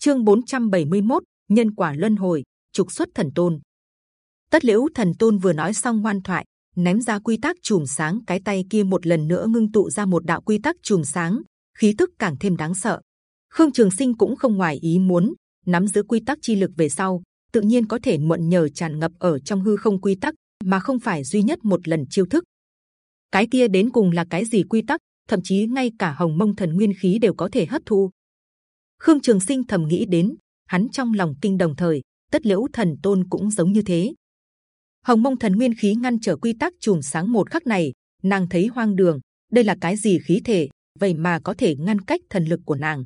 Chương 471, nhân quả luân hồi, trục xuất thần tôn. Tất liễu thần tôn vừa nói xong ngoan thoại, ném ra quy tắc chùm sáng, cái tay kia một lần nữa ngưng tụ ra một đạo quy tắc chùm sáng, khí tức càng thêm đáng sợ. Khương Trường Sinh cũng không ngoài ý muốn, nắm giữ quy tắc chi lực về sau, tự nhiên có thể muộn nhờ tràn ngập ở trong hư không quy tắc, mà không phải duy nhất một lần chiêu thức. Cái kia đến cùng là cái gì quy tắc? Thậm chí ngay cả hồng mông thần nguyên khí đều có thể hấp thu. Khương Trường Sinh thầm nghĩ đến, hắn trong lòng kinh đồng thời, tất liễu thần tôn cũng giống như thế. Hồng mông thần nguyên khí ngăn trở quy tắc chùm sáng một khắc này, nàng thấy hoang đường. Đây là cái gì khí thể? vậy mà có thể ngăn cách thần lực của nàng.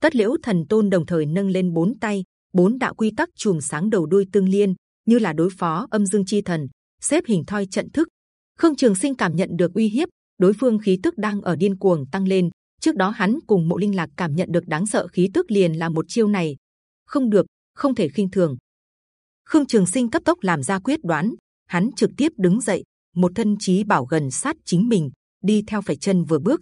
Tất liễu thần tôn đồng thời nâng lên bốn tay, bốn đạo quy tắc chùm sáng đầu đuôi tương liên, như là đối phó âm dương chi thần, xếp hình thoi trận thức. Khương Trường Sinh cảm nhận được uy hiếp, đối phương khí tức đang ở điên cuồng tăng lên. Trước đó hắn cùng Mộ Linh Lạc cảm nhận được đáng sợ khí tức liền là một chiêu này, không được, không thể khinh thường. Khương Trường Sinh cấp tốc làm ra quyết đoán, hắn trực tiếp đứng dậy, một thân trí bảo gần sát chính mình, đi theo phải chân vừa bước.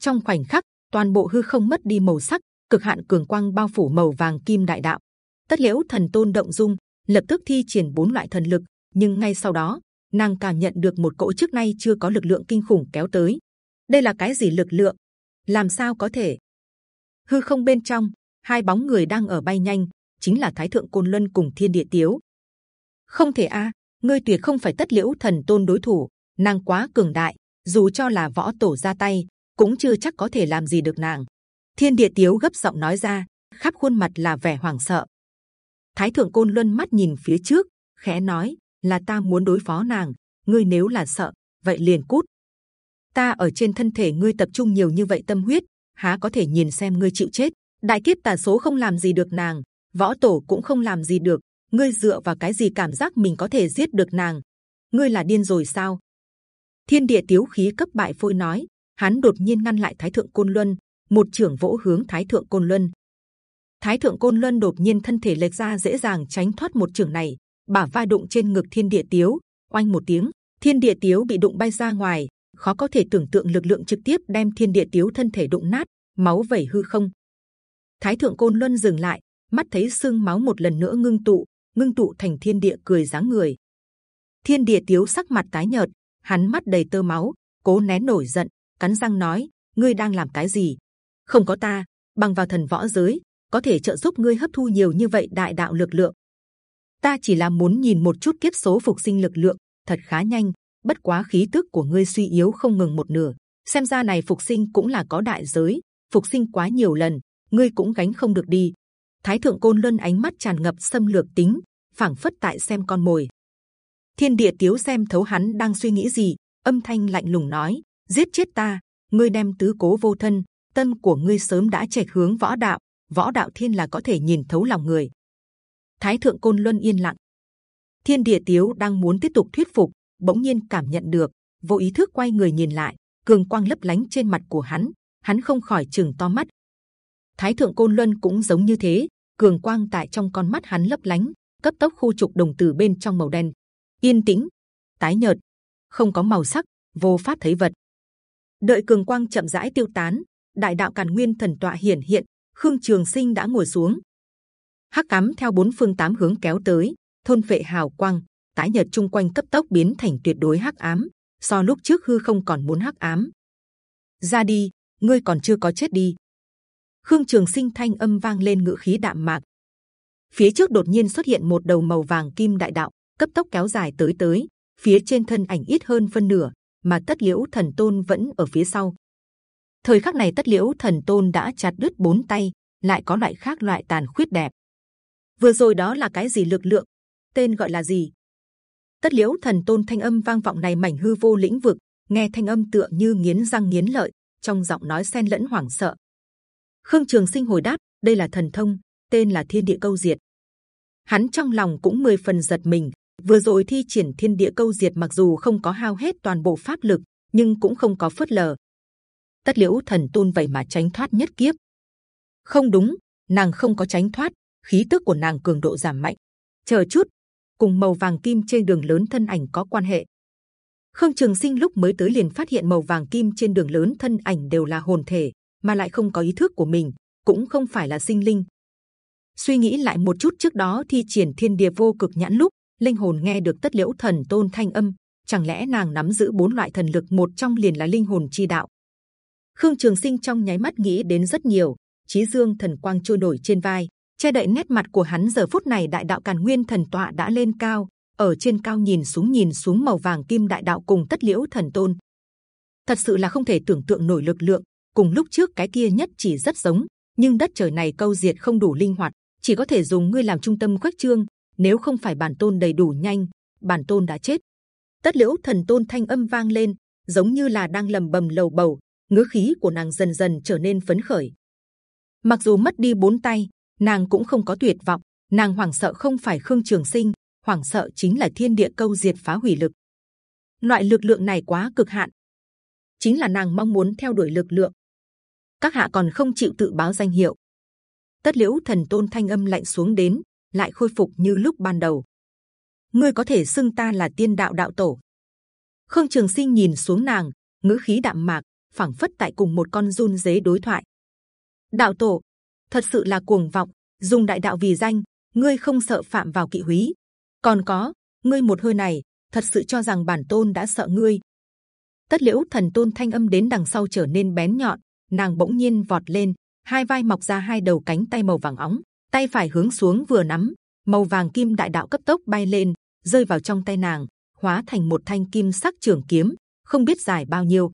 Trong khoảnh khắc, toàn bộ hư không mất đi màu sắc, cực hạn cường quang bao phủ màu vàng kim đại đạo. Tất liễu thần tôn động dung, lập tức thi triển bốn loại thần lực, nhưng ngay sau đó, nàng cảm nhận được một cỗ trước nay chưa có lực lượng kinh khủng kéo tới. Đây là cái gì lực lượng? Làm sao có thể? Hư không bên trong, hai bóng người đang ở bay nhanh, chính là Thái thượng côn luân cùng Thiên địa tiếu. Không thể a, ngươi tuyệt không phải tất liễu thần tôn đối thủ, nàng quá cường đại, dù cho là võ tổ ra tay, cũng chưa chắc có thể làm gì được nàng. Thiên địa tiếu gấp giọng nói ra, khắp khuôn mặt là vẻ hoảng sợ. Thái thượng côn luân mắt nhìn phía trước, khẽ nói: là ta muốn đối phó nàng. Ngươi nếu là sợ, vậy liền cút. Ta ở trên thân thể ngươi tập trung nhiều như vậy tâm huyết, há có thể nhìn xem ngươi chịu chết? Đại kiếp tà số không làm gì được nàng, võ tổ cũng không làm gì được. Ngươi dựa vào cái gì cảm giác mình có thể giết được nàng? Ngươi là điên rồi sao? Thiên địa tiếu khí cấp bại phôi nói, hắn đột nhiên ngăn lại Thái thượng côn luân, một trưởng vỗ hướng Thái thượng côn luân. Thái thượng côn luân đột nhiên thân thể lệch ra dễ dàng tránh thoát một trưởng này, bả vai đụng trên ngực thiên địa tiếu, oanh một tiếng, thiên địa tiếu bị đụng bay ra ngoài, khó có thể tưởng tượng lực lượng trực tiếp đem thiên địa tiếu thân thể đụng nát, máu vẩy hư không. Thái thượng côn luân dừng lại, mắt thấy xương máu một lần nữa ngưng tụ, ngưng tụ thành thiên địa cười dáng người. Thiên địa tiếu sắc mặt tái nhợt, hắn mắt đầy tơ máu, cố nén nổi giận, cắn răng nói: ngươi đang làm cái gì? Không có ta, bằng vào thần võ giới có thể trợ giúp ngươi hấp thu nhiều như vậy đại đạo lực lượng. Ta chỉ là muốn nhìn một chút kiếp số phục sinh lực lượng, thật khá nhanh. Bất quá khí tức của ngươi suy yếu không ngừng một nửa, xem ra này phục sinh cũng là có đại giới. Phục sinh quá nhiều lần, ngươi cũng gánh không được đi. Thái thượng côn luân ánh mắt tràn ngập xâm lược tính, phảng phất tại xem con mồi. Thiên địa tiếu xem thấu hắn đang suy nghĩ gì, âm thanh lạnh lùng nói: giết chết ta, ngươi đem tứ cố vô thân, tâm của ngươi sớm đã chạy hướng võ đạo, võ đạo thiên là có thể nhìn thấu lòng người. Thái thượng côn luân yên lặng. Thiên địa tiếu đang muốn tiếp tục thuyết phục, bỗng nhiên cảm nhận được, vô ý thức quay người nhìn lại, cường quang lấp lánh trên mặt của hắn, hắn không khỏi chừng to mắt. Thái thượng côn luân cũng giống như thế, cường quang tại trong con mắt hắn lấp lánh, cấp tốc khu trục đồng tử bên trong màu đen, yên tĩnh, tái nhợt, không có màu sắc, vô pháp thấy vật. Đợi cường quang chậm rãi tiêu tán, đại đạo càn nguyên thần tọa hiển hiện, khương trường sinh đã ngồi xuống, hắc ám theo bốn phương tám hướng kéo tới, thôn vệ hào quang, tái nhật chung quanh cấp tốc biến thành tuyệt đối hắc ám. So lúc trước hư không còn muốn hắc ám. Ra đi, ngươi còn chưa có chết đi. Khương Trường Sinh thanh âm vang lên ngữ khí đạm mạc. Phía trước đột nhiên xuất hiện một đầu màu vàng kim đại đạo, cấp tốc kéo dài tới tới. Phía trên thân ảnh ít hơn phân nửa, mà tất liễu thần tôn vẫn ở phía sau. Thời khắc này tất liễu thần tôn đã chặt đứt bốn tay, lại có loại khác loại tàn khuyết đẹp vừa rồi đó là cái gì lực lượng tên gọi là gì tất liễu thần tôn thanh âm vang vọng này mảnh hư vô lĩnh vực nghe thanh âm tựa như nghiến răng nghiến lợi trong giọng nói xen lẫn hoảng sợ. Khương trường sinh hồi đáp đây là thần thông tên là thiên địa câu diệt. Hắn trong lòng cũng mười phần giật mình vừa rồi thi triển thiên địa câu diệt mặc dù không có hao hết toàn bộ pháp lực nhưng cũng không có phớt lờ. Tất liễu thần tôn vậy mà tránh thoát nhất kiếp. Không đúng nàng không có tránh thoát khí tức của nàng cường độ giảm mạnh. Chờ chút, cùng màu vàng kim trên đường lớn thân ảnh có quan hệ. Khương Trường Sinh lúc mới tới liền phát hiện màu vàng kim trên đường lớn thân ảnh đều là hồn thể, mà lại không có ý thức của mình, cũng không phải là sinh linh. suy nghĩ lại một chút trước đó thi triển thiên địa vô cực nhãn lúc linh hồn nghe được tất liễu thần tôn thanh âm chẳng lẽ nàng nắm giữ bốn loại thần lực một trong liền là linh hồn chi đạo khương trường sinh trong nháy mắt nghĩ đến rất nhiều trí dương thần quang trôi nổi trên vai che đậy nét mặt của hắn giờ phút này đại đạo càn nguyên thần tọa đã lên cao, ở trên cao nhìn xuống nhìn xuống màu vàng kim đại đạo cùng tất liễu thần tôn. Thật sự là không thể tưởng tượng nổi lực lượng, cùng lúc trước cái kia nhất chỉ rất giống, nhưng đất trời này câu diệt không đủ linh hoạt, chỉ có thể dùng ngươi làm trung tâm khuếch trương, nếu không phải bản tôn đầy đủ nhanh, bản tôn đã chết. Tất liễu thần tôn thanh âm vang lên, giống như là đang lầm bầm lầu bầu, ngữ khí của nàng dần dần trở nên phấn khởi. Mặc dù mất đi bốn tay nàng cũng không có tuyệt vọng, nàng hoảng sợ không phải khương trường sinh, hoảng sợ chính là thiên địa câu diệt phá hủy lực. Loại lực lượng này quá cực hạn, chính là nàng mong muốn theo đuổi lực lượng. Các hạ còn không chịu tự báo danh hiệu. Tất liễu thần tôn thanh âm lạnh xuống đến, lại khôi phục như lúc ban đầu. Ngươi có thể xưng ta là tiên đạo đạo tổ. Khương trường sinh nhìn xuống nàng, ngữ khí đạm mạc, phảng phất tại cùng một con run dế đối thoại. Đạo tổ thật sự là cuồng vọng, dùng đại đạo vì danh, ngươi không sợ phạm vào kỵ húy. Còn có, ngươi một hơi này, thật sự cho rằng bản tôn đã sợ ngươi. Tất liễu thần tôn thanh âm đến đằng sau trở nên bén nhọn, nàng bỗng nhiên vọt lên, hai vai mọc ra hai đầu cánh tay màu vàng óng, tay phải hướng xuống vừa nắm, màu vàng kim đại đạo cấp tốc bay lên, rơi vào trong tay nàng, hóa thành một thanh kim sắc trường kiếm, không biết dài bao nhiêu.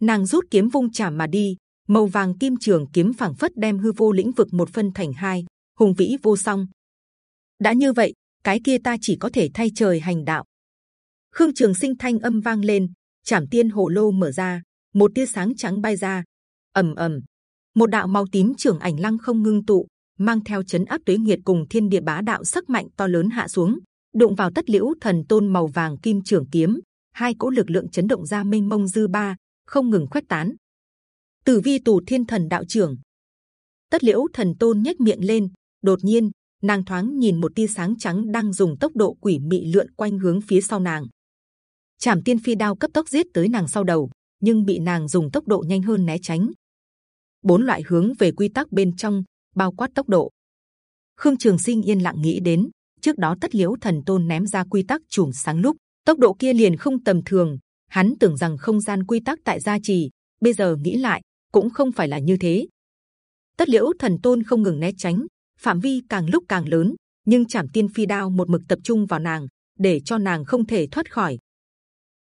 Nàng rút kiếm vung chạm mà đi màu vàng kim trường kiếm phảng phất đem hư vô lĩnh vực một phân thành hai, hùng vĩ vô song. Đã như vậy, cái kia ta chỉ có thể thay trời hành đạo. Khương trường sinh thanh âm vang lên chảm tiên hộ lô mở ra, một tia sáng trắng bay ra. Ầm ầm, một đạo màu tím trưởng ảnh lăng không ngưng tụ, mang theo chấn áp tuế nghiệt cùng thiên địa bá đạo sắc mạnh to lớn hạ xuống, đụng vào tất liễu thần tôn màu vàng kim trưởng kiếm. Hai cỗ lực lượng chấn động ra mênh mông dư ba, không ngừng khuếch tán tử vi tù thiên thần đạo trưởng. Tất liễu thần tôn nhếch miệng lên, đột nhiên, nàng thoáng nhìn một tia sáng trắng đang dùng tốc độ quỷ mị lượn quanh hướng phía sau nàng. Chảm tiên phi đao cấp tốc giết tới nàng sau đầu, nhưng bị nàng dùng tốc độ nhanh hơn né tránh. Bốn loại hướng về quy tắc bên trong, bao quát tốc độ. Khương trường sinh yên lặng nghĩ đến, trước đó tất liễu thần tôn ném ra quy tắc chùm sáng lúc, tốc độ kia liền không tầm thường. Hắn tưởng rằng không gian quy tắc tại gia trì, bây giờ nghĩ lại cũng không phải là như thế. Tất liễu thần tôn không ngừng né tránh, phạm vi càng lúc càng lớn, nhưng chảm tiên phi đao một mực tập trung vào nàng, để cho nàng không thể thoát khỏi.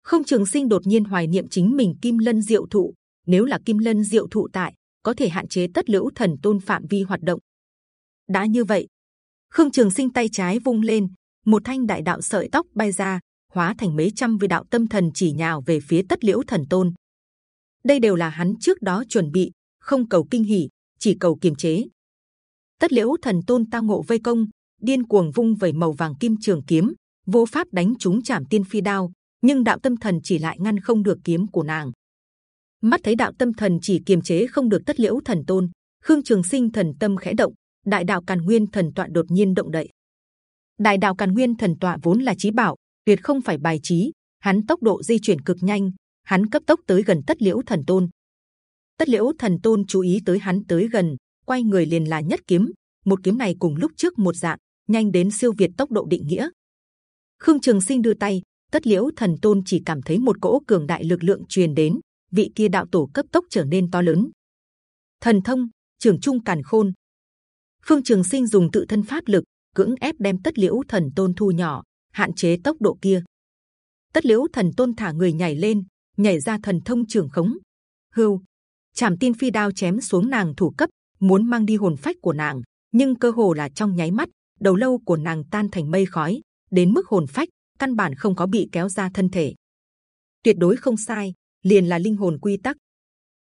Không trường sinh đột nhiên hoài niệm chính mình kim lân diệu thụ, nếu là kim lân diệu thụ tại, có thể hạn chế tất liễu thần tôn phạm vi hoạt động. Đã như vậy khương trường sinh tay trái vung lên, một thanh đại đạo sợi tóc bay ra, hóa thành mấy trăm vị đạo tâm thần chỉ nhào về phía tất liễu thần tôn đây đều là hắn trước đó chuẩn bị, không cầu kinh hỉ, chỉ cầu kiềm chế. Tất liễu thần tôn tao ngộ vây công, điên cuồng vung vẩy màu vàng kim trường kiếm, vô pháp đánh trúng chạm tiên phi đao, nhưng đạo tâm thần chỉ lại ngăn không được kiếm của nàng. Mắt thấy đạo tâm thần chỉ kiềm chế không được tất liễu thần tôn, khương trường sinh thần tâm khẽ động, đại đạo càn nguyên thần tọa đột nhiên động đậy. Đại đạo càn nguyên thần tọa vốn là trí bảo, tuyệt không phải bài trí, hắn tốc độ di chuyển cực nhanh hắn cấp tốc tới gần tất liễu thần tôn. Tất liễu thần tôn chú ý tới hắn tới gần, quay người liền là nhất kiếm. Một kiếm này cùng lúc trước một dạng, nhanh đến siêu việt tốc độ định nghĩa. Khương trường sinh đưa tay, tất liễu thần tôn chỉ cảm thấy một cỗ cường đại lực lượng truyền đến, vị kia đạo tổ cấp tốc trở nên to lớn. Thần thông, trường trung càn khôn. Khương trường sinh dùng tự thân pháp lực, cưỡng ép đem tất liễu thần tôn thu nhỏ, hạn chế tốc độ kia. Tất liễu thần tôn thả người nhảy lên nhảy ra thần thông trường khống. Hưu. Chạm tiên phi đao chém xuống nàng thủ cấp, muốn mang đi hồn phách của nàng, nhưng cơ hồ là trong nháy mắt, đầu lâu của nàng tan thành mây khói, đến mức hồn phách căn bản không có bị kéo ra thân thể. Tuyệt đối không sai, liền là linh hồn quy tắc.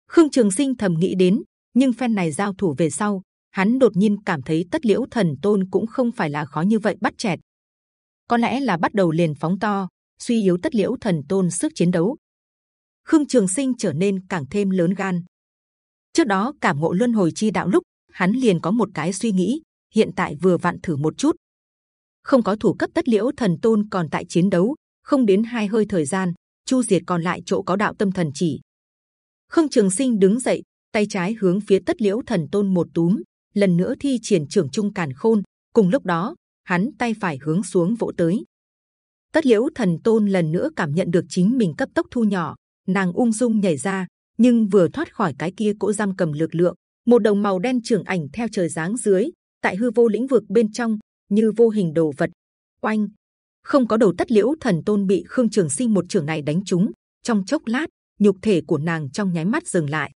Khương trường sinh thầm nghĩ đến, nhưng phen này giao thủ về sau, hắn đột nhiên cảm thấy tất liễu thần tôn cũng không phải là khó như vậy bắt chẹt. Có lẽ là bắt đầu liền phóng to, suy yếu tất liễu thần tôn sức chiến đấu khương trường sinh trở nên càng thêm lớn gan trước đó cảm ngộ luân hồi chi đạo lúc hắn liền có một cái suy nghĩ hiện tại vừa vặn thử một chút không có thủ cấp tất liễu thần tôn còn tại chiến đấu không đến hai hơi thời gian chu diệt còn lại chỗ có đạo tâm thần chỉ khương trường sinh đứng dậy tay trái hướng phía tất liễu thần tôn một túm lần nữa thi triển trưởng trung càn khôn. Cùng lúc đó, hắn tay phải hướng xuống vỗ tới. Tất liễu thần tôn lần nữa cảm nhận được chính mình cấp tốc thu nhỏ, nàng ung dung nhảy ra, nhưng vừa thoát khỏi cái kia cỗ giam cầm lực lượng, một đồng màu đen trưởng ảnh theo trời giáng dưới, tại hư vô lĩnh vực bên trong như vô hình đồ vật. Oanh, không có đầu tất liễu thần tôn bị khương trường sinh một trường này đánh trúng, trong chốc lát nhục thể của nàng trong nháy mắt dừng lại.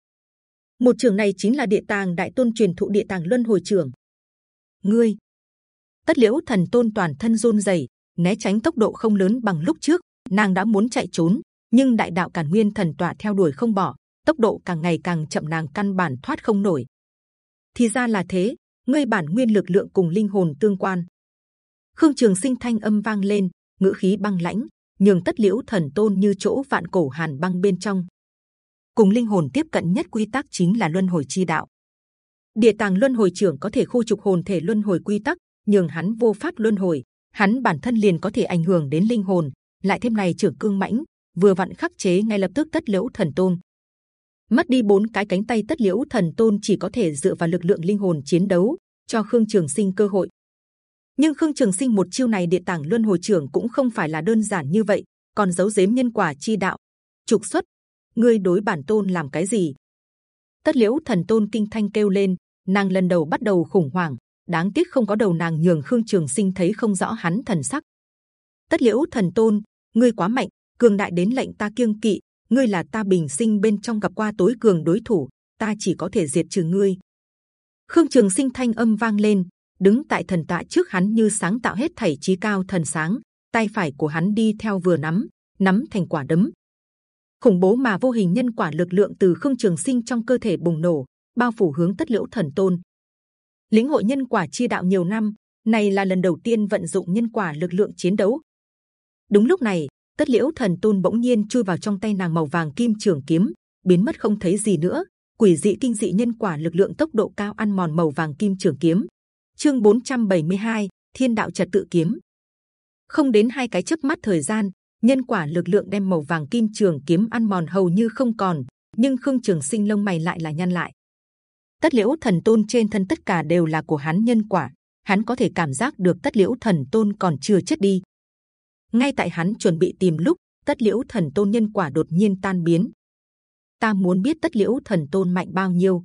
Một trường này chính là địa tàng đại tôn truyền thụ địa tàng luân hồi trường. Ngươi, tất liễu thần tôn toàn thân run rẩy, né tránh tốc độ không lớn bằng lúc trước, nàng đã muốn chạy trốn, nhưng đại đạo càn nguyên thần tọa theo đuổi không bỏ, tốc độ càng ngày càng chậm, nàng căn bản thoát không nổi. Thì ra là thế, ngươi bản nguyên lực lượng cùng linh hồn tương quan. Khương Trường Sinh thanh âm vang lên, ngữ khí băng lãnh, nhường tất liễu thần tôn như chỗ vạn cổ hàn băng bên trong. Cùng linh hồn tiếp cận nhất quy tắc chính là luân hồi chi đạo. Địa tàng luân hồi trưởng có thể khu trục hồn thể luân hồi quy tắc, nhường hắn vô pháp luân hồi. Hắn bản thân liền có thể ảnh hưởng đến linh hồn, lại thêm này trưởng cương mãnh, vừa vặn khắc chế ngay lập tức tất liễu thần tôn. Mất đi bốn cái cánh tay tất liễu thần tôn chỉ có thể dựa vào lực lượng linh hồn chiến đấu, cho khương trường sinh cơ hội. Nhưng khương trường sinh một chiêu này địa tàng luân hồi trưởng cũng không phải là đơn giản như vậy còn giấu giếm nhân quả chi đạo. Trục xuất ngươi đối bản tôn làm cái gì? Tất liễu thần tôn kinh thanh kêu lên nàng lần đầu bắt đầu khủng hoảng đáng tiếc không có đầu nàng nhường khương trường sinh thấy không rõ hắn thần sắc. Tất liễu thần tôn ngươi quá mạnh cường đại đến lệnh ta kiêng kỵ, ngươi là ta bình sinh bên trong gặp qua tối cường đối thủ, ta chỉ có thể diệt trừ ngươi. Khương trường sinh thanh âm vang lên, đứng tại thần tạ trước hắn như sáng tạo hết thảy trí cao thần sáng, tay phải của hắn đi theo vừa nắm nắm thành quả đấm. Khủng bố mà vô hình nhân quả lực lượng từ khương trường sinh trong cơ thể bùng nổ, bao phủ hướng tất liễu thần tôn. Lĩnh hội nhân quả chi đạo nhiều năm, này là lần đầu tiên vận dụng nhân quả lực lượng chiến đấu. Đúng lúc này tất liễu thần tôn bỗng nhiên chui vào trong tay nàng màu vàng kim trường kiếm biến mất không thấy gì nữa. Quỷ dị kinh dị nhân quả lực lượng tốc độ cao ăn mòn màu vàng kim trường kiếm. Chương 472, thiên đạo trật tự kiếm. Không đến hai cái chớp mắt thời gian nhân quả lực lượng đem màu vàng kim trường kiếm ăn mòn hầu như không còn nhưng khương trường sinh lông mày lại là nhăn lại. Tất liễu thần tôn trên thân tất cả đều là của hắn nhân quả hắn có thể cảm giác được tất liễu thần tôn còn chưa chết đi ngay tại hắn chuẩn bị tìm lúc tất liễu thần tôn nhân quả đột nhiên tan biến ta muốn biết tất liễu thần tôn mạnh bao nhiêu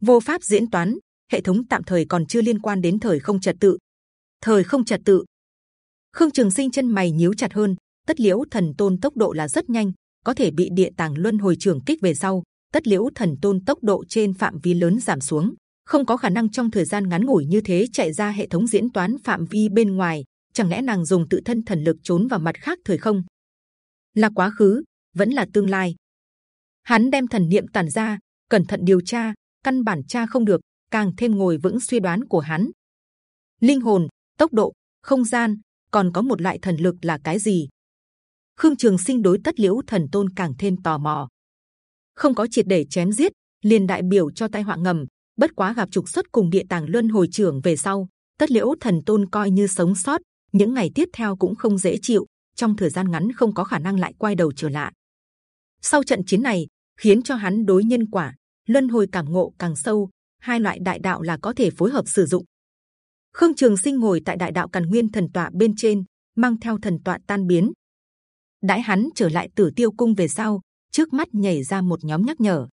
vô pháp diễn toán hệ thống tạm thời còn chưa liên quan đến thời không trật tự. Thời không trật tự. Khương Trường Sinh chân mày nhíu chặt hơn. Tất liễu thần tôn tốc độ là rất nhanh, có thể bị địa tàng luân hồi trường kích về sau. Tất liễu thần tôn tốc độ trên phạm vi lớn giảm xuống, không có khả năng trong thời gian ngắn ngủi như thế chạy ra hệ thống diễn toán phạm vi bên ngoài. Chẳng lẽ nàng dùng tự thân thần lực trốn vào mặt khác thời không? Là quá khứ, vẫn là tương lai. Hắn đem thần niệm tản ra, cẩn thận điều tra, căn bản tra không được, càng thêm ngồi vững suy đoán của hắn. Linh hồn, tốc độ, không gian, còn có một loại thần lực là cái gì? Khương Trường Sinh đối tất liễu thần tôn càng thêm tò mò. Không có triệt để chém giết, liền đại biểu cho tai họa ngầm. Bất quá gặp trục xuất cùng địa tàng luân hồi trưởng về sau, tất liễu thần tôn coi như sống sót, những ngày tiếp theo cũng không dễ chịu. Trong thời gian ngắn không có khả năng lại quay đầu trở lại. Sau trận chiến này, khiến cho hắn đối nhân quả luân hồi cảm ngộ càng sâu, hai loại đại đạo là có thể phối hợp sử dụng. Khương Trường Sinh ngồi tại đại đạo càn nguyên thần tọa bên trên, mang theo thần tọa tan biến. Đãi hắn trở lại Tử Tiêu Cung về sau, trước mắt nhảy ra một nhóm nhắc nhở.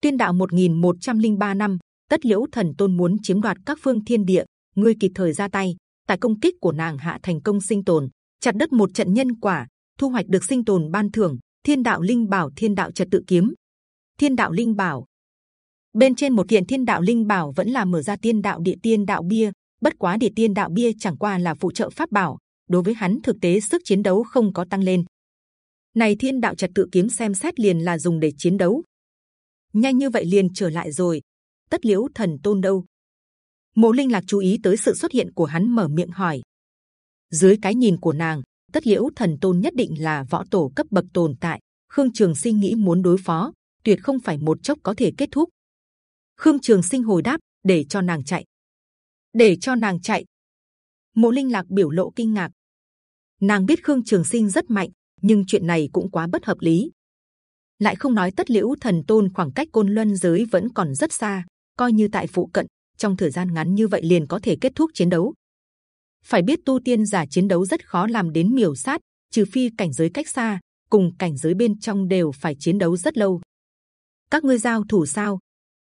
Tuyên đạo 1103 năm, tất liễu thần tôn muốn chiếm đoạt các phương thiên địa, ngươi kịp thời ra tay, tại công kích của nàng hạ thành công sinh tồn, chặt đứt một trận nhân quả, thu hoạch được sinh tồn ban thưởng, thiên đạo linh bảo, thiên đạo trật tự kiếm, thiên đạo linh bảo. Bên trên một kiện thiên đạo linh bảo vẫn là mở ra tiên đạo địa tiên đạo bia bất quá địa tiên đạo bia chẳng qua là phụ trợ pháp bảo đối với hắn thực tế sức chiến đấu không có tăng lên. Này thiên đạo trật tự kiếm xem xét liền là dùng để chiến đấu. Nhanh như vậy liền trở lại rồi. Tất liễu thần tôn đâu? Mộ linh lạc chú ý tới sự xuất hiện của hắn mở miệng hỏi. Dưới cái nhìn của nàng, tất liễu thần tôn nhất định là võ tổ cấp bậc tồn tại. Khương trường sinh nghĩ muốn đối phó, tuyệt không phải một chốc có thể kết thúc. Khương trường sinh hồi đáp, để cho nàng chạy. Để cho nàng chạy. Mộ linh lạc biểu lộ kinh ngạc. Nàng biết khương trường sinh rất mạnh, nhưng chuyện này cũng quá bất hợp lý. Lại không nói tất liễu thần tôn khoảng cách côn luân giới vẫn còn rất xa, coi như tại phụ cận trong thời gian ngắn như vậy liền có thể kết thúc chiến đấu. Phải biết tu tiên giả chiến đấu rất khó làm đến miểu sát, trừ phi cảnh giới cách xa, cùng cảnh giới bên trong đều phải chiến đấu rất lâu. Các ngươi giao thủ sao?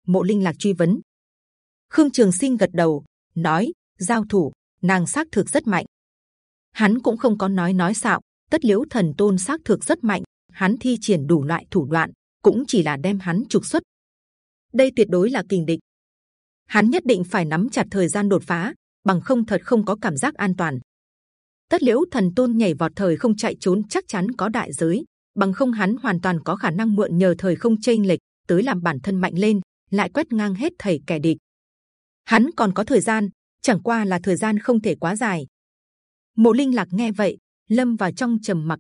Mộ Linh lạc truy vấn. Khương Trường Sinh gật đầu, nói: giao thủ, nàng xác thực rất mạnh. Hắn cũng không có nói nói sạo tất liễu thần tôn xác thực rất mạnh, hắn thi triển đủ loại thủ đoạn, cũng chỉ là đem hắn trục xuất. Đây tuyệt đối là kình địch. Hắn nhất định phải nắm chặt thời gian đột phá, bằng không thật không có cảm giác an toàn. Tất liễu thần tôn nhảy vào thời không chạy trốn chắc chắn có đại giới, bằng không hắn hoàn toàn có khả năng mượn nhờ thời không chênh lệch tới làm bản thân mạnh lên, lại quét ngang hết thảy kẻ địch. Hắn còn có thời gian, chẳng qua là thời gian không thể quá dài. Mộ Linh lạc nghe vậy, lâm vào trong trầm mặc.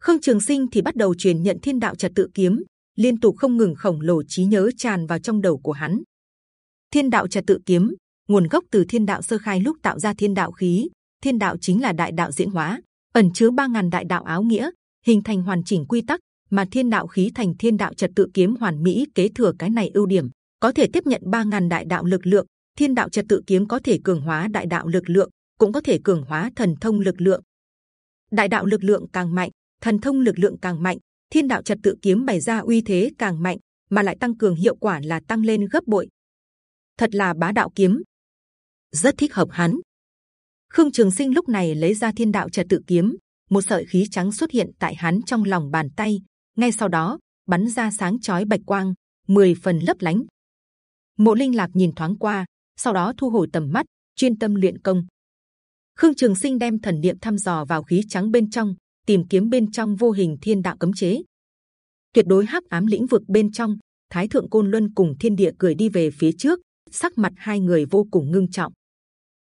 Khương Trường Sinh thì bắt đầu truyền nhận thiên đạo trật tự kiếm, liên tục không ngừng khổng lồ trí nhớ tràn vào trong đầu của hắn. Thiên đạo trật tự kiếm nguồn gốc từ thiên đạo sơ khai lúc tạo ra thiên đạo khí. Thiên đạo chính là đại đạo diễn hóa, ẩn chứa ba ngàn đại đạo áo nghĩa, hình thành hoàn chỉnh quy tắc. Mà thiên đạo khí thành thiên đạo trật tự kiếm hoàn mỹ kế thừa cái này ưu điểm, có thể tiếp nhận ba ngàn đại đạo lực lượng. Thiên đạo trật tự kiếm có thể cường hóa đại đạo lực lượng, cũng có thể cường hóa thần thông lực lượng. Đại đạo lực lượng càng mạnh, thần thông lực lượng càng mạnh, thiên đạo trật tự kiếm bày ra uy thế càng mạnh, mà lại tăng cường hiệu quả là tăng lên gấp bội. Thật là bá đạo kiếm, rất thích hợp hắn. Khương Trường Sinh lúc này lấy ra thiên đạo trật tự kiếm, một sợi khí trắng xuất hiện tại hắn trong lòng bàn tay. Ngay sau đó bắn ra sáng chói bạch quang, mười phần lấp lánh. Mộ Linh Lạc nhìn thoáng qua, sau đó thu hồi tầm mắt, chuyên tâm luyện công. Khương Trường Sinh đem thần niệm thăm dò vào khí trắng bên trong, tìm kiếm bên trong vô hình thiên đạo cấm chế. Tuyệt đối hắc ám lĩnh vực bên trong, Thái thượng côn luân cùng thiên địa cười đi về phía trước, sắc mặt hai người vô cùng ngưng trọng.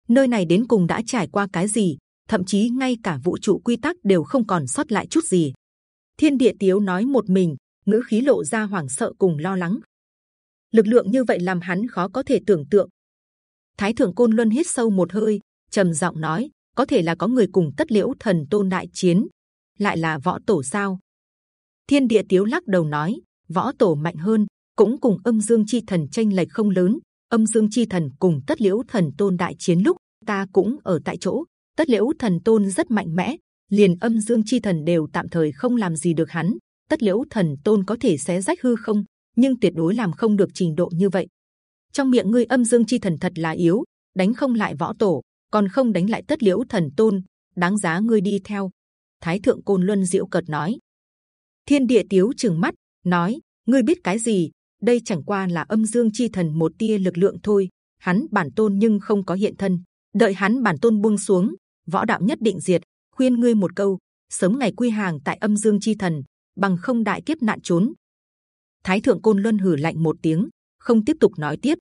Nơi này đến cùng đã trải qua cái gì? Thậm chí ngay cả vũ trụ quy tắc đều không còn sót lại chút gì. Thiên địa tiếu nói một mình, ngữ khí lộ ra hoảng sợ cùng lo lắng. Lực lượng như vậy làm hắn khó có thể tưởng tượng. Thái thượng côn luân hít sâu một hơi, trầm giọng nói, có thể là có người cùng tất liễu thần tôn đại chiến, lại là võ tổ sao? Thiên địa tiếu lắc đầu nói, võ tổ mạnh hơn, cũng cùng âm dương chi thần tranh lệch không lớn âm dương chi thần cùng tất liễu thần tôn đại chiến lúc ta cũng ở tại chỗ. Tất liễu thần tôn rất mạnh mẽ, liền âm dương chi thần đều tạm thời không làm gì được hắn. Tất liễu thần tôn có thể xé rách hư không, nhưng tuyệt đối làm không được trình độ như vậy. Trong miệng ngươi âm dương chi thần thật là yếu, đánh không lại võ tổ, còn không đánh lại tất liễu thần tôn, đáng giá ngươi đi theo. Thái thượng côn luân diệu cật nói. Thiên địa tiếu chừng mắt, nói, ngươi biết cái gì? Đây chẳng qua là âm dương chi thần một tia lực lượng thôi. Hắn bản tôn nhưng không có hiện thân. Đợi hắn bản tôn buông xuống, võ đạo nhất định diệt. Khuyên ngươi một câu, sớm ngày quy hàng tại âm dương chi thần, bằng không đại kiếp nạn trốn. Thái thượng côn luân hử lạnh một tiếng, không tiếp tục nói tiếp.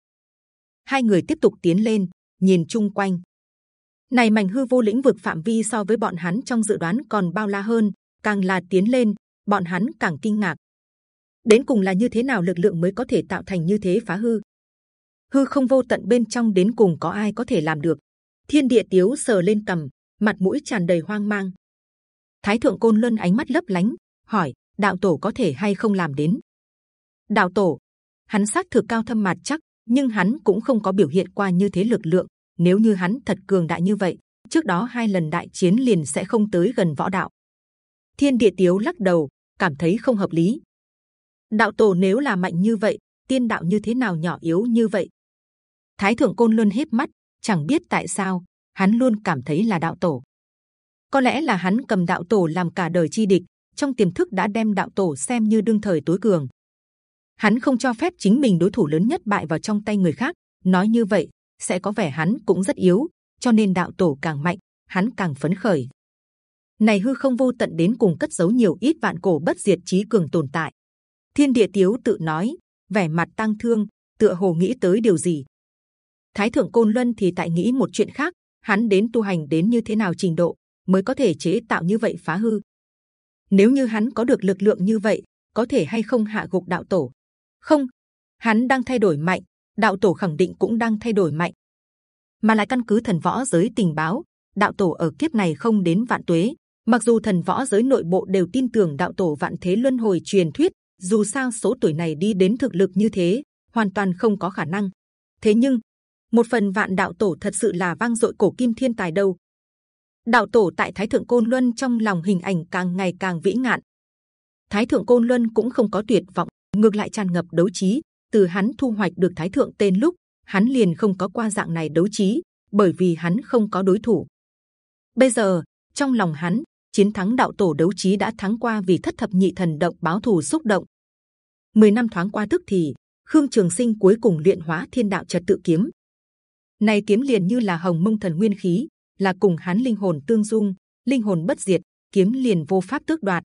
Hai người tiếp tục tiến lên, nhìn chung quanh. Này mảnh hư vô lĩnh vực phạm vi so với bọn hắn trong dự đoán còn bao la hơn, càng là tiến lên, bọn hắn càng kinh ngạc đến cùng là như thế nào lực lượng mới có thể tạo thành như thế phá hư? Hư không vô tận bên trong đến cùng có ai có thể làm được? Thiên địa tiếu sờ lên cầm mặt mũi tràn đầy hoang mang. Thái thượng côn luân ánh mắt lấp lánh, hỏi, đạo tổ có thể hay không làm đến? Đạo tổ, hắn xác thực cao thâm mặt chắc, nhưng hắn cũng không có biểu hiện qua như thế lực lượng. Nếu như hắn thật cường đại như vậy, trước đó hai lần đại chiến liền sẽ không tới gần võ đạo. Thiên địa tiếu lắc đầu, cảm thấy không hợp lý đạo tổ nếu là mạnh như vậy, tiên đạo như thế nào nhỏ yếu như vậy? Thái thượng côn luân híp mắt, chẳng biết tại sao, hắn luôn cảm thấy là đạo tổ. Có lẽ là hắn cầm đạo tổ làm cả đời chi địch, trong tiềm thức đã đem đạo tổ xem như đương thời tối cường. Hắn không cho phép chính mình đối thủ lớn nhất bại vào trong tay người khác, nói như vậy, sẽ có vẻ hắn cũng rất yếu, cho nên đạo tổ càng mạnh, hắn càng phấn khởi. Này hư không vô tận đến cùng cất giấu nhiều ít vạn cổ bất diệt trí cường tồn tại thiên địa tiếu tự nói, vẻ mặt tăng thương, tựa hồ nghĩ tới điều gì? Thái thượng côn luân thì tại nghĩ một chuyện khác, hắn đến tu hành đến như thế nào trình độ mới có thể chế tạo như vậy phá hư? Nếu như hắn có được lực lượng như vậy, có thể hay không hạ gục đạo tổ? Không, hắn đang thay đổi mạnh, đạo tổ khẳng định cũng đang thay đổi mạnh. Mà lại căn cứ thần võ giới tình báo, đạo tổ ở kiếp này không đến vạn tuế. Mặc dù thần võ giới nội bộ đều tin tưởng đạo tổ vạn thế luân hồi truyền thuyết dù sao số tuổi này đi đến thực lực như thế hoàn toàn không có khả năng thế nhưng một phần vạn đạo tổ thật sự là vang dội cổ kim thiên tài đâu. Đạo tổ tại Thái thượng côn luân trong lòng hình ảnh càng ngày càng vĩ ngạn. Thái thượng côn luân cũng không có tuyệt vọng, ngược lại tràn ngập đấu trí. Từ hắn thu hoạch được Thái thượng tên lúc, hắn liền không có qua dạng này đấu trí, bởi vì hắn không có đối thủ. Bây giờ trong lòng hắn chiến thắng đạo tổ đấu trí đã thắng qua vì thất thập nhị thần động báo thù xúc động. Mười năm thoáng qua tức thì Khương Trường Sinh cuối cùng luyện hóa thiên đạo trật tự kiếm. Này kiếm liền như là hồng mông thần nguyên khí, là cùng hắn linh hồn tương dung, linh hồn bất diệt, kiếm liền vô pháp tước đoạt.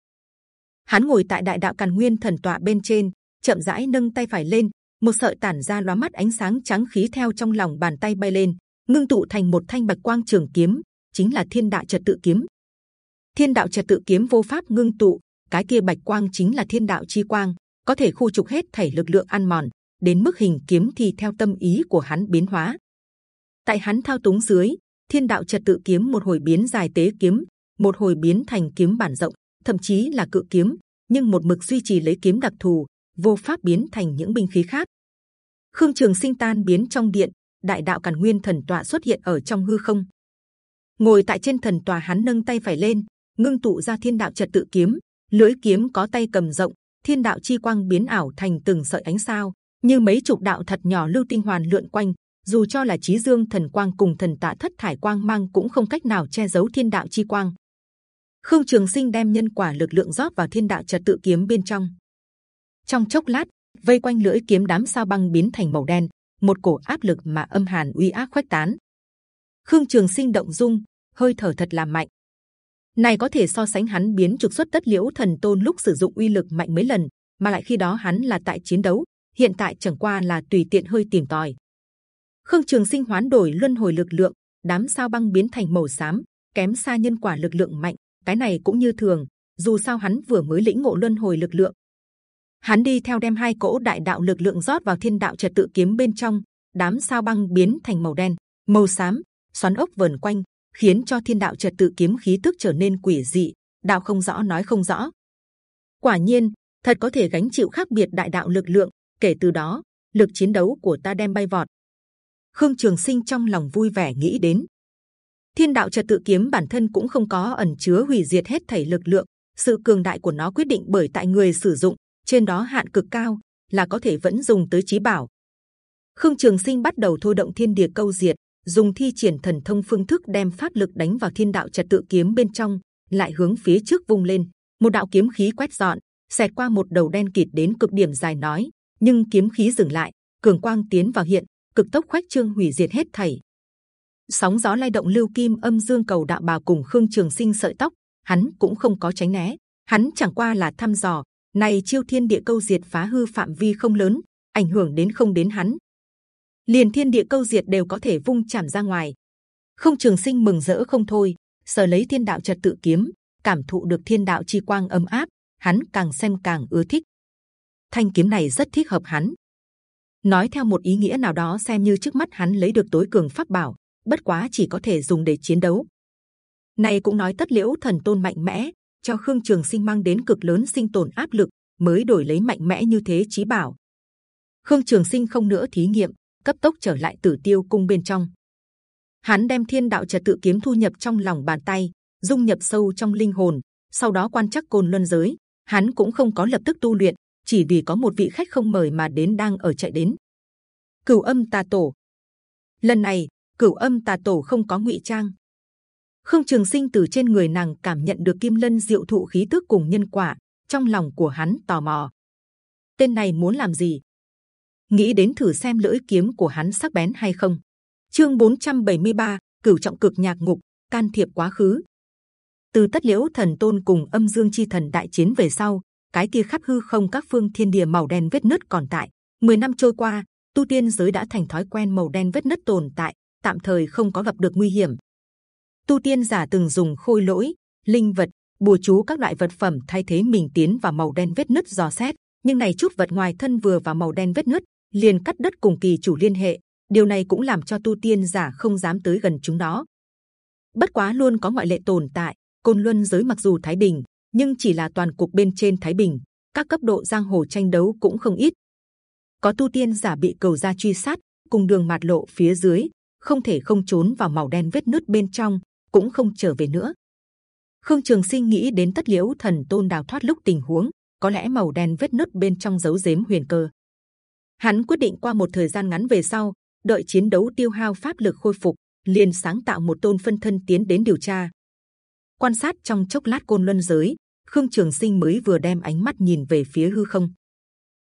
Hắn ngồi tại đại đạo càn nguyên thần tọa bên trên, chậm rãi nâng tay phải lên, một sợi tản ra lóa mắt ánh sáng trắng khí theo trong lòng bàn tay bay lên, ngưng tụ thành một thanh bạch quang trường kiếm, chính là thiên đạo trật tự kiếm. Thiên đạo trật tự kiếm vô pháp ngưng tụ, cái kia bạch quang chính là thiên đạo chi quang, có thể khu trục hết thảy lực lượng ăn mòn, đến mức hình kiếm thì theo tâm ý của hắn biến hóa. Tại hắn thao túng dưới, thiên đạo trật tự kiếm một hồi biến dài tế kiếm, một hồi biến thành kiếm bản rộng, thậm chí là cự kiếm, nhưng một mực duy trì lấy kiếm đặc thù, vô pháp biến thành những binh khí khác. Khương Trường Sinh tan biến trong điện, đại đạo càn nguyên thần tọa xuất hiện ở trong hư không. Ngồi tại trên thần tòa hắn nâng tay phải lên, ngưng tụ ra thiên đạo trật tự kiếm, lưỡi kiếm có tay cầm rộng, thiên đạo chi quang biến ảo thành từng sợi ánh sao, như mấy chục đạo thật nhỏ lưu tinh hoàn lượn quanh. Dù cho là trí dương thần quang cùng thần tạ thất thải quang mang cũng không cách nào che giấu thiên đạo chi quang. Khương Trường Sinh đem nhân quả lực lượng rót vào thiên đạo trật tự kiếm bên trong. Trong chốc lát, vây quanh lưỡi kiếm đám sao băng biến thành màu đen, một cổ áp lực mà âm hàn uy ác khuếch tán. Khương Trường Sinh động dung, hơi thở thật là mạnh. Này có thể so sánh hắn biến trục xuất tất liễu thần tôn lúc sử dụng uy lực mạnh mấy lần, mà lại khi đó hắn là tại chiến đấu, hiện tại chẳng qua là tùy tiện hơi tìm tòi. Khương Trường Sinh hoán đổi luân hồi lực lượng, đám sao băng biến thành màu xám, kém xa nhân quả lực lượng mạnh. Cái này cũng như thường, dù sao hắn vừa mới lĩnh ngộ luân hồi lực lượng, hắn đi theo đem hai cỗ đại đạo lực lượng rót vào thiên đạo trật tự kiếm bên trong, đám sao băng biến thành màu đen, màu xám, xoắn ốc vần quanh, khiến cho thiên đạo trật tự kiếm khí tức trở nên quỷ dị, đạo không rõ nói không rõ. Quả nhiên, thật có thể gánh chịu khác biệt đại đạo lực lượng. Kể từ đó, lực chiến đấu của ta đem bay vọt. Khương Trường Sinh trong lòng vui vẻ nghĩ đến. Thiên đạo trật tự kiếm bản thân cũng không có ẩn chứa hủy diệt hết thảy lực lượng. Sự cường đại của nó quyết định bởi tại người sử dụng, trên đó hạn cực cao là có thể vẫn dùng tới trí bảo. Khương Trường Sinh bắt đầu thôi động thiên địa câu diệt, dùng thi triển thần thông phương thức đem pháp lực đánh vào thiên đạo trật tự kiếm bên trong, lại hướng phía trước vung lên, một đạo kiếm khí quét dọn, xẹt qua một đầu đen kịt đến cực điểm dài nói, nhưng kiếm khí dừng lại, cường quang tiến vào hiện, cực tốc khoách trương hủy diệt hết thảy. Sóng gió lay động lưu kim âm dương cầu đạo bào cùng khương trường sinh sợi tóc, hắn cũng không có tránh né, hắn chẳng qua là thăm dò, này chiêu thiên địa câu diệt phá hư phạm vi không lớn, ảnh hưởng đến không đến hắn, liền thiên địa câu diệt đều có thể vung chạm ra ngoài. Không Trường Sinh mừng rỡ không thôi, sở lấy thiên đạo trật tự kiếm, cảm thụ được thiên đạo chi quang ấm áp, hắn càng xem càng ưa thích. Thanh kiếm này rất thích hợp hắn. Nói theo một ý nghĩa nào đó xem như trước mắt hắn lấy được tối cường pháp bảo, bất quá chỉ có thể dùng để chiến đấu. Này cũng nói tất liễu thần tôn mạnh mẽ, cho khương trường sinh mang đến cực lớn sinh tồn áp lực, mới đổi lấy mạnh mẽ như thế trí bảo. Khương Trường Sinh không nữa thí nghiệm, cấp tốc trở lại Tử Tiêu cung bên trong. Hắn đem Thiên Đạo Trật Tự kiếm thu nhập trong lòng bàn tay, dung nhập sâu trong linh hồn. Sau đó quan chắc côn luân giới, hắn cũng không có lập tức tu luyện, chỉ vì có một vị khách không mời mà đến đang ở chạy đến. Cửu âm tà tổ. Lần này, cửu âm tà tổ không có ngụy trang. Khương Trường Sinh từ trên người nàng cảm nhận được kim lân diệu thụ khí tức cùng nhân quả, trong lòng của hắn tò mò. Tên này muốn làm gì? Nghĩ đến thử xem lưỡi kiếm của hắn sắc bén hay không. Chương 473, cửu trọng cực nhạc ngục can thiệp quá khứ. Từ tất liễu thần tôn cùng âm dương chi thần đại chiến về sau, cái kia khắp hư không các phương thiên địa màu đen vết nứt còn tại. Mười năm trôi qua, tu tiên giới đã thành thói quen màu đen vết nứt tồn tại, tạm thời không có gặp được nguy hiểm. Tu tiên giả từng dùng khôi lỗi, linh vật, bùa chú các loại vật phẩm thay thế mình tiến vào màu đen vết nứt dò xét, nhưng này chút vật ngoài thân vừa vào màu đen vết nứt liền cắt đất cùng kỳ chủ liên hệ. Điều này cũng làm cho tu tiên giả không dám tới gần chúng nó. Bất quá luôn có ngoại lệ tồn tại. Côn Luân giới mặc dù thái bình, nhưng chỉ là toàn cục bên trên thái bình. Các cấp độ giang hồ tranh đấu cũng không ít. Có tu tiên giả bị cầu gia truy sát, cùng đường mạt lộ phía dưới, không thể không trốn vào màu đen vết nứt bên trong, cũng không trở về nữa. Khương Trường Sinh nghĩ đến tất liễu thần tôn đào thoát lúc tình huống, có lẽ màu đen vết nứt bên trong giấu giếm huyền cơ. Hắn quyết định qua một thời gian ngắn về sau, đợi chiến đấu tiêu hao pháp lực khôi phục, liền sáng tạo một tôn phân thân tiến đến điều tra. Quan sát trong chốc lát côn luân giới, Khương Trường Sinh mới vừa đem ánh mắt nhìn về phía hư không.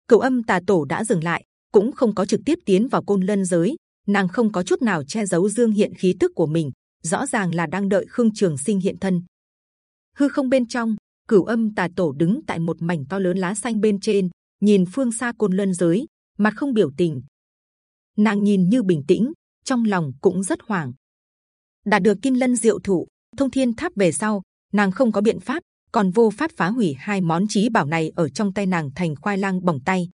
Cửu âm tà tổ đã dừng lại, cũng không có trực tiếp tiến vào côn luân giới. Nàng không có chút nào che giấu dương hiện khí tức của mình, rõ ràng là đang đợi Khương Trường Sinh hiện thân. Hư không bên trong, cửu âm tà tổ đứng tại một mảnh to lớn lá xanh bên trên, nhìn phương xa côn luân giới, mặt không biểu tình. Nàng nhìn như bình tĩnh, trong lòng cũng rất hoảng. đạt được kim lân diệu thụ, thông thiên tháp về sau, nàng không có biện pháp, còn vô pháp phá hủy hai món trí bảo này ở trong tay nàng thành khoai lang bỏng tay.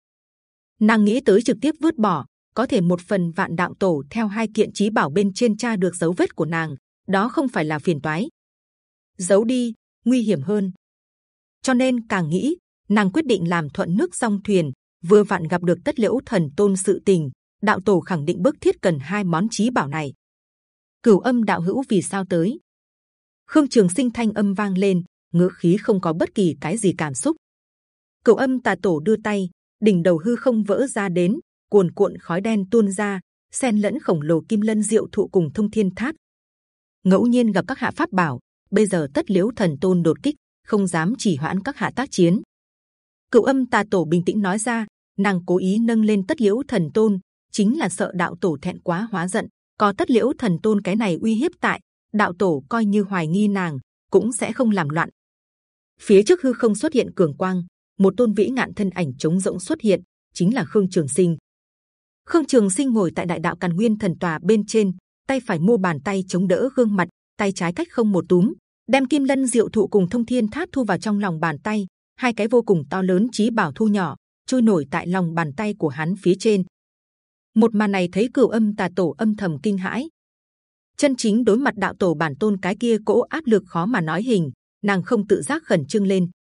Nàng nghĩ tới trực tiếp vứt bỏ, có thể một phần vạn đạo tổ theo hai kiện trí bảo bên trên tra được dấu vết của nàng, đó không phải là phiền toái. Giấu đi, nguy hiểm hơn. Cho nên càng nghĩ, nàng quyết định làm thuận nước song thuyền. Vừa vặn gặp được tất liễu thần tôn sự tình, đạo tổ khẳng định bức thiết cần hai món trí bảo này. Cửu âm đạo hữu vì sao tới? Khương Trường Sinh thanh âm vang lên, ngữ khí không có bất kỳ cái gì cảm xúc. Cửu âm tà tổ đưa tay, đỉnh đầu hư không vỡ ra đến, cuồn cuộn khói đen tuôn ra, xen lẫn khổng lồ kim lân diệu thụ cùng thông thiên tháp. Ngẫu nhiên gặp các hạ pháp bảo, bây giờ tất liễu thần tôn đột kích, không dám chỉ hoãn các hạ tác chiến. Cựu âm tà tổ bình tĩnh nói ra, nàng cố ý nâng lên tất liễu thần tôn, chính là sợ đạo tổ thẹn quá hóa giận. Có tất liễu thần tôn cái này uy hiếp tại, đạo tổ coi như hoài nghi nàng cũng sẽ không làm loạn. Phía trước hư không xuất hiện cường quang, một tôn vĩ ngạn thân ảnh trống rỗng xuất hiện, chính là Khương Trường Sinh. Khương Trường Sinh ngồi tại đại đạo càn nguyên thần tòa bên trên, tay phải mua bàn tay chống đỡ gương mặt, tay trái cách không một túm, đem kim lân diệu thụ cùng thông thiên tháp thu vào trong lòng bàn tay, hai cái vô cùng to lớn trí bảo thu nhỏ, trôi nổi tại lòng bàn tay của hắn phía trên. Một màn này thấy cửu âm tà tổ âm thầm kinh hãi. Chân chính đối mặt đạo tổ bản tôn cái kia cỗ áp lực khó mà nói hình, nàng không tự giác khẩn trương lên.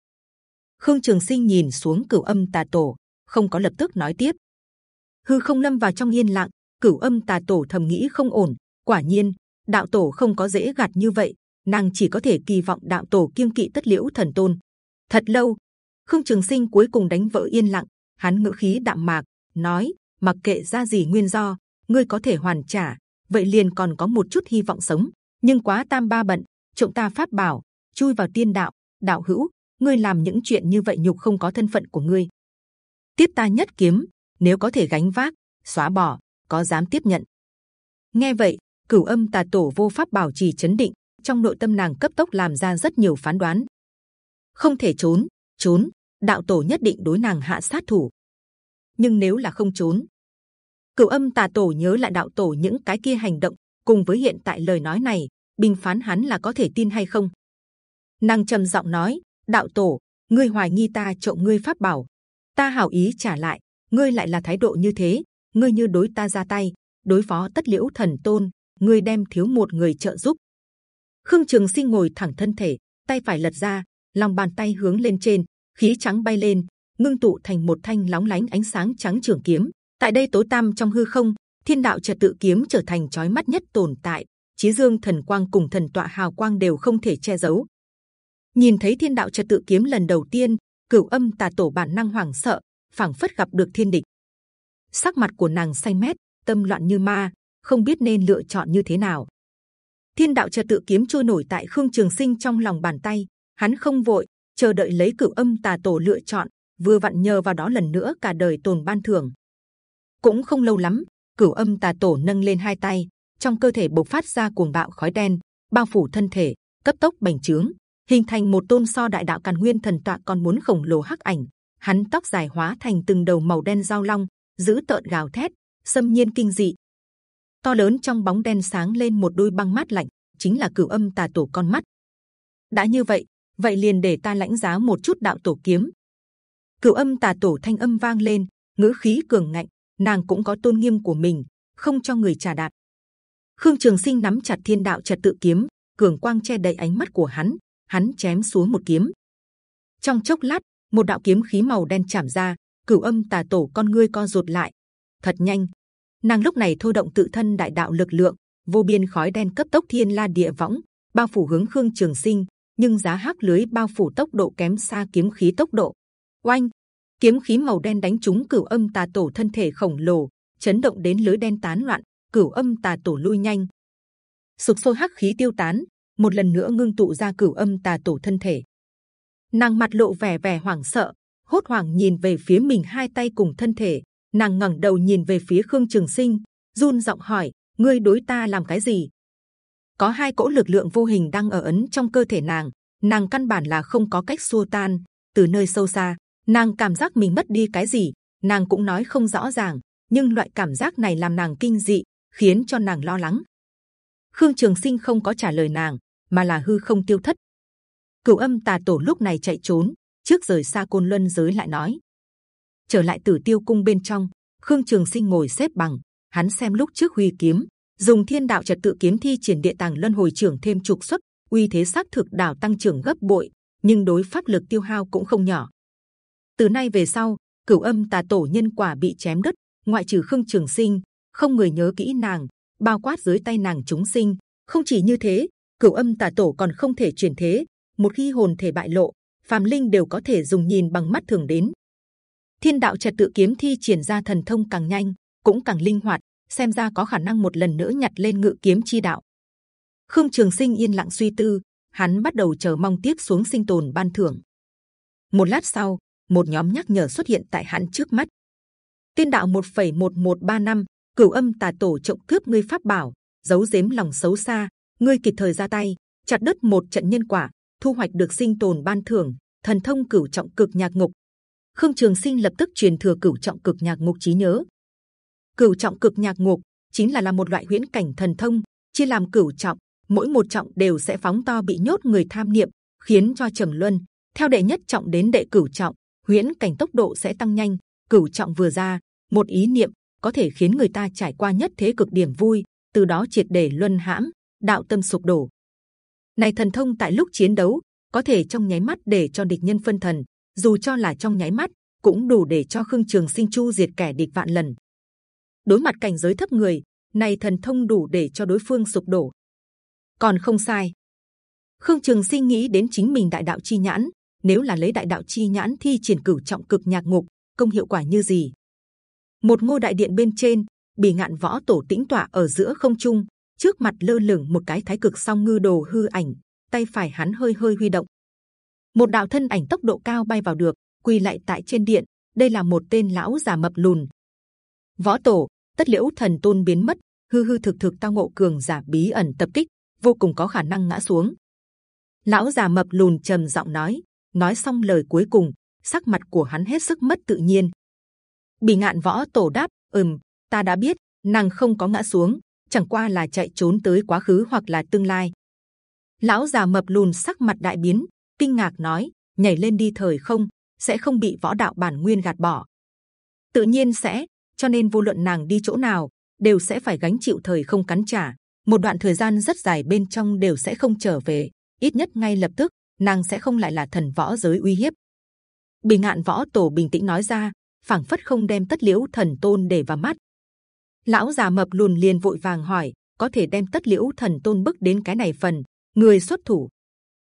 Khương Trường Sinh nhìn xuống cửu âm tà tổ, không có lập tức nói tiếp. Hư không lâm vào trong yên lặng, cửu âm tà tổ thầm nghĩ không ổn. Quả nhiên, đạo tổ không có dễ gạt như vậy, nàng chỉ có thể kỳ vọng đạo tổ kiêng kỵ tất liễu thần tôn. Thật lâu, Khương Trường Sinh cuối cùng đánh vỡ yên lặng, hắn ngữ khí đạm mạc nói: mặc kệ ra gì nguyên do, ngươi có thể hoàn trả, vậy liền còn có một chút hy vọng sống. Nhưng quá tam ba bận, trộm ta pháp bảo, chui vào tiên đạo, đạo hữu, ngươi làm những chuyện như vậy nhục không có thân phận của ngươi. Tiếp ta nhất kiếm, nếu có thể gánh vác, xóa bỏ, có dám tiếp nhận? Nghe vậy, cửu âm tà tổ vô pháp bảo trì chấn định, trong nội tâm nàng cấp tốc làm ra rất nhiều phán đoán. Không thể trốn, trốn, đạo tổ nhất định đối nàng hạ sát thủ. Nhưng nếu là không trốn, cửu âm tà tổ nhớ lại đạo tổ những cái kia hành động, cùng với hiện tại lời nói này, bình phán hắn là có thể tin hay không? Nàng trầm giọng nói: đạo tổ, ngươi hoài nghi ta trộm ngươi pháp bảo, ta hảo ý trả lại, ngươi lại là thái độ như thế, ngươi như đối ta ra tay, đối phó tất liễu thần tôn, ngươi đem thiếu một người trợ giúp. Khương Trường Sinh ngồi thẳng thân thể, tay phải lật ra, lòng bàn tay hướng lên trên, khí trắng bay lên, ngưng tụ thành một thanh lóng lánh ánh sáng trắng trường kiếm. Tại đây tối tăm trong hư không, thiên đạo trật tự kiếm trở thành chói mắt nhất tồn tại. Chí dương thần quang cùng thần tọa hào quang đều không thể che giấu, nhìn thấy thiên đạo trật tự kiếm lần đầu tiên cửu âm tà tổ bản năng hoảng sợ phảng phất gặp được thiên địch sắc mặt của nàng xanh mét tâm loạn như ma không biết nên lựa chọn như thế nào thiên đạo trật tự kiếm trôi nổi tại khương trường sinh trong lòng bàn tay hắn không vội chờ đợi lấy cửu âm tà tổ lựa chọn, vừa vặn nhờ vào đó lần nữa cả đời tồn ban thưởng. Cũng không lâu lắm, cửu âm tà tổ nâng lên hai tay, trong cơ thể bộc phát ra cuồng bạo khói đen, bao phủ thân thể, cấp tốc bành trướng, hình thành một tôn so đại đạo càn nguyên thần tọa còn muốn khổng lồ hắc ảnh. Hắn tóc dài hóa thành từng đầu màu đen giao long, giữ tợn gào thét, xâm nhiên kinh dị. To lớn trong bóng đen sáng lên một đôi băng mắt lạnh, chính là cửu âm tà tổ con mắt. Đã như vậy vậy liền để ta lãnh giá một chút đạo tổ kiếm cửu âm tà tổ thanh âm vang lên ngữ khí cường ngạnh nàng cũng có tôn nghiêm của mình không cho người trả đạp khương trường sinh nắm chặt thiên đạo trật tự kiếm cường quang che đậy ánh mắt của hắn hắn chém xuống một kiếm. Trong chốc lát, một đạo kiếm khí màu đen chạm ra, cửu âm tà tổ con ngươi co rụt lại. Thật nhanh, nàng lúc này thôi động tự thân đại đạo lực lượng vô biên khói đen cấp tốc thiên la địa võng bao phủ hướng khương trường sinh nhưng giá hắc lưới bao phủ tốc độ kém xa kiếm khí tốc độ. Oanh! Kiếm khí màu đen đánh trúng cửu âm tà tổ thân thể khổng lồ, chấn động đến lưới đen tán loạn, cửu âm tà tổ lui nhanh. Sục sôi hắc khí tiêu tán, một lần nữa ngưng tụ ra cửu âm tà tổ thân thể. Nàng mặt lộ vẻ vẻ hoảng sợ, hốt hoảng nhìn về phía mình hai tay cùng thân thể. Nàng ngẩng đầu nhìn về phía khương trường sinh, run giọng hỏi, ngươi đối ta làm cái gì? Có hai cỗ lực lượng vô hình đang ở ấn trong cơ thể nàng. Nàng căn bản là không có cách xua tan. Từ nơi sâu xa, nàng cảm giác mình mất đi cái gì. Nàng cũng nói không rõ ràng, nhưng loại cảm giác này làm nàng kinh dị, khiến cho nàng lo lắng. Khương trường sinh không có trả lời nàng, mà là hư không tiêu thất. Cửu âm tà tổ lúc này chạy trốn, trước rời xa côn luân giới lại nói. Trở lại tử tiêu cung bên trong, khương trường sinh ngồi xếp bằng, hắn xem lúc trước huy kiếm dùng thiên đạo trật tự kiếm thi triển địa tàng luân hồi trưởng thêm trục xuất, uy thế xác thực đảo tăng trưởng gấp bội, nhưng đối pháp lực tiêu hao cũng không nhỏ. Từ nay về sau, cửu âm tà tổ nhân quả bị chém đứt, ngoại trừ khương trường sinh, không người nhớ kỹ nàng, bao quát dưới tay nàng chúng sinh. Không chỉ như thế, cửu âm tà tổ còn không thể chuyển thế, một khi hồn thể bại lộ, phàm linh đều có thể dùng nhìn bằng mắt thường đến. Thiên đạo trật tự kiếm thi triển ra thần thông càng nhanh, cũng càng linh hoạt xem ra có khả năng một lần nữa nhặt lên ngự kiếm chi đạo. Khương trường sinh yên lặng suy tư hắn bắt đầu chờ mong tiếp xuống sinh tồn ban thưởng. Một lát sau một nhóm nhắc nhở xuất hiện tại hắn trước mắt. Tiên đạo 1,1135 cửu âm tà tổ trọng cướp ngươi pháp bảo giấu giếm lòng xấu xa ngươi kịp thời ra tay chặt đứt một trận nhân quả thu hoạch được sinh tồn ban thưởng thần thông cửu trọng cực nhạc ngục. Khương trường sinh lập tức truyền thừa cửu trọng cực nhạc ngục trí nhớ cửu trọng cực nhạc ngục chính là là một loại huyễn cảnh thần thông, chia làm cửu trọng, mỗi một trọng đều sẽ phóng to bị nhốt người tham niệm, khiến cho trầm luân, theo đệ nhất trọng đến đệ cửu trọng, huyễn cảnh tốc độ sẽ tăng nhanh. Cửu trọng vừa ra, một ý niệm có thể khiến người ta trải qua nhất thế cực điểm vui, từ đó triệt để luân hãm, đạo tâm sụp đổ. Này thần thông tại lúc chiến đấu, có thể trong nháy mắt để cho địch nhân phân thần, dù cho là trong nháy mắt, cũng đủ để cho khương trường sinh chu diệt kẻ địch vạn lần đối mặt cảnh giới thấp người, này thần thông đủ để cho đối phương sụp đổ. Còn không sai. Khương trường sinh nghĩ đến chính mình đại đạo chi nhãn. Nếu là lấy đại đạo chi nhãn thi triển cửu trọng cực nhạc ngục, công hiệu quả như gì? Một ngôi đại điện bên trên, bì ngạn võ tổ tĩnh tọa ở giữa không trung, trước mặt lơ lửng một cái thái cực song ngư đồ hư ảnh, tay phải hắn hơi hơi huy động. Một đạo thân ảnh tốc độ cao bay vào được, quỳ lại tại trên điện. Đây là một tên lão già mập lùn. Võ tổ tất liễu thần tôn biến mất, hư hư thực thực tao ngộ cường giả bí ẩn tập kích, vô cùng có khả năng ngã xuống. Lão già mập lùn trầm giọng nói nói xong lời cuối cùng, sắc mặt của hắn hết sức mất tự nhiên. Bì ngạn võ tổ đáp, ừm, ta đã biết, nàng không có ngã xuống, chẳng qua là chạy trốn tới quá khứ hoặc là tương lai. Lão già mập lùn sắc mặt đại biến, kinh ngạc nói, nhảy lên đi thời không, sẽ không bị võ đạo bản nguyên gạt bỏ. Tự nhiên sẽ cho nên vô luận nàng đi chỗ nào, đều sẽ phải gánh chịu thời không cắn trả. Một đoạn thời gian rất dài bên trong đều sẽ không trở về. Ít nhất ngay lập tức, nàng sẽ không lại là thần võ giới uy hiếp. Bình ngạn võ tổ bình tĩnh nói ra, phảng phất không đem tất liễu thần tôn để vào mắt. Lão già mập lùn liền vội vàng hỏi, có thể đem tất liễu thần tôn bức đến cái này phần, người xuất thủ?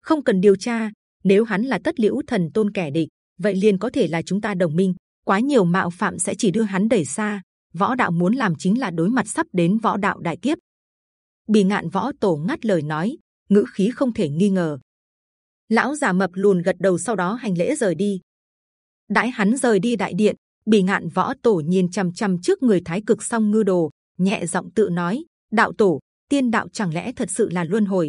Không cần điều tra, nếu hắn là tất liễu thần tôn kẻ địch, vậy liền có thể là chúng ta đồng minh quá nhiều mạo phạm sẽ chỉ đưa hắn đẩy xa. Võ đạo muốn làm chính là đối mặt sắp đến võ đạo đại kiếp. Bì ngạn võ tổ ngắt lời nói, ngữ khí không thể nghi ngờ. Lão già mập lùn gật đầu sau đó hành lễ rời đi. Đãi hắn rời đi đại điện, bì ngạn võ tổ nhìn c h ầ m c h ầ m trước người thái cực song ngư đồ, nhẹ giọng tự nói, đạo tổ, tiên đạo chẳng lẽ thật sự là luân hồi?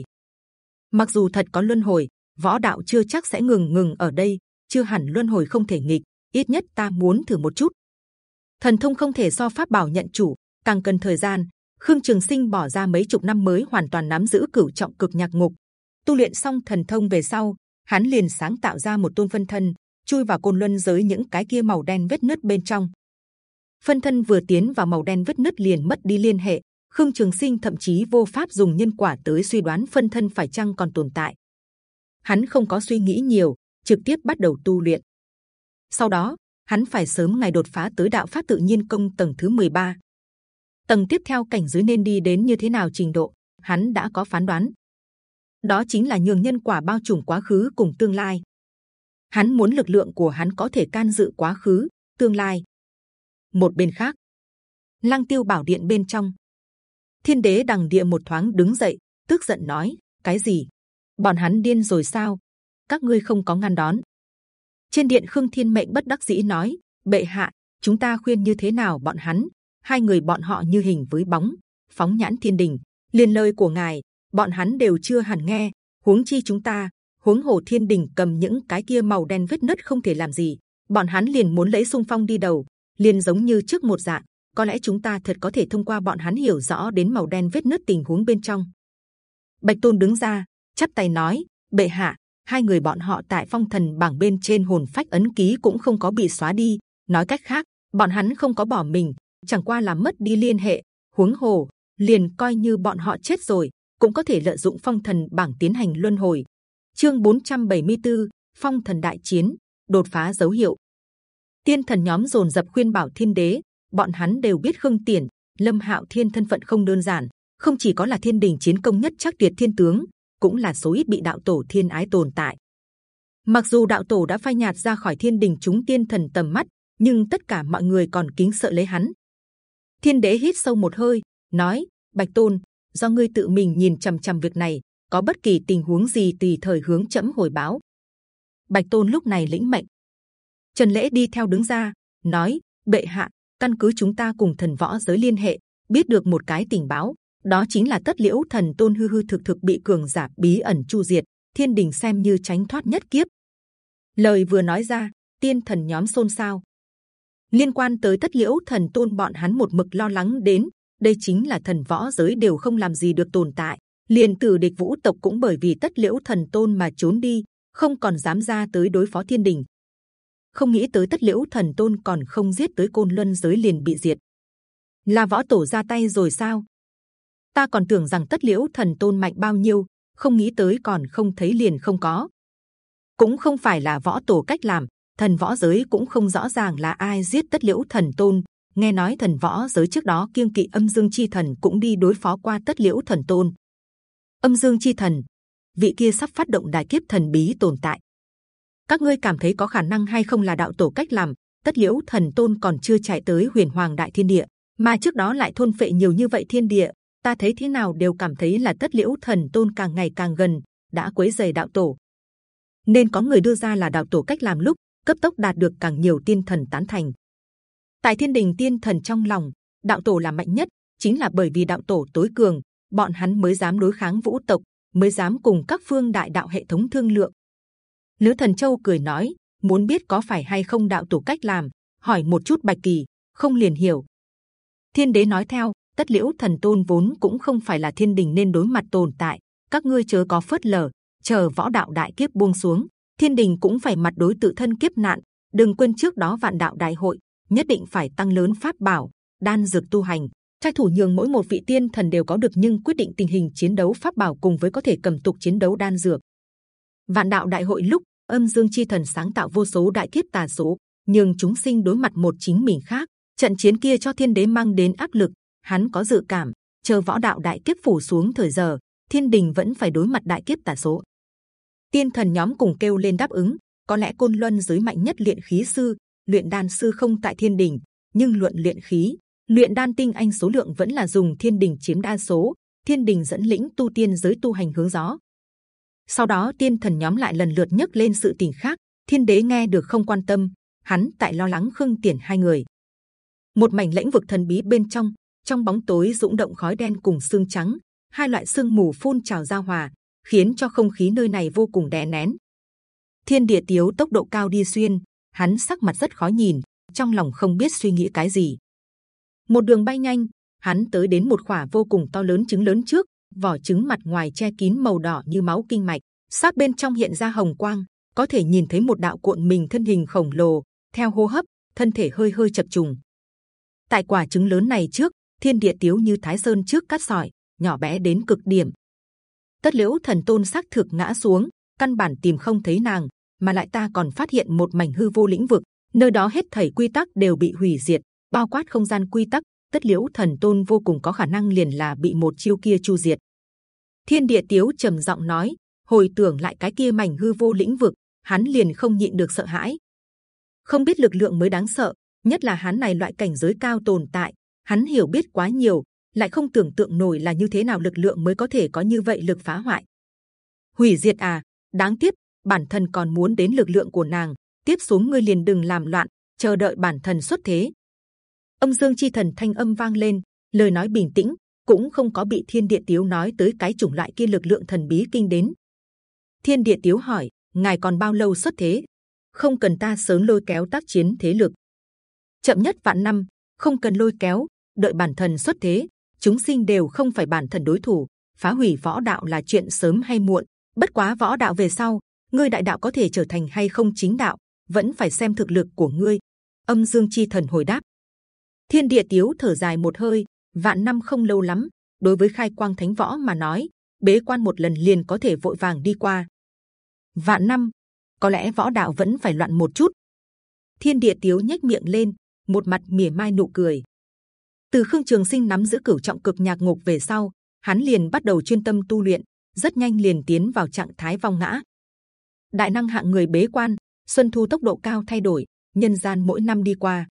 Mặc dù thật có luân hồi, võ đạo chưa chắc sẽ ngừng ngừng ở đây, chưa hẳn luân hồi không thể nghịch ít nhất ta muốn thử một chút thần thông không thể do pháp bảo nhận chủ càng cần thời gian khương trường sinh bỏ ra mấy chục năm mới hoàn toàn nắm giữ cửu trọng cực nhạc ngục tu luyện xong thần thông về sau hắn liền sáng tạo ra một tôn phân thân chui vào côn luân giới những cái kia màu đen vết nứt bên trong. Phân thân vừa tiến vào màu đen vết nứt liền mất đi liên hệ. Khương Trường Sinh thậm chí vô pháp dùng nhân quả tới suy đoán phân thân phải chăng còn tồn tại. Hắn không có suy nghĩ nhiều, trực tiếp bắt đầu tu luyện. Sau đó, hắn phải sớm ngày đột phá tới đạo pháp tự nhiên công tầng thứ 13. tầng tiếp theo cảnh giới nên đi đến như thế nào trình độ hắn đã có phán đoán. Đó chính là nhường nhân quả bao trùm quá khứ cùng tương lai. Hắn muốn lực lượng của hắn có thể can dự quá khứ tương lai. Một bên khác lăng tiêu bảo điện bên trong thiên đế đằng địa một thoáng đứng dậy tức giận nói cái gì? Bọn hắn điên rồi sao? Các ngươi không có ngăn đón trên điện khương thiên mệnh bất đắc dĩ nói, bệ hạ, chúng ta khuyên như thế nào bọn hắn? Hai người bọn họ như hình với bóng, phóng nhãn thiên đình. Liền lời của ngài, bọn hắn đều chưa hẳn nghe. Huống chi chúng ta, huống hồ thiên đình cầm những cái kia màu đen vết nứt không thể làm gì. Bọn hắn liền muốn lấy sung phong đi đầu, liền giống như trước một dạng. Có lẽ chúng ta thật có thể thông qua bọn hắn hiểu rõ đến màu đen vết nứt tình huống bên trong. Bạch tôn đứng ra, chắp tay nói, bệ hạ hai người bọn họ tại phong thần bảng bên trên hồn phách ấn ký cũng không có bị xóa đi. Nói cách khác bọn hắn không có bỏ mình chẳng qua là mất đi liên hệ huống hồ liền coi như bọn họ chết rồi cũng có thể lợi dụng phong thần bảng tiến hành luân hồi. Chương 474, phong thần đại chiến đột phá dấu hiệu. Tiên thần nhóm dồn dập khuyên bảo thiên đế bọn hắn đều biết khương tiền lâm hạo thiên thân phận không đơn giản không chỉ có là thiên đình chiến công nhất chắc tuyệt thiên tướng cũng là số ít bị đạo tổ thiên ái tồn tại. Mặc dù đạo tổ đã phai nhạt ra khỏi thiên đình chúng tiên thần tầm mắt, nhưng tất cả mọi người còn kính sợ lấy hắn. Thiên đế hít sâu một hơi, nói, bạch tôn, do ngươi tự mình nhìn c h ầ m c h ầ m việc này, có bất kỳ tình huống gì tùy thời hướng chậm hồi báo. Bạch tôn lúc này lĩnh mệnh. Trần lễ đi theo đứng ra, nói, bệ hạ, căn cứ chúng ta cùng thần võ giới liên hệ, biết được một cái tình báo đó chính là tất liễu thần tôn hư hư thực thực bị cường giả bí ẩn chu diệt, thiên đình xem như tránh thoát nhất kiếp. Lời vừa nói ra, tiên thần nhóm xôn xao. Liên quan tới tất liễu thần tôn, bọn hắn một mực lo lắng đến, đây chính là thần võ giới đều không làm gì được tồn tại. Liền từ địch vũ tộc cũng bởi vì tất liễu thần tôn mà trốn đi, không còn dám ra tới đối phó thiên đình. Không nghĩ tới tất liễu thần tôn còn không giết tới côn luân giới liền bị diệt. Là võ tổ ra tay rồi sao? Ta còn tưởng rằng tất liễu thần tôn mạnh bao nhiêu, không nghĩ tới còn không thấy liền không có. Cũng không phải là võ tổ cách làm, thần võ giới cũng không rõ ràng là ai giết tất liễu thần tôn. Nghe nói thần võ giới trước đó kiêng kỵ âm dương chi thần cũng đi đối phó qua tất liễu thần tôn. Âm dương chi thần, vị kia sắp phát động đại kiếp thần bí tồn tại. Các ngươi cảm thấy có khả năng hay không là đạo tổ cách làm, tất liễu thần tôn còn chưa chạy tới huyền hoàng đại thiên địa, mà trước đó lại thôn phệ nhiều như vậy thiên địa ta thấy thế nào đều cảm thấy là tất liễu thần tôn càng ngày càng gần, đã quấy rầy đạo tổ. Nên có người đưa ra là đạo tổ cách làm lúc, cấp tốc đạt được càng nhiều tiên thần tán thành. Tại thiên đình tiên thần trong lòng, đạo tổ là mạnh nhất, chính là bởi vì đạo tổ tối cường, bọn hắn mới dám đối kháng vũ tộc, mới dám cùng các phương đại đạo hệ thống thương lượng. Nữ thần châu cười nói, muốn biết có phải hay không đạo tổ cách làm? hỏi một chút bạch kỳ, không liền hiểu. Thiên đế nói theo tất liễu thần tôn vốn cũng không phải là thiên đình nên đối mặt tồn tại các ngươi chớ có phớt lờ chờ võ đạo đại kiếp buông xuống thiên đình cũng phải mặt đối tự thân kiếp nạn đừng quên trước đó vạn đạo đại hội nhất định phải tăng lớn pháp bảo, đan dược tu hành, trai thủ nhường mỗi một vị tiên thần đều có được nhưng quyết định tình hình chiến đấu pháp bảo cùng với có thể cầm tục chiến đấu đan dược. Vạn đạo đại hội lúc âm dương chi thần sáng tạo vô số đại kiếp tà số, nhưng chúng sinh đối mặt một chính mình khác. Trận chiến kia cho thiên đế mang đến áp lực, hắn có dự cảm, chờ võ đạo đại kiếp phủ xuống thời giờ, thiên đình vẫn phải đối mặt đại kiếp tà số. Tiên thần nhóm cùng kêu lên đáp ứng, có lẽ côn luân giới mạnh nhất luyện khí sư luyện đan sư không tại thiên đình, nhưng luận luyện khí, luyện đan tinh anh số lượng vẫn là dùng thiên đình chiếm đa số. Thiên đình dẫn lĩnh tu tiên giới tu hành hướng gió. Sau đó tiên thần nhóm lại lần lượt nhấc lên sự tình khác. Thiên đế nghe được không quan tâm, hắn tại lo lắng khương tiền hai người. Một mảnh lãnh vực thần bí bên trong, trong bóng tối dũng động khói đen cùng xương trắng, hai loại xương mù phun trào ra hòa, khiến cho không khí nơi này vô cùng đè nén. Thiên địa tiếu tốc độ cao đi xuyên, hắn sắc mặt rất khó nhìn, trong lòng không biết suy nghĩ cái gì. Một đường bay nhanh, hắn tới đến một khỏa vô cùng to lớn trứng lớn trước, vỏ trứng mặt ngoài che kín màu đỏ như máu kinh mạch, sát bên trong hiện ra hồng quang, có thể nhìn thấy một đạo cuộn mình thân hình khổng lồ, theo hô hấp, thân thể hơi hơi chập trùng. Tại quả trứng lớn này trước, thiên địa tiếu như thái sơn trước cát sỏi, nhỏ bé đến cực điểm. Tất liễu thần tôn xác thực ngã xuống, căn bản tìm không thấy nàng, mà lại ta còn phát hiện một mảnh hư vô lĩnh vực nơi đó hết thảy quy tắc đều bị hủy diệt bao quát không gian quy tắc tất liễu thần tôn vô cùng có khả năng liền là bị một chiêu kia chu diệt. Thiên địa tiếu trầm giọng nói, hồi tưởng lại cái kia mảnh hư vô lĩnh vực, hắn liền không nhịn được sợ hãi. Không biết lực lượng mới đáng sợ, nhất là hắn này loại cảnh giới cao tồn tại, hắn hiểu biết quá nhiều, lại không tưởng tượng nổi là như thế nào lực lượng mới có thể có như vậy lực phá hoại. Hủy diệt à, đáng tiếc, bản thân còn muốn đến lực lượng của nàng, tiếp xuống ngươi liền đừng làm loạn, chờ đợi bản thân xuất thế. Âm Dương chi thần thanh âm vang lên, lời nói bình tĩnh, cũng không có bị Thiên Địa Tiếu nói tới cái chủng loại kia lực lượng thần bí kinh đến. Thiên Địa Tiếu hỏi, ngài còn bao lâu xuất thế? Không cần ta sớm lôi kéo tác chiến thế lực. Chậm nhất vạn năm, không cần lôi kéo, đợi bản thần xuất thế, chúng sinh đều không phải bản thần đối thủ. Phá hủy võ đạo là chuyện sớm hay muộn. Bất quá võ đạo về sau, ngươi đại đạo có thể trở thành hay không chính đạo, vẫn phải xem thực lực của ngươi. Âm Dương Chi Thần hồi đáp. Thiên Địa Tiếu thở dài một hơi, vạn năm không lâu lắm. Đối với khai quang thánh võ mà nói, bế quan một lần liền có thể vội vàng đi qua. Vạn năm, có lẽ võ đạo vẫn phải loạn một chút. Thiên Địa Tiếu nhếch miệng lên, một mặt mỉa mai nụ cười. Từ Khương Trường Sinh nắm giữ cửu trọng cực nhạc ngục về sau, hắn liền bắt đầu chuyên tâm tu luyện, rất nhanh liền tiến vào trạng thái vong ngã. Đại năng hạng người bế quan, xuân thu tốc độ cao thay đổi, nhân gian mỗi năm đi qua.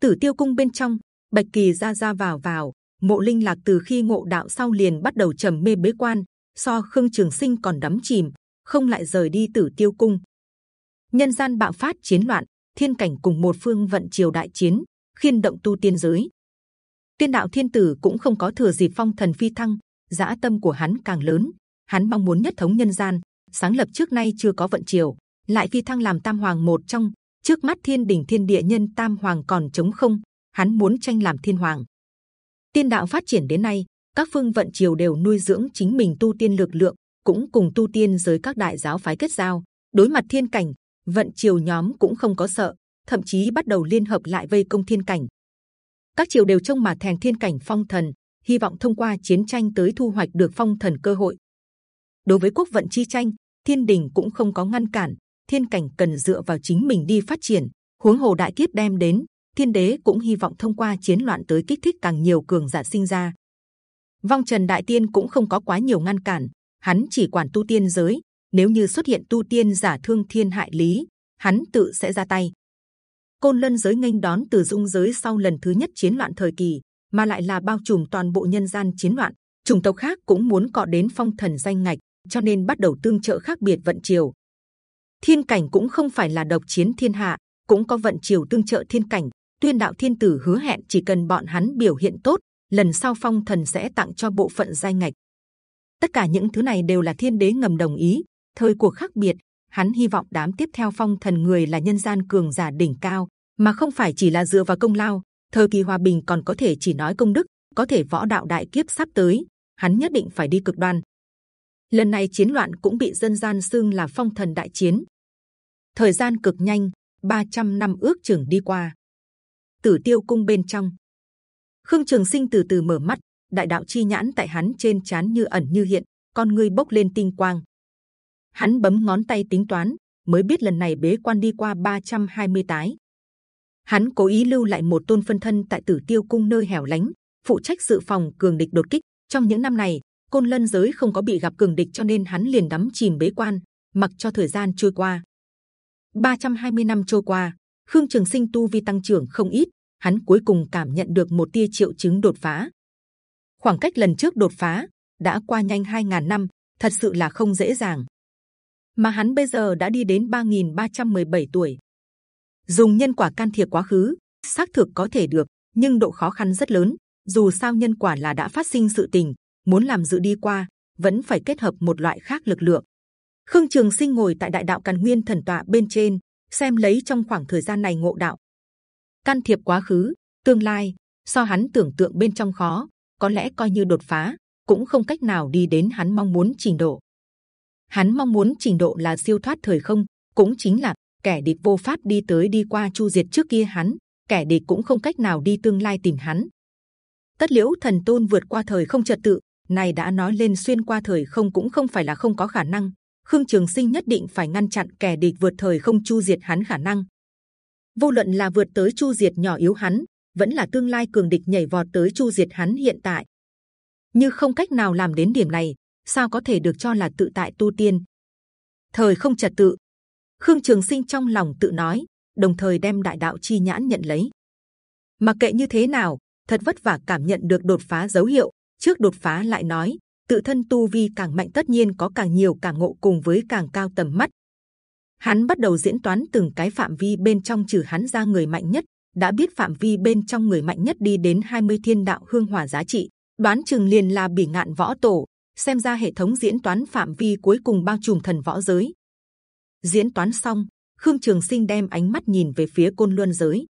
Tử Tiêu Cung bên trong, Bạch Kỳ ra ra vào vào, Mộ Linh lạc từ khi ngộ đạo sau liền bắt đầu trầm mê bế quan, so Khương Trường Sinh còn đắm chìm, không lại rời đi Tử Tiêu Cung. Nhân gian bạo phát chiến loạn, thiên cảnh cùng một phương vận triều đại chiến, khiên động tu tiên giới. Tiên đạo thiên tử cũng không có thừa dịp phong thần phi thăng, dã tâm của hắn càng lớn. Hắn mong muốn nhất thống nhân gian, sáng lập trước nay chưa có vận triều, lại phi thăng làm tam hoàng một trong. Trước mắt thiên đình thiên địa nhân tam hoàng còn chống không, hắn muốn tranh làm thiên hoàng. Tiên đạo phát triển đến nay, các phương vận triều đều nuôi dưỡng chính mình tu tiên lực lượng, cũng cùng tu tiên giới các đại giáo phái kết giao. Đối mặt thiên cảnh, vận triều nhóm cũng không có sợ, thậm chí bắt đầu liên hợp lại vây công thiên cảnh. Các triều đều trông mà thèm thiên cảnh phong thần, hy vọng thông qua chiến tranh tới thu hoạch được phong thần cơ hội. Đối với quốc vận chi tranh, thiên đình cũng không có ngăn cản, thiên cảnh cần dựa vào chính mình đi phát triển. Huống hồ đại kiếp đem đến, thiên đế cũng hy vọng thông qua chiến loạn tới kích thích càng nhiều cường giả sinh ra. Vong Trần Đại Tiên cũng không có quá nhiều ngăn cản, hắn chỉ quản tu tiên giới, nếu như xuất hiện tu tiên giả thương thiên hại lý, hắn tự sẽ ra tay. Côn Lân giới nghênh đón từ dung giới sau lần thứ nhất chiến loạn thời kỳ, mà lại là bao trùm toàn bộ nhân gian chiến loạn. chủng tộc khác cũng muốn cọ đến phong thần danh ngạch, cho nên bắt đầu tương trợ khác biệt vận triều. Thiên cảnh cũng không phải là độc chiến thiên hạ, cũng có vận triều tương trợ thiên cảnh. Tuyên đạo thiên tử hứa hẹn chỉ cần bọn hắn biểu hiện tốt, lần sau phong thần sẽ tặng cho bộ phận danh ngạch. Tất cả những thứ này đều là thiên đế ngầm đồng ý, thời cuộc khác biệt, hắn hy vọng đám tiếp theo phong thần người là nhân gian cường giả đỉnh cao, mà không phải chỉ là dựa vào công lao. Thời kỳ hòa bình còn có thể chỉ nói công đức, có thể võ đạo đại kiếp sắp tới, hắn nhất định phải đi cực đoan. Lần này chiến loạn cũng bị dân gian xưng là phong thần đại chiến. Thời gian cực nhanh 300 năm ước chừng đi qua. Tử tiêu cung bên trong. Khương trường sinh từ từ mở mắt, đại đạo chi nhãn tại hắn trên chán như ẩn như hiện, con ngươi bốc lên tinh quang hắn bấm ngón tay tính toán, mới biết lần này bế quan đi qua 320 tái. Hắn cố ý lưu lại một tôn phân thân tại tử tiêu cung nơi hẻo lánh, phụ trách sự phòng cường địch đột kích. Trong những năm này, côn lân giới không có bị gặp cường địch cho nên hắn liền đắm chìm bế quan, mặc cho thời gian trôi qua. 320 năm trôi qua, khương trường sinh tu vi tăng trưởng không ít, hắn cuối cùng cảm nhận được một tia triệu chứng đột phá. Khoảng cách lần trước đột phá, đã qua nhanh 2.000 năm, thật sự là không dễ dàng mà hắn bây giờ đã đi đến 3.317 tuổi. Dùng nhân quả can thiệp quá khứ, xác thực có thể được, nhưng độ khó khăn rất lớn. Dù sao nhân quả là đã phát sinh sự tình, muốn làm dự đi qua, vẫn phải kết hợp một loại khác lực lượng. Khương Trường Sinh ngồi tại Đại Đạo Càn Nguyên Thần tọa bên trên, xem lấy trong khoảng thời gian này ngộ đạo, can thiệp quá khứ, tương lai, so hắn tưởng tượng bên trong khó, có lẽ coi như đột phá, cũng không cách nào đi đến hắn mong muốn trình độ hắn mong muốn trình độ là siêu thoát thời không cũng chính là kẻ địch vô pháp đi tới đi qua chu diệt trước kia hắn kẻ địch cũng không cách nào đi tương lai tìm hắn. Tất liễu thần tôn vượt qua thời không trật tự này đã nói lên xuyên qua thời không cũng không phải là không có khả năng. Khương trường sinh nhất định phải ngăn chặn kẻ địch vượt thời không chu diệt hắn khả năng. Vô luận là vượt tới chu diệt nhỏ yếu hắn vẫn là tương lai cường địch nhảy vọt tới chu diệt hắn hiện tại. Như không cách nào làm đến điểm này, sao có thể được cho là tự tại tu tiên? Thời không trật tự. Khương Trường Sinh trong lòng tự nói, đồng thời đem đại đạo chi nhãn nhận lấy. Mặc kệ như thế nào, thật vất vả cảm nhận được đột phá dấu hiệu. Trước đột phá lại nói, tự thân tu vi càng mạnh tất nhiên có càng nhiều càng ngộ cùng với càng cao tầm mắt. Hắn bắt đầu diễn toán từng cái phạm vi bên trong trừ hắn ra người mạnh nhất, đã biết phạm vi bên trong người mạnh nhất đi đến 20 thiên đạo hương hỏa giá trị, đoán chừng liền là bỉ ngạn võ tổ. Xem ra hệ thống diễn toán phạm vi cuối cùng bao trùm thần võ giới. Diễn toán xong, Khương Trường Sinh đem ánh mắt nhìn về phía côn luân giới.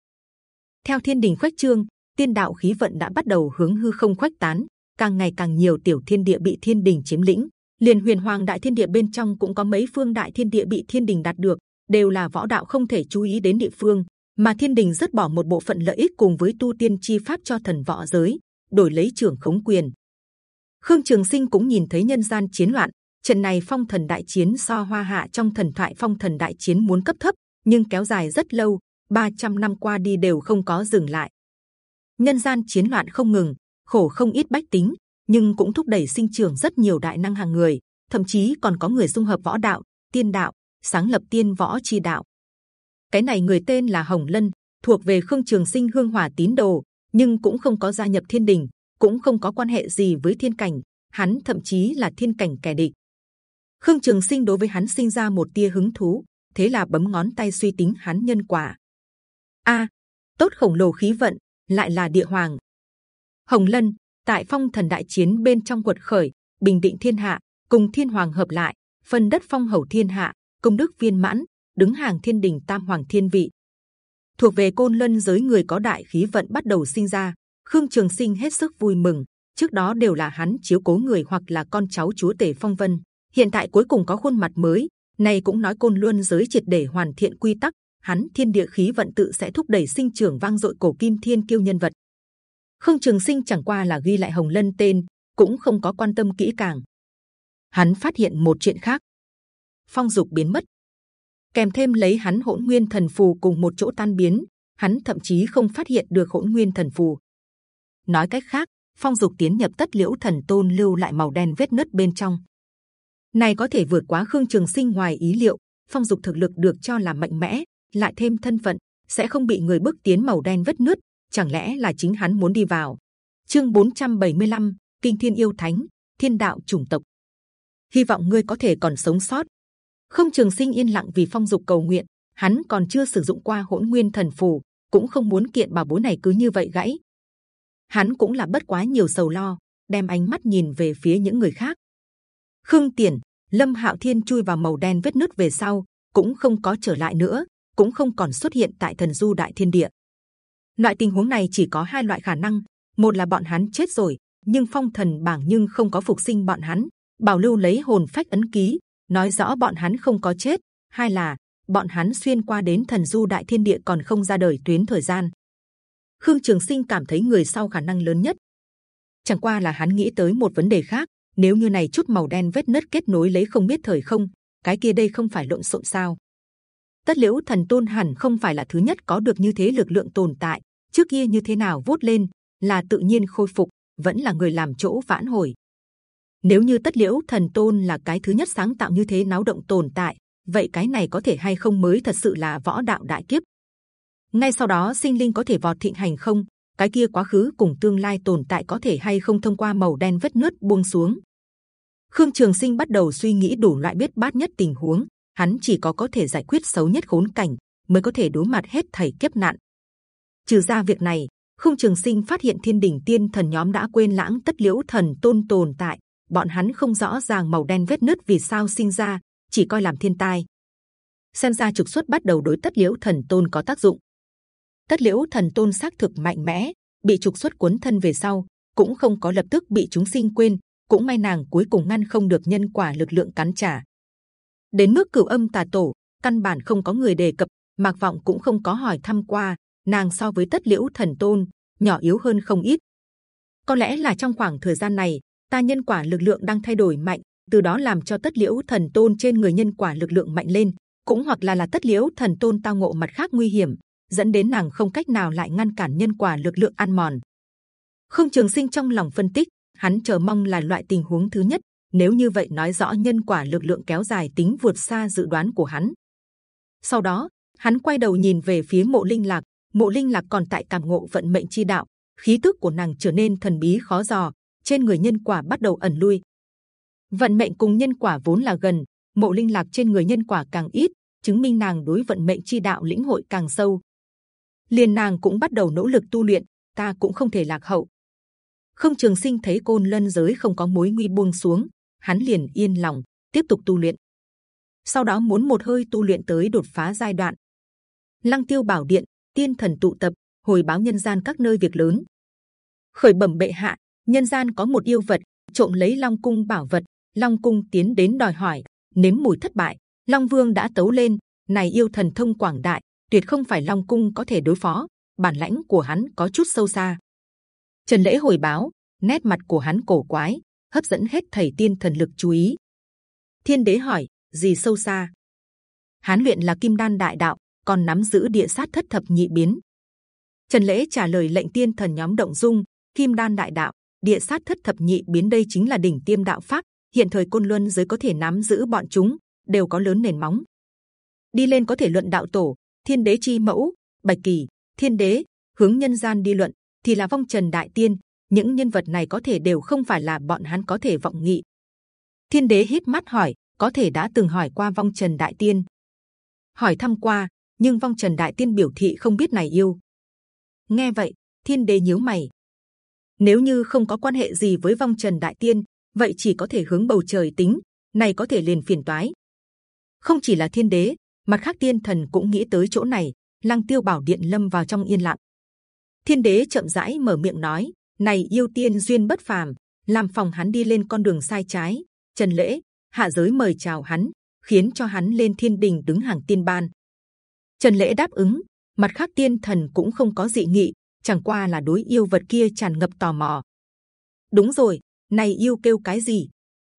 Theo thiên đình khuếch trương, tiên đạo khí vận đã bắt đầu hướng hư không khuếch tán, càng ngày càng nhiều tiểu thiên địa bị thiên đình chiếm lĩnh. liền huyền hoàng đại thiên địa bên trong cũng có mấy phương đại thiên địa bị thiên đình đạt được, đều là võ đạo không thể chú ý đến địa phương, mà thiên đình rất bỏ một bộ phận lợi ích cùng với tu tiên chi pháp cho thần võ giới, đổi lấy trưởng khống quyền. Khương Trường Sinh cũng nhìn thấy nhân gian chiến loạn, trận này phong thần đại chiến so hoa hạ trong thần thoại phong thần đại chiến muốn cấp thấp, nhưng kéo dài rất lâu, 300 năm qua đi đều không có dừng lại. Nhân gian chiến loạn không ngừng, khổ không ít bách tính, nhưng cũng thúc đẩy sinh trưởng rất nhiều đại năng hàng người, thậm chí còn có người dung hợp võ đạo, tiên đạo, sáng lập tiên võ chi đạo. Cái này người tên là Hồng Lân, thuộc về Khương Trường Sinh hương hỏa tín đồ, nhưng cũng không có gia nhập thiên đình, cũng không có quan hệ gì với thiên cảnh. Hắn thậm chí là thiên cảnh kẻ địch. Khương Trường Sinh đối với hắn sinh ra một tia hứng thú, thế là bấm ngón tay suy tính hắn nhân quả. A, tốt khổng lồ khí vận, lại là địa hoàng. Hồng Lân tại phong thần đại chiến bên trong quật khởi, bình định thiên hạ, cùng thiên hoàng hợp lại, phân đất phong hầu thiên hạ, công đức viên mãn, đứng hàng thiên đình tam hoàng thiên vị. Thuộc về côn lân giới người có đại khí vận bắt đầu sinh ra, Khương Trường Sinh hết sức vui mừng. Trước đó đều là hắn chiếu cố người hoặc là con cháu chúa tể phong vân, hiện tại cuối cùng có khuôn mặt mới, này cũng nói côn luân giới triệt để hoàn thiện quy tắc, hắn thiên địa khí vận tự sẽ thúc đẩy sinh trưởng vang dội cổ kim thiên kiêu nhân vật. Khương Trường Sinh chẳng qua là ghi lại Hồng Lân tên, cũng không có quan tâm kỹ càng. Hắn phát hiện một chuyện khác, phong dục biến mất, kèm thêm lấy hắn hỗn nguyên thần phù cùng một chỗ tan biến, hắn thậm chí không phát hiện được hỗn nguyên thần phù. Nói cách khác, phong dục tiến nhập tất liễu thần tôn lưu lại màu đen vết nứt bên trong. Này có thể vượt quá khương trường sinh ngoài ý liệu. Phong dục thực lực được cho là mạnh mẽ, lại thêm thân phận sẽ không bị người bước tiến màu đen vết nứt. Chẳng lẽ là chính hắn muốn đi vào? Chương 475, Kinh Thiên yêu thánh, Thiên đạo chủng tộc. Hy vọng ngươi có thể còn sống sót. Không Trường Sinh yên lặng vì phong dục cầu nguyện. Hắn còn chưa sử dụng qua hỗn nguyên thần phù, cũng không muốn kiện bà bối này cứ như vậy gãy. Hắn cũng là bất quá nhiều sầu lo, đem ánh mắt nhìn về phía những người khác. Khương Tiền, Lâm Hạo Thiên chui vào màu đen vết nứt về sau, cũng không có trở lại nữa, cũng không còn xuất hiện tại thần du đại thiên địa. Loại tình huống này chỉ có hai loại khả năng: một là bọn hắn chết rồi, nhưng phong thần bảng nhưng không có phục sinh bọn hắn, bảo lưu lấy hồn phách ấn ký, nói rõ bọn hắn không có chết; hai là bọn hắn xuyên qua đến thần du đại thiên địa còn không ra đời tuyến thời gian. Khương Trường Sinh cảm thấy người sau khả năng lớn nhất. Chẳng qua là hắn nghĩ tới một vấn đề khác, nếu như này chút màu đen vết nứt kết nối lấy không biết thời không, cái kia đây không phải lộn xộn sao? Tất liễu thần tôn hẳn không phải là thứ nhất có được như thế lực lượng tồn tại. Trước kia như thế nào vút lên là tự nhiên khôi phục, vẫn là người làm chỗ vãn hồi. Nếu như tất liễu thần tôn là cái thứ nhất sáng tạo như thế náo động tồn tại, vậy cái này có thể hay không mới thật sự là võ đạo đại kiếp. Ngay sau đó sinh linh có thể vọt thịnh hành không? cái kia quá khứ cùng tương lai tồn tại có thể hay không thông qua màu đen vết nứt buông xuống. Khương Trường Sinh bắt đầu suy nghĩ đủ loại biết bát nhất tình huống, hắn chỉ có có thể giải quyết xấu nhất khốn cảnh mới có thể đối mặt hết thảy kiếp nạn. Trừ ra việc này, Khương Trường Sinh phát hiện Thiên đỉnh Tiên Thần nhóm đã quên lãng tất liễu thần tôn tồn tại, bọn hắn không rõ ràng màu đen vết nứt vì sao sinh ra, chỉ coi làm thiên tai. Xem ra trục xuất bắt đầu đối tất liễu thần tôn có tác dụng tất liễu thần tôn xác thực mạnh mẽ, bị trục xuất cuốn thân về sau, cũng không có lập tức bị chúng sinh quên, cũng may nàng cuối cùng ngăn không được nhân quả lực lượng cắn trả. Đến mức cửu âm tà tổ, căn bản không có người đề cập, mạc vọng cũng không có hỏi thăm qua, nàng so với tất liễu thần tôn, nhỏ yếu hơn không ít. Có lẽ là trong khoảng thời gian này, ta nhân quả lực lượng đang thay đổi mạnh, từ đó làm cho tất liễu thần tôn trên người nhân quả lực lượng mạnh lên, cũng hoặc là là tất liễu thần tôn tao ngộ mặt khác nguy hiểm dẫn đến nàng không cách nào lại ngăn cản nhân quả lực lượng ăn mòn. Không Trường Sinh trong lòng phân tích, hắn chờ mong là loại tình huống thứ nhất. Nếu như vậy nói rõ nhân quả lực lượng kéo dài tính vượt xa dự đoán của hắn. Sau đó, hắn quay đầu nhìn về phía Mộ Linh Lạc. Mộ Linh Lạc còn tại cảm ngộ vận mệnh chi đạo, khí tức của nàng trở nên thần bí khó dò, trên người nhân quả bắt đầu ẩn lui. Vận mệnh cùng nhân quả vốn là gần, Mộ Linh Lạc trên người nhân quả càng ít, chứng minh nàng đối vận mệnh chi đạo lĩnh hội càng sâu. Liền nàng cũng bắt đầu nỗ lực tu luyện, ta cũng không thể lạc hậu. Không Trường Sinh thấy côn lân giới không có mối nguy buông xuống, hắn liền yên lòng tiếp tục tu luyện. Sau đó muốn một hơi tu luyện tới đột phá giai đoạn. Lăng Tiêu Bảo Điện, Tiên Thần tụ tập, hồi báo nhân gian các nơi việc lớn. Khởi bẩm bệ hạ, nhân gian có một yêu vật trộm lấy Long Cung bảo vật, Long Cung tiến đến đòi hỏi, nếm mùi thất bại, Long Vương đã tấu lên, này yêu thần thông quảng đại, tuyệt không phải Long Cung có thể đối phó. Bản lãnh của hắn có chút sâu xa. Trần lễ hồi báo, nét mặt của hắn cổ quái, hấp dẫn hết thầy tiên thần lực chú ý. Thiên đế hỏi, gì sâu xa? Hán luyện là kim đan đại đạo, còn nắm giữ địa sát thất thập nhị biến. Trần lễ trả lời lệnh tiên thần nhóm động dung, kim đan đại đạo, địa sát thất thập nhị biến đây chính là đỉnh tiêm đạo pháp. Hiện thời côn luân giới có thể nắm giữ bọn chúng, đều có lớn nền móng. Đi lên có thể luận đạo tổ, thiên đế chi mẫu, bạch kỳ, thiên đế, hướng nhân gian đi luận, thì là vong trần đại tiên. Những nhân vật này có thể đều không phải là bọn hắn có thể vọng nghị. Thiên đế hít mắt hỏi, có thể đã từng hỏi qua vong trần đại tiên, hỏi thăm qua, nhưng vong trần đại tiên biểu thị không biết này yêu. Nghe vậy, thiên đế nhíu mày. Nếu như không có quan hệ gì với vong trần đại tiên, vậy chỉ có thể hướng bầu trời tính, này có thể liền phiền toái. Không chỉ là thiên đế, mặt khác tiên thần cũng nghĩ tới chỗ này. Lăng Tiêu Bảo Điện lâm vào trong yên lặng. Thiên đế chậm rãi mở miệng nói: này yêu tiên duyên bất phàm, làm phòng hắn đi lên con đường sai trái. Trần lễ hạ giới mời chào hắn, khiến cho hắn lên thiên đình đứng hàng tiên ban. Trần lễ đáp ứng, mặt khác tiên thần cũng không có dị nghị, chẳng qua là đối yêu vật kia tràn ngập tò mò. Đúng rồi, này yêu kêu cái gì?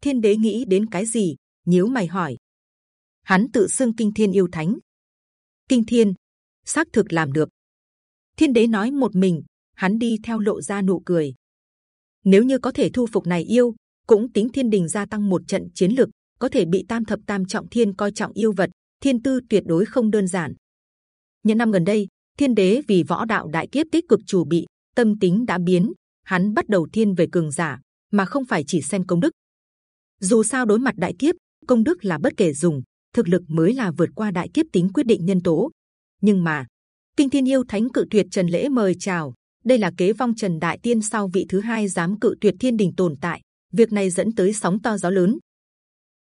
Thiên đế nghĩ đến cái gì? nhíu mày hỏi. Hắn tự xưng kinh thiên yêu thánh. Kinh thiên, xác thực làm được. Thiên đế nói một mình, hắn đi theo lộ ra nụ cười. Nếu như có thể thu phục này yêu, cũng tính thiên đình gia tăng một trận chiến lực, có thể bị tam thập tam trọng thiên coi trọng yêu vật, thiên tư tuyệt đối không đơn giản. Những năm gần đây, thiên đế vì võ đạo đại kiếp tích cực chủ bị, tâm tính đã biến, hắn bắt đầu thiên về cường giả, mà không phải chỉ xem công đức. Dù sao đối mặt đại kiếp, công đức là bất kể dùng, thực lực mới là vượt qua đại kiếp tính quyết định nhân tố. Nhưng mà, kinh thiên yêu thánh cự tuyệt trần lễ mời chào, đây là kế vong trần đại tiên sau vị thứ hai dám cự tuyệt thiên đình tồn tại. Việc này dẫn tới sóng to gió lớn.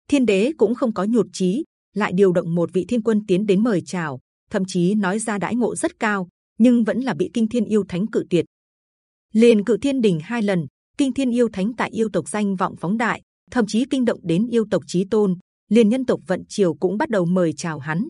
Thiên đế cũng không có nhụt chí, lại điều động một vị thiên quân tiến đến mời chào, thậm chí nói ra đãi ngộ rất cao, nhưng vẫn là bị kinh thiên yêu thánh cự tuyệt. liền cự thiên đình hai lần, kinh thiên yêu thánh tại yêu tộc danh vọng phóng đại, thậm chí kinh động đến yêu tộc chí tôn, liền nhân tộc vận triều cũng bắt đầu mời chào hắn.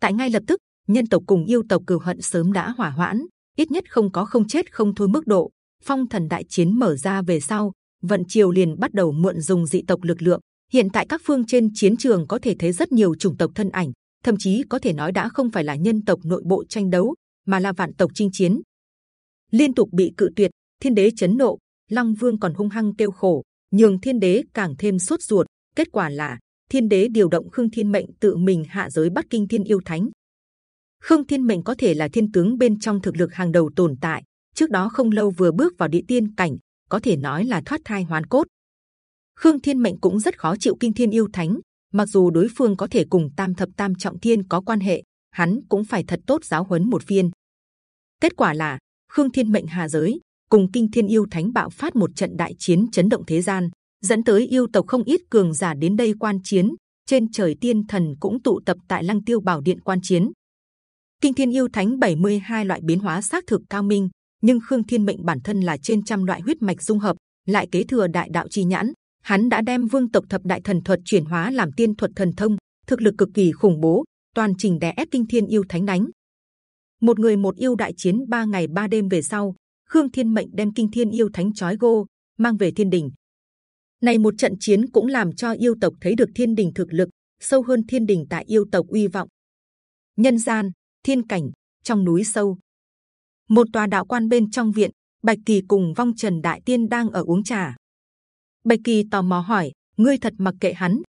Tại ngay lập tức, nhân tộc cùng yêu tộc cừu hận sớm đã hỏa hoãn, ít nhất không có không chết không thôi mức độ. Phong thần đại chiến mở ra về sau, vận triều liền bắt đầu muộn dùng dị tộc lực lượng. Hiện tại các phương trên chiến trường có thể thấy rất nhiều chủng tộc thân ảnh, thậm chí có thể nói đã không phải là nhân tộc nội bộ tranh đấu, mà là vạn tộc chinh chiến. Liên tục bị cự tuyệt, thiên đế chấn nộ, long Vương còn hung hăng kêu khổ, nhường thiên đế càng thêm sốt ruột. Kết quả là thiên đế điều động khương thiên mệnh tự mình hạ giới bắt kinh thiên yêu thánh. Khương Thiên Mệnh có thể là thiên tướng bên trong thực lực hàng đầu tồn tại. Trước đó không lâu vừa bước vào địa tiên cảnh, có thể nói là thoát thai hoàn cốt. Khương Thiên Mệnh cũng rất khó chịu kinh thiên yêu thánh. Mặc dù đối phương có thể cùng Tam thập Tam trọng thiên có quan hệ, hắn cũng phải thật tốt giáo huấn một phiên. Kết quả là Khương Thiên Mệnh hà giới cùng kinh thiên yêu thánh bạo phát một trận đại chiến chấn động thế gian, dẫn tới yêu tộc không ít cường giả đến đây quan chiến. Trên trời tiên thần cũng tụ tập tại Lăng Tiêu Bảo Điện quan chiến. Kinh Thiên Yêu Thánh 72 loại biến hóa xác thực cao minh, nhưng Khương Thiên Mệnh bản thân là trên trăm loại huyết mạch dung hợp, lại kế thừa đại đạo chi nhãn, hắn đã đem vương tộc thập đại thần thuật chuyển hóa làm tiên thuật thần thông, thực lực cực kỳ khủng bố, toàn trình đè ép Kinh Thiên Yêu Thánh đánh. Một người một yêu đại chiến ba ngày ba đêm về sau, Khương Thiên Mệnh đem Kinh Thiên Yêu Thánh chói gô mang về Thiên Đình. Này một trận chiến cũng làm cho yêu tộc thấy được Thiên Đình thực lực sâu hơn Thiên Đình tại yêu tộc uy vọng. Nhân gian thiên cảnh trong núi sâu. Một tòa đạo quan bên trong viện, Bạch Kỳ cùng Vong Trần Đại Tiên đang ở uống trà. Bạch Kỳ tò mò hỏi: ngươi thật mặc kệ hắn?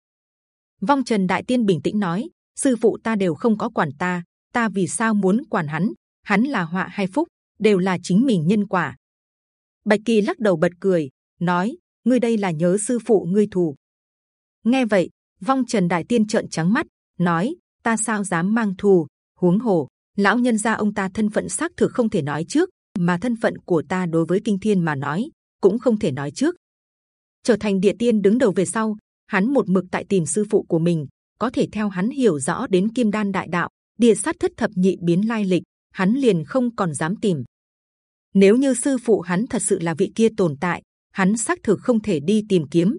Vong Trần Đại Tiên bình tĩnh nói: sư phụ ta đều không có quản ta, ta vì sao muốn quản hắn? Hắn là họa hay phúc, đều là chính mình nhân quả. Bạch Kỳ lắc đầu bật cười, nói: ngươi đây là nhớ sư phụ ngươi thù. Nghe vậy, Vong Trần Đại Tiên trợn trắng mắt, nói: ta sao dám mang thù? Huống hồ, lão nhân gia ông ta thân phận xác thực không thể nói trước, mà thân phận của ta đối với kinh thiên mà nói cũng không thể nói trước. Trở thành địa tiên đứng đầu về sau, hắn một mực tại tìm sư phụ của mình, có thể theo hắn hiểu rõ đến kim đan đại đạo, địa sát thất thập nhị biến lai lịch, hắn liền không còn dám tìm. Nếu như sư phụ hắn thật sự là vị kia tồn tại, hắn xác thực không thể đi tìm kiếm.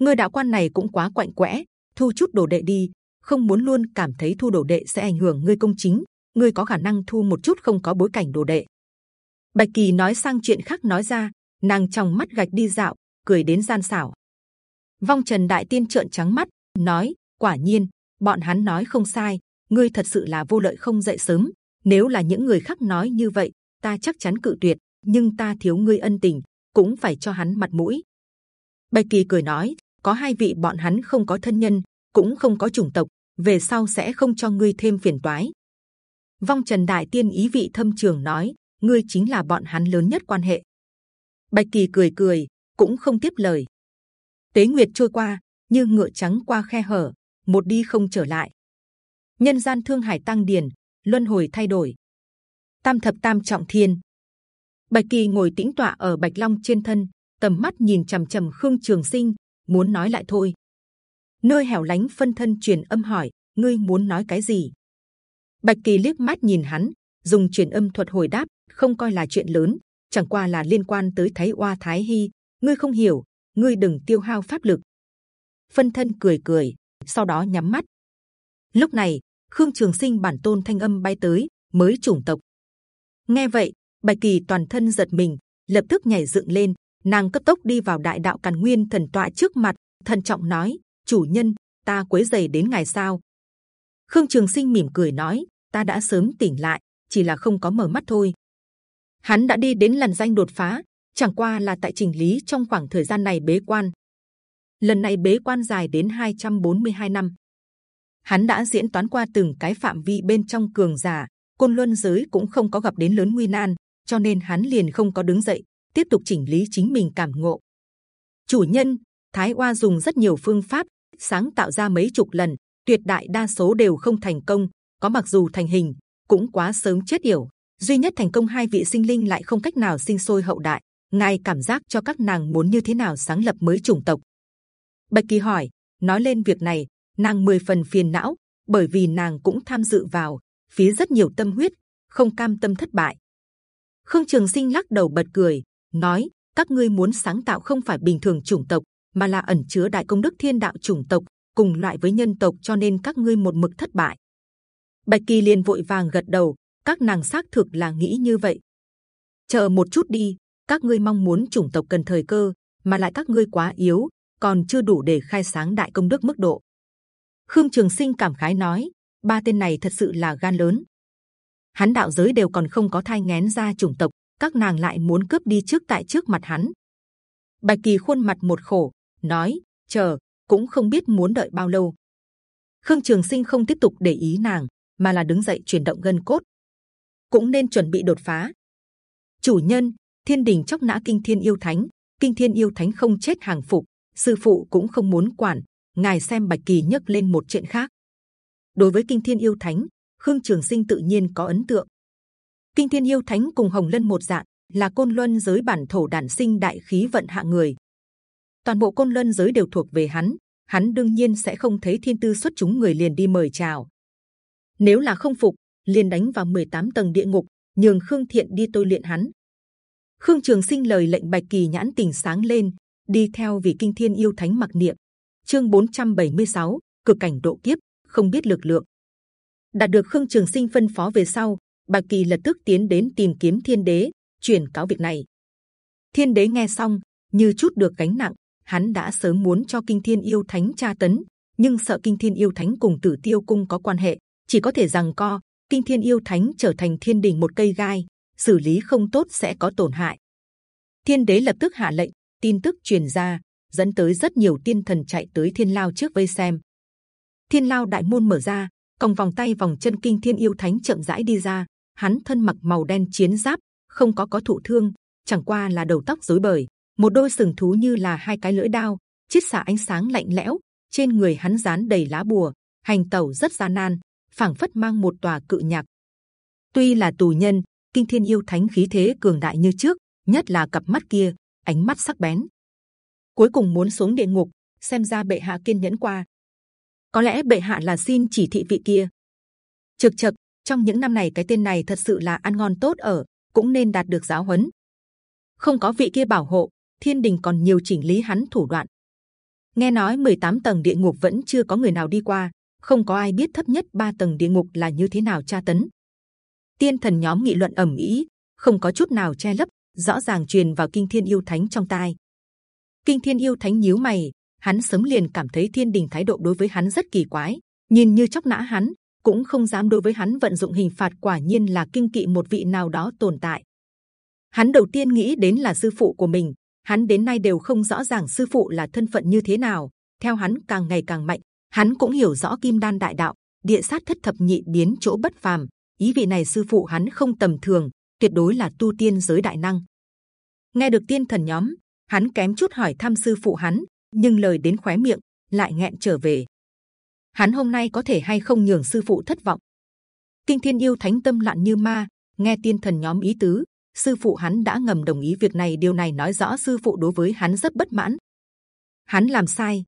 Người đạo quan này cũng quá quạnh quẽ, thu chút đồ đệ đi, không muốn luôn cảm thấy thu đồ đệ sẽ ảnh hưởng ngươi công chính. Ngươi có khả năng thu một chút không có bối cảnh đồ đệ. Bạch kỳ nói sang chuyện khác nói ra, nàng trong mắt gạch đi dạo, cười đến gian xảo. Vong Trần Đại Tiên trợn trắng mắt, nói: quả nhiên, bọn hắn nói không sai, ngươi thật sự là vô lợi không dậy sớm. Nếu là những người khác nói như vậy, ta chắc chắn cự tuyệt. Nhưng ta thiếu ngươi ân tình, cũng phải cho hắn mặt mũi. Bạch Kỳ cười nói: có hai vị bọn hắn không có thân nhân, cũng không có chủng tộc, về sau sẽ không cho ngươi thêm phiền toái. Vong Trần Đại Tiên ý vị thâm trường nói: ngươi chính là bọn hắn lớn nhất quan hệ. Bạch Kỳ cười cười, cũng không tiếp lời. Tế Nguyệt trôi qua, như ngựa trắng qua khe hở, một đi không trở lại. Nhân gian thương hải tăng điển, luân hồi thay đổi. Tam thập tam trọng thiên. Bạch Kỳ ngồi tĩnh tọa ở Bạch Long trên thân, tầm mắt nhìn trầm trầm Khương Trường Sinh, muốn nói lại thôi. Nơi hẻo lánh phân thân truyền âm hỏi, ngươi muốn nói cái gì? Bạch Kỳ liếc mắt nhìn hắn, dùng truyền âm thuật hồi đáp, không coi là chuyện lớn, chẳng qua là liên quan tới Thái Oa Thái Hi. Ngươi không hiểu, ngươi đừng tiêu hao pháp lực. Phân thân cười cười, sau đó nhắm mắt. Lúc này, Khương Trường Sinh bản tôn thanh âm bay tới, mới chủng tộc. Nghe vậy, Bạch Kỳ toàn thân giật mình, lập tức nhảy dựng lên. Nàng cấp tốc đi vào đại đạo càn nguyên thần tọa trước mặt, thần trọng nói: chủ nhân, ta quấy giày đến ngày sao? Khương Trường Sinh mỉm cười nói: ta đã sớm tỉnh lại, chỉ là không có mở mắt thôi hắn đã đi đến lần danh đột phá, chẳng qua là tại trình lý trong khoảng thời gian này bế quan. Lần này bế quan dài đến 242 năm, hắn đã diễn toán qua từng cái phạm vi bên trong cường giả, côn luân giới cũng không có gặp đến lớn nguy nan, cho nên hắn liền không có đứng dậy, tiếp tục chỉnh lý chính mình cảm ngộ. Chủ nhân, Thái Oa dùng rất nhiều phương pháp sáng tạo ra mấy chục lần, tuyệt đại đa số đều không thành công, có mặc dù thành hình cũng quá sớm chết yểu. Duy nhất thành công hai vị sinh linh lại không cách nào sinh sôi hậu đại. Ngài cảm giác cho các nàng muốn như thế nào sáng lập mới chủng tộc? Bạch kỳ hỏi. Nói lên việc này nàng mười phần phiền não bởi vì nàng cũng tham dự vào phí rất nhiều tâm huyết không cam tâm thất bại khương trường sinh lắc đầu bật cười nói các ngươi muốn sáng tạo không phải bình thường chủng tộc mà là ẩn chứa đại công đức thiên đạo chủng tộc cùng loại với nhân tộc cho nên các ngươi một mực thất bại bạch kỳ liền vội vàng gật đầu các nàng xác thực là nghĩ như vậy. Chờ một chút đi, các ngươi mong muốn chủng tộc cần thời cơ, mà lại các ngươi quá yếu, còn chưa đủ để khai sáng đại công đức mức độ. Khương Trường Sinh cảm khái nói, ba tên này thật sự là gan lớn. Hắn đạo giới đều còn không có thai ngén ra chủng tộc, các nàng lại muốn cướp đi trước tại trước mặt hắn. Bạch Kỳ khuôn mặt một khổ, nói, chờ, cũng không biết muốn đợi bao lâu. Khương Trường Sinh không tiếp tục để ý nàng, mà là đứng dậy chuyển động gân cốt, cũng nên chuẩn bị đột phá. Chủ nhân, thiên đình chóc nã kinh thiên yêu thánh, kinh thiên yêu thánh không chết hàng phục, sư phụ cũng không muốn quản. Ngài xem bạch kỳ nhấc lên một chuyện khác. Đối với kinh thiên yêu thánh, khương trường sinh tự nhiên có ấn tượng. Kinh thiên yêu thánh cùng hồng lân một dạng là côn luân giới bản thổ đản sinh đại khí vận hạ người. Toàn bộ côn luân giới đều thuộc về hắn, hắn đương nhiên sẽ không thấy thiên tư xuất chúng người liền đi mời chào. Nếu là không phục, liền đánh vào 18 tầng địa ngục, nhường Khương Thiện đi tôi luyện hắn. Khương Trường Sinh lời lệnh Bạch Kỳ nhãn tình sáng lên, đi theo vì kinh thiên yêu thánh mặc niệm. Chương 476, cực cảnh độ kiếp, không biết lực lượng đạt được Khương Trường Sinh phân phó về sau, Bạch Kỳ lập tức tiến đến tìm kiếm Thiên Đế, truyền cáo việc này. Thiên Đế nghe xong, như chút được gánh nặng, hắn đã sớm muốn cho kinh thiên yêu thánh tra tấn, nhưng sợ kinh thiên yêu thánh cùng Tử Tiêu cung có quan hệ, chỉ có thể rằng co kinh thiên yêu thánh trở thành thiên đình một cây gai, xử lý không tốt sẽ có tổn hại. Thiên đế lập tức hạ lệnh, tin tức truyền ra, dẫn tới rất nhiều tiên thần chạy tới thiên lao trước vây xem. Thiên lao đại môn mở ra, còng vòng tay vòng chân kinh thiên yêu thánh chậm rãi đi ra. Hắn thân mặc màu đen chiến giáp, không có có thụ thương, chẳng qua là đầu tóc rối bời, một đôi sừng thú như là hai cái lưỡi đao, chiết xạ ánh sáng lạnh lẽo. Trên người hắn dán đầy lá bùa, hành tẩu rất gian nan, phảng phất mang một tòa cự nhạc. Tuy là tù nhân, kinh thiên yêu thánh khí thế cường đại như trước, nhất là cặp mắt kia, ánh mắt sắc bén. Cuối cùng muốn xuống địa ngục, xem ra bệ hạ kiên nhẫn qua. Có lẽ bệ hạ là xin chỉ thị vị kia. Trực trực trong những năm này cái tên này thật sự là ăn ngon tốt ở, cũng nên đạt được giáo huấn. Không có vị kia bảo hộ, thiên đình còn nhiều chỉnh lý hắn thủ đoạn. Nghe nói 18 tầng địa ngục vẫn chưa có người nào đi qua, không có ai biết thấp nhất ba tầng địa ngục là như thế nào tra tấn. Tiên thần nhóm nghị luận ầm ĩ, không có chút nào che lấp, rõ ràng truyền vào kinh thiên yêu thánh trong tai. Kinh thiên yêu thánh nhíu mày, hắn sớm liền cảm thấy thiên đình thái độ đối với hắn rất kỳ quái, nhìn như chóc nã hắn, cũng không dám đối với hắn vận dụng hình phạt. quả nhiên là kinh kỵ một vị nào đó tồn tại. Hắn đầu tiên nghĩ đến là sư phụ của mình, hắn đến nay đều không rõ ràng sư phụ là thân phận như thế nào. Theo hắn càng ngày càng mạnh, hắn cũng hiểu rõ kim đan đại đạo, địa sát thất thập nhị biến chỗ bất phàm. Ý vị này sư phụ hắn không tầm thường, tuyệt đối là tu tiên giới đại năng. Nghe được tiên thần nhóm, hắn kém chút hỏi thăm sư phụ hắn, nhưng lời đến khóe miệng lại nghẹn trở về. Hắn hôm nay có thể hay không nhường sư phụ thất vọng? Kinh Thiên yêu thánh tâm lặn như ma, nghe tiên thần nhóm ý tứ, sư phụ hắn đã ngầm đồng ý việc này. Điều này nói rõ sư phụ đối với hắn rất bất mãn. Hắn làm sai.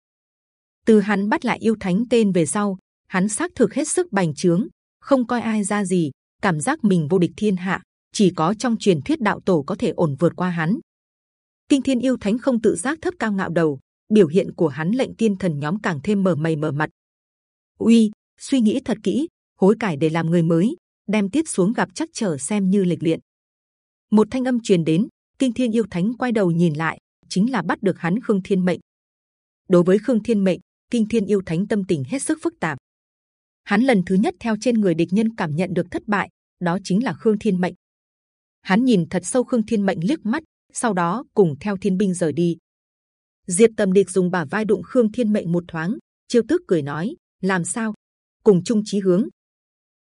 Từ hắn bắt lại yêu thánh tên về sau, hắn xác thực hết sức bành trướng, không coi ai ra gì, cảm giác mình vô địch thiên hạ, chỉ có trong truyền thuyết đạo tổ có thể ổn vượt qua hắn. Kinh Thiên yêu thánh không tự giác thấp cao ngạo đầu, biểu hiện của hắn lệnh tiên thần nhóm càng thêm mở mày mở mặt. Uy, suy nghĩ thật kỹ, hối cải để làm người mới, đem tiết xuống gặp chắc trở xem như lịch luyện. Một thanh âm truyền đến, kinh thiên yêu thánh quay đầu nhìn lại, chính là bắt được hắn khương thiên mệnh. Đối với khương thiên mệnh, kinh thiên yêu thánh tâm tình hết sức phức tạp. Hắn lần thứ nhất theo trên người địch nhân cảm nhận được thất bại, đó chính là khương thiên mệnh. Hắn nhìn thật sâu khương thiên mệnh liếc mắt, sau đó cùng theo thiên binh rời đi. Diệp Tầm Địch dùng bả vai đụng Khương Thiên Mệnh một thoáng, chiêu tức cười nói: làm sao? Cùng chung chí hướng.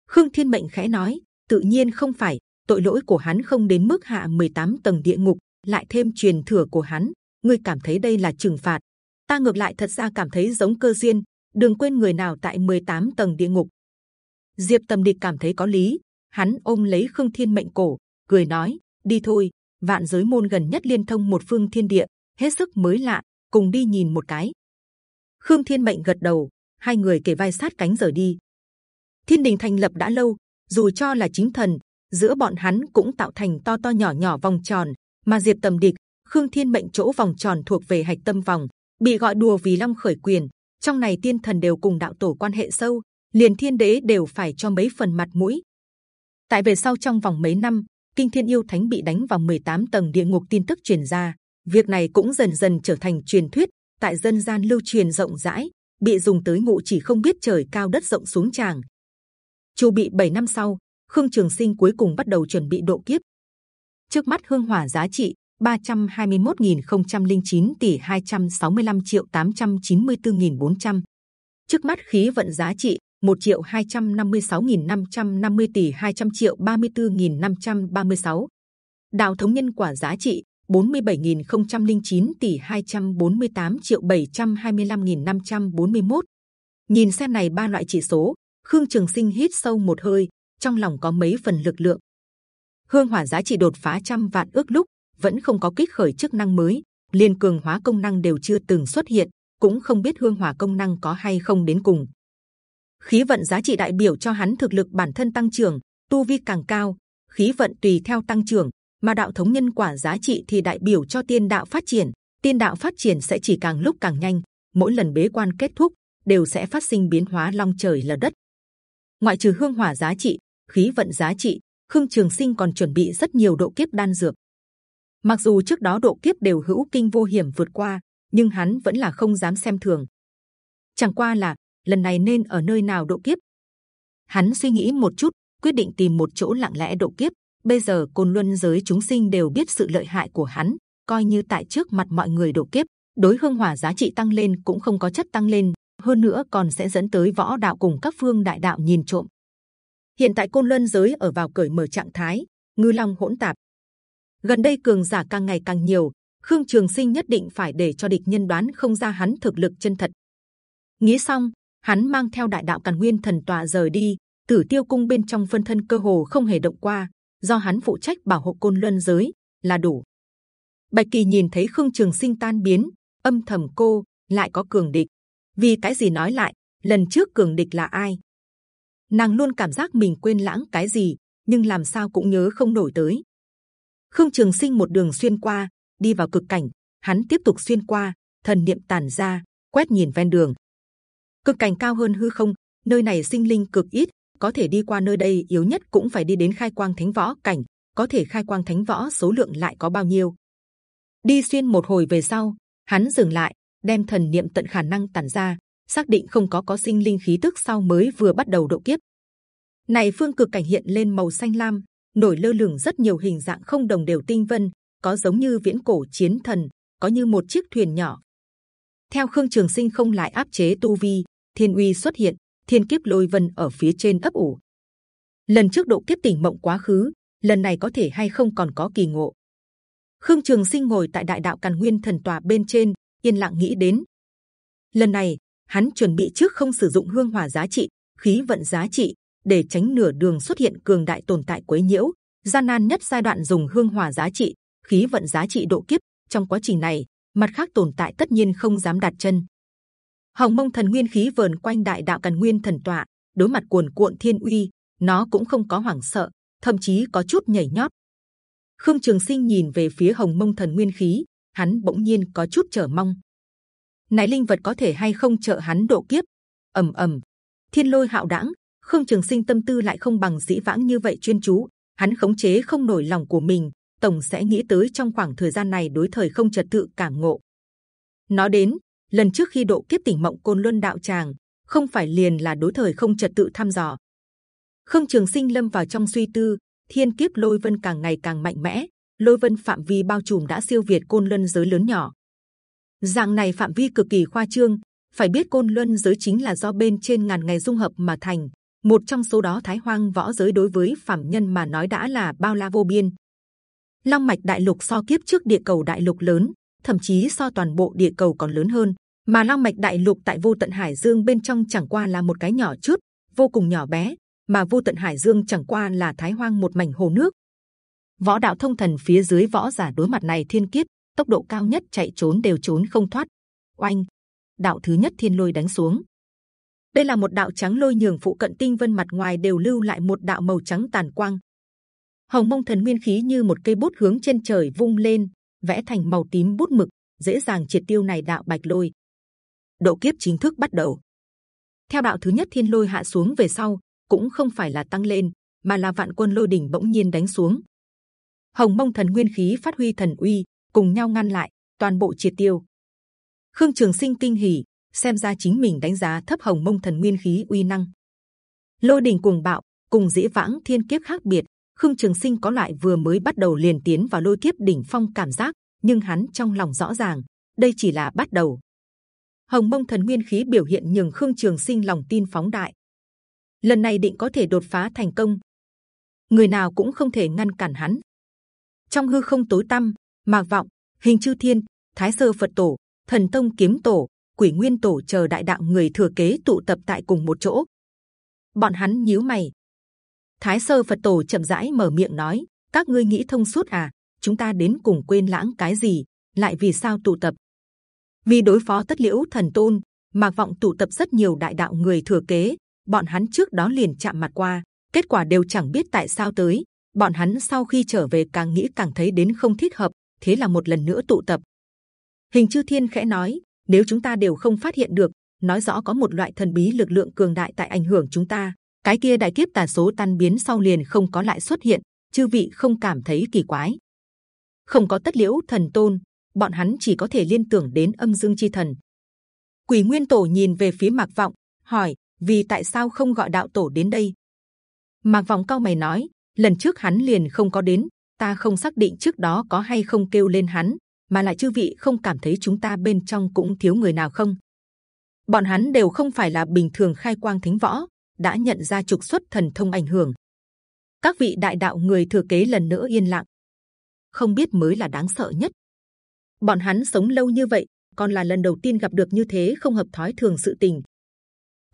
Khương Thiên Mệnh khẽ nói: tự nhiên không phải, tội lỗi của hắn không đến mức hạ 18 tầng địa ngục, lại thêm truyền thừa của hắn, ngươi cảm thấy đây là trừng phạt? Ta ngược lại thật ra cảm thấy giống cơ duyên. Đừng quên người nào tại 18 tầng địa ngục. Diệp Tầm Địch cảm thấy có lý, hắn ôm lấy Khương Thiên Mệnh cổ, cười nói: đi thôi, vạn giới môn gần nhất liên thông một phương thiên địa, hết sức mới lạ, cùng đi nhìn một cái. Khương Thiên Mệnh gật đầu, hai người kề vai sát cánh rời đi. Thiên đình thành lập đã lâu, dù cho là chính thần, giữa bọn hắn cũng tạo thành to to nhỏ nhỏ vòng tròn, mà Diệp Tầm Địch, Khương Thiên Mệnh chỗ vòng tròn thuộc về hạch tâm vòng, bị gọi đùa vì Long khởi quyền. Trong này tiên thần đều cùng đạo tổ quan hệ sâu, liền thiên đế đều phải cho mấy phần mặt mũi. Tại về sau trong vòng mấy năm, kinh thiên yêu thánh bị đánh vào 18 tầng địa ngục tin tức truyền ra, việc này cũng dần dần trở thành truyền thuyết. Tại dân gian lưu truyền rộng rãi, bị dùng tới ngụ chỉ không biết trời cao đất rộng xuống tràng. Chu bị 7 năm sau, khương trường sinh cuối cùng bắt đầu chuẩn bị độ kiếp. Trước mắt hương hỏa giá trị 321.009 tỷ 265 triệu 894.400 trước mắt khí vận giá trị 1 triệu 256.550 tỷ 200 triệu 34.536 Đạo thống nhân quả giá trị 47.009 tỷ 248 triệu 725.541 nhìn xem này ba loại chỉ số, Khương Trường Sinh hít sâu một hơi, trong lòng có mấy phần lực lượng. Hương hỏa giá trị đột phá trăm vạn ước lúc, vẫn không có kích khởi chức năng mới liên cường hóa công năng đều chưa từng xuất hiện, cũng không biết hương hỏa công năng có hay không đến cùng. Khí vận giá trị đại biểu cho hắn thực lực bản thân tăng trưởng, tu vi càng cao, khí vận tùy theo tăng trưởng mà đạo thống nhân quả giá trị thì đại biểu cho tiên đạo phát triển. Tiên đạo phát triển sẽ chỉ càng lúc càng nhanh. Mỗi lần bế quan kết thúc đều sẽ phát sinh biến hóa long trời lở đất. Ngoại trừ hương hỏa giá trị, khí vận giá trị, Khương Trường Sinh còn chuẩn bị rất nhiều độ kiếp đan dược. Mặc dù trước đó độ kiếp đều hữu kinh vô hiểm vượt qua, nhưng hắn vẫn là không dám xem thường. Chẳng qua là lần này nên ở nơi nào độ kiếp. Hắn suy nghĩ một chút, quyết định tìm một chỗ lặng lẽ độ kiếp. Bây giờ côn luân giới chúng sinh đều biết sự lợi hại của hắn, coi như tại trước mặt mọi người độ kiếp, đối hương hỏa giá trị tăng lên cũng không có chất tăng lên, hơn nữa còn sẽ dẫn tới võ đạo cùng các phương đại đạo nhìn trộm. Hiện tại côn luân giới ở vào cởi mở trạng thái, ngư long hỗn tạp. Gần đây cường giả càng ngày càng nhiều, Khương Trường Sinh nhất định phải để cho địch nhân đoán không ra hắn thực lực chân thật. Nghĩ xong, hắn mang theo đại đạo càn nguyên thần tòa rời đi. Tử Tiêu cung bên trong phân thân cơ hồ không hề động qua, do hắn phụ trách bảo hộ côn luân giới là đủ. Bạch Kỳ nhìn thấy Khương Trường Sinh tan biến, âm thầm cô lại có cường địch. Vì cái gì nói lại? Lần trước cường địch là ai? Nàng luôn cảm giác mình quên lãng cái gì, nhưng làm sao cũng nhớ không nổi tới. Khương Trường Sinh một đường xuyên qua, đi vào cực cảnh, hắn tiếp tục xuyên qua, thần niệm tản ra, quét nhìn ven đường. Cực cảnh cao hơn hư không, nơi này sinh linh cực ít, có thể đi qua nơi đây yếu nhất cũng phải đi đến khai quang thánh võ cảnh, có thể khai quang thánh võ số lượng lại có bao nhiêu? Đi xuyên một hồi về sau, hắn dừng lại, đem thần niệm tận khả năng tản ra, xác định không có có sinh linh khí tức sau mới vừa bắt đầu độ kiếp. Này phương cực cảnh hiện lên màu xanh lam, nổi lơ lửng rất nhiều hình dạng không đồng đều tinh vân, có giống như viễn cổ chiến thần, có như một chiếc thuyền nhỏ. Theo Khương Trường Sinh không lại áp chế tu vi, thiên uy xuất hiện, thiên kiếp lôi vân ở phía trên ấp ủ. Lần trước độ kiếp tỉnh mộng quá khứ, lần này có thể hay không còn có kỳ ngộ. Khương Trường Sinh ngồi tại đại đạo càn nguyên thần tòa bên trên, yên lặng nghĩ đến. Lần này hắn chuẩn bị trước không sử dụng hương hỏa giá trị, khí vận giá trị để tránh nửa đường xuất hiện cường đại tồn tại quấy nhiễu. gian nan nhất giai đoạn dùng hương hỏa giá trị, khí vận giá trị độ kiếp. Trong quá trình này, mặt khác tồn tại tất nhiên không dám đặt chân. Hồng Mông Thần Nguyên khí vờn quanh Đại Đạo Càn Nguyên Thần tọa, đối mặt cuồn cuộn thiên uy, nó cũng không có hoảng sợ, thậm chí có chút nhảy nhót. Khương Trường Sinh nhìn về phía Hồng Mông Thần Nguyên khí, hắn bỗng nhiên có chút chờ mong. Này linh vật có thể hay không trợ hắn độ kiếp? ầm ầm, thiên lôi hạo đãng, Khương Trường Sinh tâm tư lại không bằng dĩ vãng như vậy chuyên chú, hắn khống chế không nổi lòng của mình, tổng sẽ nghĩ tới trong khoảng thời gian này đối thời không trật tự cảm ngộ. Nó đến lần trước khi độ kiếp tỉnh mộng côn luân đạo tràng, không phải liền là đối thời không trật tự thăm dò. Khương Trường Sinh lâm vào trong suy tư, thiên kiếp lôi vân càng ngày càng mạnh mẽ, lôi vân phạm vi bao trùm đã siêu việt côn luân giới lớn nhỏ. Dạng này phạm vi cực kỳ khoa trương, phải biết côn luân giới chính là do bên trên ngàn ngày dung hợp mà thành. Một trong số đó Thái Hoang võ giới đối với phạm nhân mà nói đã là bao la vô biên. Long mạch đại lục so kiếp trước địa cầu đại lục lớn, thậm chí so toàn bộ địa cầu còn lớn hơn. Mà long mạch đại lục tại vô tận hải dương bên trong chẳng qua là một cái nhỏ chút, vô cùng nhỏ bé. Mà vô tận hải dương chẳng qua là Thái Hoang một mảnh hồ nước. Võ đạo thông thần phía dưới võ giả đối mặt này thiên kiếp, tốc độ cao nhất chạy trốn đều trốn không thoát. Oanh, đạo thứ nhất thiên lôi đánh xuống. Đây là một đạo trắng lôi nhường phụ cận tinh vân mặt ngoài đều lưu lại một đạo màu trắng tàn quang. Hồng mông thần nguyên khí như một cây bút hướng trên trời vung lên, vẽ thành màu tím bút mực, dễ dàng triệt tiêu này đạo bạch lôi. Độ kiếp chính thức bắt đầu. Theo đạo thứ nhất thiên lôi hạ xuống về sau, cũng không phải là tăng lên, mà là vạn quân lôi đỉnh bỗng nhiên đánh xuống. Hồng mông thần nguyên khí phát huy thần uy, cùng nhau ngăn lại, toàn bộ triệt tiêu. Khương Trường Sinh kinh hỉ, xem ra chính mình đánh giá thấp Hồng Mông Thần Nguyên khí uy năng. Lôi đỉnh cuồng bạo, cùng dĩ vãng thiên kiếp khác biệt. Khương Trường Sinh có loại vừa mới bắt đầu liền tiến vào lôi kiếp đỉnh phong cảm giác, nhưng hắn trong lòng rõ ràng, đây chỉ là bắt đầu. Hồng Mông Thần Nguyên khí biểu hiện nhường Khương Trường Sinh lòng tin phóng đại. Lần này định có thể đột phá thành công, người nào cũng không thể ngăn cản hắn. Trong hư không tối tăm, mạc vọng, hình chư thiên, thái sơ Phật tổ, thần tông kiếm tổ, quỷ nguyên tổ chờ đại đạo người thừa kế tụ tập tại cùng một chỗ. Bọn hắn nhíu mày. Thái sơ Phật tổ chậm rãi mở miệng nói: các ngươi nghĩ thông suốt à? Chúng ta đến cùng quên lãng cái gì? Lại vì sao tụ tập? Vì đối phó tất liễu thần tôn, mạc vọng tụ tập rất nhiều đại đạo người thừa kế. Bọn hắn trước đó liền chạm mặt qua, kết quả đều chẳng biết tại sao tới. Bọn hắn sau khi trở về càng nghĩ càng thấy đến không thích hợp, thế là một lần nữa tụ tập. Hình chư thiên khẽ nói: nếu chúng ta đều không phát hiện được, nói rõ có một loại thần bí lực lượng cường đại tại ảnh hưởng chúng ta. Cái kia đại kiếp tà số tan biến sau liền không có lại xuất hiện, chư vị không cảm thấy kỳ quái? Không có tất liễu thần tôn, bọn hắn chỉ có thể liên tưởng đến âm dương chi thần. Quỷ Nguyên Tổ nhìn về phía Mạc Vọng, hỏi: vì tại sao không gọi đạo tổ đến đây? Mạc Vọng cao mày nói, lần trước hắn liền không có đến, ta không xác định trước đó có hay không kêu lên hắn, mà lại chư vị không cảm thấy chúng ta bên trong cũng thiếu người nào không? Bọn hắn đều không phải là bình thường khai quang thính võ, đã nhận ra trục xuất thần thông ảnh hưởng. Các vị đại đạo người thừa kế lần nữa yên lặng, không biết mới là đáng sợ nhất. Bọn hắn sống lâu như vậy, còn là lần đầu tiên gặp được như thế không hợp thói thường sự tình.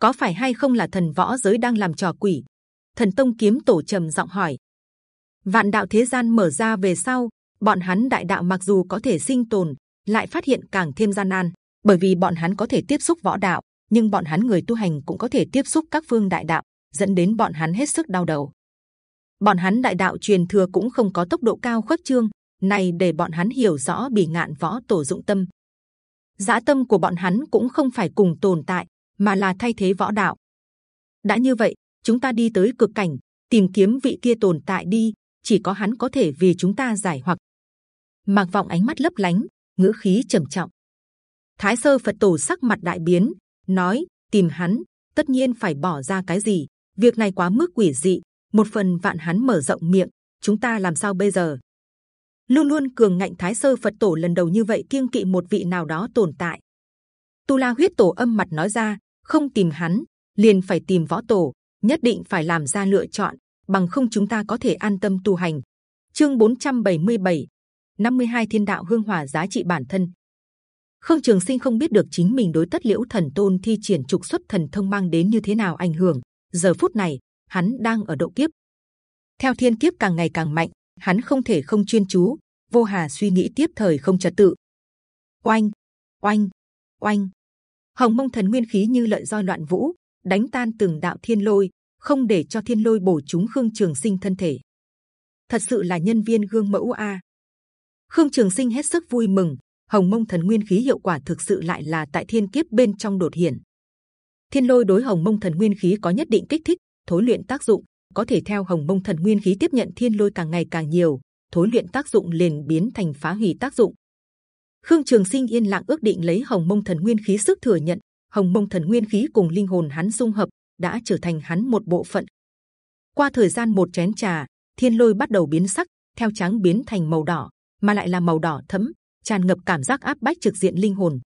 Có phải hay không là thần võ giới đang làm trò quỷ? Thần tông kiếm tổ trầm giọng hỏi. Vạn đạo thế gian mở ra về sau, bọn hắn đại đạo mặc dù có thể sinh tồn, lại phát hiện càng thêm gian nan, bởi vì bọn hắn có thể tiếp xúc võ đạo, nhưng bọn hắn người tu hành cũng có thể tiếp xúc các phương đại đạo, dẫn đến bọn hắn hết sức đau đầu. Bọn hắn đại đạo truyền thừa cũng không có tốc độ cao khuếch trương, này để bọn hắn hiểu rõ bỉ ngạn võ tổ dụng tâm. Giá tâm của bọn hắn cũng không phải cùng tồn tại, mà là thay thế võ đạo. đã như vậy, chúng ta đi tới cực cảnh, tìm kiếm vị kia tồn tại đi. chỉ có hắn có thể vì chúng ta giải hoặc. Mạc vọng ánh mắt lấp lánh, ngữ khí trầm trọng. Thái sơ Phật tổ sắc mặt đại biến, nói: tìm hắn, tất nhiên phải bỏ ra cái gì? Việc này quá mức quỷ dị. Một phần vạn hắn mở rộng miệng, chúng ta làm sao bây giờ? Luôn luôn cường ngạnh Thái sơ Phật tổ lần đầu như vậy kiêng kỵ một vị nào đó tồn tại. Tu La huyết tổ âm mặt nói ra, không tìm hắn, liền phải tìm võ tổ, nhất định phải làm ra lựa chọn, bằng không chúng ta có thể an tâm tu hành. Chương 477, 52 thiên đạo hương hỏa giá trị bản thân. Khương Trường Sinh không biết được chính mình đối tất liễu thần tôn thi triển trục xuất thần thông mang đến như thế nào ảnh hưởng. Giờ phút này, hắn đang ở độ kiếp. Theo thiên kiếp càng ngày càng mạnh, hắn không thể không chuyên chú, vô hà suy nghĩ tiếp thời không trật tự. Oanh, oanh, oanh, hồng mông thần nguyên khí như lợi roi loạn vũ, đánh tan từng đạo thiên lôi, không để cho thiên lôi bổ chúng khương trường sinh thân thể. Thật sự là nhân viên gương mẫu a. Khương Trường Sinh hết sức vui mừng, Hồng Mông Thần Nguyên khí hiệu quả thực sự lại là tại thiên kiếp bên trong đột hiển. Thiên lôi đối Hồng Mông Thần Nguyên khí có nhất định kích thích, thối luyện tác dụng, có thể theo Hồng Mông Thần Nguyên khí tiếp nhận thiên lôi càng ngày càng nhiều, thối luyện tác dụng liền biến thành phá hủy tác dụng. Khương Trường Sinh yên lặng ước định lấy Hồng Mông Thần Nguyên khí sức thừa nhận, Hồng Mông Thần Nguyên khí cùng linh hồn hắn dung hợp đã trở thành hắn một bộ phận. Qua thời gian một chén trà, thiên lôi bắt đầu biến sắc, theo trắng biến thành màu đỏ, mà lại là màu đỏ thẫm, tràn ngập cảm giác áp bách trực diện linh hồn.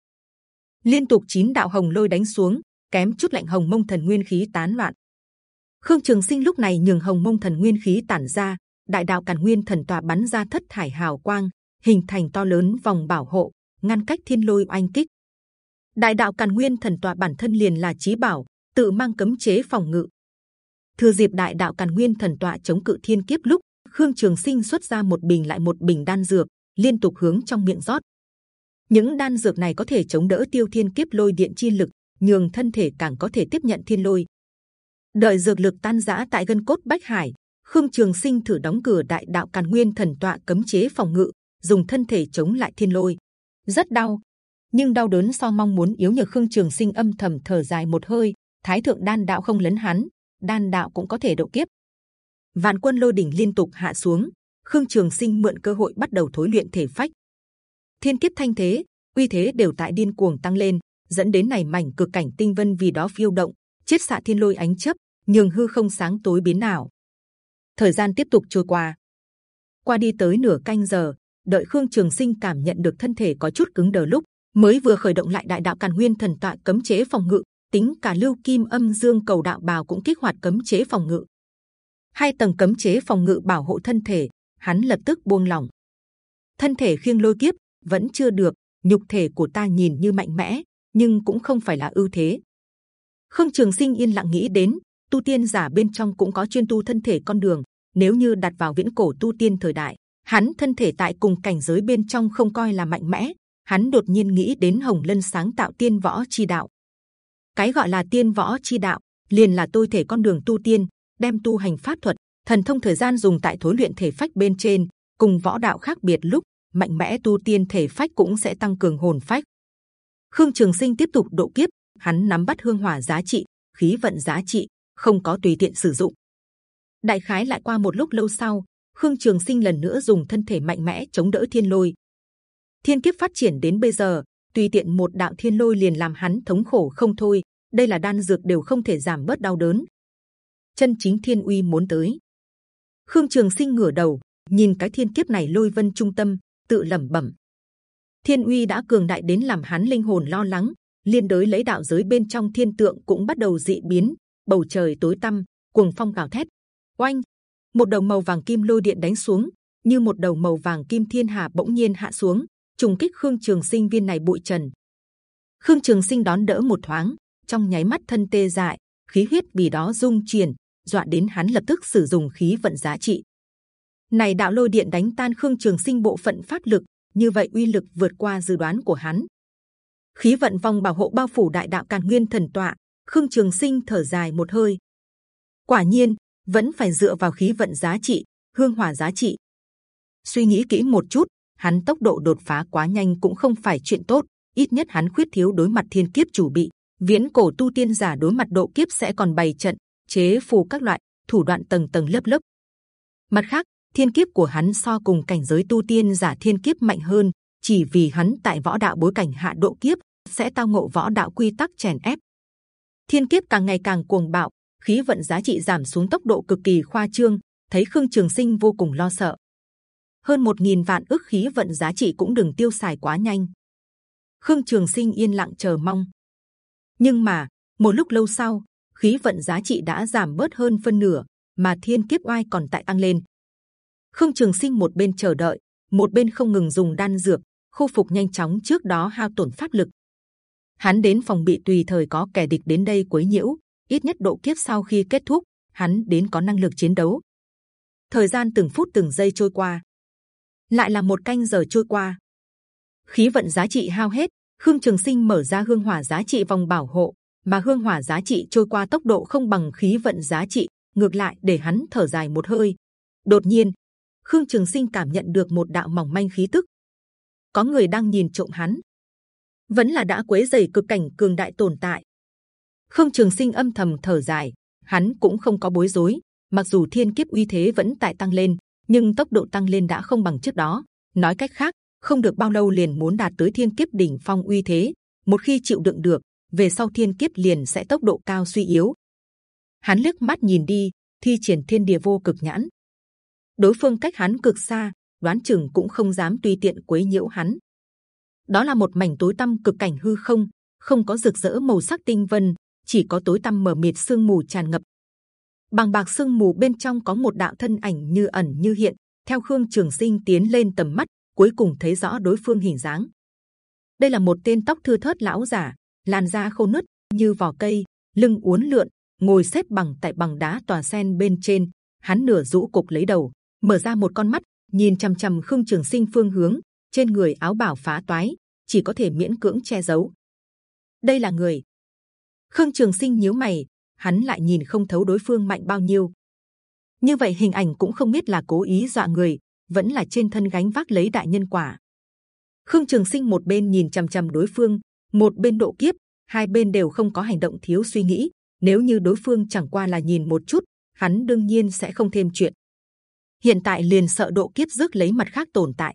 Liên tục chín đạo hồng lôi đánh xuống, kém chút lạnh hồng mông thần nguyên khí tán loạn. Khương Trường Sinh lúc này nhường hồng mông thần nguyên khí tản ra, đại đạo càn nguyên thần tòa bắn ra thất thải hào quang, hình thành to lớn vòng bảo hộ, ngăn cách thiên lôi oanh kích. Đại đạo càn nguyên thần tòa bản thân liền là trí bảo, tự mang cấm chế phòng ngự. Thừa dịp đại đạo càn nguyên thần tọa chống cự thiên kiếp lúc Khương Trường Sinh xuất ra một bình lại một bình đan dược, liên tục hướng trong miệng rót. Những đan dược này có thể chống đỡ tiêu thiên kiếp lôi điện chi lực, nhường thân thể càng có thể tiếp nhận thiên lôi. Đợi dược lực tan rã tại gân cốt bách hải, Khương Trường Sinh thử đóng cửa đại đạo càn nguyên thần tọa cấm chế phòng ngự, dùng thân thể chống lại thiên lôi. Rất đau, nhưng đau đớn so mong muốn yếu nhược Khương Trường Sinh âm thầm thở dài một hơi. Thái thượng đan đạo không lấn hắn, đan đạo cũng có thể độ kiếp. Vạn quân lôi đỉnh liên tục hạ xuống, Khương Trường Sinh mượn cơ hội bắt đầu thối luyện thể phách. Thiên kiếp thanh thế, uy thế đều tại điên cuồng tăng lên, dẫn đến này mảnh cực cảnh tinh vân vì đó phiêu động, chiết xạ thiên lôi ánh chấp, nhường hư không sáng tối biến nào. Thời gian tiếp tục trôi qua, qua đi tới nửa canh giờ, đợi Khương Trường Sinh cảm nhận được thân thể có chút cứng đờ lúc mới vừa khởi động lại đại đạo càn nguyên thần tọa cấm chế phòng ngự, tính cả lưu kim âm dương cầu đạo bào cũng kích hoạt cấm chế phòng ngự. Hai tầng cấm chế phòng ngự bảo hộ thân thể, hắn lập tức buông lỏng. Thân thể khiêng lôi kiếp vẫn chưa được, nhục thể của ta nhìn như mạnh mẽ, nhưng cũng không phải là ưu thế. Khương Trường Sinh yên lặng nghĩ đến, tu tiên giả bên trong cũng có chuyên tu thân thể con đường. Nếu như đặt vào viễn cổ tu tiên thời đại, hắn thân thể tại cùng cảnh giới bên trong không coi là mạnh mẽ. Hắn đột nhiên nghĩ đến Hồng Lân sáng tạo tiên võ chi đạo, cái gọi là tiên võ chi đạo liền là tôi thể con đường tu tiên đem tu hành pháp thuật thần thông thời gian dùng tại thối luyện thể phách bên trên, cùng võ đạo khác biệt lúc, mạnh mẽ tu tiên thể phách cũng sẽ tăng cường hồn phách. Khương trường sinh tiếp tục độ kiếp, hắn nắm bắt hương hỏa giá trị, khí vận giá trị, không có tùy tiện sử dụng. Đại khái lại qua một lúc lâu sau, khương trường sinh lần nữa dùng thân thể mạnh mẽ chống đỡ thiên lôi. Thiên kiếp phát triển đến bây giờ, tùy tiện một đạo thiên lôi liền làm hắn thống khổ không thôi, đây là đan dược đều không thể giảm bớt đau đớn. Chân chính thiên uy muốn tới. Khương Trường Sinh ngửa đầu, nhìn cái thiên kiếp này lôi vân trung tâm, tự lẩm bẩm: Thiên uy đã cường đại đến làm hắn linh hồn lo lắng, liên đối lấy đạo giới bên trong thiên tượng cũng bắt đầu dị biến, bầu trời tối tăm, cuồng phong gào thét, oanh, một đầu màu vàng kim lôi điện đánh xuống, như một đầu màu vàng kim thiên hà bỗng nhiên hạ xuống, trùng kích Khương Trường Sinh viên này bụi trần. Khương Trường Sinh đón đỡ một thoáng, trong nháy mắt thân tê dại, khí huyết vì đó dung chuyển, dọa đến hắn lập tức sử dụng khí vận giá trị. Này đạo lôi điện đánh tan Khương Trường Sinh bộ phận pháp lực, như vậy uy lực vượt qua dự đoán của hắn. Khí vận vòng bảo hộ bao phủ đại đạo càn nguyên thần tọa, Khương Trường Sinh thở dài một hơi. Quả nhiên vẫn phải dựa vào khí vận giá trị, hương hỏa giá trị. Suy nghĩ kỹ một chút, hắn tốc độ đột phá quá nhanh cũng không phải chuyện tốt. Ít nhất hắn khuyết thiếu đối mặt thiên kiếp chủ bị. Viễn cổ tu tiên giả đối mặt độ kiếp sẽ còn bày trận, chế phù các loại thủ đoạn tầng tầng lớp lớp. Mặt khác, thiên kiếp của hắn so cùng cảnh giới tu tiên giả thiên kiếp mạnh hơn, chỉ vì hắn tại võ đạo bối cảnh hạ độ kiếp sẽ tao ngộ võ đạo quy tắc chèn ép. Thiên kiếp càng ngày càng cuồng bạo, khí vận giá trị giảm xuống tốc độ cực kỳ khoa trương, thấy khương trường sinh vô cùng lo sợ. hơn một nghìn vạn ước khí vận giá trị cũng đừng tiêu xài quá nhanh. khương trường sinh yên lặng chờ mong. nhưng mà một lúc lâu sau, khí vận giá trị đã giảm bớt hơn phân nửa, mà thiên kiếp oai còn tại tăng lên. khương trường sinh một bên chờ đợi, một bên không ngừng dùng đan dược khôi phục nhanh chóng trước đó hao tổn pháp lực. Hắn đến phòng bị tùy thời có kẻ địch đến đây quấy nhiễu, ít nhất độ kiếp sau khi kết thúc, hắn đến có năng lực chiến đấu. Thời gian từng phút từng giây trôi qua, lại là một canh giờ trôi qua. Khí vận giá trị hao hết, Khương Trường Sinh mở ra hương hỏa giá trị vòng bảo hộ, mà hương hỏa giá trị trôi qua tốc độ không bằng khí vận giá trị, ngược lại để hắn thở dài một hơi. Đột nhiên, Khương Trường Sinh cảm nhận được một đạo mỏng manh khí tức. Có người đang nhìn trộm hắn, vẫn là đã quấy giày cực cảnh cường đại tồn tại. Khương Trường Sinh âm thầm thở dài, hắn cũng không có bối rối. Mặc dù thiên kiếp uy thế vẫn tại tăng lên, nhưng tốc độ tăng lên đã không bằng trước đó. Nói cách khác, không được bao lâu liền muốn đạt tới thiên kiếp đỉnh phong uy thế. Một khi chịu đựng được, về sau thiên kiếp liền sẽ tốc độ cao suy yếu. Hắn liếc mắt nhìn đi, thi triển thiên địa vô cực nhãn. Đối phương cách hắn cực xa, đoán chừng cũng không dám tùy tiện quấy nhiễu hắn. Đó là một mảnh tối tăm cực cảnh hư không, không có rực rỡ màu sắc tinh vân, chỉ có tối tăm mờ mịt sương mù tràn ngập. Bằng bạc sương mù bên trong có một đạo thân ảnh như ẩn như hiện. Theo Khương Trường Sinh tiến lên tầm mắt, cuối cùng thấy rõ đối phương hình dáng. Đây là một tên tóc thưa thớt lão giả, làn da khô nứt như vỏ cây, lưng uốn lượn, ngồi xếp bằng tại bằng đá tòa sen bên trên. Hắn nửa rũ cục lấy đầu, mở ra một con mắt, nhìn c h ầ m c h ầ m Khương Trường Sinh phương hướng. Trên người áo bảo phá toái, chỉ có thể miễn cưỡng che giấu. Đây là người Khương Trường Sinh nhíu mày, hắn lại nhìn không thấu đối phương mạnh bao nhiêu. Như vậy hình ảnh cũng không biết là cố ý dọa người, vẫn là trên thân gánh vác lấy đại nhân quả. Khương Trường Sinh một bên nhìn c h ầ m c h ầ m đối phương, một bên độ kiếp, hai bên đều không có hành động thiếu suy nghĩ. Nếu như đối phương chẳng qua là nhìn một chút, hắn đương nhiên sẽ không thêm chuyện. Hiện tại liền sợ độ kiếp rước lấy mặt khác tồn tại.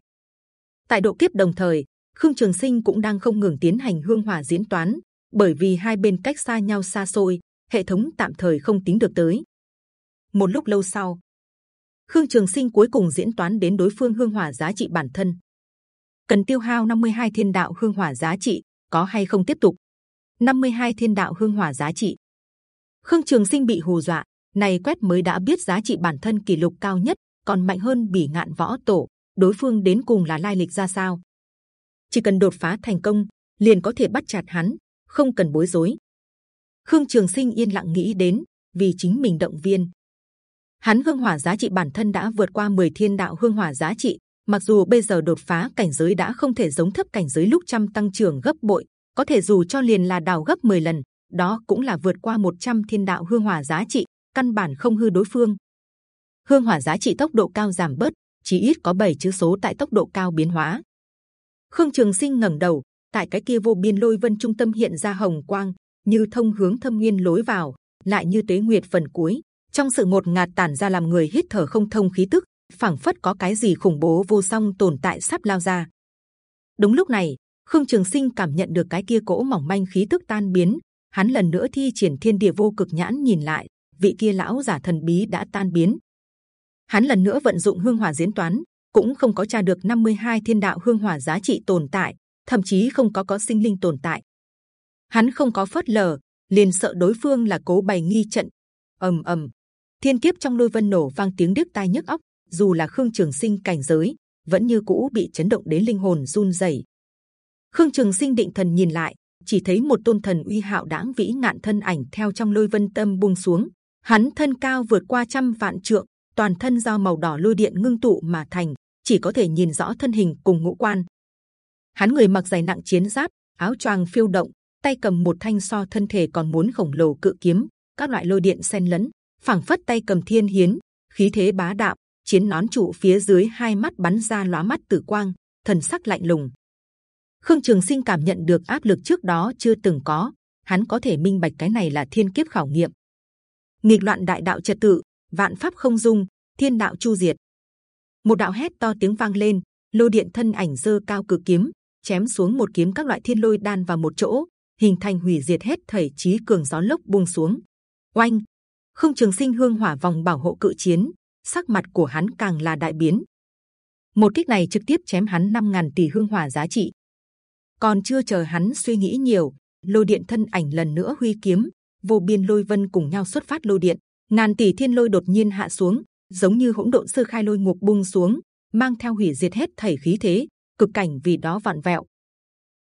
Tại độ kiếp đồng thời, Khương Trường Sinh cũng đang không ngừng tiến hành hương hỏa diễn toán, bởi vì hai bên cách xa nhau xa xôi, hệ thống tạm thời không tính được tới. Một lúc lâu sau, Khương Trường Sinh cuối cùng diễn toán đến đối phương hương hỏa giá trị bản thân. Cần tiêu hao 52 thiên đạo hương hỏa giá trị, có hay không tiếp tục? 52 thiên đạo hương hỏa giá trị. Khương Trường Sinh bị hù dọa, này quét mới đã biết giá trị bản thân kỷ lục cao nhất, còn mạnh hơn bỉ ngạn võ tổ. Đối phương đến cùng là lai lịch ra sao? Chỉ cần đột phá thành công, liền có thể bắt chặt hắn, không cần bối rối. Khương Trường Sinh yên lặng nghĩ đến, vì chính mình động viên. Hắn hương hỏa giá trị bản thân đã vượt qua 10 thiên đạo hương hỏa giá trị. Mặc dù bây giờ đột phá cảnh giới đã không thể giống thấp cảnh giới lúc trăm tăng trưởng gấp bội, có thể dù cho liền là đào gấp 10 lần, đó cũng là vượt qua 100 thiên đạo hương hỏa giá trị, căn bản không hư đối phương. Hương hỏa giá trị tốc độ cao giảm bớt, chỉ ít có 7 chữ số tại tốc độ cao biến hóa. Khương Trường Sinh ngẩng đầu, tại cái kia vô biên lôi vân trung tâm hiện ra hồng quang như thông hướng thâm nguyên lối vào lại như tế nguyệt phần cuối trong sự ngột ngạt tản ra làm người hít thở không thông khí tức phảng phất có cái gì khủng bố vô song tồn tại sắp lao ra đúng lúc này khương trường sinh cảm nhận được cái kia cỗ mỏng manh khí tức tan biến hắn lần nữa thi triển thiên địa vô cực nhãn nhìn lại vị kia lão giả thần bí đã tan biến. Hắn lần nữa vận dụng hương hỏa diễn toán, cũng không có tra được 52 thiên đạo hương hỏa giá trị tồn tại, thậm chí không có có sinh linh tồn tại. Hắn không có phớt lờ, liền sợ đối phương là cố bày nghi trận. ầm ầm, thiên kiếp trong lôi vân nổ vang tiếng điếc tai nhức óc. Dù là khương trường sinh cảnh giới, vẫn như cũ bị chấn động đến linh hồn run rẩy. Khương Trường Sinh định thần nhìn lại, chỉ thấy một tôn thần uy hạo đãng vĩ ngạn thân ảnh theo trong lôi vân tâm buông xuống. Hắn thân cao vượt qua trăm vạn trượng, toàn thân do màu đỏ lôi điện ngưng tụ mà thành, chỉ có thể nhìn rõ thân hình cùng ngũ quan. Hắn người mặc giày nặng chiến giáp, áo choàng phiêu động, tay cầm một thanh so thân thể còn muốn khổng lồ cự kiếm, các loại lôi điện xen lẫn, phảng phất tay cầm thiên hiến, khí thế bá đạo. Chiến nón trụ phía dưới hai mắt bắn ra lóa mắt tử quang, thần sắc lạnh lùng. Khương Trường Sinh cảm nhận được áp lực trước đó chưa từng có, hắn có thể minh bạch cái này là thiên kiếp khảo nghiệm. nghịch loạn đại đạo trật tự, vạn pháp không dung, thiên đạo chu diệt. Một đạo hét to tiếng vang lên, lôi điện thân ảnh dơ cao cử kiếm, chém xuống một kiếm các loại thiên lôi đan vào một chỗ, hình thành hủy diệt hết thảy trí cường gió lốc buông xuống. Oanh! Không trường sinh hương hỏa vòng bảo hộ cự chiến, sắc mặt của hắn càng là đại biến. Một kích này trực tiếp chém hắn 5.000 tỷ hương hỏa giá trị. Còn chưa chờ hắn suy nghĩ nhiều, lôi điện thân ảnh lần nữa huy kiếm, vô biên lôi vân cùng nhau xuất phát lôi điện, ngàn tỷ thiên lôi đột nhiên hạ xuống, giống như hỗn độn sơ khai lôi ngục bung xuống, mang theo hủy diệt hết thảy khí thế, cực cảnh vì đó vạn vẹo.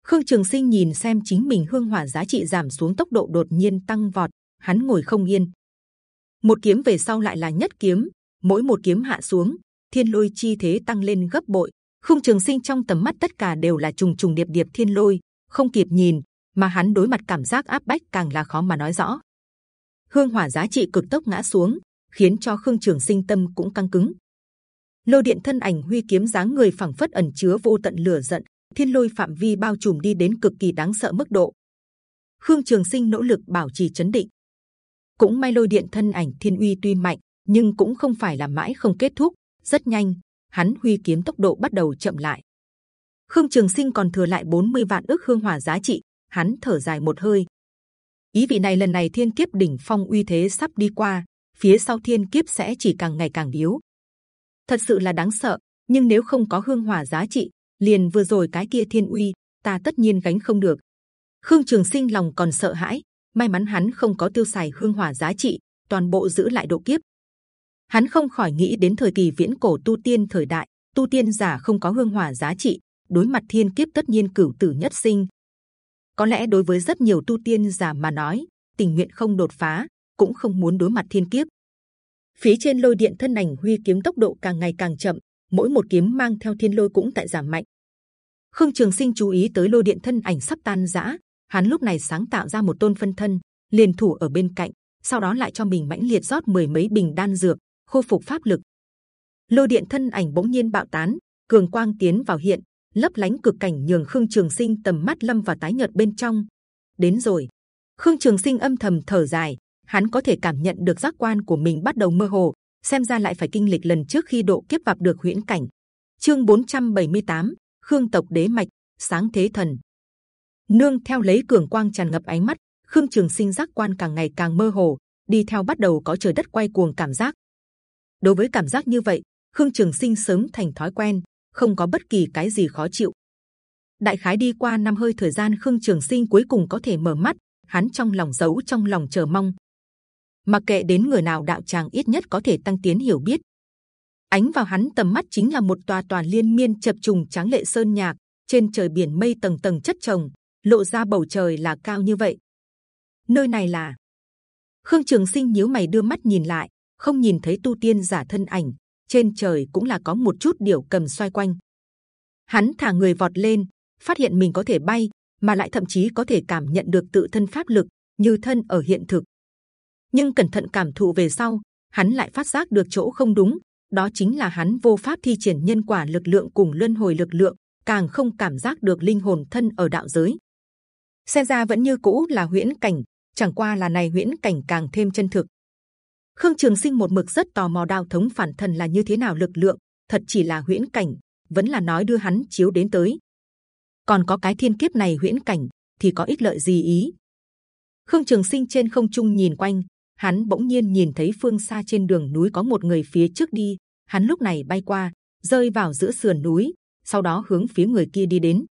Khương Trường Sinh nhìn xem chính mình hương hỏa giá trị giảm xuống tốc độ đột nhiên tăng vọt, hắn ngồi không yên. Một kiếm về sau lại là nhất kiếm, mỗi một kiếm hạ xuống, thiên lôi chi thế tăng lên gấp bội. Khung Trường Sinh trong tầm mắt tất cả đều là trùng trùng điệp điệp thiên lôi, không kịp nhìn, mà hắn đối mặt cảm giác áp bách càng là khó mà nói rõ. Hương hỏa giá trị cực tốc ngã xuống, khiến cho Khương Trường Sinh tâm cũng căng cứng. Lôi điện thân ảnh huy kiếm dáng người phẳng phất ẩn chứa vô tận lửa giận, thiên lôi phạm vi bao trùm đi đến cực kỳ đáng sợ mức độ. Khương Trường Sinh nỗ lực bảo trì chấn định. Cũng may lôi điện thân ảnh thiên uy tuy mạnh, nhưng cũng không phải là mãi không kết thúc. Rất nhanh, hắn huy kiếm tốc độ bắt đầu chậm lại. Khương Trường Sinh còn thừa lại 40 vạn ước hương hỏa giá trị, hắn thở dài một hơi. Ý vị này lần này thiên kiếp đỉnh phong uy thế sắp đi qua, phía sau thiên kiếp sẽ chỉ càng ngày càng yếu. Thật sự là đáng sợ. Nhưng nếu không có hương hỏa giá trị, liền vừa rồi cái kia thiên uy, ta tất nhiên gánh không được. Khương Trường Sinh lòng còn sợ hãi, may mắn hắn không có tiêu xài hương hỏa giá trị, toàn bộ giữ lại độ kiếp, hắn không khỏi nghĩ đến thời kỳ viễn cổ tu tiên thời đại. Tu tiên giả không có hương hỏa giá trị, đối mặt thiên kiếp tất nhiên cửu tử nhất sinh. Có lẽ đối với rất nhiều tu tiên giả mà nói, tình nguyện không đột phá, cũng không muốn đối mặt thiên kiếp. Phía trên lôi điện thân ảnh huy kiếm tốc độ càng ngày càng chậm, mỗi một kiếm mang theo thiên lôi cũng tại giảm mạnh. Khương trường sinh chú ý tới lôi điện thân ảnh sắp tan rã, hắn lúc này sáng tạo ra một tôn phân thân, liền thủ ở bên cạnh, sau đó lại cho mình mãnh liệt rót mười mấy bình đan dược khôi phục pháp lực. Lôi điện thân ảnh bỗng nhiên bạo tán, cường quang tiến vào hiện, lấp lánh cực cảnh nhường khương trường sinh tầm mắt lâm và tái nhợt bên trong. Đến rồi, khương trường sinh âm thầm thở dài, hắn có thể cảm nhận được giác quan của mình bắt đầu mơ hồ, xem ra lại phải kinh lịch lần trước khi độ kiếp gặp được huyễn cảnh. Chương 478, khương tộc đế mạch, sáng thế thần. Nương theo lấy cường quang tràn ngập ánh mắt, khương trường sinh giác quan càng ngày càng mơ hồ, đi theo bắt đầu có trời đất quay cuồng cảm giác đối với cảm giác như vậy, khương trường sinh sớm thành thói quen, không có bất kỳ cái gì khó chịu. Đại khái đi qua năm hơi thời gian, khương trường sinh cuối cùng có thể mở mắt, hắn trong lòng giấu trong lòng chờ mong. Mặc kệ đến người nào, đạo tràng ít nhất có thể tăng tiến hiểu biết. Ánh vào hắn tầm mắt chính là một tòa toàn liên miên chập trùng tráng lệ sơn nhạc trên trời biển mây tầng tầng chất chồng, lộ ra bầu trời là cao như vậy. Nơi này là. Khương trường sinh nhíu mày đưa mắt nhìn lại không nhìn thấy tu tiên giả thân ảnh, trên trời cũng là có một chút điều cầm xoay quanh. Hắn thả người vọt lên, phát hiện mình có thể bay, mà lại thậm chí có thể cảm nhận được tự thân pháp lực, như thân ở hiện thực. Nhưng cẩn thận cảm thụ về sau, hắn lại phát giác được chỗ không đúng, đó chính là hắn vô pháp thi triển nhân quả lực lượng cùng luân hồi lực lượng, càng không cảm giác được linh hồn thân ở đạo giới. Xem ra vẫn như cũ là huyễn cảnh, chẳng qua là này huyễn cảnh càng thêm chân thực. Khương Trường Sinh một mực rất tò mò đao thống phản thần là như thế nào lực lượng, thật chỉ là huyễn cảnh, vẫn là nói đưa hắn chiếu đến tới. Còn có cái thiên kiếp này huyễn cảnh thì có ích lợi gì ý? Khương Trường Sinh trên không trung nhìn quanh, hắn bỗng nhiên nhìn thấy phương xa trên đường núi có một người phía trước đi hắn lúc này bay qua rơi vào giữa sườn núi sau đó hướng phía người kia đi đến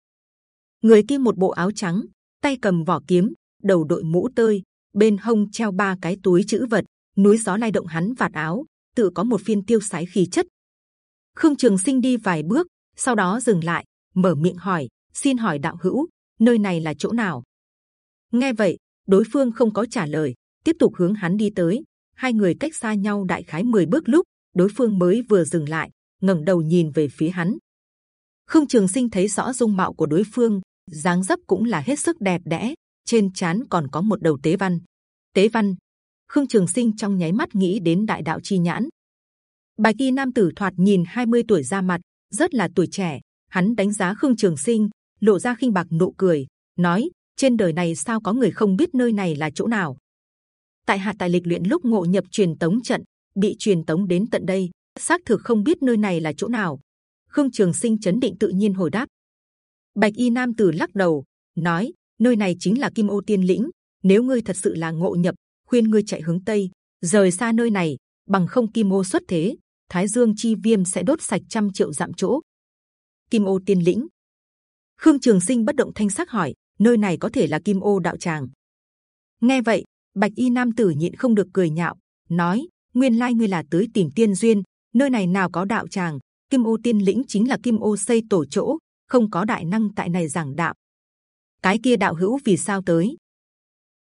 người kia một bộ áo trắng tay cầm vỏ kiếm đầu đội mũ tơi bên hông treo ba cái túi chữ vật núi gió lay động hắn vạt áo, tự có một phiên tiêu sái khí chất. Khương trường sinh đi vài bước, sau đó dừng lại, mở miệng hỏi, xin hỏi đạo hữu, nơi này là chỗ nào? Nghe vậy, đối phương không có trả lời, tiếp tục hướng hắn đi tới. Hai người cách xa nhau đại khái 10 bước lúc, đối phương mới vừa dừng lại, ngẩng đầu nhìn về phía hắn. Khương trường sinh thấy rõ dung mạo của đối phương, dáng dấp cũng là hết sức đẹp đẽ, trên trán còn có một đầu tế văn. Tế văn khương trường sinh trong nháy mắt nghĩ đến đại đạo chi nhãn. Bài kỳ nam tử thoạt nhìn 20 tuổi ra mặt, rất là tuổi trẻ. Hắn đánh giá khương trường sinh, lộ ra khinh bạc nụ cười, nói, trên đời này sao có người không biết nơi này là chỗ nào? Tại hạ tài lịch luyện lúc ngộ nhập truyền tống trận, bị truyền tống đến tận đây, xác thực không biết nơi này là chỗ nào. Khương trường sinh chấn định tự nhiên hồi đáp. Bạch y nam tử lắc đầu, nói, nơi này chính là kim ô tiên lĩnh. Nếu ngươi thật sự là ngộ nhập khuyên ngươi chạy hướng tây, rời xa nơi này, bằng không kim ô xuất thế, thái dương chi viêm sẽ đốt sạch trăm triệu dặm chỗ. Kim ô tiên lĩnh. Khương trường sinh bất động thanh sắc hỏi, nơi này có thể là kim ô đạo tràng? Nghe vậy, bạch y nam tử nhịn không được cười nhạo, nói, nguyên lai ngươi là tới tìm tiên duyên, nơi này nào có đạo tràng, kim ô tiên lĩnh chính là kim ô xây tổ chỗ, không có đại năng tại này giảng đạo. Cái kia đạo hữu vì sao tới?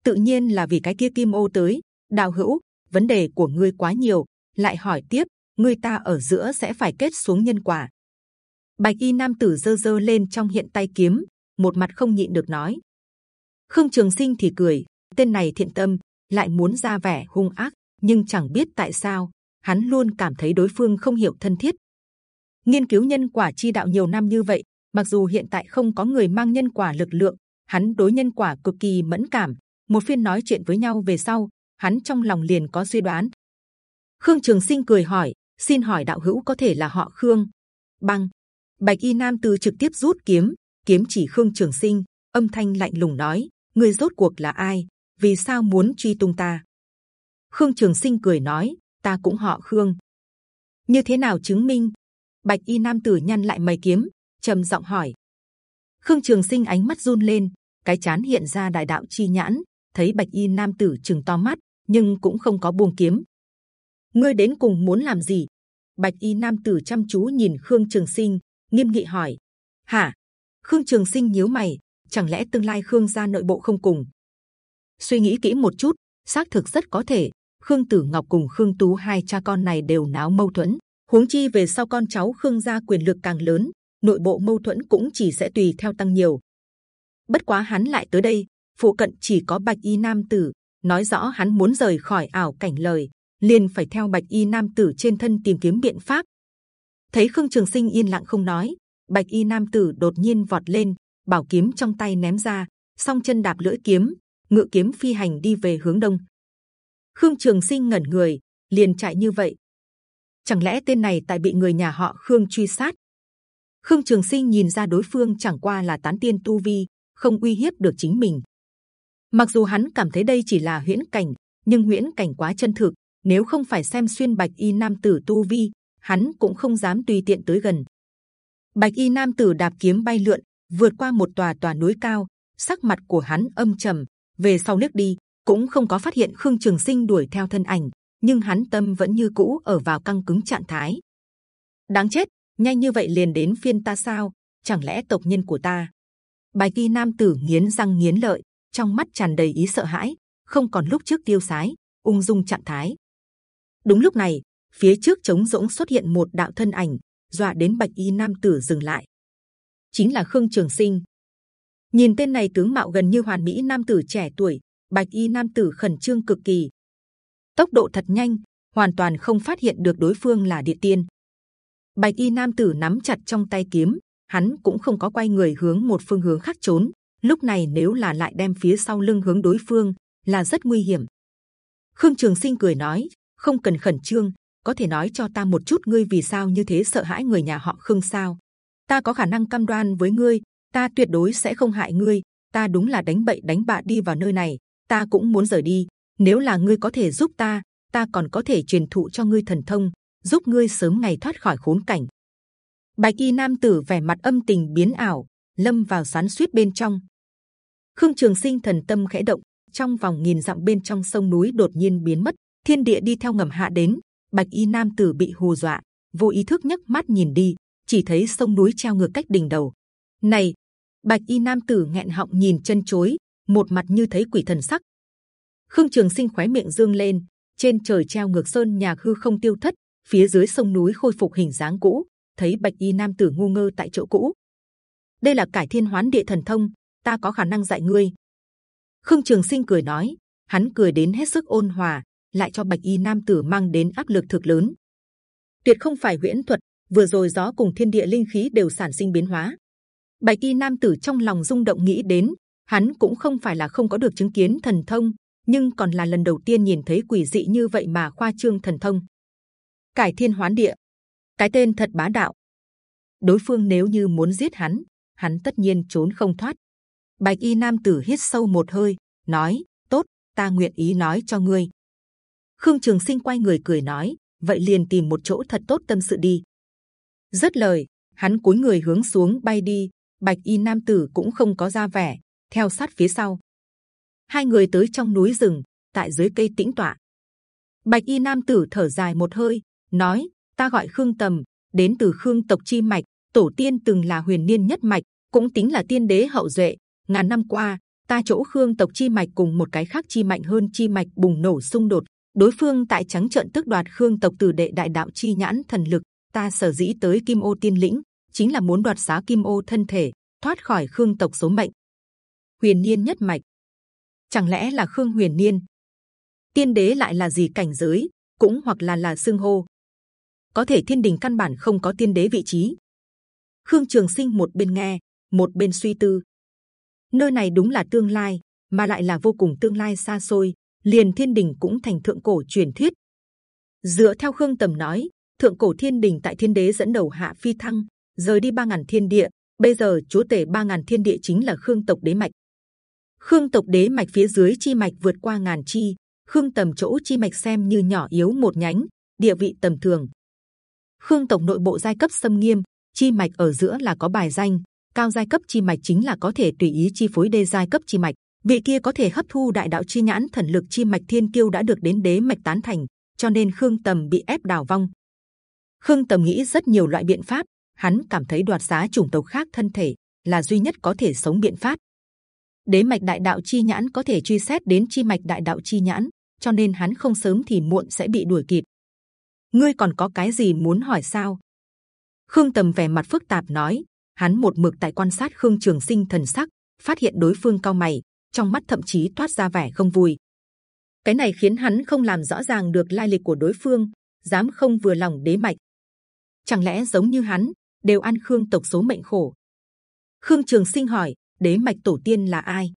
Tự nhiên là vì cái kia kim ô tới. Đào hữu, vấn đề của ngươi quá nhiều. Lại hỏi tiếp, ngươi ta ở giữa sẽ phải kết xuống nhân quả. Bạch y nam tử dơ dơ lên trong hiện tay kiếm, một mặt không nhịn được nói. Khương trường sinh thì cười, tên này thiện tâm, lại muốn ra vẻ hung ác, nhưng chẳng biết tại sao, hắn luôn cảm thấy đối phương không hiểu thân thiết. Nghiên cứu nhân quả chi đạo nhiều năm như vậy, mặc dù hiện tại không có người mang nhân quả lực lượng, hắn đối nhân quả cực kỳ mẫn cảm một phiên nói chuyện với nhau về sau, hắn trong lòng liền có suy đoán. Khương trường sinh cười hỏi, xin hỏi đạo hữu có thể là họ khương? Băng bạch y nam từ trực tiếp rút kiếm kiếm chỉ khương trường sinh, âm thanh lạnh lùng nói người rốt cuộc là ai? Vì sao muốn truy tung ta? Khương trường sinh cười nói, ta cũng họ khương. Như thế nào chứng minh? Bạch y nam tử nhăn lại mày kiếm, trầm giọng hỏi. Khương trường sinh ánh mắt run lên, cái chán hiện ra đại đạo chi nhãn thấy bạch y nam tử chừng to mắt, nhưng cũng không có buông kiếm. Ngươi đến cùng muốn làm gì? Bạch y nam tử chăm chú nhìn khương trường sinh, nghiêm nghị hỏi. Hả? Khương trường sinh nhíu mày, chẳng lẽ tương lai khương gia nội bộ không cùng? Suy nghĩ kỹ một chút, xác thực rất có thể. Khương tử ngọc cùng khương tú hai cha con này đều náo mâu thuẫn. Huống chi về sau con cháu khương gia quyền lực càng lớn, nội bộ mâu thuẫn cũng chỉ sẽ tùy theo tăng nhiều. Bất quá hắn lại tới đây phụ cận chỉ có bạch y nam tử, nói rõ hắn muốn rời khỏi ảo cảnh lời, liền phải theo bạch y nam tử trên thân tìm kiếm biện pháp. Thấy khương trường sinh yên lặng không nói, bạch y nam tử đột nhiên vọt lên, bảo kiếm trong tay ném ra, song chân đạp lưỡi kiếm ngựa kiếm phi hành đi về hướng đông. Khương trường sinh ngẩn người, liền chạy như vậy. Chẳng lẽ tên này tại bị người nhà họ khương truy sát? Khương trường sinh nhìn ra đối phương chẳng qua là tán tiên tu vi, không uy hiếp được chính mình mặc dù hắn cảm thấy đây chỉ là huyễn cảnh, nhưng huyễn cảnh quá chân thực, nếu không phải xem xuyên bạch y nam tử tu vi, hắn cũng không dám tùy tiện tới gần. Bạch y nam tử đạp kiếm bay lượn, vượt qua một tòa tòa núi cao, sắc mặt của hắn âm trầm, về sau nước đi, cũng không có phát hiện khương trường sinh đuổi theo thân ảnh, nhưng hắn tâm vẫn như cũ ở vào căng cứng trạng thái. Đáng chết, nhanh như vậy liền đến phiên ta sao? Chẳng lẽ tộc nhân của ta? Bạch y nam tử nghiến răng nghiến lợi trong mắt tràn đầy ý sợ hãi, không còn lúc trước tiêu sái, ung dung trạng thái. Đúng lúc này, phía trước trống rỗng xuất hiện một đạo thân ảnh, dọa đến bạch y nam tử dừng lại. Chính là khương trường sinh. Nhìn tên này tướng mạo gần như hoàn mỹ nam tử trẻ tuổi, bạch y nam tử khẩn trương cực kỳ. Tốc độ thật nhanh, hoàn toàn không phát hiện được đối phương là địa tiên. Bạch y nam tử nắm chặt trong tay kiếm, hắn cũng không có quay người hướng một phương hướng khác trốn lúc này nếu là lại đem phía sau lưng hướng đối phương là rất nguy hiểm khương trường sinh cười nói không cần khẩn trương có thể nói cho ta một chút ngươi vì sao như thế sợ hãi người nhà họ khương sao ta có khả năng cam đoan với ngươi ta tuyệt đối sẽ không hại ngươi ta đúng là đánh bậy đánh bạ đi vào nơi này ta cũng muốn rời đi Nếu là ngươi có thể giúp ta, ta còn có thể truyền thụ cho ngươi thần thông, giúp ngươi sớm ngày thoát khỏi khốn cảnh. Bạch y nam tử vẻ mặt âm tình biến ảo, lâm vào sán suýt bên trong. Khương Trường Sinh thần tâm khẽ động, trong vòng nghìn dặm bên trong sông núi đột nhiên biến mất, thiên địa đi theo ngầm hạ đến. Bạch y nam tử bị hù dọa, vô ý thức nhấc mắt nhìn đi, chỉ thấy sông núi treo ngược cách đỉnh đầu. Này, Bạch y nam tử nghẹn họng nhìn chân chối, một mặt như thấy quỷ thần sắc. Khương Trường Sinh khóe miệng dương lên, trên trời treo ngược sơn nhà hư không tiêu thất, phía dưới sông núi khôi phục hình dáng cũ. Thấy Bạch y nam tử ngu ngơ tại chỗ cũ, đây là cải thiên hoán địa thần thông, ta có khả năng dạy ngươi. Khương Trường Sinh cười nói, hắn cười đến hết sức ôn hòa, lại cho Bạch Y Nam Tử mang đến áp lực thực lớn. Tuyệt không phải huyễn thuật, vừa rồi gió cùng thiên địa linh khí đều sản sinh biến hóa. Bạch Y Nam Tử trong lòng rung động nghĩ đến, hắn cũng không phải là không có được chứng kiến thần thông, nhưng còn là lần đầu tiên nhìn thấy quỷ dị như vậy mà khoa trương thần thông. Cải thiên hoán địa, cái tên thật bá đạo. Đối phương nếu như muốn giết hắn, hắn tất nhiên trốn không thoát. Bạch y nam tử hít sâu một hơi, nói: tốt, ta nguyện ý nói cho ngươi. Khương Trường Sinh quay người cười nói: vậy liền tìm một chỗ thật tốt tâm sự đi. Rất lời, hắn cúi người hướng xuống bay đi. Bạch y nam tử cũng không có ra vẻ, theo sát phía sau. Hai người tới trong núi rừng, tại dưới cây tĩnh tọa. Bạch y nam tử thở dài một hơi, nói: ta gọi Khương Tầm, đến từ Khương tộc chi mạch, tổ tiên từng là huyền niên nhất mạch, cũng tính là tiên đế hậu duệ ngàn năm qua, ta chỗ khương tộc chi mạch cùng một cái khác chi mạnh hơn chi mạch bùng nổ xung đột. đối phương tại trắng trợn tức đoạt khương tộc từ đệ đại đạo chi nhãn thần lực. ta sở dĩ tới kim ô tiên lĩnh chính là muốn đoạt xá kim ô thân thể, thoát khỏi khương tộc số mệnh. huyền niên nhất mạch, chẳng lẽ là khương huyền niên? tiên đế lại là gì cảnh giới? cũng hoặc là là xương hô? có thể thiên đình căn bản không có tiên đế vị trí Khương Trường Sinh một bên nghe, một bên suy tư. Nơi này đúng là tương lai, mà lại là vô cùng tương lai xa xôi. Liền Thiên Đình cũng thành thượng cổ truyền thuyết. Dựa theo Khương Tầm nói, thượng cổ Thiên Đình tại Thiên Đế dẫn đầu hạ phi thăng, rời đi ba ngàn thiên địa. Bây giờ chúa tể ba ngàn thiên địa chính là Khương tộc đế mạch. Khương tộc đế mạch phía dưới chi mạch vượt qua ngàn chi, Khương tầm chỗ chi mạch xem như nhỏ yếu một nhánh, địa vị tầm thường. Khương tộc nội bộ giai cấp xâm nghiêm, chi mạch ở giữa là có bài danh cao giai cấp chi mạch chính là có thể tùy ý chi phối đê giai cấp chi mạch. Vị kia có thể hấp thu đại đạo chi nhãn thần lực chi mạch thiên kiêu đã được đến đế mạch tán thành cho nên khương tầm bị ép đào vong. Khương tầm nghĩ rất nhiều loại biện pháp hắn cảm thấy đoạt giá chủng tộc khác thân thể là duy nhất có thể sống biện pháp. Đế mạch đại đạo chi nhãn có thể truy xét đến chi mạch đại đạo chi nhãn cho nên hắn không sớm thì muộn sẽ bị đuổi kịp. Ngươi còn có cái gì muốn hỏi sao? Khương Tầm vẻ mặt phức tạp nói, hắn một mực tại quan sát Khương Trường Sinh thần sắc, phát hiện đối phương cao mày, trong mắt thậm chí toát ra vẻ không vui. Cái này khiến hắn không làm rõ ràng được lai lịch của đối phương, dám không vừa lòng đế mạch. Chẳng lẽ giống như hắn đều ăn Khương tộc số mệnh khổ? Khương Trường Sinh hỏi, đế mạch tổ tiên là ai?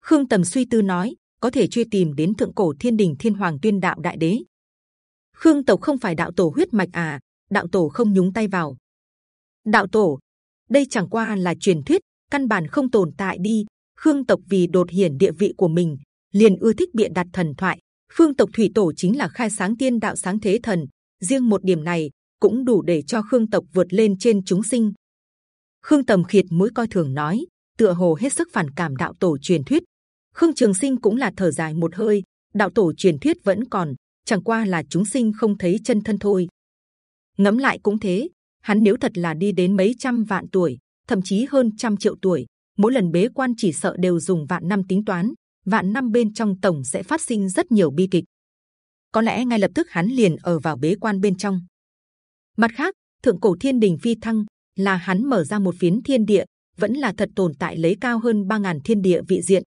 Khương Tầm suy tư nói, có thể truy tìm đến thượng cổ thiên đình thiên hoàng tuyên đạo đại đế. Khương tộc không phải đạo tổ huyết mạch à? đạo tổ không nhúng tay vào. Đạo tổ, đây chẳng qua là truyền thuyết, căn bản không tồn tại đi. Khương tộc vì đột hiển địa vị của mình, liền ưa thích biện đặt thần thoại. Phương tộc thủy tổ chính là khai sáng tiên đạo sáng thế thần. Riêng một điểm này cũng đủ để cho Khương tộc vượt lên trên chúng sinh. Khương tầm khiệt mũi coi thường nói, tựa hồ hết sức phản cảm đạo tổ truyền thuyết. Khương Trường Sinh cũng là thở dài một hơi, đạo tổ truyền thuyết vẫn còn, chẳng qua là chúng sinh không thấy chân thân thôi ngẫm lại cũng thế hắn nếu thật là đi đến mấy trăm vạn tuổi, thậm chí hơn trăm triệu tuổi, mỗi lần bế quan chỉ sợ đều dùng vạn năm tính toán, vạn năm bên trong tổng sẽ phát sinh rất nhiều bi kịch. Có lẽ ngay lập tức hắn liền ở vào bế quan bên trong. Mặt khác, thượng cổ thiên đình phi thăng là hắn mở ra một phiến thiên địa, vẫn là thật tồn tại lấy cao hơn ba ngàn thiên địa vị diện.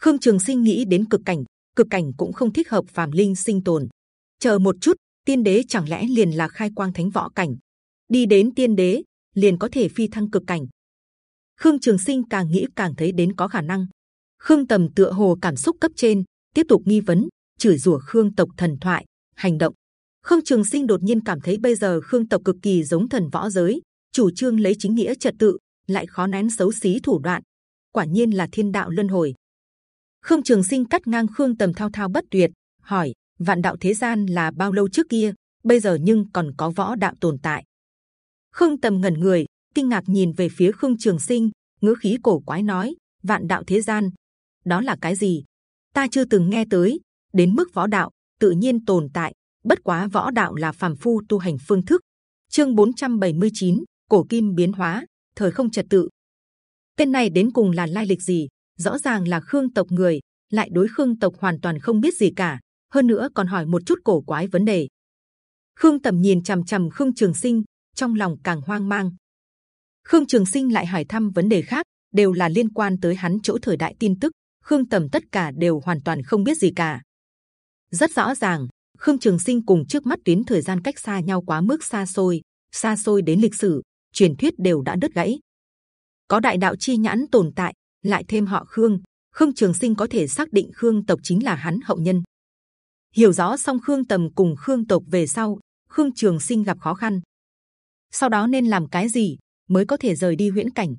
Khương trường sinh nghĩ đến cực cảnh cực cảnh cũng không thích hợp phàm linh sinh tồn. Chờ một chút, tiên đế chẳng lẽ liền là khai quang thánh võ cảnh? Đi đến tiên đế liền có thể phi thăng cực cảnh. Khương trường sinh càng nghĩ càng thấy đến có khả năng. Khương tầm tựa hồ cảm xúc cấp trên tiếp tục nghi vấn chửi rủa khương tộc thần thoại hành động. Khương trường sinh đột nhiên cảm thấy bây giờ khương tộc cực kỳ giống thần võ giới chủ trương lấy chính nghĩa trật tự lại khó nén xấu xí thủ đoạn. Quả nhiên là thiên đạo luân hồi. Khương Trường Sinh cắt ngang Khương Tầm thao thao bất tuyệt, hỏi: Vạn đạo thế gian là bao lâu trước kia? Bây giờ nhưng còn có võ đạo tồn tại. Khương Tầm ngẩn người, kinh ngạc nhìn về phía Khương Trường Sinh, ngữ khí cổ quái nói: Vạn đạo thế gian, đó là cái gì? Ta chưa từng nghe tới. Đến mức võ đạo, tự nhiên tồn tại. Bất quá võ đạo là phàm phu tu hành phương thức. Chương 479, cổ kim biến hóa, thời không trật tự. Tên này đến cùng là lai lịch gì? Rõ ràng là Khương tộc người, lại đối Khương tộc hoàn toàn không biết gì cả. Hơn nữa còn hỏi một chút cổ quái vấn đề. Khương Tầm nhìn c h ầ m c h ầ m Khương Trường Sinh, trong lòng càng hoang mang. Khương Trường Sinh lại hỏi thăm vấn đề khác, đều là liên quan tới hắn chỗ thời đại tin tức. Khương Tầm tất cả đều hoàn toàn không biết gì cả. Rất rõ ràng, Khương Trường Sinh cùng trước mắt tuyến thời gian cách xa nhau quá mức xa xôi, xa xôi đến lịch sử, truyền thuyết đều đã đứt gãy. Có đại đạo chi nhãn tồn tại, lại thêm họ Khương, Khương Trường Sinh có thể xác định Khương tộc chính là hắn hậu nhân. Hiểu rõ xong Khương Tầm cùng Khương tộc về sau, Khương Trường Sinh gặp khó khăn. Sau đó nên làm cái gì mới có thể rời đi huyễn cảnh?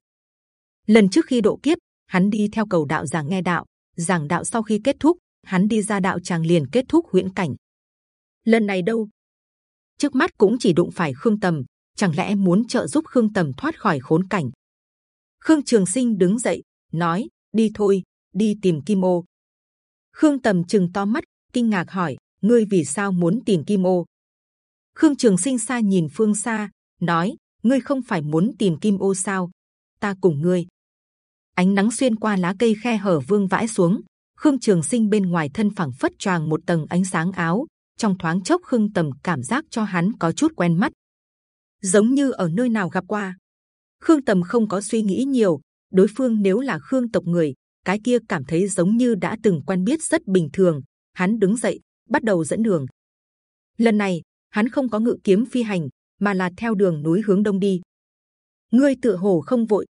Lần trước khi độ kiếp, hắn đi theo cầu đạo giảng nghe đạo, giảng đạo sau khi kết thúc, hắn đi ra đạo tràng liền kết thúc huyễn cảnh. Lần này đâu? Trước mắt cũng chỉ đụng phải Khương Tầm, chẳng lẽ muốn trợ giúp Khương Tầm thoát khỏi khốn cảnh? Khương Trường Sinh đứng dậy, nói: đi thôi, đi tìm Kim Ô. Khương Tầm chừng to mắt, kinh ngạc hỏi: ngươi vì sao muốn tìm Kim Ô? Khương Trường Sinh xa nhìn phương xa, nói: ngươi không phải muốn tìm Kim Ô sao? Ta cùng ngươi. Ánh nắng xuyên qua lá cây khe hở vương vãi xuống. Khương Trường Sinh bên ngoài thân phẳng phất tràng một tầng ánh sáng áo, trong thoáng chốc Khương Tầm cảm giác cho hắn có chút quen mắt, giống như ở nơi nào gặp qua. Khương Tầm không có suy nghĩ nhiều, đối phương nếu là Khương tộc người, cái kia cảm thấy giống như đã từng quen biết rất bình thường. Hắn đứng dậy, bắt đầu dẫn đường. Lần này hắn không có ngự kiếm phi hành, mà là theo đường núi hướng đông đi. Ngươi tựa hồ không vội.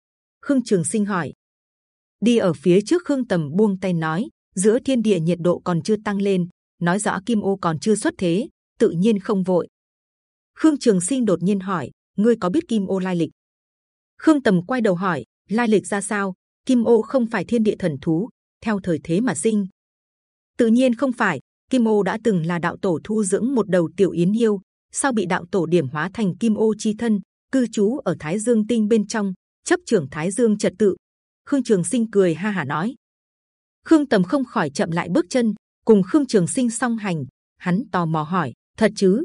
Khương Trường Sinh hỏi. Đi ở phía trước Khương Tầm buông tay nói, giữa thiên địa nhiệt độ còn chưa tăng lên, nói rõ Kim Ô còn chưa xuất thế, tự nhiên không vội. Khương Trường Sinh đột nhiên hỏi, ngươi có biết Kim Ô lai lịch? Khương Tầm quay đầu hỏi, lai lịch ra sao? Kim Ô không phải thiên địa thần thú, theo thời thế mà sinh. Tự nhiên không phải. Kim Ô đã từng là đạo tổ thu dưỡng một đầu tiểu yến yêu, sau bị đạo tổ điểm hóa thành Kim Ô chi thân, cư trú ở Thái Dương Tinh bên trong, chấp trưởng Thái Dương trật tự. Khương Trường Sinh cười ha hà nói. Khương Tầm không khỏi chậm lại bước chân, cùng Khương Trường Sinh song hành. Hắn tò mò hỏi, thật chứ?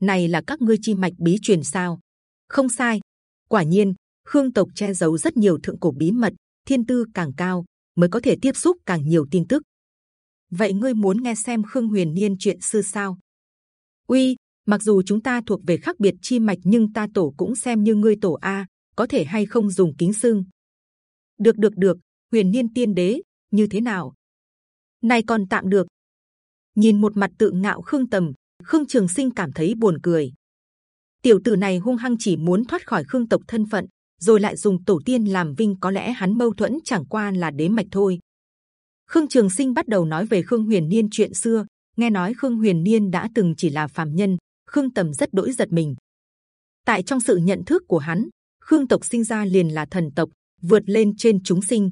Này là các ngươi chi mạch bí truyền sao? Không sai. Quả nhiên, Khương tộc che giấu rất nhiều thượng cổ bí mật, thiên tư càng cao mới có thể tiếp xúc càng nhiều tin tức. Vậy ngươi muốn nghe xem Khương Huyền Niên chuyện xưa sao? Uy, mặc dù chúng ta thuộc về khác biệt chi mạch nhưng ta tổ cũng xem như ngươi tổ a, có thể hay không dùng kính sưng? Được được được, Huyền Niên tiên đế như thế nào? Này còn tạm được. Nhìn một mặt tự ngạo Khương Tầm, Khương Trường Sinh cảm thấy buồn cười. Tiểu tử này hung hăng chỉ muốn thoát khỏi Khương tộc thân phận, rồi lại dùng tổ tiên làm vinh có lẽ hắn mâu thuẫn chẳng qua là đế mạch thôi khương trường sinh bắt đầu nói về khương huyền niên chuyện xưa nghe nói khương huyền niên đã từng chỉ là phàm nhân khương tầm rất đỗi giật mình. Tại trong sự nhận thức của hắn, khương tộc sinh ra liền là thần tộc, vượt lên trên chúng sinh.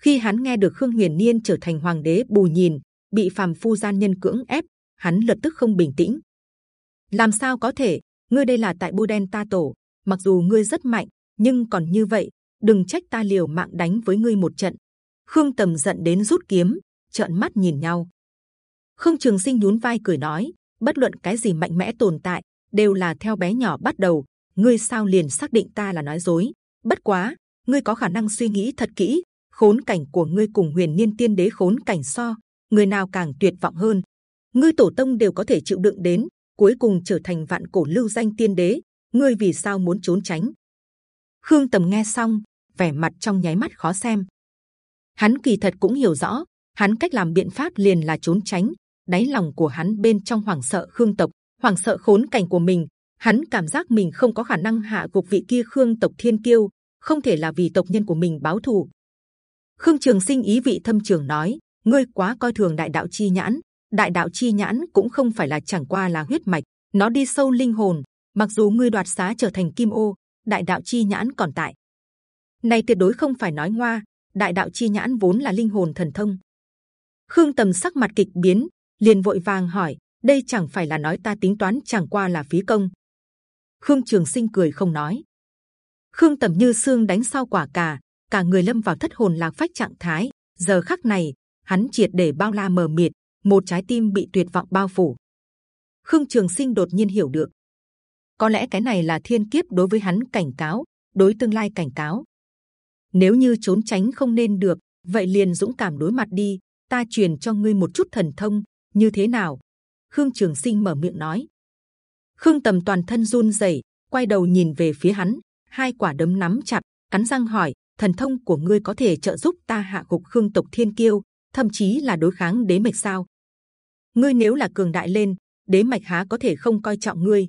Khi hắn nghe được khương huyền niên trở thành hoàng đế bù nhìn, bị phàm phu gian nhân cưỡng ép, hắn lập tức không bình tĩnh. Làm sao có thể? Ngươi đây là tại bu đen ta tổ. Mặc dù ngươi rất mạnh, nhưng còn như vậy, đừng trách ta liều mạng đánh với ngươi một trận. Khương tầm giận đến rút kiếm, trợn mắt nhìn nhau. Khương trường sinh nhún vai cười nói bất luận cái gì mạnh mẽ tồn tại đều là theo bé nhỏ bắt đầu. Ngươi sao liền xác định ta là nói dối? Bất quá ngươi có khả năng suy nghĩ thật kỹ. Khốn cảnh của ngươi cùng huyền niên tiên đế khốn cảnh so người nào càng tuyệt vọng hơn? Ngươi tổ tông đều có thể chịu đựng đến cuối cùng trở thành vạn cổ lưu danh tiên đế. Ngươi vì sao muốn trốn tránh? Khương Tầm nghe xong, vẻ mặt trong nháy mắt khó xem. Hắn kỳ thật cũng hiểu rõ, hắn cách làm biện pháp liền là trốn tránh. Đáy lòng của hắn bên trong hoảng sợ Khương tộc, hoảng sợ khốn cảnh của mình. Hắn cảm giác mình không có khả năng hạ gục vị kia Khương tộc thiên kiêu, không thể là vì tộc nhân của mình báo thù. Khương Trường Sinh ý vị thâm trường nói: ngươi quá coi thường đại đạo chi nhãn. Đại đạo chi nhãn cũng không phải là chẳng qua là huyết mạch, nó đi sâu linh hồn. Mặc dù ngươi đoạt xá trở thành kim ô, đại đạo chi nhãn còn tại. Này tuyệt đối không phải nói ngoa. Đại đạo chi nhãn vốn là linh hồn thần thông, Khương Tầm sắc mặt kịch biến, liền vội vàng hỏi: đây chẳng phải là nói ta tính toán chẳng qua là phí công? Khương Trường Sinh cười không nói. Khương Tầm như xương đánh sau quả cà, cả người lâm vào thất hồn lạc phách trạng thái. Giờ khắc này, hắn triệt để bao la mờ mịt, một trái tim bị tuyệt vọng bao phủ. Khương Trường Sinh đột nhiên hiểu được, có lẽ cái này là thiên kiếp đối với hắn cảnh cáo, đối tương lai cảnh cáo. Nếu như trốn tránh không nên được, vậy liền dũng cảm đối mặt đi. Ta truyền cho ngươi một chút thần thông, như thế nào? Khương Trường Sinh mở miệng nói. Khương Tầm toàn thân run rẩy, quay đầu nhìn về phía hắn, hai quả đấm nắm chặt, cắn răng hỏi: thần thông của ngươi có thể trợ giúp ta hạ gục Khương tộc Thiên Kiêu, thậm chí là đối kháng đế mạch sao? Ngươi nếu là cường đại lên, đế mạch há có thể không coi trọng ngươi?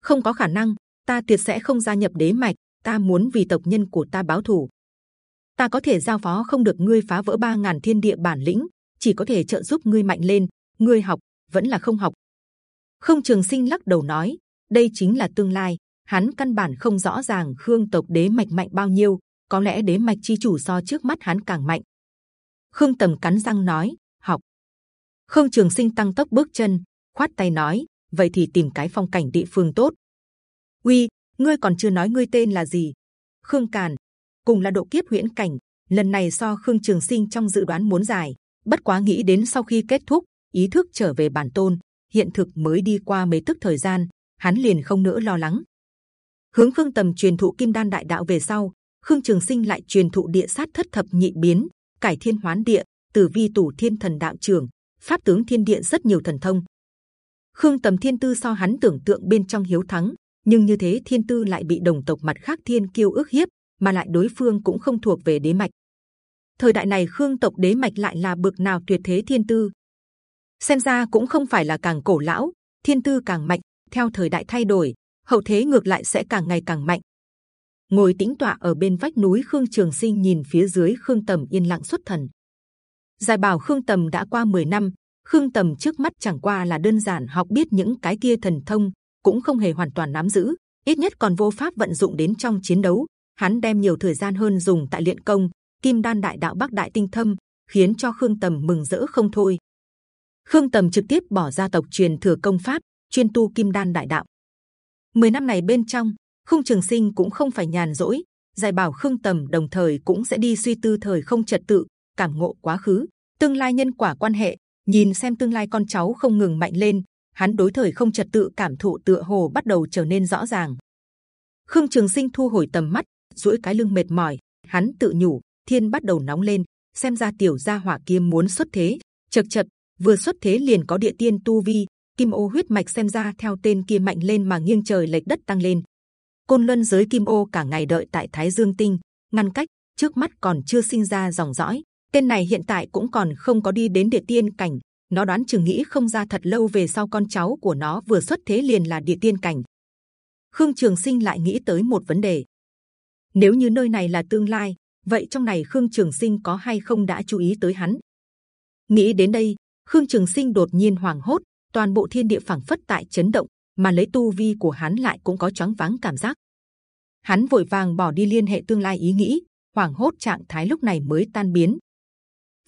Không có khả năng, ta tuyệt sẽ không gia nhập đế mạch. Ta muốn vì tộc nhân của ta báo thù. Ta có thể giao phó không được ngươi phá vỡ ba ngàn thiên địa bản lĩnh, chỉ có thể trợ giúp ngươi mạnh lên. Ngươi học vẫn là không học. Không Trường Sinh lắc đầu nói, đây chính là tương lai. Hắn căn bản không rõ ràng Khương tộc đế mạch mạnh bao nhiêu, có lẽ đế mạch chi chủ so trước mắt hắn càng mạnh. Khương Tầm cắn răng nói, học. Khương Trường Sinh tăng tốc bước chân, khoát tay nói, vậy thì tìm cái phong cảnh địa phương tốt. Uy, ngươi còn chưa nói ngươi tên là gì? Khương Càn, cùng là độ kiếp huyễn cảnh. Lần này so Khương Trường Sinh trong dự đoán muốn dài, bất quá nghĩ đến sau khi kết thúc, ý thức trở về bản tôn, hiện thực mới đi qua mấy tức thời gian, hắn liền không nữa lo lắng. Hướng Khương Tầm truyền thụ Kim Đan Đại Đạo về sau, Khương Trường Sinh lại truyền thụ Địa Sát Thất Thập Nhị Biến, Cải Thiên Hoán Địa, Tử Vi Tủ Thiên Thần Đạo Trưởng, Pháp Tướng Thiên Địa rất nhiều thần thông. Khương Tầm Thiên Tư so hắn tưởng tượng bên trong hiếu thắng, nhưng như thế Thiên Tư lại bị đồng tộc mặt khác Thiên Kiêu ước hiếp, mà lại đối phương cũng không thuộc về đế mạch. Thời đại này Khương tộc đế mạch lại là bực nào tuyệt thế Thiên Tư? Xem ra cũng không phải là càng cổ lão, Thiên Tư càng mạnh. Theo thời đại thay đổi, hậu thế ngược lại sẽ càng ngày càng mạnh. Ngồi tĩnh tọa ở bên vách núi Khương Trường Sinh nhìn phía dưới Khương Tầm yên lặng xuất thần. Giải bảo Khương Tầm đã qua 10 năm, Khương Tầm trước mắt chẳng qua là đơn giản học biết những cái kia thần thông, cũng không hề hoàn toàn nắm giữ, ít nhất còn vô pháp vận dụng đến trong chiến đấu. Hắn đem nhiều thời gian hơn dùng tại luyện công, Kim Đan Đại Đạo Bắc Đại Tinh Thâm, khiến cho Khương Tầm mừng rỡ không thôi. Khương Tầm trực tiếp bỏ ra tộc truyền thừa công pháp, chuyên tu Kim Đan Đại Đạo. Mười năm này bên trong, Khung Trường Sinh cũng không phải nhàn rỗi, giải bảo Khương Tầm đồng thời cũng sẽ đi suy tư thời không trật tự, cảm ngộ quá khứ, tương lai nhân quả quan hệ, nhìn xem tương lai con cháu không ngừng mạnh lên hắn đối thời không trật tự cảm thụ tựa hồ bắt đầu trở nên rõ ràng khương trường sinh thu hồi tầm mắt duỗi cái lưng mệt mỏi hắn tự nhủ thiên bắt đầu nóng lên, xem ra tiểu gia hỏa kia muốn xuất thế. Chật chật, vừa xuất thế liền có địa tiên tu vi, kim ô huyết mạch xem ra theo tên kia mạnh lên mà nghiêng trời lệch đất tăng lên. Côn luân giới kim ô cả ngày đợi tại thái dương tinh, ngăn cách, trước mắt còn chưa sinh ra dòng dõi. Tên này hiện tại cũng còn không có đi đến địa tiên cảnh, nó đoán chừng nghĩ không ra thật lâu về sau con cháu của nó vừa xuất thế liền là địa tiên cảnh. Khương trường sinh lại nghĩ tới một vấn đề. Nếu như nơi này là tương lai vậy trong này khương trường sinh có hay không đã chú ý tới hắn? Nghĩ đến đây, khương trường sinh đột nhiên hoảng hốt, toàn bộ thiên địa phảng phất tại chấn động, mà lấy tu vi của hắn lại cũng có chóng váng cảm giác. Hắn vội vàng bỏ đi liên hệ tương lai ý nghĩ, hoảng hốt trạng thái lúc này mới tan biến.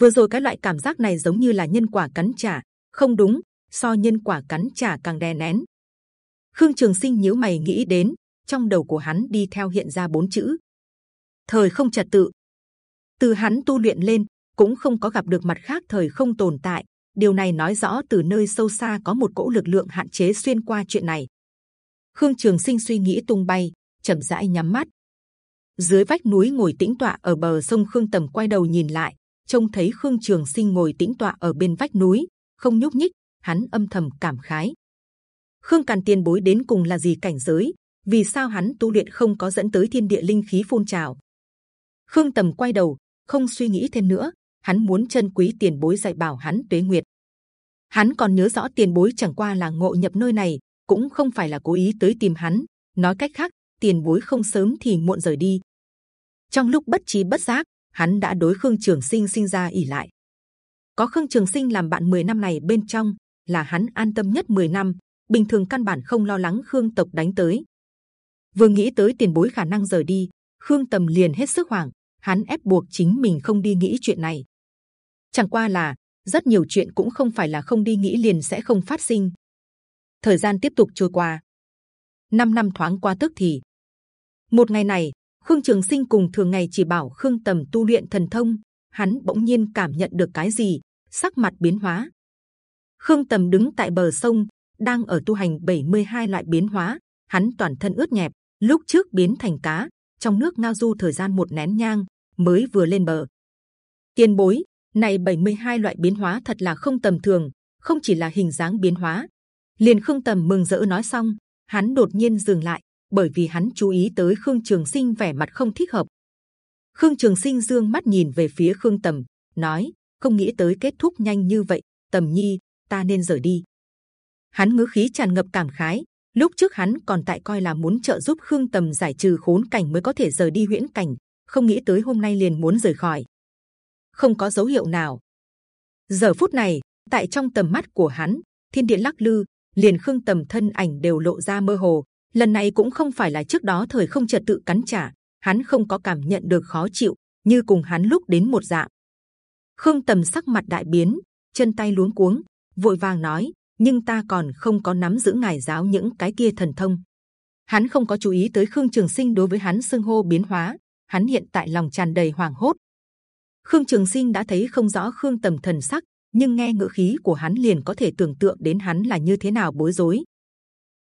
Vừa rồi cái loại cảm giác này giống như là nhân quả cắn trả, không đúng, so nhân quả cắn trả càng đè nén. Khương trường sinh nhíu mày nghĩ đến, trong đầu của hắn đi theo hiện ra bốn chữ thời không trật tự. Từ hắn tu luyện lên, cũng không có gặp được mặt khác thời không tồn tại. Điều này nói rõ từ nơi sâu xa có một cỗ lực lượng hạn chế xuyên qua chuyện này. Khương trường sinh suy nghĩ tung bay, chậm rãi nhắm mắt. Dưới vách núi ngồi tĩnh tọa ở bờ sông khương tầm quay đầu nhìn lại, trông thấy khương trường sinh ngồi tĩnh tọa ở bên vách núi, không nhúc nhích, hắn âm thầm cảm khái. Khương càn tiền bối đến cùng là gì cảnh giới? Vì sao hắn tu luyện không có dẫn tới thiên địa linh khí phun trào? Khương tầm quay đầu, không suy nghĩ thêm nữa, hắn muốn chân quý tiền bối dạy bảo hắn tuế nguyệt. Hắn còn nhớ rõ tiền bối chẳng qua là ngộ nhập nơi này, cũng không phải là cố ý tới tìm hắn. Nói cách khác, tiền bối không sớm thì muộn rời đi. Trong lúc bất trí bất giác, hắn đã đối khương trường sinh sinh ra ỉ lại. Có khương trường sinh làm bạn 10 năm này bên trong, là hắn an tâm nhất 10 năm, bình thường căn bản không lo lắng khương tộc đánh tới. Vừa nghĩ tới tiền bối khả năng rời đi, khương tầm liền hết sức hoảng hắn ép buộc chính mình không đi nghĩ chuyện này chẳng qua là rất nhiều chuyện cũng không phải là không đi nghĩ liền sẽ không phát sinh. Thời gian tiếp tục trôi qua, năm năm thoáng qua tức thì. Một ngày này, Khương Trường Sinh cùng thường ngày chỉ bảo Khương Tầm tu luyện thần thông, hắn bỗng nhiên cảm nhận được cái gì, sắc mặt biến hóa. Khương Tầm đứng tại bờ sông, đang ở tu hành 72 loại biến hóa, hắn toàn thân ướt nhẹp, lúc trước biến thành cá, trong nước ngao du thời gian một nén nhang mới vừa lên bờ. Tiên bối, này 72 loại biến hóa thật là không tầm thường, không chỉ là hình dáng biến hóa. Liền Khương Tầm mừng rỡ nói xong, hắn đột nhiên dừng lại, bởi vì hắn chú ý tới Khương Trường Sinh vẻ mặt không thích hợp. Khương Trường Sinh dương mắt nhìn về phía Khương Tầm, nói: không nghĩ tới kết thúc nhanh như vậy, Tầm Nhi, ta nên rời đi. Hắn ngữ khí tràn ngập cảm khái. Lúc trước hắn còn tại coi là muốn trợ giúp Khương Tầm giải trừ khốn cảnh mới có thể rời đi huyễn cảnh, không nghĩ tới hôm nay liền muốn rời khỏi. Không có dấu hiệu nào. Giờ phút này, tại trong tầm mắt của hắn, thiên địa lắc lư, liền Khương Tầm thân ảnh đều lộ ra mơ hồ. Lần này cũng không phải là trước đó thời không trật tự cắn trả, hắn không có cảm nhận được khó chịu, như cùng hắn lúc đến một dạng. Khương Tầm sắc mặt đại biến, chân tay luống cuống, vội vàng nói: nhưng ta còn không có nắm giữ ngài giáo những cái kia thần thông. Hắn không có chú ý tới Khương Trường Sinh đối với hắn xưng hô biến hóa, hắn hiện tại lòng tràn đầy hoảng hốt. Khương Trường Sinh đã thấy không rõ Khương Tầm thần sắc, nhưng nghe ngữ khí của hắn liền có thể tưởng tượng đến hắn là như thế nào bối rối.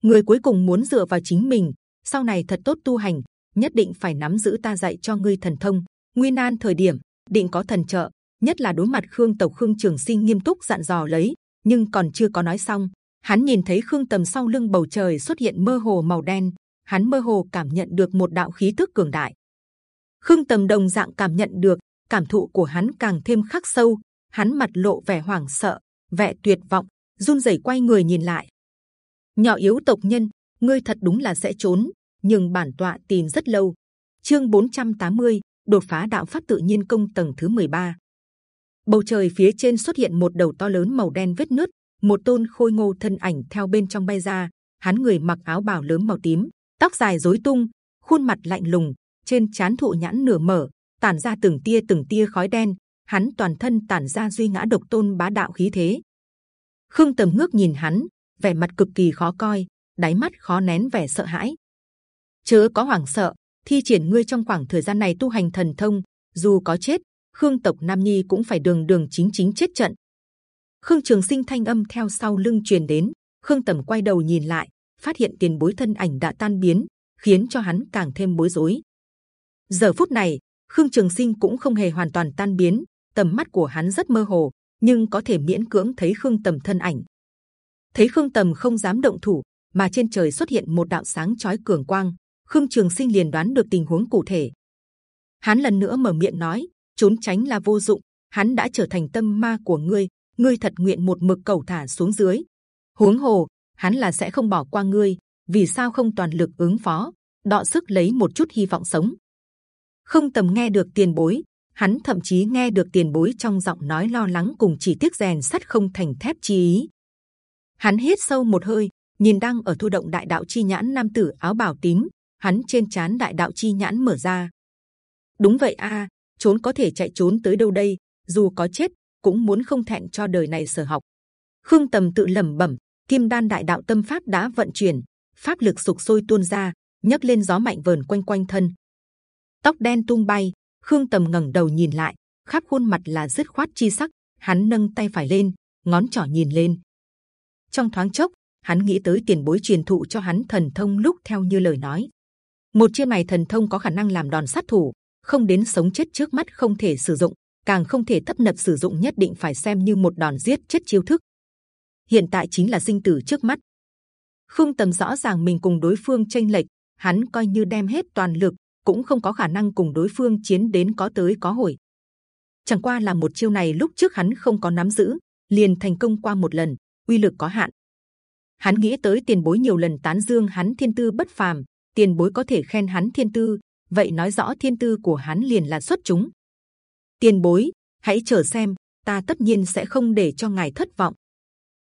Người cuối cùng muốn dựa vào chính mình, sau này thật tốt tu hành, nhất định phải nắm giữ ta dạy cho ngươi thần thông. Nguyên nan thời điểm định có thần trợ, nhất là đối mặt Khương Tộc Khương Trường Sinh nghiêm túc dặn dò lấy, nhưng còn chưa có nói xong, hắn nhìn thấy Khương Tầm sau lưng bầu trời xuất hiện mơ hồ màu đen, hắn mơ hồ cảm nhận được một đạo khí tức cường đại. Khương Tầm đồng dạng cảm nhận được, cảm thụ của hắn càng thêm khắc sâu, hắn mặt lộ vẻ hoảng sợ, vẻ tuyệt vọng, run rẩy quay người nhìn lại. Nhỏ yếu tộc nhân, ngươi thật đúng là sẽ trốn, nhưng bản tọa tìm rất lâu. Chương 480, đột phá đạo pháp tự nhiên công tầng thứ 13 bầu trời phía trên xuất hiện một đầu to lớn màu đen vết nứt, một tôn khôi ngô thân ảnh theo bên trong bay ra. Hắn người mặc áo bào lớn màu tím, tóc dài rối tung, khuôn mặt lạnh lùng, trên chán thụ nhãn nửa mở, tản ra từng tia từng tia khói đen. Hắn toàn thân tản ra duy ngã độc tôn bá đạo khí thế. Khương tầm ngước nhìn hắn, vẻ mặt cực kỳ khó coi, đáy mắt khó nén vẻ sợ hãi. Chớ có hoảng sợ, thi triển ngươi trong khoảng thời gian này tu hành thần thông, dù có chết Khương tộc Nam Nhi cũng phải đường đường chính chính chết trận. Khương Trường Sinh thanh âm theo sau lưng truyền đến. Khương Tầm quay đầu nhìn lại, phát hiện tiền bối thân ảnh đã tan biến, khiến cho hắn càng thêm bối rối. Giờ phút này, Khương Trường Sinh cũng không hề hoàn toàn tan biến, tầm mắt của hắn rất mơ hồ, nhưng có thể miễn cưỡng thấy Khương Tầm thân ảnh. Thấy Khương Tầm không dám động thủ, mà trên trời xuất hiện một đạo sáng chói cường quang, Khương Trường Sinh liền đoán được tình huống cụ thể. Hắn lần nữa mở miệng nói: trốn tránh là vô dụng. Hắn đã trở thành tâm ma của ngươi, ngươi thật nguyện một mực cầu thả xuống dưới. Huống hồ, hắn là sẽ không bỏ qua ngươi. Vì sao không toàn lực ứng phó, đọ sức lấy một chút hy vọng sống? Không tầm nghe được tiền bối, hắn thậm chí nghe được tiền bối trong giọng nói lo lắng cùng chỉ tiếc rèn sắt không thành thép chi ý. Hắn hít sâu một hơi, nhìn đang ở thu động đại đạo chi nhãn nam tử áo bào tím, hắn trên chán đại đạo chi nhãn mở ra. Đúng vậy a, trốn có thể chạy trốn tới đâu đây, dù có chết, cũng muốn không thẹn cho đời này sở học. Khương tầm tự lẩm bẩm, kim đan đại đạo tâm pháp đã vận chuyển, pháp lực sục sôi tuôn ra, nhấc lên gió mạnh vờn quanh quanh thân. Tóc đen tung bay, khương tầm ngẩng đầu nhìn lại, khắp khuôn mặt là dứt khoát chi sắc, hắn nâng tay phải lên, ngón trỏ nhìn lên. Trong thoáng chốc, hắn nghĩ tới tiền bối truyền thụ cho hắn thần thông lúc theo như lời nói. Một chiêu này thần thông có khả năng làm đòn sát thủ không đến sống chết trước mắt không thể sử dụng, càng không thể thấp nập sử dụng nhất định phải xem như một đòn giết chết chiêu thức. Hiện tại chính là sinh tử trước mắt. Khương Tầm rõ ràng mình cùng đối phương tranh lệch, hắn coi như đem hết toàn lực cũng không có khả năng cùng đối phương chiến đến có tới có hồi. Chẳng qua là một chiêu này lúc trước hắn không có nắm giữ, liền thành công qua một lần, uy lực có hạn. Hắn nghĩ tới tiền bối nhiều lần tán dương hắn thiên tư bất phàm, tiền bối có thể khen hắn thiên tư, vậy nói rõ thiên tư của hắn liền là xuất chúng. Tiền bối, hãy chờ xem, ta tất nhiên sẽ không để cho ngài thất vọng.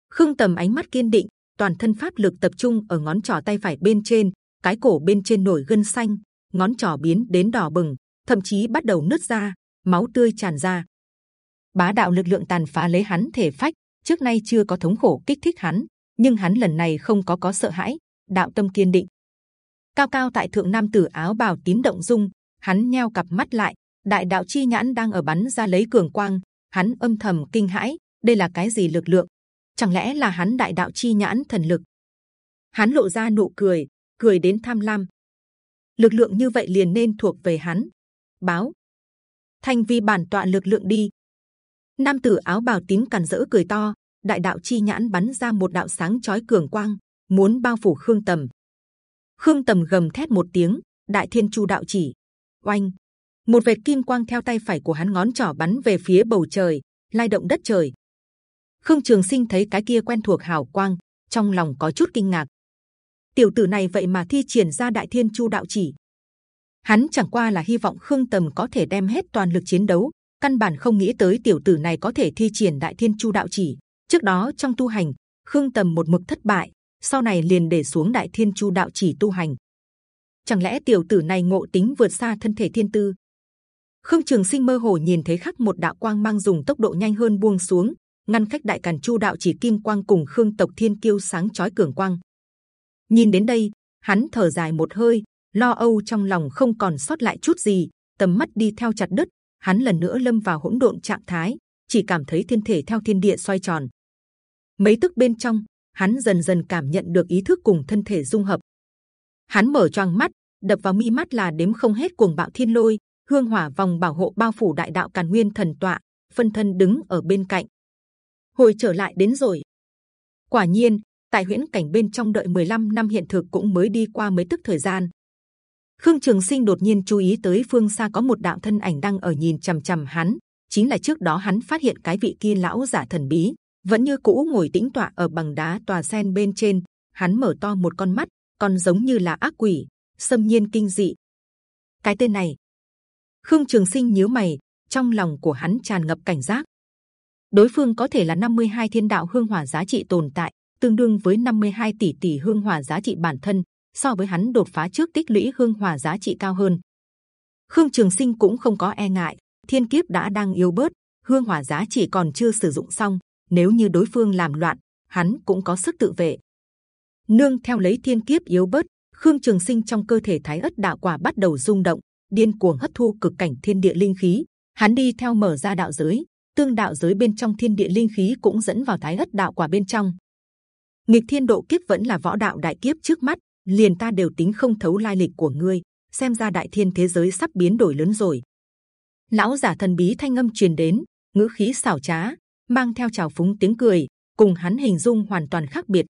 Khương Tầm ánh mắt kiên định, toàn thân pháp lực tập trung ở ngón trỏ tay phải bên trên, cái cổ bên trên nổi gân xanh, ngón trỏ biến đến đỏ bừng, thậm chí bắt đầu nứt ra, máu tươi tràn ra. bá đạo lực lượng tàn phá lấy hắn thể phách trước nay chưa có thống khổ kích thích hắn nhưng hắn lần này không có có sợ hãi đạo tâm kiên định cao cao tại thượng nam tử áo bào tím động dung, hắn nheo cặp mắt lại, đại đạo chi nhãn đang ở bắn ra lấy cường quang, hắn âm thầm kinh hãi, đây là cái gì lực lượng? Chẳng lẽ là hắn đại đạo chi nhãn thần lực? Hắn lộ ra nụ cười cười đến tham lam. Lực lượng như vậy liền nên thuộc về hắn. Báo. Thành vi bản tọa lực lượng đi. Nam tử áo bào tím càn rỡ cười to, đại đạo chi nhãn bắn ra một đạo sáng chói cường quang, muốn bao phủ khương tầm khương tầm gầm thét một tiếng, đại thiên chu đạo chỉ. Oanh! Một vệt kim quang theo tay phải của hắn ngón trỏ bắn về phía bầu trời, lai động đất trời. Khương trường sinh thấy cái kia quen thuộc hào quang, trong lòng có chút kinh ngạc. Tiểu tử này vậy mà thi triển ra đại thiên chu đạo chỉ. Hắn chẳng qua là hy vọng khương tầm có thể đem hết toàn lực chiến đấu, căn bản không nghĩ tới tiểu tử này có thể thi triển đại thiên chu đạo chỉ. Trước đó trong tu hành, khương tầm một mực thất bại sau này liền để xuống đại thiên chu đạo chỉ tu hành. Chẳng lẽ tiểu tử này ngộ tính vượt xa thân thể thiên tư? Khương trường sinh mơ hồ nhìn thấy khắc một đạo quang mang dùng tốc độ nhanh hơn buông xuống ngăn cách đại càn chu đạo chỉ kim quang cùng khương tộc thiên kiêu sáng chói cường quang. Nhìn đến đây hắn thở dài một hơi lo âu trong lòng không còn sót lại chút gì tầm mắt đi theo chặt đất, hắn lần nữa lâm vào hỗn độn trạng thái chỉ cảm thấy thiên thể theo thiên địa xoay tròn. Mấy tức bên trong hắn dần dần cảm nhận được ý thức cùng thân thể dung hợp. Hắn mở choàng mắt, đập vào mi mắt là đếm không hết cuồng bạo thiên lôi, hương hỏa vòng bảo hộ bao phủ đại đạo càn nguyên thần tọa, phân thân đứng ở bên cạnh. Hồi trở lại đến rồi. Quả nhiên, tại huyễn cảnh bên trong đợi 15 năm hiện thực cũng mới đi qua mấy tức thời gian. Khương trường sinh đột nhiên chú ý tới phương xa có một đạo thân ảnh đang ở nhìn c h ầ m c h ầ m hắn, chính là trước đó hắn phát hiện cái vị kia lão giả thần bí vẫn như cũ ngồi tĩnh tọa ở bằng đá tòa sen bên trên. Hắn mở to một con mắt còn giống như là ác quỷ, xâm nhiên kinh dị. Cái tên này. Khương trường sinh nhíu mày, trong lòng của hắn tràn ngập cảnh giác. Đối phương có thể là 52 thiên đạo hương hỏa giá trị tồn tại, tương đương với 52 tỷ tỷ hương hỏa giá trị bản thân, so với hắn đột phá trước tích lũy hương hỏa giá trị cao hơn. Khương trường sinh cũng không có e ngại, thiên kiếp đã đang yếu bớt, hương hỏa giá trị còn chưa sử dụng xong nếu như đối phương làm loạn, hắn cũng có sức tự vệ. Nương theo lấy thiên kiếp yếu bớt, khương trường sinh trong cơ thể thái ất đạo quả bắt đầu rung động, điên cuồng hấp thu cực cảnh thiên địa linh khí. Hắn đi theo mở ra đạo giới, tương đạo giới bên trong thiên địa linh khí cũng dẫn vào thái ất đạo quả bên trong. Nghịch thiên độ kiếp vẫn là võ đạo đại kiếp trước mắt, liền ta đều tính không thấu lai lịch của ngươi, xem ra đại thiên thế giới sắp biến đổi lớn rồi. Lão giả thần bí thanh âm truyền đến, ngữ khí xảo trá mang theo trào phúng tiếng cười, cùng hắn hình dung hoàn toàn khác biệt.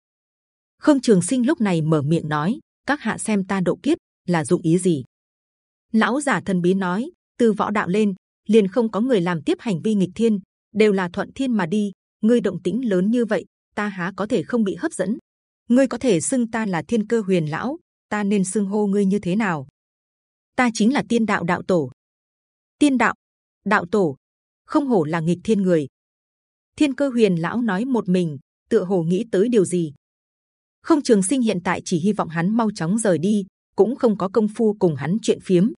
Khương trường sinh lúc này mở miệng nói, các hạ xem ta độ kiếp, là dụng ý gì? Lão giả thần bí nói, từ võ đạo lên, liền không có người làm tiếp hành vi nghịch thiên, đều là thuận thiên mà đi. Ngươi động tĩnh lớn như vậy, ta há có thể không bị hấp dẫn? Ngươi có thể xưng ta là thiên cơ huyền lão, ta nên xưng hô ngươi như thế nào? Ta chính là tiên đạo đạo tổ. Tiên đạo đạo tổ, không hổ là nghịch thiên người thiên cơ huyền lão nói một mình, tựa hồ nghĩ tới điều gì. Không trường sinh hiện tại chỉ hy vọng hắn mau chóng rời đi, cũng không có công phu cùng hắn chuyện phiếm.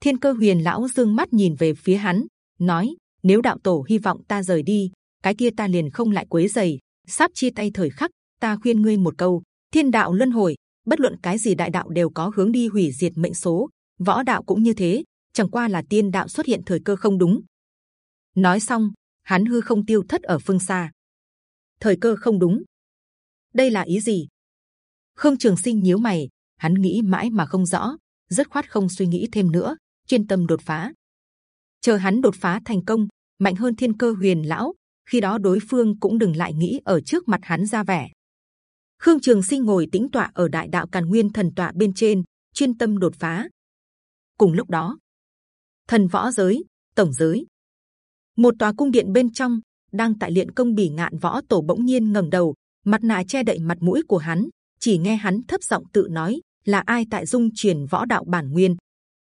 Thiên cơ huyền lão dương mắt nhìn về phía hắn, nói, nếu đạo tổ hy vọng ta rời đi, cái kia ta liền không lại quấy giày sắp chia tay thời khắc, ta khuyên ngươi một câu, thiên đạo luân hồi, bất luận cái gì đại đạo đều có hướng đi hủy diệt mệnh số, võ đạo cũng như thế, chẳng qua là tiên đạo xuất hiện thời cơ không đúng. Nói xong hắn hư không tiêu thất ở phương xa. Thời cơ không đúng. Đây là ý gì? Khương trường sinh nhíu mày hắn nghĩ mãi mà không rõ rất khoát không suy nghĩ thêm nữa chuyên tâm đột phá. Chờ hắn đột phá thành công mạnh hơn thiên cơ huyền lão khi đó đối phương cũng đừng lại nghĩ ở trước mặt hắn ra vẻ. Khương Trường Sinh ngồi tĩnh tọa ở Đại Đạo Càn Nguyên Thần tọa bên trên, chuyên tâm đột phá. Cùng lúc đó, thần võ giới, tổng giới, một tòa cung điện bên trong đang tại luyện công bỉ ngạn võ tổ bỗng nhiên ngẩng đầu, mặt nạ che đậy mặt mũi của hắn, chỉ nghe hắn thấp giọng tự nói là ai tại dung truyền võ đạo bản nguyên.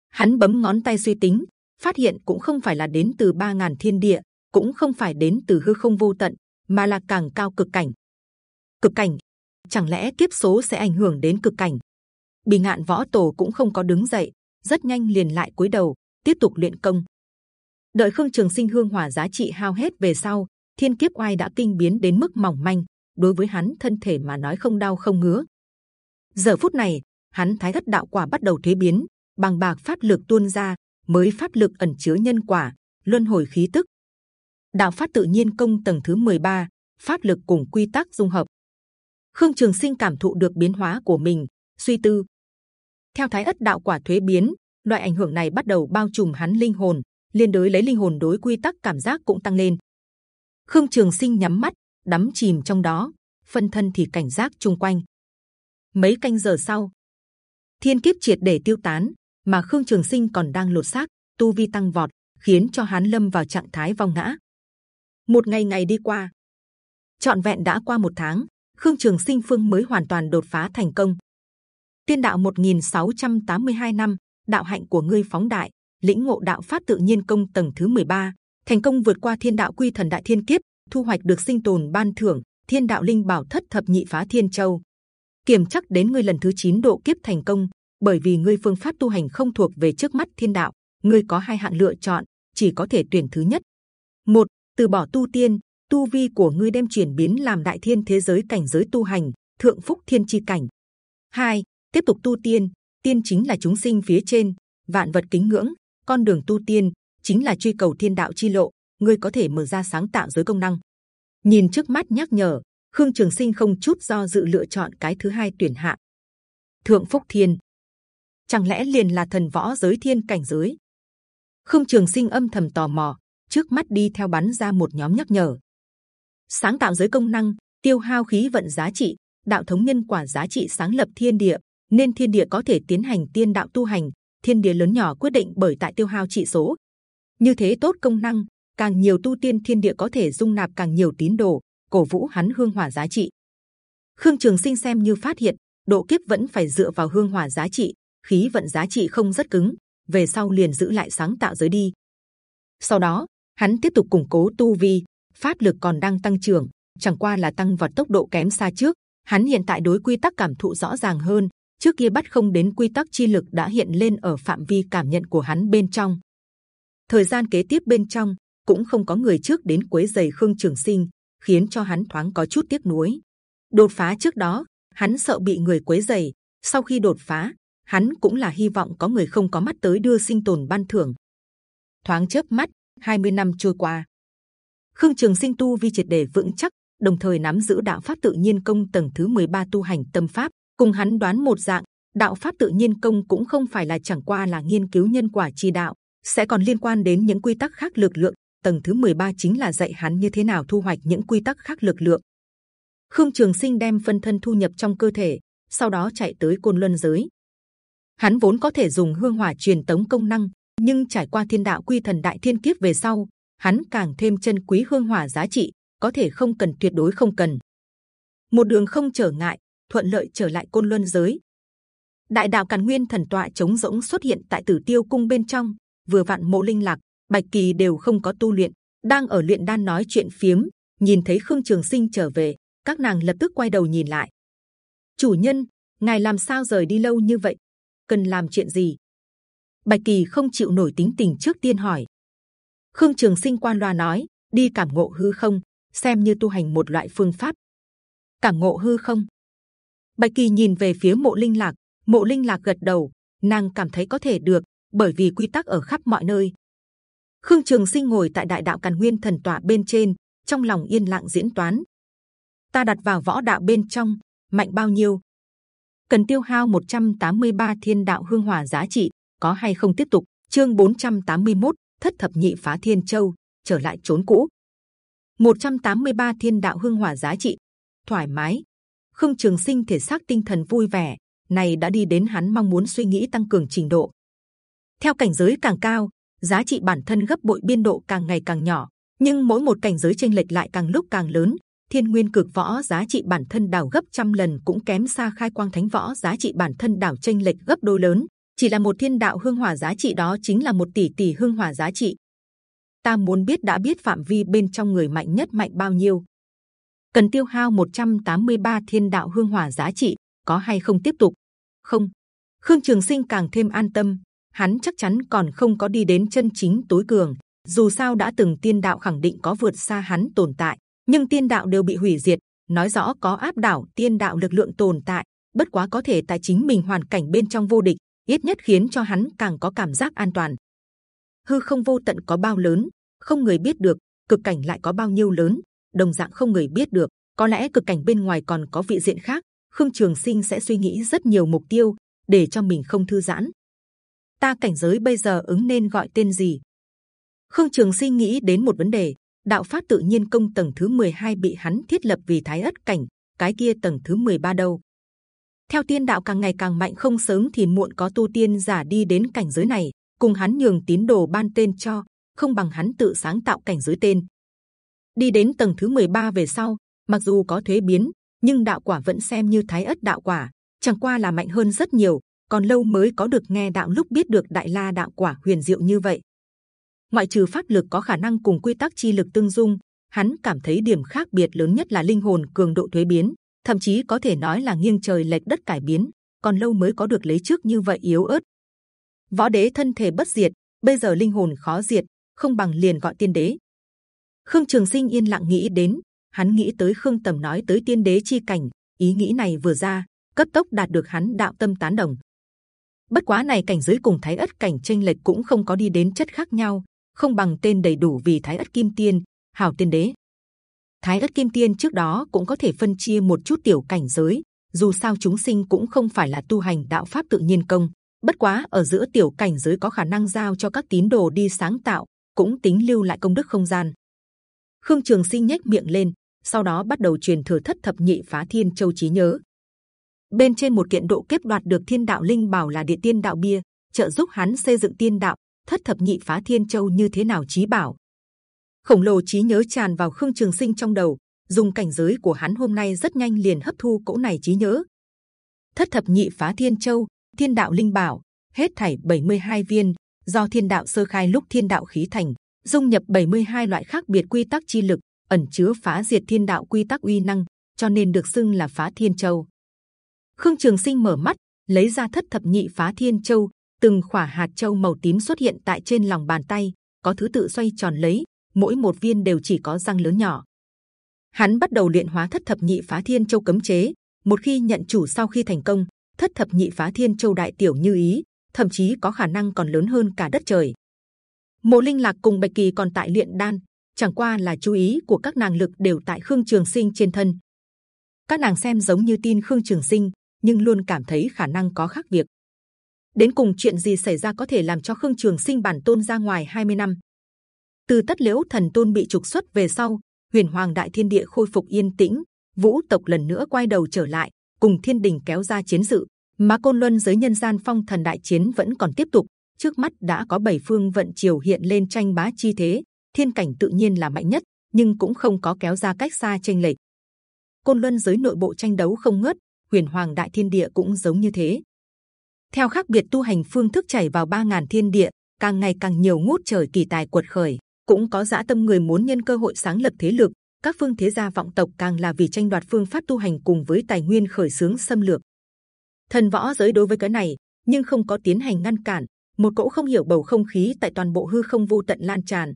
Hắn bấm ngón tay suy tính, phát hiện cũng không phải là đến từ ba ngàn thiên địa, cũng không phải đến từ hư không vô tận, mà là càng cao cực cảnh. Cực cảnh chẳng lẽ kiếp số sẽ ảnh hưởng đến cực cảnh? bỉ ngạn võ tổ cũng không có đứng dậy, rất nhanh liền lại cúi đầu tiếp tục luyện công đợi khương trường sinh hương hỏa giá trị hao hết về sau thiên kiếp oai đã kinh biến đến mức mỏng manh đối với hắn thân thể mà nói không đau không ngứa. Giờ phút này hắn thái thất đạo quả bắt đầu thế biến bằng bạc pháp lực tuôn ra mới pháp lực ẩn chứa nhân quả luân hồi khí tức. Đạo pháp tự nhiên công tầng thứ 13, pháp lực cùng quy tắc dung hợp. Khương trường sinh cảm thụ được biến hóa của mình suy tư. Theo thái ất đạo quả thuế biến loại ảnh hưởng này bắt đầu bao trùm hắn linh hồn liên đối lấy linh hồn đối quy tắc cảm giác cũng tăng lên. Khương trường sinh nhắm mắt, đắm chìm trong đó, phân thân thì cảnh giác chung quanh. Mấy canh giờ sau, thiên kiếp triệt để tiêu tán, mà khương trường sinh còn đang lột xác, tu vi tăng vọt, khiến cho hắn lâm vào trạng thái vong ngã. Một ngày ngày đi qua, trọn vẹn đã qua một tháng, khương trường sinh phương mới hoàn toàn đột phá thành công. Tiên đạo 1682 năm, đạo hạnh của ngươi phóng đại lĩnh ngộ đạo pháp tự nhiên công tầng thứ 13, thành công vượt qua thiên đạo quy thần đại thiên kiếp thu hoạch được sinh tồn ban thưởng thiên đạo linh bảo thất thập nhị phá thiên châu. Kiểm chắc đến ngươi lần thứ 9 độ kiếp thành công bởi vì ngươi phương pháp tu hành không thuộc về trước mắt thiên đạo ngươi có hai hạng lựa chọn chỉ có thể tuyển thứ nhất. Một từ bỏ tu tiên tu vi của ngươi đem chuyển biến làm đại thiên thế giới cảnh giới tu hành thượng phúc thiên chi cảnh. Hai tiếp tục tu tiên tiên chính là chúng sinh phía trên vạn vật kính ngưỡng con đường tu tiên chính là truy cầu thiên đạo chi lộ, ngươi có thể mở ra sáng tạo giới công năng. Nhìn trước mắt nhắc nhở, khương trường sinh không chút do dự lựa chọn cái thứ hai tuyển hạ. Thượng phúc thiên. Chẳng lẽ liền là thần võ giới thiên cảnh giới? Khương trường sinh âm thầm tò mò, trước mắt đi theo bắn ra một nhóm nhắc nhở. Sáng tạo giới công năng, tiêu hao khí vận giá trị, đạo thống nhân quả giá trị sáng lập thiên địa, nên thiên địa có thể tiến hành tiên đạo tu hành thiên địa lớn nhỏ quyết định bởi tại tiêu hao trị số. Như thế tốt công năng, càng nhiều tu tiên thiên địa có thể dung nạp càng nhiều tín đồ, cổ vũ hắn hương hỏa giá trị. Khương trường sinh xem như phát hiện, độ kiếp vẫn phải dựa vào hương hỏa giá trị, khí vận giá trị không rất cứng, về sau liền giữ lại sáng tạo giới đi. Sau đó, hắn tiếp tục củng cố tu vi, pháp lực còn đang tăng trưởng, chẳng qua là tăng vào tốc độ kém xa trước, hắn hiện tại đối quy tắc cảm thụ rõ ràng hơn trước kia bắt không đến quy tắc chi lực đã hiện lên ở phạm vi cảm nhận của hắn bên trong. Thời gian kế tiếp bên trong, cũng không có người trước đến quấy giày khương trường sinh, khiến cho hắn thoáng có chút tiếc nuối. Đột phá trước đó, hắn sợ bị người quấy giày sau khi đột phá, hắn cũng là hy vọng có người không có mắt tới đưa sinh tồn ban thưởng. Thoáng chớp mắt 20 năm trôi qua. Khương trường sinh tu vi triệt để vững chắc, đồng thời nắm giữ đạo pháp tự nhiên công tầng thứ 13 tu hành tâm pháp cùng hắn đoán một dạng, đạo pháp tự nhiên công cũng không phải là chẳng qua là nghiên cứu nhân quả chi đạo, sẽ còn liên quan đến những quy tắc khác lực lượng. Tầng thứ 13 chính là dạy hắn như thế nào thu hoạch những quy tắc khác lực lượng. Khương trường sinh đem phân thân thu nhập trong cơ thể, sau đó chạy tới côn luân giới. Hắn vốn có thể dùng hương hỏa truyền tống công năng, nhưng trải qua thiên đạo quy thần đại thiên kiếp về sau, hắn càng thêm chân quý hương hỏa giá trị, có thể không cần, tuyệt đối không cần. Một đường không trở ngại thuận lợi trở lại côn luân giới. Đại đạo càn nguyên thần tọa chống rỗng xuất hiện tại tử tiêu cung bên trong, vừa vạn mộ linh lạc, bạch kỳ đều không có tu luyện, đang ở luyện đan nói chuyện phiếm, nhìn thấy khương trường sinh trở về, các nàng lập tức quay đầu nhìn lại. Chủ nhân, ngài làm sao rời đi lâu như vậy? Cần làm chuyện gì? Bạch kỳ không chịu nổi tính tình trước tiên hỏi. Khương trường sinh quan loa nói, đi cảm ngộ hư không, xem như tu hành một loại phương pháp. Cảm ngộ hư không? Bạch kỳ nhìn về phía mộ linh lạc. Mộ linh lạc gật đầu. Nàng cảm thấy có thể được bởi vì quy tắc ở khắp mọi nơi. Khương trường sinh ngồi tại đại đạo càn nguyên thần tọa bên trên trong lòng yên lặng diễn toán. Ta đặt vào võ đạo bên trong mạnh bao nhiêu? Cần tiêu hao 183 thiên đạo hương hỏa giá trị có hay không tiếp tục? Chương 481, thất thập nhị phá thiên châu trở lại chốn cũ. 183 thiên đạo hương hỏa giá trị thoải mái khương trường sinh thể xác tinh thần vui vẻ, này đã đi đến hắn mong muốn suy nghĩ tăng cường trình độ. Theo cảnh giới càng cao, giá trị bản thân gấp bội biên độ càng ngày càng nhỏ, nhưng mỗi một cảnh giới chênh lệch lại càng lúc càng lớn. Thiên nguyên cực võ giá trị bản thân đảo gấp trăm lần cũng kém xa khai quang thánh võ giá trị bản thân đảo chênh lệch gấp đôi lớn. Chỉ là một thiên đạo hương hỏa giá trị đó chính là một tỷ tỷ hương hỏa giá trị. Ta muốn biết đã biết phạm vi bên trong người mạnh nhất mạnh bao nhiêu cần tiêu hao 183 thiên đạo hương hỏa giá trị có hay không tiếp tục không khương trường sinh càng thêm an tâm hắn chắc chắn còn không có đi đến chân chính tối cường Dù sao đã từng tiên đạo khẳng định có vượt xa hắn tồn tại, nhưng tiên đạo đều bị hủy diệt, nói rõ có áp đảo tiên đạo lực lượng tồn tại. Bất quá có thể tại chính mình hoàn cảnh bên trong vô địch, ít nhất khiến cho hắn càng có cảm giác an toàn. Hư không vô tận có bao lớn, không người biết được. Cực cảnh lại có bao nhiêu lớn, đồng dạng không người biết được. Có lẽ cực cảnh bên ngoài còn có vị diện khác. Khương Trường Sinh sẽ suy nghĩ rất nhiều mục tiêu để cho mình không thư giãn. Ta cảnh giới bây giờ ứng nên gọi tên gì? Khương Trường Sinh nghĩ đến một vấn đề. Đạo pháp tự nhiên công tầng thứ 12 bị hắn thiết lập vì thái ất cảnh, cái kia tầng thứ 13 đâu? Theo tiên đạo càng ngày càng mạnh, không sớm thì muộn có tu tiên giả đi đến cảnh giới này, cùng hắn nhường tín đồ ban tên cho, không bằng hắn tự sáng tạo cảnh giới tên. Đi đến tầng thứ 13 về sau, mặc dù có thuế biến, nhưng đạo quả vẫn xem như thái ất đạo quả, chẳng qua là mạnh hơn rất nhiều. còn lâu mới có được nghe đạo lúc biết được đại la đạo quả huyền diệu như vậy. Ngoại trừ pháp lực có khả năng cùng quy tắc chi lực tương dung, hắn cảm thấy điểm khác biệt lớn nhất là linh hồn cường độ thuế biến, thậm chí có thể nói là nghiêng trời lệch đất cải biến. còn lâu mới có được lấy trước như vậy yếu ớt. Võ đế thân thể bất diệt, bây giờ linh hồn khó diệt, không bằng liền gọi tiên đế. Khương Trường Sinh yên lặng nghĩ đến, hắn nghĩ tới Khương Tầm nói tới tiên đế chi cảnh, ý nghĩ này vừa ra, cấp tốc đạt được hắn đạo tâm tán đồng. Bất quá này cảnh giới cùng Thái ất cảnh tranh lệch cũng không có đi đến chất khác nhau, không bằng tên đầy đủ vì Thái ất kim tiên, hảo tiên đế. Thái ất kim tiên trước đó cũng có thể phân chia một chút tiểu cảnh giới, dù sao chúng sinh cũng không phải là tu hành đạo pháp tự nhiên công. Bất quá ở giữa tiểu cảnh giới có khả năng giao cho các tín đồ đi sáng tạo, cũng tính lưu lại công đức không gian. Khương Trường Sinh nhếch miệng lên, sau đó bắt đầu truyền thừa thất thập nhị phá thiên châu trí nhớ. Bên trên một kiện độ kiếp đoạt được thiên đạo linh bảo là địa tiên đạo bia, trợ giúp hắn xây dựng tiên đạo. Thất thập nhị phá thiên châu như thế nào trí bảo? Khổng lồ trí nhớ tràn vào Khương Trường Sinh trong đầu, dùng cảnh giới của hắn hôm nay rất nhanh liền hấp thu cỗ này trí nhớ. Thất thập nhị phá thiên châu, thiên đạo linh bảo, hết thảy 72 viên, do thiên đạo sơ khai lúc thiên đạo khí thành, dung nhập 72 loại khác biệt quy tắc chi lực, ẩn chứa phá diệt thiên đạo quy tắc uy năng, cho nên được xưng là phá thiên châu. Khương Trường Sinh mở mắt, lấy ra thất thập nhị phá thiên châu, từng khỏa hạt châu màu tím xuất hiện tại trên lòng bàn tay, có thứ tự xoay tròn lấy, mỗi một viên đều chỉ có răng lớn nhỏ. Hắn bắt đầu luyện hóa thất thập nhị phá thiên châu cấm chế. Một khi nhận chủ sau khi thành công, thất thập nhị phá thiên châu đại tiểu như ý, thậm chí có khả năng còn lớn hơn cả đất trời. Mộ Linh Lạc cùng Bạch Kỳ còn tại luyện đan, chẳng qua là chú ý của các nàng lực đều tại Khương Trường Sinh trên thân. Các nàng xem giống như tin Khương Trường Sinh, nhưng luôn cảm thấy khả năng có khác việc. Đến cùng chuyện gì xảy ra có thể làm cho Khương Trường Sinh bản tôn ra ngoài 20 năm? Từ tất liễu thần tôn bị trục xuất về sau, Huyền Hoàng Đại Thiên Địa khôi phục yên tĩnh, Vũ tộc lần nữa quay đầu trở lại, cùng Thiên Đình kéo ra chiến sự. Mà côn luân giới nhân gian phong thần đại chiến vẫn còn tiếp tục. Trước mắt đã có bảy phương vận triều hiện lên tranh bá chi thế, thiên cảnh tự nhiên là mạnh nhất, nhưng cũng không có kéo ra cách xa tranh lệch. Côn luân giới nội bộ tranh đấu không ngớt, huyền hoàng đại thiên địa cũng giống như thế. Theo khác biệt tu hành phương thức chảy vào ba ngàn thiên địa, càng ngày càng nhiều ngút trời kỳ tài cuột khởi, cũng có dã tâm người muốn nhân cơ hội sáng lập thế lực. Các phương thế gia vọng tộc càng là vì tranh đoạt phương pháp tu hành cùng với tài nguyên khởi sướng xâm lược thần võ giới đối với cái này nhưng không có tiến hành ngăn cản một cỗ không hiểu bầu không khí tại toàn bộ hư không vô tận lan tràn.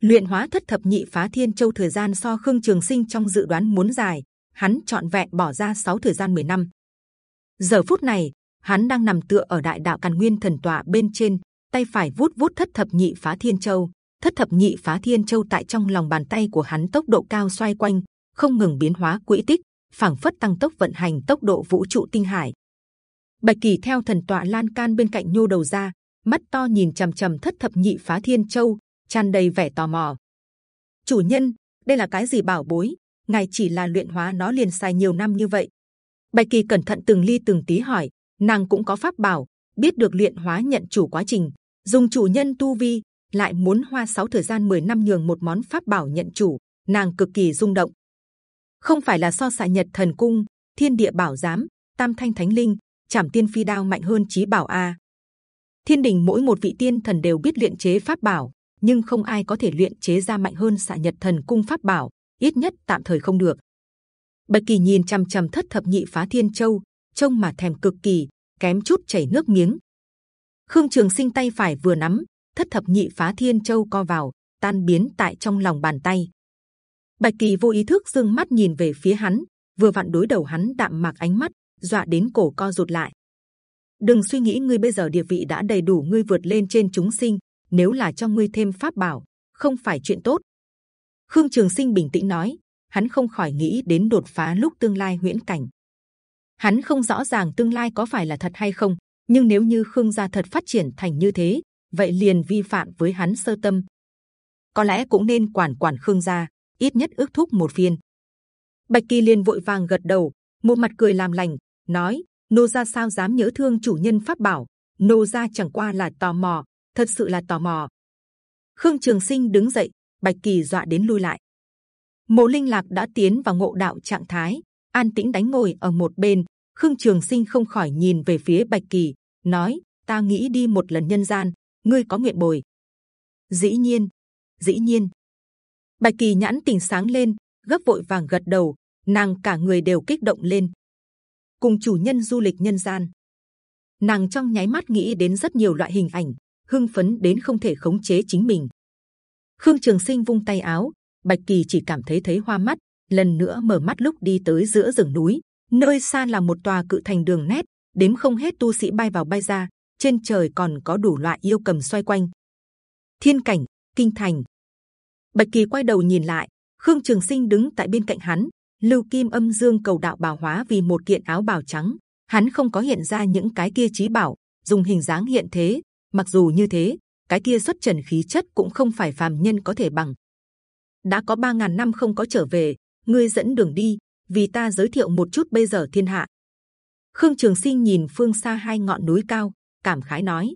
Luyện hóa thất thập nhị phá thiên châu thời gian so khương trường sinh trong dự đoán muốn dài, hắn chọn vẹn bỏ ra 6 thời gian 10 năm. Giờ phút này, hắn đang nằm tựa ở đại đạo càn nguyên thần tọa bên trên, tay phải vuốt vuốt thất thập nhị phá thiên châu. Thất thập nhị phá thiên châu tại trong lòng bàn tay của hắn tốc độ cao xoay quanh, không ngừng biến hóa quỹ tích, phảng phất tăng tốc vận hành tốc độ vũ trụ tinh hải. Bạch kỳ theo thần tọa lan can bên cạnh nhô đầu ra, mắt to nhìn trầm trầm thất thập nhị phá thiên châu, tràn đầy vẻ tò mò. Chủ nhân, đây là cái gì bảo bối? Ngài chỉ là luyện hóa nó liền xài nhiều năm như vậy. Bạch kỳ cẩn thận từng ly từng tí hỏi, nàng cũng có pháp bảo, biết được luyện hóa nhận chủ quá trình, dùng chủ nhân tu vi, lại muốn hoa sáu thời gian 10 năm nhường một món pháp bảo nhận chủ, nàng cực kỳ rung động không phải là so sạ nhật thần cung, thiên địa bảo giám, tam thanh thánh linh, chảm tiên phi đao mạnh hơn chí bảo a. Thiên đình mỗi một vị tiên thần đều biết luyện chế pháp bảo, nhưng không ai có thể luyện chế ra mạnh hơn xạ nhật thần cung pháp bảo, ít nhất tạm thời không được. Bạch kỳ nhìn c h thất thập nhị phá thiên châu, trông mà thèm cực kỳ, kém chút chảy nước miếng. Khương Trường Sinh tay phải vừa nắm, thất thập nhị phá thiên châu co vào, tan biến tại trong lòng bàn tay. Bạch kỳ vô ý thức dương mắt nhìn về phía hắn, vừa vặn đối đầu hắn đạm mạc ánh mắt, dọa đến cổ co rụt lại. Đừng suy nghĩ ngươi bây giờ địa vị đã đầy đủ ngươi vượt lên trên chúng sinh, nếu là cho ngươi thêm pháp bảo, không phải chuyện tốt. Khương Trường Sinh bình tĩnh nói, hắn không khỏi nghĩ đến đột phá lúc tương lai huyễn cảnh. Hắn không rõ ràng tương lai có phải là thật hay không, nhưng nếu như Khương gia thật phát triển thành như thế, vậy liền vi phạm với hắn sơ tâm. Có lẽ cũng nên quản quản Khương gia, ít nhất ước thúc một phiên. Bạch Kỳ liền vội vàng gật đầu, một mặt cười làm lành, nói: nô gia sao dám nhớ thương chủ nhân pháp bảo? nô gia chẳng qua là tò mò, thật sự là tò mò. Khương Trường Sinh đứng dậy, Bạch Kỳ dọa đến lui lại. Mộ Linh Lạc đã tiến vào ngộ đạo trạng thái, an tĩnh đánh ngồi ở một bên. Khương Trường Sinh không khỏi nhìn về phía Bạch Kỳ, nói: Ta nghĩ đi một lần nhân gian, ngươi có nguyện bồi? Dĩ nhiên, dĩ nhiên. Bạch Kỳ nhãn tình sáng lên, gấp vội vàng gật đầu, nàng cả người đều kích động lên. Cùng chủ nhân du lịch nhân gian, nàng trong nháy mắt nghĩ đến rất nhiều loại hình ảnh, hưng phấn đến không thể khống chế chính mình. Khương Trường Sinh vung tay áo, Bạch Kỳ chỉ cảm thấy thấy hoa mắt, lần nữa mở mắt lúc đi tới giữa rừng núi, nơi xa là một tòa cự thành đường nét, đếm không hết tu sĩ bay vào bay ra, trên trời còn có đủ loại yêu cầm xoay quanh. Thiên cảnh, kinh thành. Bạch Kỳ quay đầu nhìn lại, Khương Trường Sinh đứng tại bên cạnh hắn, Lưu Kim Âm Dương cầu đạo bào hóa vì một kiện áo bào trắng, hắn không có hiện ra những cái kia trí bảo, dùng hình dáng hiện thế. Mặc dù như thế, cái kia xuất trần khí chất cũng không phải phàm nhân có thể bằng. đã có ba ngàn năm không có trở về, ngươi dẫn đường đi, vì ta giới thiệu một chút bây giờ thiên hạ. Khương Trường Sinh nhìn phương xa hai ngọn núi cao, cảm khái nói: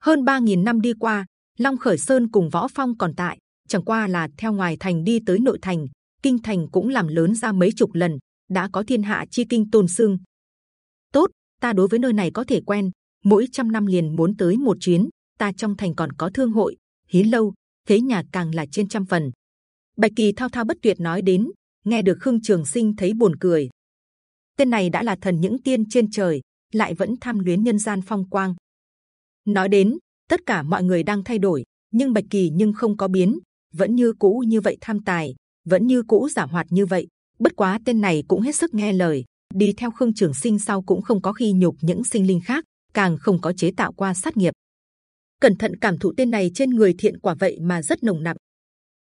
hơn ba nghìn năm đi qua, Long Khởi Sơn cùng Võ Phong còn tại, chẳng qua là theo ngoài thành đi tới nội thành, kinh thành cũng làm lớn ra mấy chục lần, đã có thiên hạ chi kinh tôn sương. Tốt, ta đối với nơi này có thể quen, mỗi trăm năm liền muốn tới một chuyến. Ta trong thành còn có thương hội, hí lâu, thế nhà càng là trên trăm phần. Bạch kỳ thao thao bất tuyệt nói đến, nghe được khương trường sinh thấy buồn cười. tên này đã là thần những tiên trên trời, lại vẫn tham luyến nhân gian phong quang. nói đến tất cả mọi người đang thay đổi, nhưng bạch kỳ nhưng không có biến, vẫn như cũ như vậy tham tài, vẫn như cũ giả hoạt như vậy. Bất quá tên này cũng hết sức nghe lời, đi theo khương trường sinh sau cũng không có khi nhục những sinh linh khác, càng không có chế tạo qua sát nghiệp. Cẩn thận cảm thụ tên này trên người thiện quả vậy mà rất nồng nặng.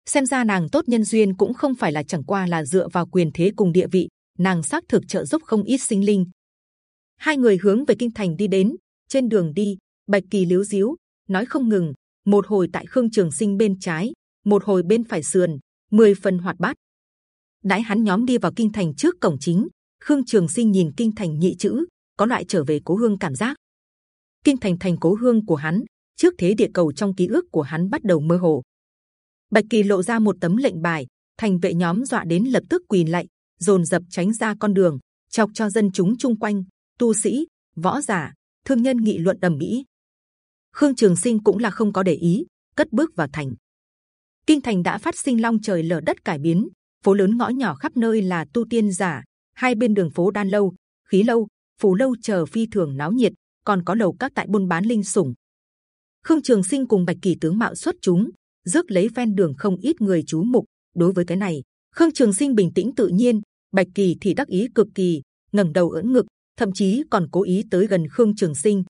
Xem ra nàng tốt nhân duyên cũng không phải là chẳng qua là dựa vào quyền thế cùng địa vị, nàng xác thực trợ giúp không ít sinh linh. Hai người hướng về kinh thành đi đến, trên đường đi, bạch kỳ liếu díu nói không ngừng, một hồi tại khương trường sinh bên trái, một hồi bên phải sườn, mười phần hoạt bát. Đãi hắn nhóm đi vào kinh thành trước cổng chính, khương trường sinh nhìn kinh thành nhị chữ, có loại trở về cố hương cảm giác. Kinh thành thành cố hương của hắn, trước thế địa cầu trong ký ức của hắn bắt đầu mơ hồ. Bạch kỳ lộ ra một tấm lệnh bài, thành vệ nhóm dọa đến lập tức quỳ lạy, dồn dập tránh ra con đường, chọc cho dân chúng chung quanh, tu sĩ, võ giả, thương nhân nghị luận đầm mỹ. Khương Trường Sinh cũng là không có để ý, cất bước vào thành. Kinh thành đã phát sinh long trời lở đất cải biến, phố lớn ngõ nhỏ khắp nơi là tu tiên giả, hai bên đường phố đan lâu, khí lâu, phù lâu chờ phi thường náo nhiệt, còn có lầu các tại buôn bán linh sủng. Khương Trường Sinh cùng Bạch Kỳ tướng mạo xuất chúng, rước lấy ven đường không ít người chú mục. Đối với cái này, Khương Trường Sinh bình tĩnh tự nhiên, Bạch Kỳ thì đắc ý cực kỳ, ngẩng đầu ưỡn ngực, thậm chí còn cố ý tới gần Khương Trường Sinh.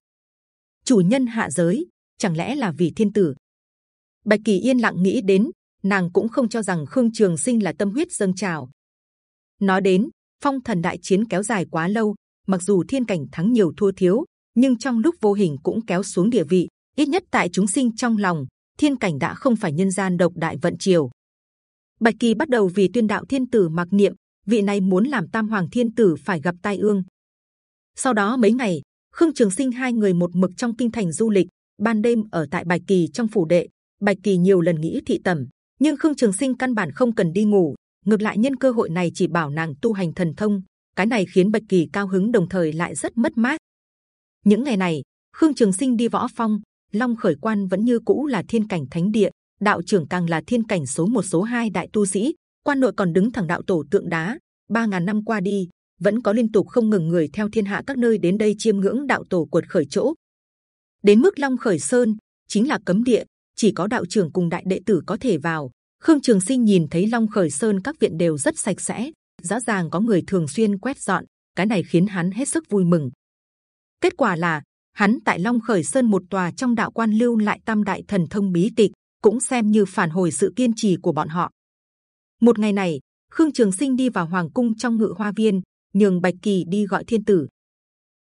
Chủ nhân hạ giới, chẳng lẽ là vì thiên tử? Bạch Kỳ yên lặng nghĩ đến, nàng cũng không cho rằng Khương Trường Sinh là tâm huyết dâng trào. Nói đến, phong thần đại chiến kéo dài quá lâu, mặc dù thiên cảnh thắng nhiều thua thiếu, nhưng trong lúc vô hình cũng kéo xuống địa vị. ít nhất tại chúng sinh trong lòng, thiên cảnh đã không phải nhân gian độc đại vận triều. Bạch Kỳ bắt đầu vì tuyên đạo thiên tử mặc niệm, vị này muốn làm tam hoàng thiên tử phải gặp tai ương. Sau đó mấy ngày, Khương Trường Sinh hai người một mực trong kinh thành du lịch, ban đêm ở tại Bạch Kỳ trong phủ đệ. Bạch Kỳ nhiều lần nghĩ thị tẩm, nhưng Khương Trường Sinh căn bản không cần đi ngủ, ngược lại nhân cơ hội này chỉ bảo nàng tu hành thần thông. Cái này khiến Bạch Kỳ cao hứng đồng thời lại rất mất mát. Những ngày này, Khương Trường Sinh đi võ phong, Long Khởi Quan vẫn như cũ là thiên cảnh thánh địa, đạo trưởng càng là thiên cảnh số một số hai đại tu sĩ, quan nội còn đứng thẳng đạo tổ tượng đá. Ba ngàn năm qua đi, vẫn có liên tục không ngừng người theo thiên hạ các nơi đến đây chiêm ngưỡng đạo tổ cuột khởi chỗ. Đến mức Long Khởi Sơn, chính là cấm địa, chỉ có đạo trưởng cùng đại đệ tử có thể vào. Khương Trường Sinh nhìn thấy Long Khởi Sơn các viện đều rất sạch sẽ, rõ ràng có người thường xuyên quét dọn, cái này khiến hắn hết sức vui mừng. Kết quả là hắn tại Long Khởi Sơn một tòa trong đạo quan lưu lại tam đại thần thông bí tịch, cũng xem như phản hồi sự kiên trì của bọn họ. Một ngày này, Khương Trường Sinh đi vào hoàng cung trong ngự hoa viên, nhường Bạch Kỳ đi gọi Thiên Tử.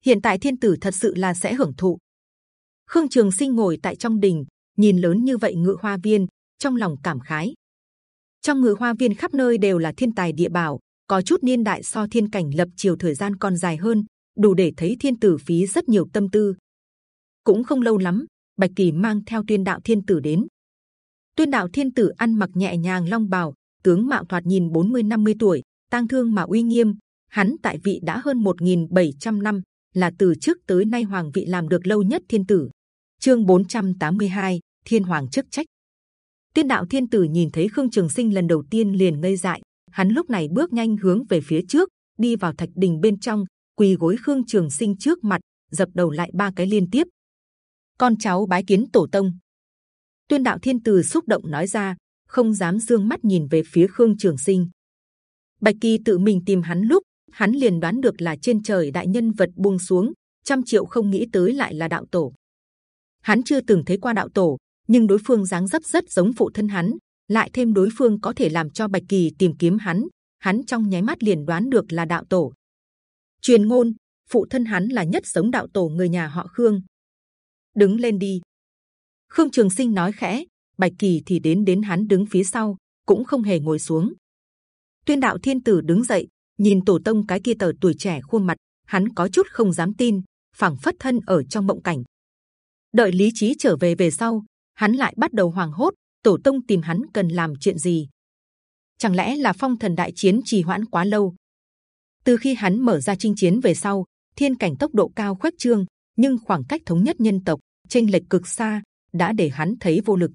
Hiện tại Thiên Tử thật sự là sẽ hưởng thụ. Khương Trường Sinh ngồi tại trong đình, nhìn lớn như vậy ngự hoa viên, trong lòng cảm khái. Trong ngự hoa viên khắp nơi đều là thiên tài địa bảo, có chút niên đại so thiên cảnh lập triều thời gian còn dài hơn, đủ để thấy thiên tử phí rất nhiều tâm tư. Cũng không lâu lắm, Bạch Kỳ mang theo tuyên đạo thiên tử đến. Tuyên đạo thiên tử ăn mặc nhẹ nhàng long bào, tướng mạo thoạt nhìn 40-50 tuổi, tang thương mà uy nghiêm. Hắn tại vị đã hơn 1.700 năm, là từ trước tới nay hoàng vị làm được lâu nhất thiên tử. Chương 482, Thiên Hoàng chức trách. Tiên đạo thiên tử nhìn thấy Khương Trường Sinh lần đầu tiên liền ngây dại. Hắn lúc này bước nhanh hướng về phía trước, đi vào thạch đình bên trong, quỳ gối Khương Trường Sinh trước mặt, dập đầu lại ba cái liên tiếp. Con cháu bái kiến tổ tông. Tuyên đạo thiên tử xúc động nói ra, không dám dương mắt nhìn về phía Khương Trường Sinh. Bạch Kỳ tự mình tìm hắn lúc, hắn liền đoán được là trên trời đại nhân vật buông xuống, trăm triệu không nghĩ tới lại là đạo tổ. Hắn chưa từng thấy qua đạo tổ, nhưng đối phương dáng dấp rất giống phụ thân hắn, lại thêm đối phương có thể làm cho Bạch Kỳ tìm kiếm hắn, hắn trong nháy mắt liền đoán được là đạo tổ. Truyền ngôn, phụ thân hắn là nhất giống đạo tổ người nhà họ Khương. Đứng lên đi. Khương Trường Sinh nói khẽ, Bạch Kỳ thì đến đến hắn đứng phía sau, cũng không hề ngồi xuống. Tuyên đạo thiên tử đứng dậy, nhìn tổ tông cái kia tờ tuổi trẻ khuôn mặt, hắn có chút không dám tin, phảng phất thân ở trong mộng cảnh. Đợi lý trí trở về về sau, hắn lại bắt đầu hoàng hốt. Tổ tông tìm hắn cần làm chuyện gì? Chẳng lẽ là phong thần đại chiến trì hoãn quá lâu? Từ khi hắn mở ra chinh chiến về sau, thiên cảnh tốc độ cao khuếch trương, nhưng khoảng cách thống nhất nhân tộc chênh lệch cực xa, đã để hắn thấy vô lực.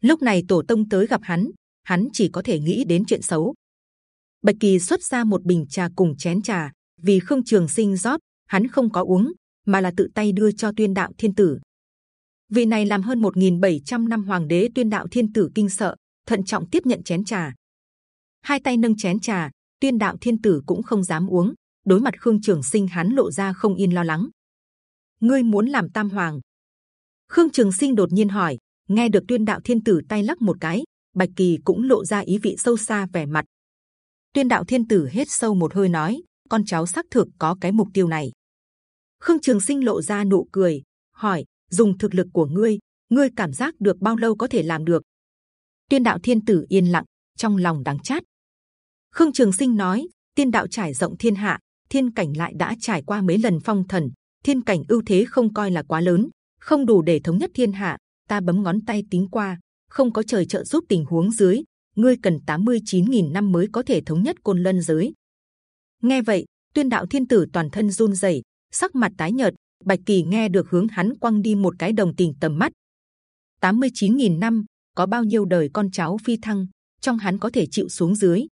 Lúc này tổ tông tới gặp hắn, hắn chỉ có thể nghĩ đến chuyện xấu. Bạch kỳ xuất ra một bình trà cùng chén trà, vì không trường sinh rót, hắn không có uống, mà là tự tay đưa cho tuyên đạo thiên tử. Vị này làm hơn 1.700 năm hoàng đế tuyên đạo thiên tử kinh sợ, thận trọng tiếp nhận chén trà. Hai tay nâng chén trà, tuyên đạo thiên tử cũng không dám uống. Đối mặt khương trường sinh hắn lộ ra không yên lo lắng. Ngươi muốn làm tam hoàng? Khương Trường Sinh đột nhiên hỏi. Nghe được tuyên đạo thiên tử tay lắc một cái, bạch kỳ cũng lộ ra ý vị sâu xa vẻ mặt. Tuyên đạo thiên tử hết sâu một hơi nói, con cháu xác thực có cái mục tiêu này. Khương Trường Sinh lộ ra nụ cười, hỏi: dùng thực lực của ngươi, ngươi cảm giác được bao lâu có thể làm được? Tuyên đạo thiên tử yên lặng, trong lòng đắng chát. Khương Trường Sinh nói: Tiên đạo trải rộng thiên hạ, thiên cảnh lại đã trải qua mấy lần phong thần, thiên cảnh ưu thế không coi là quá lớn, không đủ để thống nhất thiên hạ. Ta bấm ngón tay tính qua, không có trời trợ giúp tình huống dưới, ngươi cần 89.000 năm mới có thể thống nhất côn lân giới. Nghe vậy, tuyên đạo thiên tử toàn thân run rẩy, sắc mặt tái nhợt. Bạch kỳ nghe được hướng hắn quăng đi một cái đồng tình tầm mắt. 89.000 năm, có bao nhiêu đời con cháu phi thăng, trong hắn có thể chịu xuống dưới.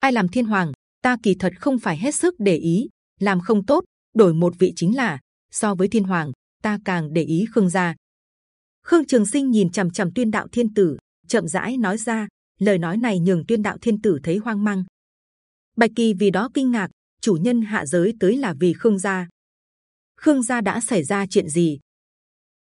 Ai làm thiên hoàng, ta kỳ thật không phải hết sức để ý, làm không tốt, đổi một vị chính là. So với thiên hoàng, ta càng để ý khương gia. Khương Trường Sinh nhìn c h ầ m c h ầ m tuyên đạo thiên tử, chậm rãi nói ra, lời nói này nhường tuyên đạo thiên tử thấy hoang mang. Bạch kỳ vì đó kinh ngạc, chủ nhân hạ giới tới là vì khương gia khương gia đã xảy ra chuyện gì?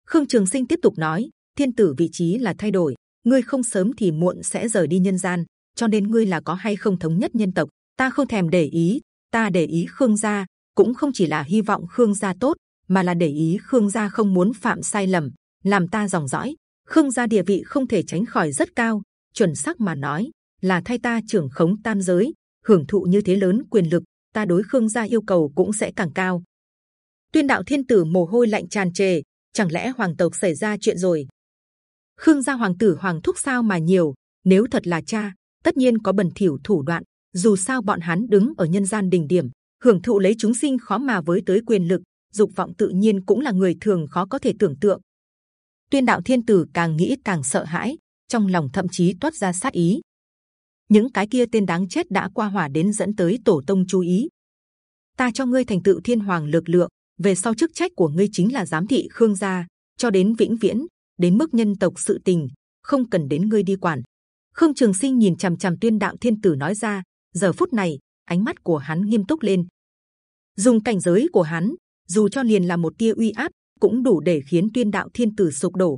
Khương Trường Sinh tiếp tục nói, thiên tử vị trí là thay đổi, ngươi không sớm thì muộn sẽ rời đi nhân gian, cho nên ngươi là có hay không thống nhất nhân tộc, ta không thèm để ý, ta để ý khương gia, cũng không chỉ là hy vọng khương gia tốt, mà là để ý khương gia không muốn phạm sai lầm, làm ta dòng dõi. khương gia địa vị không thể tránh khỏi rất cao, chuẩn xác mà nói là thay ta trưởng khống tam giới, hưởng thụ như thế lớn quyền lực, ta đối khương gia yêu cầu cũng sẽ càng cao. Tuyên đạo thiên tử mồ hôi lạnh tràn trề, chẳng lẽ hoàng tộc xảy ra chuyện rồi? Khương gia hoàng tử hoàng thúc sao mà nhiều? Nếu thật là cha, tất nhiên có bẩn thỉu thủ đoạn. Dù sao bọn hắn đứng ở nhân gian đỉnh điểm, hưởng thụ lấy chúng sinh khó mà với tới quyền lực, dục vọng tự nhiên cũng là người thường khó có thể tưởng tượng. Tuyên đạo thiên tử càng nghĩ càng sợ hãi, trong lòng thậm chí toát ra sát ý. Những cái kia tên đáng chết đã qua hỏa đến dẫn tới tổ tông chú ý. Ta cho ngươi thành tựu thiên hoàng lực lượng, về sau chức trách của ngươi chính là giám thị khương gia, cho đến vĩnh viễn, đến mức nhân tộc sự tình không cần đến ngươi đi quản. Khương Trường Sinh nhìn c h ầ m c h ầ m Tuyên Đạo Thiên Tử nói ra, giờ phút này ánh mắt của hắn nghiêm túc lên. Dùng cảnh giới của hắn, dù cho liền là một tia uy áp, cũng đủ để khiến Tuyên Đạo Thiên Tử sụp đổ.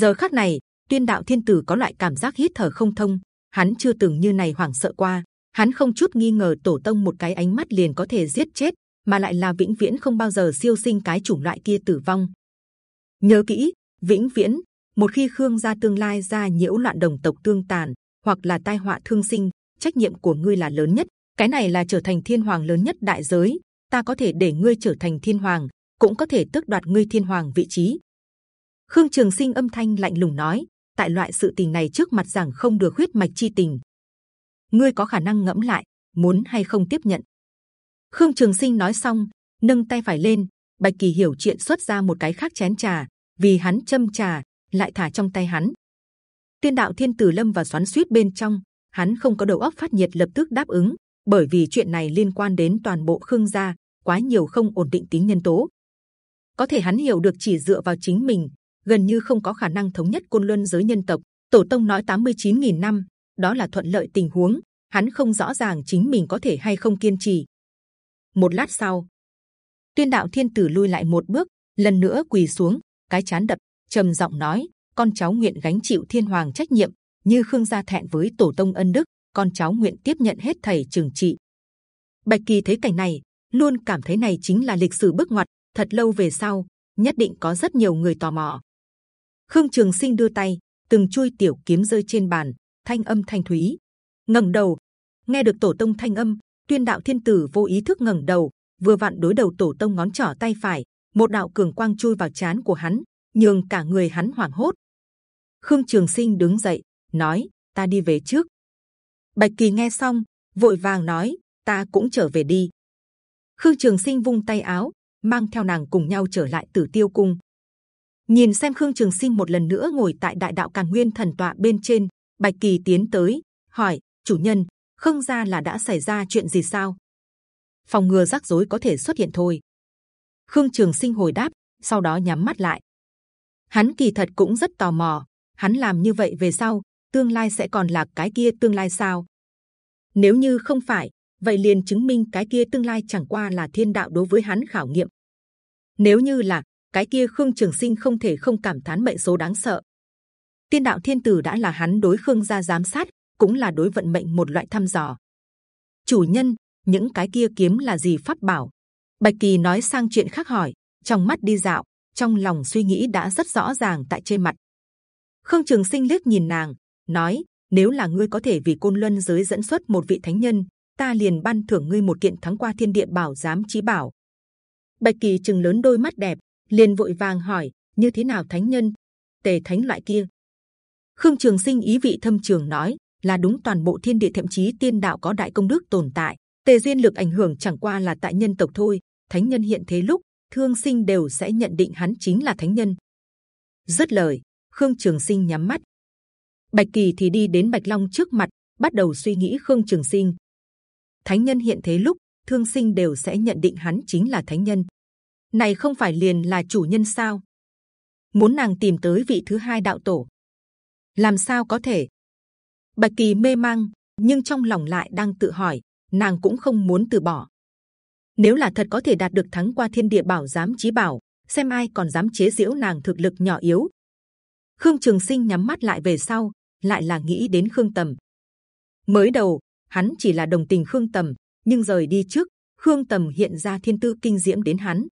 Giờ khắc này, Tuyên Đạo Thiên Tử có loại cảm giác hít thở không thông, hắn chưa từng như này hoảng sợ qua, hắn không chút nghi ngờ tổ tông một cái ánh mắt liền có thể giết chết, mà lại là vĩnh viễn không bao giờ siêu sinh cái chủng loại kia tử vong. Nhớ kỹ, vĩnh viễn. Một khi Khương gia tương lai ra nhiễu loạn đồng tộc tương tàn, hoặc là tai họa thương sinh, trách nhiệm của ngươi là lớn nhất. Cái này là trở thành thiên hoàng lớn nhất đại giới. Ta có thể để ngươi trở thành thiên hoàng, cũng có thể tước đoạt ngươi thiên hoàng vị trí. Khương Trường Sinh âm thanh lạnh lùng nói, tại loại sự tình này trước mặt rằng không được huyết mạch chi tình. Ngươi có khả năng ngẫm lại, muốn hay không tiếp nhận. Khương Trường Sinh nói xong, nâng tay phải lên, Bạch Kỳ hiểu chuyện xuất ra một cái khác chén trà, vì hắn châm trà, lại thả trong tay hắn. Tiên đạo thiên tử lâm và xoắn xuýt bên trong, hắn không có đầu óc phát nhiệt lập tức đáp ứng, bởi vì chuyện này liên quan đến toàn bộ khương gia, quá nhiều không ổn định tính nhân tố. Có thể hắn hiểu được chỉ dựa vào chính mình, gần như không có khả năng thống nhất côn luân giới nhân tộc. Tổ tông nói 89.000 năm, đó là thuận lợi tình huống. Hắn không rõ ràng chính mình có thể hay không kiên trì. Một lát sau, tuyên đạo thiên tử lui lại một bước lần nữa quỳ xuống cái chán đập trầm giọng nói con cháu nguyện gánh chịu thiên hoàng trách nhiệm như khương gia thẹn với tổ tông ân đức con cháu nguyện tiếp nhận hết thầy trường trị. Bạch kỳ thấy cảnh này luôn cảm thấy này chính là lịch sử bước ngoặt thật lâu về sau nhất định có rất nhiều người tò mò. Khương trường sinh đưa tay từng chui tiểu kiếm rơi trên bàn thanh âm thanh thúy. Ngẩng đầu nghe được tổ tông thanh âm tuyên đạo thiên tử vô ý thức ngẩng đầu, vừa vặn đối đầu tổ tông ngón trỏ tay phải, một đạo cường quang chui vào chán của hắn, nhường cả người hắn hoảng hốt. Khương trường sinh đứng dậy, nói, ta đi về trước. Bạch kỳ nghe xong, vội vàng nói, ta cũng trở về đi. Khương trường sinh vung tay áo, mang theo nàng cùng nhau trở lại tử tiêu cung. Nhìn xem khương trường sinh một lần nữa ngồi tại đại đạo càn nguyên thần tọa bên trên, bạch kỳ tiến tới, hỏi, chủ nhân khương gia là đã xảy ra chuyện gì sao phòng ngừa rắc rối có thể xuất hiện thôi. Khương Trường Sinh hồi đáp, sau đó nhắm mắt lại. Hắn kỳ thật cũng rất tò mò, hắn làm như vậy về sau, tương lai sẽ còn là cái kia tương lai sao? Nếu như không phải, vậy liền chứng minh cái kia tương lai chẳng qua là thiên đạo đối với hắn khảo nghiệm. Nếu như là cái kia Khương Trường Sinh không thể không cảm thán mệnh số đáng sợ. Tiên đạo thiên tử đã là hắn đối Khương gia giám sát, cũng là đối vận mệnh một loại thăm dò. Chủ nhân, những cái kia kiếm là gì pháp bảo? Bạch kỳ nói sang chuyện khác hỏi trong mắt đi dạo trong lòng suy nghĩ đã rất rõ ràng tại trên mặt. Khương trường sinh liếc nhìn nàng nói nếu là ngươi có thể vì côn luân giới dẫn xuất một vị thánh nhân ta liền ban thưởng ngươi một kiện thắng qua thiên địa bảo giám chí bảo. Bạch kỳ chừng lớn đôi mắt đẹp liền vội vàng hỏi như thế nào thánh nhân? Tề thánh loại kia? Khương trường sinh ý vị thâm trường nói là đúng toàn bộ thiên địa thậm chí tiên đạo có đại công đức tồn tại. Tề duyên lực ảnh hưởng chẳng qua là tại nhân tộc thôi. Thánh nhân hiện thế lúc, thương sinh đều sẽ nhận định hắn chính là thánh nhân. Dứt lời, khương trường sinh nhắm mắt. Bạch kỳ thì đi đến bạch long trước mặt, bắt đầu suy nghĩ khương trường sinh. Thánh nhân hiện thế lúc, thương sinh đều sẽ nhận định hắn chính là thánh nhân. Này không phải liền là chủ nhân sao? Muốn nàng tìm tới vị thứ hai đạo tổ. Làm sao có thể? Bạch kỳ mê mang nhưng trong lòng lại đang tự hỏi nàng cũng không muốn từ bỏ. Nếu là thật có thể đạt được thắng qua thiên địa bảo giám chí bảo, xem ai còn dám chế giễu nàng thực lực nhỏ yếu. Khương Trường Sinh nhắm mắt lại về sau, lại là nghĩ đến Khương Tầm. Mới đầu hắn chỉ là đồng tình Khương Tầm, nhưng rời đi trước, Khương Tầm hiện ra thiên tư kinh diễm đến hắn.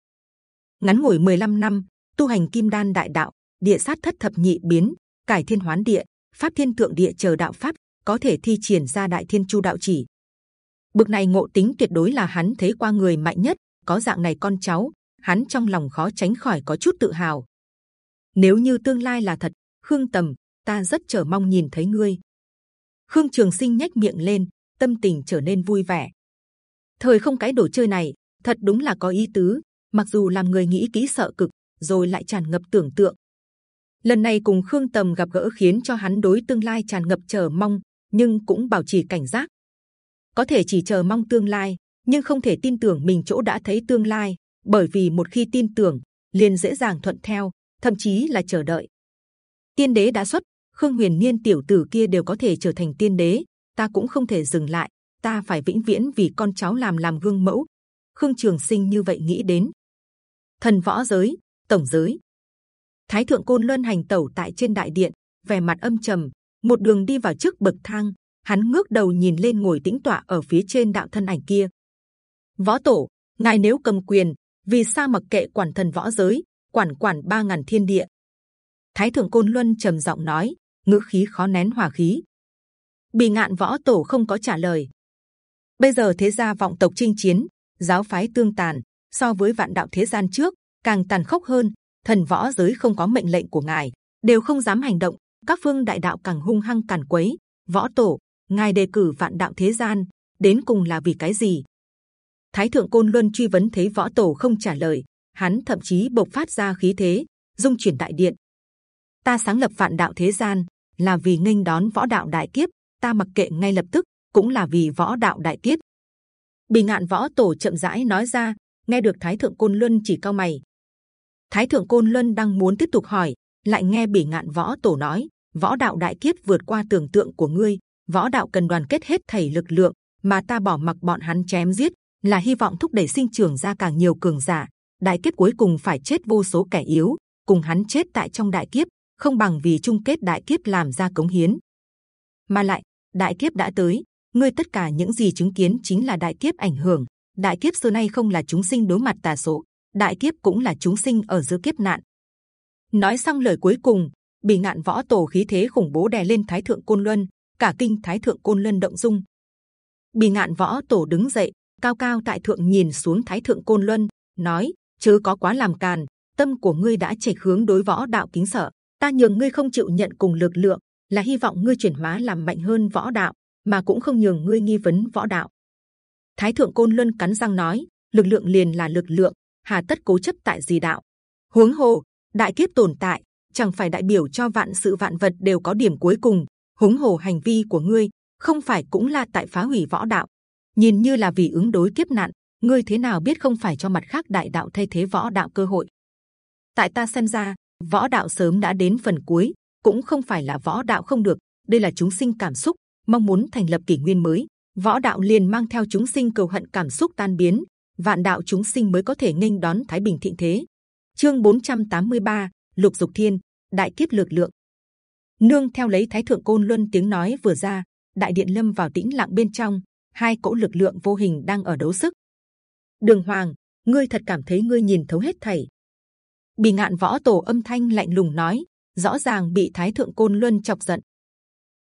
Ngắn ngủi 15 năm, tu hành Kim Đan Đại Đạo, địa sát thất thập nhị biến, cải thiên hoán địa, pháp thiên tượng địa chờ đạo pháp, có thể thi triển ra đại thiên chu đạo chỉ. Bực này ngộ tính tuyệt đối là hắn thấy qua người mạnh nhất có dạng này con cháu hắn trong lòng khó tránh khỏi có chút tự hào. Nếu như tương lai là thật khương tầm ta rất chờ mong nhìn thấy ngươi. Khương trường sinh nhếch miệng lên tâm tình trở nên vui vẻ. Thời không cái đồ chơi này thật đúng là có ý tứ mặc dù làm người nghĩ kỹ sợ cực rồi lại tràn ngập tưởng tượng lần này cùng khương tầm gặp gỡ khiến cho hắn đối tương lai tràn ngập chờ mong nhưng cũng bảo trì cảnh giác có thể chỉ chờ mong tương lai nhưng không thể tin tưởng mình chỗ đã thấy tương lai bởi vì một khi tin tưởng liền dễ dàng thuận theo thậm chí là chờ đợi. Tiên đế đã xuất, Khương Huyền Niên tiểu tử kia đều có thể trở thành tiên đế, ta cũng không thể dừng lại, ta phải vĩnh viễn vì con cháu làm làm gương mẫu. Khương Trường Sinh như vậy nghĩ đến. Thần võ giới, tổng giới. Thái thượng côn luân hành tẩu tại trên đại điện, vẻ mặt âm trầm, một đường đi vào trước bậc thang. Hắn ngước đầu nhìn lên ngồi tĩnh tọa ở phía trên đạo thân ảnh kia. Võ tổ, ngài nếu cầm quyền, vì sao mặc kệ quản thần võ giới, quản quản ba ngàn thiên địa? Thái thượng côn luân trầm giọng nói, ngữ khí khó nén hòa khí. Bì ngạn võ tổ không có trả lời. Bây giờ thế gia vọng tộc chinh chiến, giáo phái tương tàn, so với vạn đạo thế gian trước càng tàn khốc hơn. Thần võ giới không có mệnh lệnh của ngài, đều không dám hành động. Các phương đại đạo càng hung hăng càn quấy. Võ tổ, ngài đề cử vạn đạo thế gian, đến cùng là vì cái gì? Thái thượng côn luân truy vấn thấy võ tổ không trả lời, hắn thậm chí bộc phát ra khí thế, dung chuyển đại điện. Ta sáng lập vạn đạo thế gian là vì nghênh đón võ đạo đại kiếp, ta mặc kệ ngay lập tức cũng là vì võ đạo đại kiếp. Bì ngạn võ tổ chậm rãi nói ra, nghe được Thái thượng côn luân chỉ cao mày. Thái thượng côn luân đang muốn tiếp tục hỏi, lại nghe bỉ ngạn võ tổ nói, võ đạo đại kiếp vượt qua tưởng tượng của ngươi, võ đạo cần đoàn kết hết thảy lực lượng, mà ta bỏ mặc bọn hắn chém giết, là hy vọng thúc đẩy sinh trưởng ra càng nhiều cường giả. Đại kiếp cuối cùng phải chết vô số kẻ yếu, cùng hắn chết tại trong đại kiếp, không bằng vì chung kết đại kiếp làm ra cống hiến. Mà lại, đại kiếp đã tới, ngươi tất cả những gì chứng kiến chính là đại kiếp ảnh hưởng. Đại kiếp xưa nay không là chúng sinh đối mặt tà số, đại kiếp cũng là chúng sinh ở giữa kiếp nạn. Nói xong lời cuối cùng, bì ngạn võ tổ khí thế khủng bố đè lên thái thượng côn luân, cả kinh thái thượng côn luân động dung. Bì ngạn võ tổ đứng dậy, cao cao tại thượng nhìn xuống thái thượng côn luân, nói: chớ có quá làm càn, tâm của ngươi đã chảy hướng đối võ đạo kính sợ. Ta nhường ngươi không chịu nhận cùng lực lượng, là hy vọng ngươi chuyển hóa làm mạnh hơn võ đạo, mà cũng không nhường ngươi nghi vấn võ đạo. Thái thượng côn luân cắn răng nói: lực lượng liền là lực lượng, hà tất cố chấp tại gì đạo? Huống hồ đại kiếp tồn tại, chẳng phải đại biểu cho vạn sự vạn vật đều có điểm cuối cùng. Huống hồ hành vi của ngươi không phải cũng là tại phá hủy võ đạo? Nhìn như là vì ứng đối kiếp nạn, ngươi thế nào biết không phải cho mặt khác đại đạo thay thế võ đạo cơ hội? Tại ta xem ra, võ đạo sớm đã đến phần cuối, cũng không phải là võ đạo không được. Đây là chúng sinh cảm xúc, mong muốn thành lập kỷ nguyên mới. Võ đạo liền mang theo chúng sinh cầu hận cảm xúc tan biến, vạn đạo chúng sinh mới có thể nghênh đón thái bình thịnh thế. Chương 483, Lục Dục Thiên, Đại Kiếp Lược Lượng. Nương theo lấy Thái Thượng Côn Luân tiếng nói vừa ra, đại điện lâm vào tĩnh lặng bên trong, hai cỗ lực lượng vô hình đang ở đấu sức. Đường Hoàng, ngươi thật cảm thấy ngươi nhìn thấu hết thảy. Bì ngạn võ tổ âm thanh lạnh lùng nói, rõ ràng bị Thái Thượng Côn Luân chọc giận.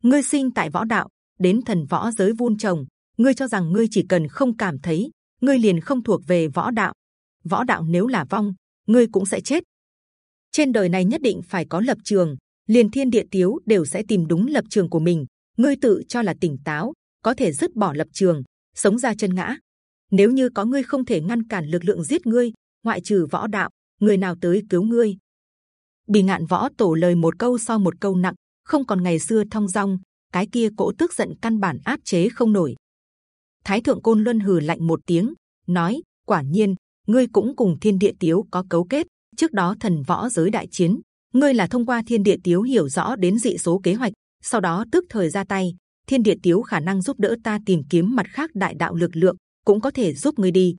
Ngươi sinh tại võ đạo, đến thần võ giới vun trồng, ngươi cho rằng ngươi chỉ cần không cảm thấy, ngươi liền không thuộc về võ đạo. Võ đạo nếu là vong, ngươi cũng sẽ chết. Trên đời này nhất định phải có lập trường, liền thiên địa tiếu đều sẽ tìm đúng lập trường của mình. Ngươi tự cho là tỉnh táo, có thể dứt bỏ lập trường, sống ra chân ngã. Nếu như có ngươi không thể ngăn cản lực lượng giết ngươi, ngoại trừ võ đạo, người nào tới cứu ngươi? Bì ngạn võ tổ lời một câu sau một câu nặng, không còn ngày xưa thong dong, cái kia cỗ tức giận căn bản áp chế không nổi. Thái thượng côn luân hừ lạnh một tiếng, nói: quả nhiên ngươi cũng cùng thiên địa tiếu có cấu kết. Trước đó thần võ giới đại chiến, ngươi là thông qua thiên địa tiếu hiểu rõ đến dị số kế hoạch, sau đó tức thời ra tay. Thiên địa tiếu khả năng giúp đỡ ta tìm kiếm mặt khác đại đạo lực lượng, cũng có thể giúp ngươi đi.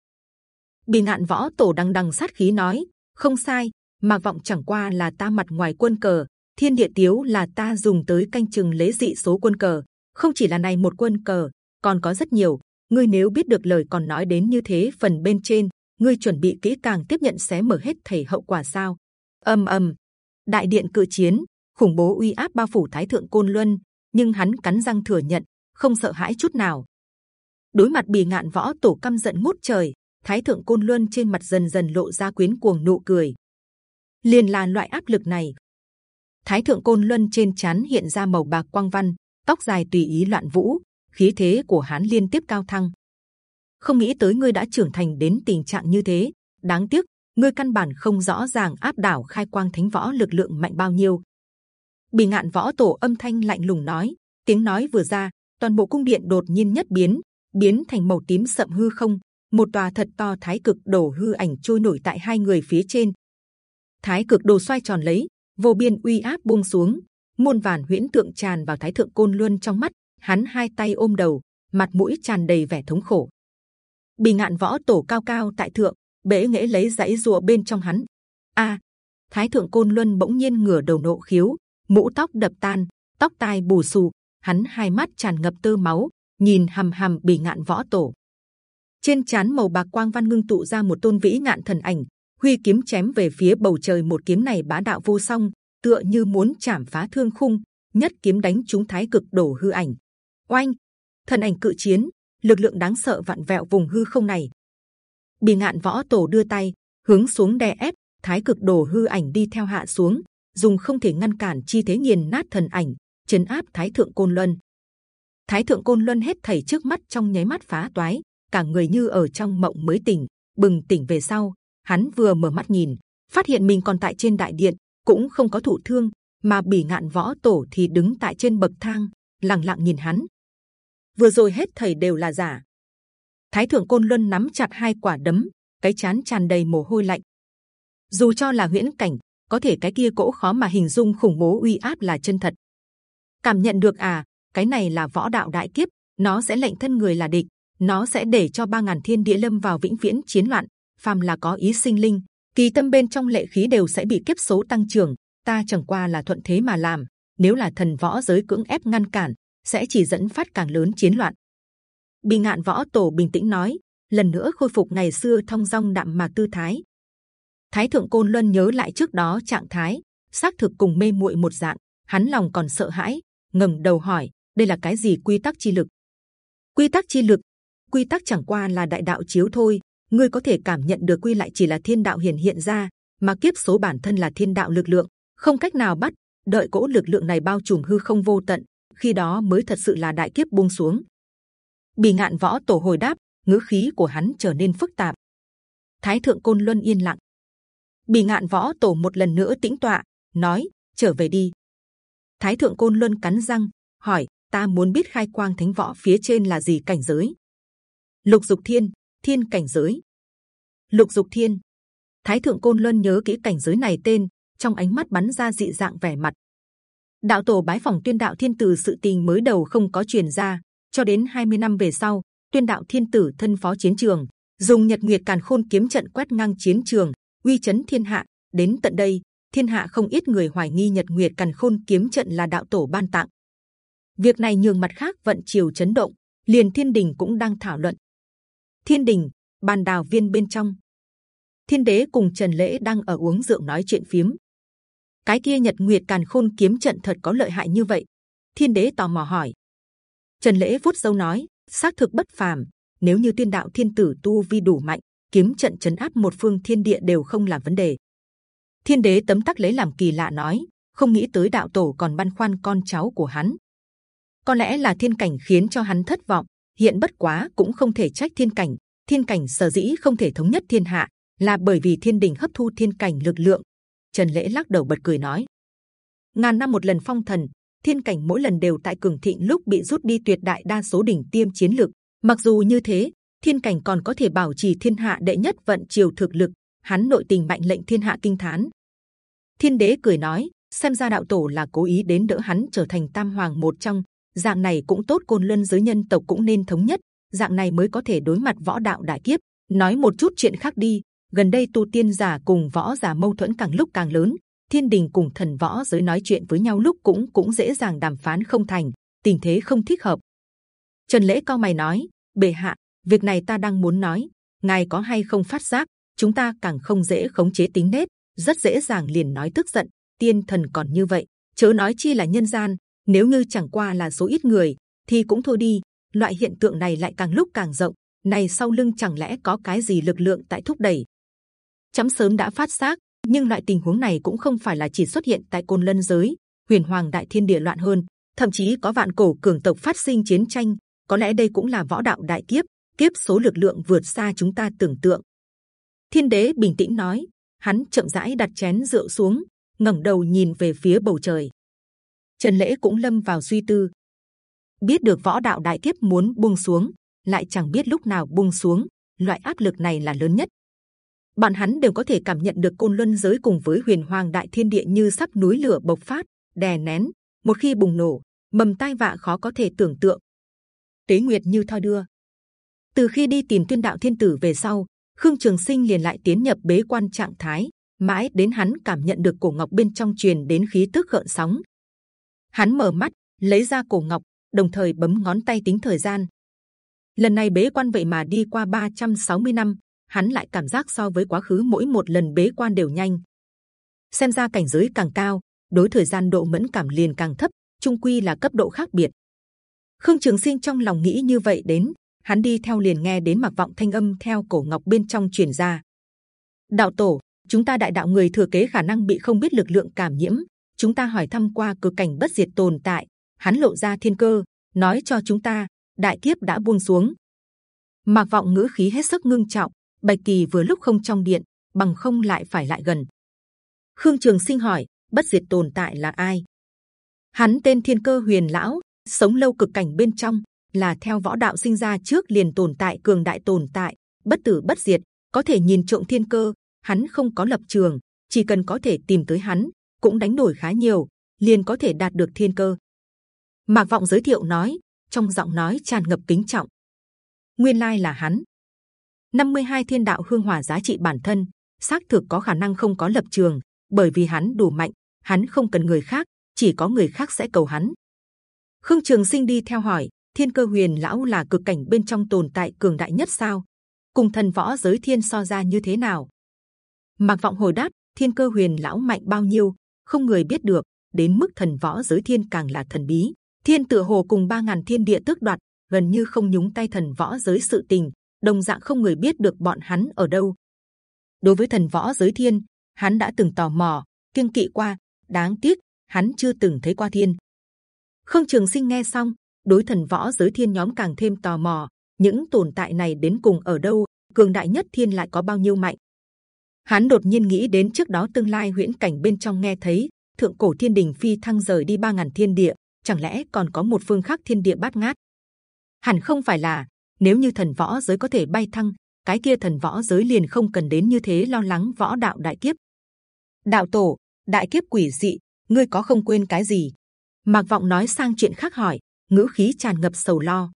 Bì ngạn võ tổ đằng đằng sát khí nói, không sai, mạc vọng chẳng qua là ta mặt ngoài quân cờ, thiên địa tiếu là ta dùng tới canh chừng lấy dị số quân cờ, không chỉ là này một quân cờ, còn có rất nhiều. Ngươi nếu biết được lời còn nói đến như thế phần bên trên, ngươi chuẩn bị kỹ càng tiếp nhận xé mở hết thảy hậu quả sao? ầm ầm, đại điện cự chiến, khủng bố uy áp bao phủ thái thượng côn luân, nhưng hắn cắn răng thừa nhận, không sợ hãi chút nào. Đối mặt bì ngạn võ tổ căm giận ngút trời, thái thượng côn luân trên mặt dần dần lộ ra quyến cuồng nụ cười. liền là loại áp lực này. Thái thượng côn luân trên chán hiện ra màu bạc quang văn, tóc dài tùy ý loạn vũ, khí thế của hắn liên tiếp cao thăng không nghĩ tới ngươi đã trưởng thành đến tình trạng như thế. Đáng tiếc, ngươi căn bản không rõ ràng áp đảo khai quang thánh võ lực lượng mạnh bao nhiêu. Bì ngạn võ tổ âm thanh lạnh lùng nói, tiếng nói vừa ra, toàn bộ cung điện đột nhiên nhất biến, biến thành màu tím sậm hư không, một tòa thật to thái cực đổ hư ảnh trôi nổi tại hai người phía trên. thái cực đồ xoay tròn lấy vô biên uy áp buông xuống muôn vàn huyễn tượng tràn vào thái thượng côn luân trong mắt hắn hai tay ôm đầu, mặt mũi tràn đầy vẻ thống khổ. Bì ngạn võ tổ cao cao tại thượng bế nghễ lấy dãy rùa bên trong hắn. A! Thái thượng côn luân bỗng nhiên ngửa đầu nộ khiếu, mũ tóc đập tan, tóc tai bù xù. Hắn hai mắt tràn ngập tơ máu, nhìn hầm hầm bì ngạn võ tổ. Trên chán màu bạc quang văn ngưng tụ ra một tôn vĩ ngạn thần ảnh, huy kiếm chém về phía bầu trời một kiếm này bá đạo vô song, tựa như muốn chạm phá thương khung, nhất kiếm đánh trúng thái cực đổ hư ảnh oanh thần ảnh cự chiến, lực lượng đáng sợ vặn vẹo vùng hư không này. Bì ngạn võ tổ đưa tay, hướng xuống đè ép, thái cực đổ hư ảnh đi theo hạ xuống, dùng không thể ngăn cản chi thế nghiền nát thần ảnh, chấn áp thái thượng côn luân. Thái thượng côn luân hết thảy trước mắt trong nháy mắt phá toái, cả người như ở trong mộng mới tỉnh, bừng tỉnh về sau, hắn vừa mở mắt nhìn, phát hiện mình còn tại trên đại điện, cũng không có thụ thương, mà bỉ ngạn võ tổ thì đứng tại trên bậc thang, lặng lặng nhìn hắn vừa rồi hết thầy đều là giả. Thái thượng côn luân nắm chặt hai quả đấm, cái chán tràn đầy mồ hôi lạnh. Dù cho là huyễn cảnh, có thể cái kia cỗ khó mà hình dung khủng bố uy áp là chân thật. Cảm nhận được à cái này là võ đạo đại kiếp, nó sẽ lệnh thân người là địch, nó sẽ để cho ba ngàn thiên địa lâm vào vĩnh viễn chiến loạn, phàm là có ý sinh linh, kỳ tâm bên trong lệ khí đều sẽ bị kiếp số tăng trưởng, ta chẳng qua là thuận thế mà làm, nếu là thần võ giới cưỡng ép ngăn cản sẽ chỉ dẫn phát càng lớn chiến loạn. Bì ngạn võ tổ bình tĩnh nói, lần nữa khôi phục ngày xưa thông dong đạm mạc tư thái. Thái thượng côn luân nhớ lại trước đó trạng thái, xác thực cùng mê muội một dạng, hắn lòng còn sợ hãi, ngẩng đầu hỏi, đây là cái gì quy tắc chi lực? Quy tắc chi lực? Quy tắc chẳng qua là đại đạo chiếu thôi, ngươi có thể cảm nhận được quy lại chỉ là thiên đạo hiển hiện ra, mà kiếp số bản thân là thiên đạo lực lượng, không cách nào bắt, đợi cỗ lực lượng này bao trùm hư không vô tận khi đó mới thật sự là đại kiếp buông xuống. Bì ngạn võ tổ hồi đáp, ngữ khí của hắn trở nên phức tạp. Thái thượng côn luân yên lặng. Bì ngạn võ tổ một lần nữa tĩnh tọa, nói, trở về đi. Thái thượng côn luân cắn răng, hỏi, ta muốn biết khai quang thánh võ phía trên là gì cảnh giới? Lục dục thiên thiên cảnh giới. Lục dục thiên. Thái thượng côn luân nhớ kỹ cảnh giới này tên, trong ánh mắt bắn ra dị dạng vẻ mặt đạo tổ bái phòng tuyên đạo thiên tử sự tình mới đầu không có truyền ra. Cho đến 20 năm về sau, tuyên đạo thiên tử thân phó chiến trường, dùng nhật nguyệt càn khôn kiếm trận quét ngang chiến trường, uy chấn thiên hạ. Đến tận đây, thiên hạ không ít người hoài nghi nhật nguyệt càn khôn kiếm trận là đạo tổ ban tặng. Việc này nhường mặt khác vận chiều chấn động, liền thiên đình cũng đang thảo luận. Thiên đình, bàn đào viên bên trong. Thiên đế cùng trần lễ đang ở uống rượu nói chuyện phiếm cái kia nhật nguyệt càn khôn kiếm trận thật có lợi hại như vậy. Thiên đế tò mò hỏi. Trần lễ vuốt dâu nói, xác thực bất phàm, nếu như tiên đạo thiên tử tu vi đủ mạnh, kiếm trận chấn áp một phương thiên địa đều không là vấn đề. Thiên đế tấm tắc lấy làm kỳ lạ nói, không nghĩ tới đạo tổ còn băn khoăn con cháu của hắn. Có lẽ là thiên cảnh khiến cho hắn thất vọng, hiện bất quá cũng không thể trách thiên cảnh thiên cảnh sở dĩ không thể thống nhất thiên hạ là bởi vì thiên đình hấp thu thiên cảnh lực lượng trần lễ lắc đầu bật cười nói. Ngàn năm một lần phong thần, thiên cảnh mỗi lần đều tại cường thịnh lúc bị rút đi tuyệt đại đa số đỉnh tiêm chiến lực. Mặc dù như thế, thiên cảnh còn có thể bảo trì thiên hạ đệ nhất vận triều thực lực, hắn nội tình mạnh lệnh thiên hạ kinh thán. Thiên đế cười nói, xem ra đạo tổ là cố ý đến đỡ hắn trở thành tam hoàng một trong, dạng này cũng tốt côn luân giới nhân tộc cũng nên thống nhất, dạng này mới có thể đối mặt võ đạo đại kiếp. Nói một chút chuyện khác đi gần đây tu tiên giả cùng võ giả mâu thuẫn càng lúc càng lớn, thiên đình cùng thần võ giới nói chuyện với nhau lúc cũng cũng dễ dàng đàm phán không thành, tình thế không thích hợp. Trần lễ cao mày nói, bệ hạ, việc này ta đang muốn nói, ngài có hay không phát giác, chúng ta càng không dễ khống chế tính nết, rất dễ dàng liền nói tức giận, tiên thần còn như vậy, chớ nói chi là nhân gian, nếu như chẳng qua là số ít người, thì cũng thôi đi, loại hiện tượng này lại càng lúc càng rộng, này sau lưng chẳng lẽ có cái gì lực lượng tại thúc đẩy chấm sớm đã phát giác, nhưng loại tình huống này cũng không phải là chỉ xuất hiện tại côn lân giới, huyền hoàng đại thiên địa loạn hơn, thậm chí có vạn cổ cường tộc phát sinh chiến tranh, có lẽ đây cũng là võ đạo đại kiếp kiếp số lực lượng vượt xa chúng ta tưởng tượng. Thiên đế bình tĩnh nói, hắn chậm rãi đặt chén rượu xuống, ngẩng đầu nhìn về phía bầu trời. Trần lễ cũng lâm vào suy tư. Biết được võ đạo đại kiếp muốn buông xuống, lại chẳng biết lúc nào buông xuống, loại áp lực này là lớn nhất bọn hắn đều có thể cảm nhận được côn luân giới cùng với huyền hoàng đại thiên địa như sắp núi lửa bộc phát, đè nén. Một khi bùng nổ, mầm tai vạ khó có thể tưởng tượng. Tế Nguyệt như thoi đưa. Từ khi đi tìm tuyên đạo thiên tử về sau, Khương Trường Sinh liền lại tiến nhập bế quan trạng thái, mãi đến hắn cảm nhận được cổ ngọc bên trong truyền đến khí tức gợn sóng. Hắn mở mắt, lấy ra cổ ngọc, đồng thời bấm ngón tay tính thời gian. Lần này bế quan vậy mà đi qua 360 năm, hắn lại cảm giác so với quá khứ mỗi một lần bế quan đều nhanh. Xem ra cảnh giới càng cao, đối thời gian độ mẫn cảm liền càng thấp, trung quy là cấp độ khác biệt. Khương Trường Sinh trong lòng nghĩ như vậy đến, hắn đi theo liền nghe đến mặc vọng thanh âm theo cổ ngọc bên trong truyền ra. Đạo tổ, chúng ta đại đạo người thừa kế khả năng bị không biết lực lượng cảm nhiễm. Chúng ta hỏi thăm qua cực cảnh bất diệt tồn tại, hắn lộ ra thiên cơ, nói cho chúng ta đại kiếp đã buông xuống. Mạc vọng ngữ khí hết sức ngưng trọng, bạch kỳ vừa lúc không trong điện, bằng không lại phải lại gần. Khương Trường Sinh hỏi, bất diệt tồn tại là ai? Hắn tên Thiên Cơ Huyền Lão, sống lâu cực cảnh bên trong, là theo võ đạo sinh ra trước liền tồn tại cường đại tồn tại, bất tử bất diệt, có thể nhìn trộm thiên cơ. Hắn không có lập trường, chỉ cần có thể tìm tới hắn, cũng đánh đổi khá nhiều, liền có thể đạt được thiên cơ. Mạc Vọng giới thiệu nói, trong giọng nói tràn ngập kính trọng. Nguyên lai là hắn. 52 thiên đạo hương hỏa giá trị bản thân, xác thực có khả năng không có lập trường, bởi vì hắn đủ mạnh, hắn không cần người khác, chỉ có người khác sẽ cầu hắn. Khương Trường Sinh đi theo hỏi, Thiên Cơ Huyền Lão là cực cảnh bên trong tồn tại cường đại nhất sao? Cùng thần võ giới thiên so ra như thế nào? Mạc Vọng hồi đáp, Thiên Cơ Huyền Lão mạnh bao nhiêu, không người biết được. Đến mức thần võ giới thiên càng là thần bí. Thiên tựa hồ cùng ba ngàn thiên địa tước đoạt, gần như không nhúng tay thần võ giới sự tình, đồng dạng không người biết được bọn hắn ở đâu. Đối với thần võ giới thiên, hắn đã từng tò mò, kiêng kỵ qua, đáng tiếc hắn chưa từng thấy qua thiên. Khương Trường Sinh nghe xong, đối thần võ giới thiên nhóm càng thêm tò mò. Những tồn tại này đến cùng ở đâu? Cường đại nhất thiên lại có bao nhiêu mạnh? Hắn đột nhiên nghĩ đến trước đó tương lai huyễn cảnh bên trong nghe thấy thượng cổ thiên đình phi thăng rời đi ba ngàn thiên địa, chẳng lẽ còn có một phương khác thiên địa bát ngát? Hẳn không phải là. Nếu như thần võ giới có thể bay thăng, cái kia thần võ giới liền không cần đến như thế lo lắng võ đạo đại kiếp. Đạo tổ, đại kiếp quỷ dị, ngươi có không quên cái gì? Mạc vọng nói sang chuyện khác hỏi, ngữ khí tràn ngập sầu lo.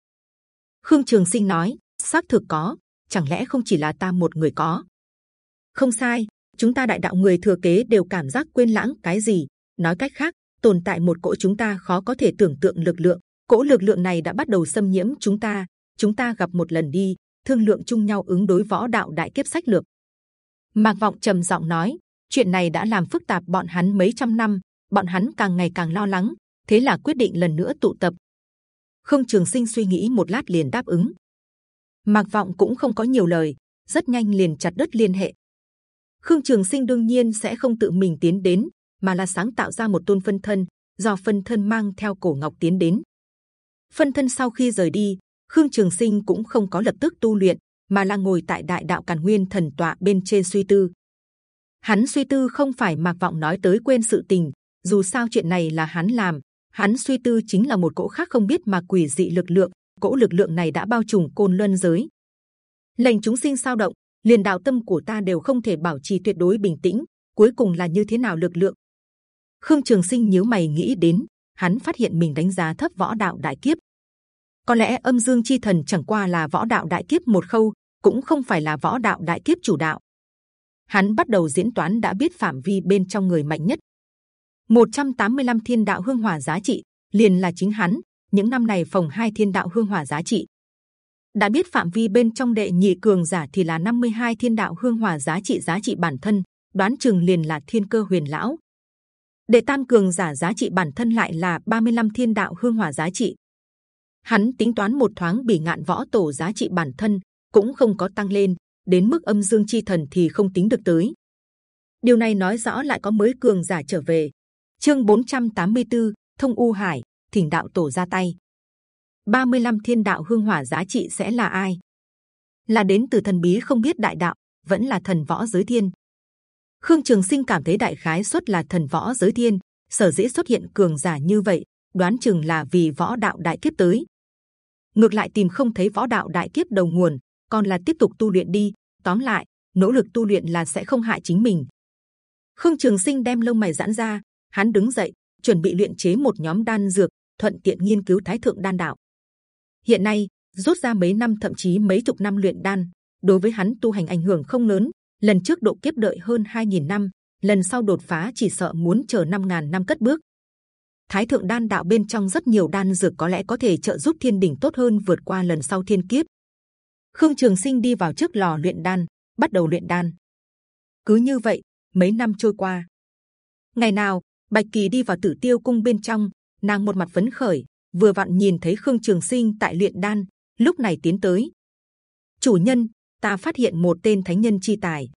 Khương Trường Sinh nói, xác thực có, chẳng lẽ không chỉ là ta một người có? Không sai, chúng ta đại đạo người thừa kế đều cảm giác quên lãng cái gì. Nói cách khác, tồn tại một cỗ chúng ta khó có thể tưởng tượng lực lượng. Cỗ lực lượng này đã bắt đầu xâm nhiễm chúng ta. Chúng ta gặp một lần đi, thương lượng chung nhau ứng đối võ đạo đại kiếp sách lược. Mạc Vọng trầm giọng nói, chuyện này đã làm phức tạp bọn hắn mấy trăm năm, bọn hắn càng ngày càng lo lắng, thế là quyết định lần nữa tụ tập. Khương Trường Sinh suy nghĩ một lát liền đáp ứng. Mạc Vọng cũng không có nhiều lời, rất nhanh liền chặt đứt liên hệ. Khương Trường Sinh đương nhiên sẽ không tự mình tiến đến, mà là sáng tạo ra một tôn phân thân, do phân thân mang theo cổ ngọc tiến đến. Phân thân sau khi rời đi, Khương Trường Sinh cũng không có lập tức tu luyện, mà là ngồi tại Đại Đạo Càn Nguyên Thần tọa bên trên suy tư. Hắn suy tư không phải Mạc Vọng nói tới quên sự tình, dù sao chuyện này là hắn làm, hắn suy tư chính là một cỗ khác không biết mà quỷ dị lực lượng cỗ lực lượng này đã bao trùm côn luân giới. Lệnh chúng sinh sao động liền đạo tâm của ta đều không thể bảo trì tuyệt đối bình tĩnh cuối cùng là như thế nào lực lượng? Khương trường sinh nhíu mày nghĩ đến hắn phát hiện mình đánh giá thấp võ đạo đại kiếp có lẽ âm dương chi thần chẳng qua là võ đạo đại kiếp một khâu, cũng không phải là võ đạo đại kiếp chủ đạo. Hắn bắt đầu diễn toán đã biết phạm vi bên trong người mạnh nhất. 185 thiên đạo hương hỏa giá trị, liền là chính hắn, những năm này phòng hai thiên đạo hương hỏa giá trị. Đã biết phạm vi bên trong đệ nhị cường giả thì là 52 thiên đạo hương hỏa giá trị giá trị bản thân, đoán chừng liền là thiên cơ huyền lão. Đệ tam cường giả giá trị bản thân lại là 35 thiên đạo hương hỏa giá trị hắn tính toán một thoáng bỉ ngạn võ tổ giá trị bản thân cũng không có tăng lên đến mức âm dương chi thần thì không tính được tới. Điều này nói rõ lại có mới cường giả trở về. Chương 484, thông u hải thỉnh đạo tổ ra tay. 35 thiên đạo hương hỏa giá trị sẽ là ai? Là đến từ thần bí không biết đại đạo vẫn là thần võ giới thiên. Khương trường sinh cảm thấy đại khái xuất là thần võ giới thiên. Sở dĩ xuất hiện cường giả như vậy đoán chừng là vì võ đạo đại kiếp tới ngược lại tìm không thấy võ đạo đại kiếp đầu nguồn còn là tiếp tục tu luyện đi tóm lại nỗ lực tu luyện là sẽ không hại chính mình. Khương Trường Sinh đem lông mày giãn ra, hắn đứng dậy, chuẩn bị luyện chế một nhóm đan dược, thuận tiện nghiên cứu Thái thượng đan đạo. Hiện nay rút ra mấy năm thậm chí mấy chục năm luyện đan, đối với hắn tu hành ảnh hưởng không lớn. Lần trước độ kiếp đợi hơn 2.000 năm, lần sau đột phá chỉ sợ muốn chờ 5.000 năm cất bước. Thái thượng đan đạo bên trong rất nhiều đan dược có lẽ có thể trợ giúp thiên đỉnh tốt hơn vượt qua lần sau thiên kiếp. Khương Trường Sinh đi vào trước lò luyện đan, bắt đầu luyện đan. Cứ như vậy, mấy năm trôi qua. Ngày nào, Bạch Kỳ đi vào Tử Tiêu Cung bên trong, nàng một mặt phấn khởi, vừa vặn nhìn thấy Khương Trường Sinh tại luyện đan, lúc này tiến tới. Chủ nhân, ta phát hiện một tên thánh nhân chi tài.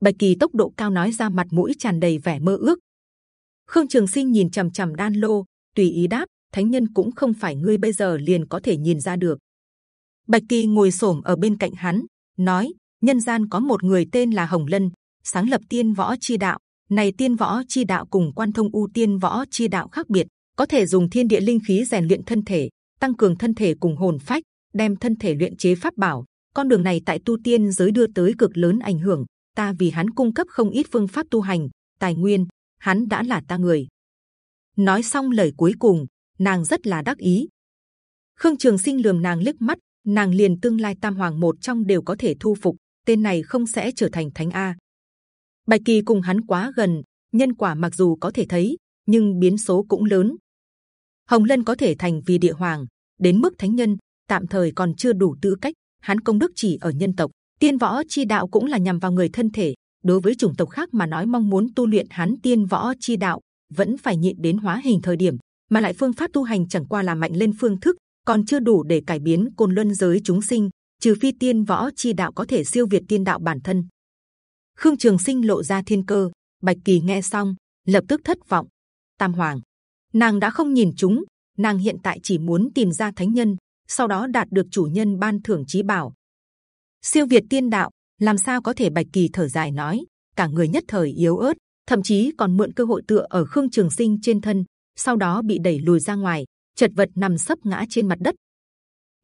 Bạch Kỳ tốc độ cao nói ra mặt mũi tràn đầy vẻ mơ ước. Khương Trường Sinh nhìn c h ầ m c h ầ m đan lô, tùy ý đáp, thánh nhân cũng không phải ngươi bây giờ liền có thể nhìn ra được. Bạch Kỳ ngồi xổm ở bên cạnh hắn, nói: nhân gian có một người tên là Hồng Lân, sáng lập tiên võ chi đạo. Này tiên võ chi đạo cùng quan thông u tiên võ chi đạo khác biệt, có thể dùng thiên địa linh khí rèn luyện thân thể, tăng cường thân thể cùng hồn phách, đem thân thể luyện chế pháp bảo. Con đường này tại tu tiên giới đưa tới cực lớn ảnh hưởng. Ta vì hắn cung cấp không ít phương pháp tu hành, tài nguyên, hắn đã là ta người. Nói xong lời cuối cùng, nàng rất là đắc ý. Khương Trường Sinh lườm nàng liếc mắt, nàng liền tương lai tam hoàng một trong đều có thể thu phục. Tên này không sẽ trở thành thánh a. Bạch Kỳ cùng hắn quá gần, nhân quả mặc dù có thể thấy, nhưng biến số cũng lớn. Hồng Lân có thể thành vì địa hoàng, đến mức thánh nhân, tạm thời còn chưa đủ tư cách. Hắn công đức chỉ ở nhân tộc, tiên võ chi đạo cũng là nhằm vào người thân thể. Đối với chủng tộc khác mà nói mong muốn tu luyện hán tiên võ chi đạo, vẫn phải nhịn đến hóa hình thời điểm, mà lại phương pháp tu hành chẳng qua là mạnh lên phương thức, còn chưa đủ để cải biến côn luân giới chúng sinh. Trừ phi tiên võ chi đạo có thể siêu việt tiên đạo bản thân. Khương Trường Sinh lộ ra thiên cơ, Bạch Kỳ nghe xong lập tức thất vọng. Tam Hoàng, nàng đã không nhìn chúng, nàng hiện tại chỉ muốn tìm ra thánh nhân, sau đó đạt được chủ nhân ban thưởng trí bảo. Siêu việt tiên đạo, làm sao có thể bạch kỳ thở dài nói, cả người nhất thời yếu ớt, thậm chí còn mượn cơ hội tựa ở khương trường sinh trên thân, sau đó bị đẩy lùi ra ngoài, chật vật nằm sấp ngã trên mặt đất.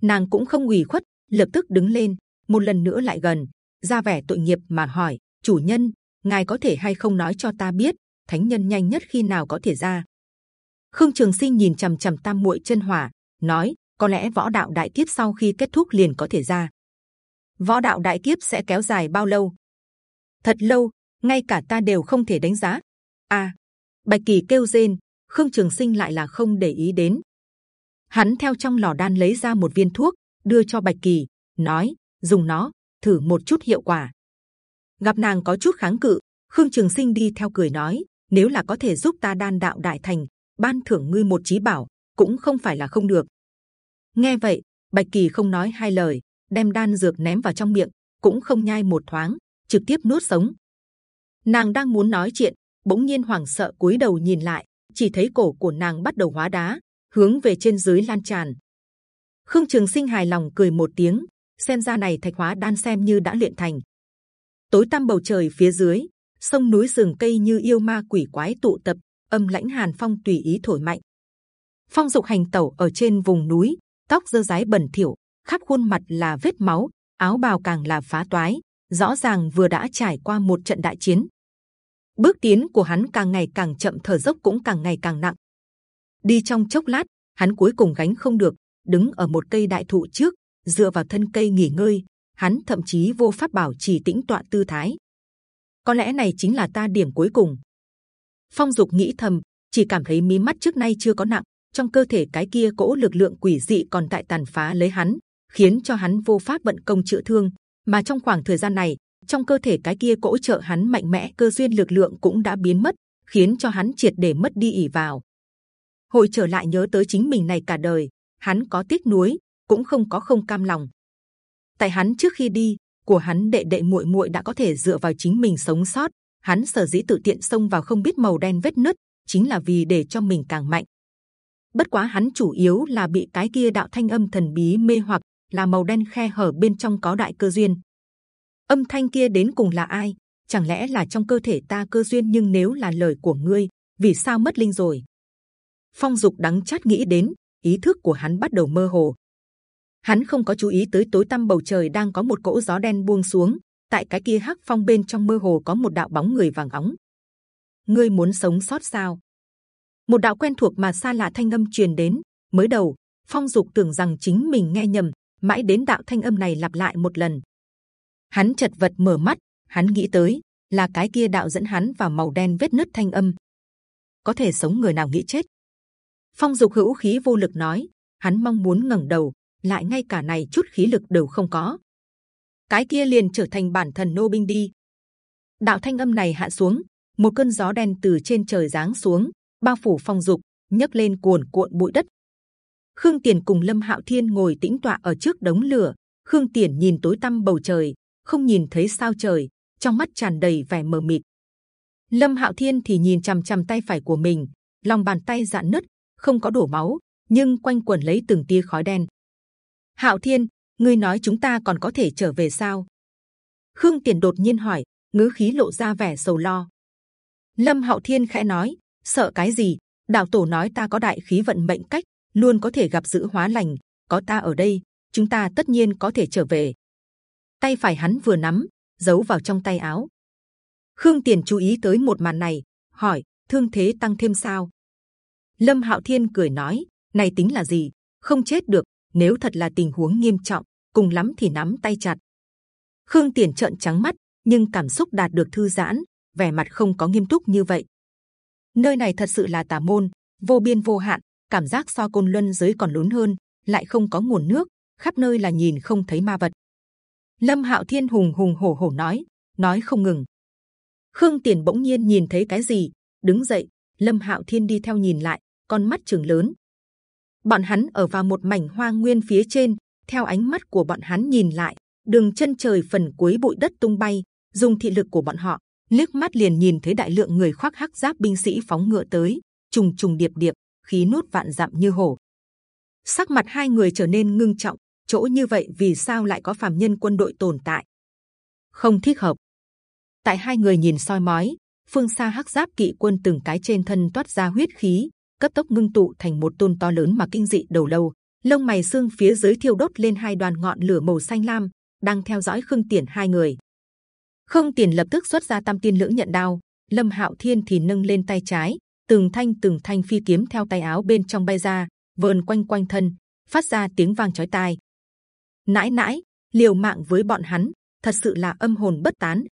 Nàng cũng không ủy khuất, lập tức đứng lên, một lần nữa lại gần, ra vẻ tội nghiệp mà hỏi: chủ nhân, ngài có thể hay không nói cho ta biết, thánh nhân nhanh nhất khi nào có thể ra? Khương Trường Sinh nhìn c h ầ m c h ầ m Tam muội chân hỏa, nói: có lẽ võ đạo đại kiếp sau khi kết thúc liền có thể ra. Võ đạo đại kiếp sẽ kéo dài bao lâu? Thật lâu, ngay cả ta đều không thể đánh giá. A, à, Bạch Kỳ kêu rên, Khương Trường Sinh lại là không để ý đến. Hắn theo trong lò đan lấy ra một viên thuốc, đưa cho Bạch Kỳ, nói: dùng nó, thử một chút hiệu quả. Gặp nàng có chút kháng cự, Khương Trường Sinh đi theo cười nói: nếu là có thể giúp ta đan đạo đại thành, ban thưởng ngươi một trí bảo cũng không phải là không được. Nghe vậy, Bạch Kỳ không nói hai lời, đem đan dược ném vào trong miệng, cũng không nhai một thoáng, trực tiếp nuốt sống. Nàng đang muốn nói chuyện, bỗng nhiên hoảng sợ cúi đầu nhìn lại, chỉ thấy cổ của nàng bắt đầu hóa đá, hướng về trên dưới lan tràn. Khương Trường Sinh hài lòng cười một tiếng, xem ra này thạch hóa đan xem như đã luyện thành. Tối tăm bầu trời phía dưới, sông núi rừng cây như yêu ma quỷ quái tụ tập, âm lãnh hàn phong tùy ý thổi mạnh. Phong dục hành tẩu ở trên vùng núi, tóc dơ dái bẩn thỉu, khắp khuôn mặt là vết máu, áo bào càng là phá toái, rõ ràng vừa đã trải qua một trận đại chiến. Bước tiến của hắn càng ngày càng chậm, thở dốc cũng càng ngày càng nặng. Đi trong chốc lát, hắn cuối cùng gánh không được, đứng ở một cây đại thụ trước, dựa vào thân cây nghỉ ngơi. Hắn thậm chí vô pháp bảo trì tĩnh tọa tư thái. Có lẽ này chính là ta điểm cuối cùng. Phong Dục nghĩ thầm, chỉ cảm thấy mí mắt trước nay chưa có nặng, trong cơ thể cái kia cỗ lực lượng quỷ dị còn tại tàn phá lấy hắn, khiến cho hắn vô pháp vận công chữa thương. Mà trong khoảng thời gian này, trong cơ thể cái kia cỗ trợ hắn mạnh mẽ cơ duyên lực lượng cũng đã biến mất, khiến cho hắn triệt để mất đi ỉ vào. Hồi trở lại nhớ tới chính mình này cả đời, hắn có tiếc nuối, cũng không có không cam lòng. Tại hắn trước khi đi, của hắn đệ đệ muội muội đã có thể dựa vào chính mình sống sót, hắn sở dĩ tự tiện xông vào không biết màu đen vết nứt chính là vì để cho mình càng mạnh bất quá hắn chủ yếu là bị cái kia đạo thanh âm thần bí mê hoặc là màu đen khe hở bên trong có đại cơ duyên âm thanh kia đến cùng là ai chẳng lẽ là trong cơ thể ta cơ duyên nhưng nếu là lời của ngươi vì sao mất linh rồi phong dục đắng chát nghĩ đến ý thức của hắn bắt đầu mơ hồ hắn không có chú ý tới tối tăm bầu trời đang có một cỗ gió đen buông xuống tại cái kia hắc phong bên trong mơ hồ có một đạo bóng người vàng óng. Ngươi muốn sống sót sao? Một đạo quen thuộc mà xa lạ thanh âm truyền đến. Mới đầu, Phong Dục tưởng rằng chính mình nghe nhầm, mãi đến đạo thanh âm này lặp lại một lần, hắn chật vật mở mắt, hắn nghĩ tới là cái kia đạo dẫn hắn vào màu đen vết nứt thanh âm. Có thể sống người nào nghĩ chết? Phong Dục hữu khí vô lực nói, hắn mong muốn ngẩng đầu, lại ngay cả này chút khí lực đều không có. Cái kia liền trở thành bản thần nô binh đi. Đạo thanh âm này hạ xuống, một cơn gió đen từ trên trời giáng xuống, bao phủ Phong Dục, nhấc lên cuồn cuộn bụi đất. Khương Tiền cùng Lâm Hạo Thiên ngồi tĩnh tọa ở trước đống lửa. Khương Tiền nhìn tối tăm bầu trời, không nhìn thấy sao trời, trong mắt tràn đầy vẻ mờ mịt. Lâm Hạo Thiên thì nhìn c h ầ m c h ầ m tay phải của mình, lòng bàn tay dạn nứt, không có đổ máu, nhưng quanh quẩn lấy từng tia khói đen. Hạo Thiên, ngươi nói chúng ta còn có thể trở về sao? Khương Tiền đột nhiên hỏi, ngữ khí lộ ra vẻ sầu lo. Lâm Hạo Thiên khẽ nói, sợ cái gì? Đạo tổ nói ta có đại khí vận mệnh cách, luôn có thể gặp giữ hóa lành. Có ta ở đây, chúng ta tất nhiên có thể trở về. Tay phải hắn vừa nắm giấu vào trong tay áo. Khương tiền chú ý tới một màn này hỏi thương thế tăng thêm sao? Lâm hạo thiên cười nói này tính là gì? Không chết được nếu thật là tình huống nghiêm trọng cùng lắm thì nắm tay chặt. Khương tiền trợn trắng mắt nhưng cảm xúc đạt được thư giãn vẻ mặt không có nghiêm túc như vậy. Nơi này thật sự là tà môn vô biên vô hạn cảm giác so côn luân giới còn lớn hơn lại không có nguồn nước khắp nơi là nhìn không thấy ma vật Lâm Hạo Thiên hùng hùng hổ hổ nói, nói không ngừng. Khương Tiền bỗng nhiên nhìn thấy cái gì, đứng dậy. Lâm Hạo Thiên đi theo nhìn lại, con mắt trường lớn. Bọn hắn ở vào một mảnh hoang nguyên phía trên, theo ánh mắt của bọn hắn nhìn lại, đường chân trời phần cuối bụi đất tung bay, dùng thị lực của bọn họ liếc mắt liền nhìn thấy đại lượng người khoác hắc giáp binh sĩ phóng ngựa tới, trùng trùng điệp điệp, khí nuốt vạn dặm như hổ. Sắc mặt hai người trở nên ngưng trọng, chỗ như vậy vì sao lại có phàm nhân quân đội tồn tại? Không thích hợp. Tại hai người nhìn soi mói phương xa hắc giáp kỵ quân từng cái trên thân toát ra huyết khí cấp tốc ngưng tụ thành một tôn to lớn mà kinh dị đầu lâu lông mày xương phía dưới thiêu đốt lên hai đoàn ngọn lửa màu xanh lam đang theo dõi khương tiền hai người. Khương tiền lập tức xuất ra tam tiên lưỡng nhận đao lâm hạo thiên thì nâng lên tay trái từng thanh từng thanh phi kiếm theo tay áo bên trong bay ra, vờn quanh quanh thân, phát ra tiếng vang chói tai. Nãi nãi, liều mạng với bọn hắn, thật sự là âm hồn bất tán.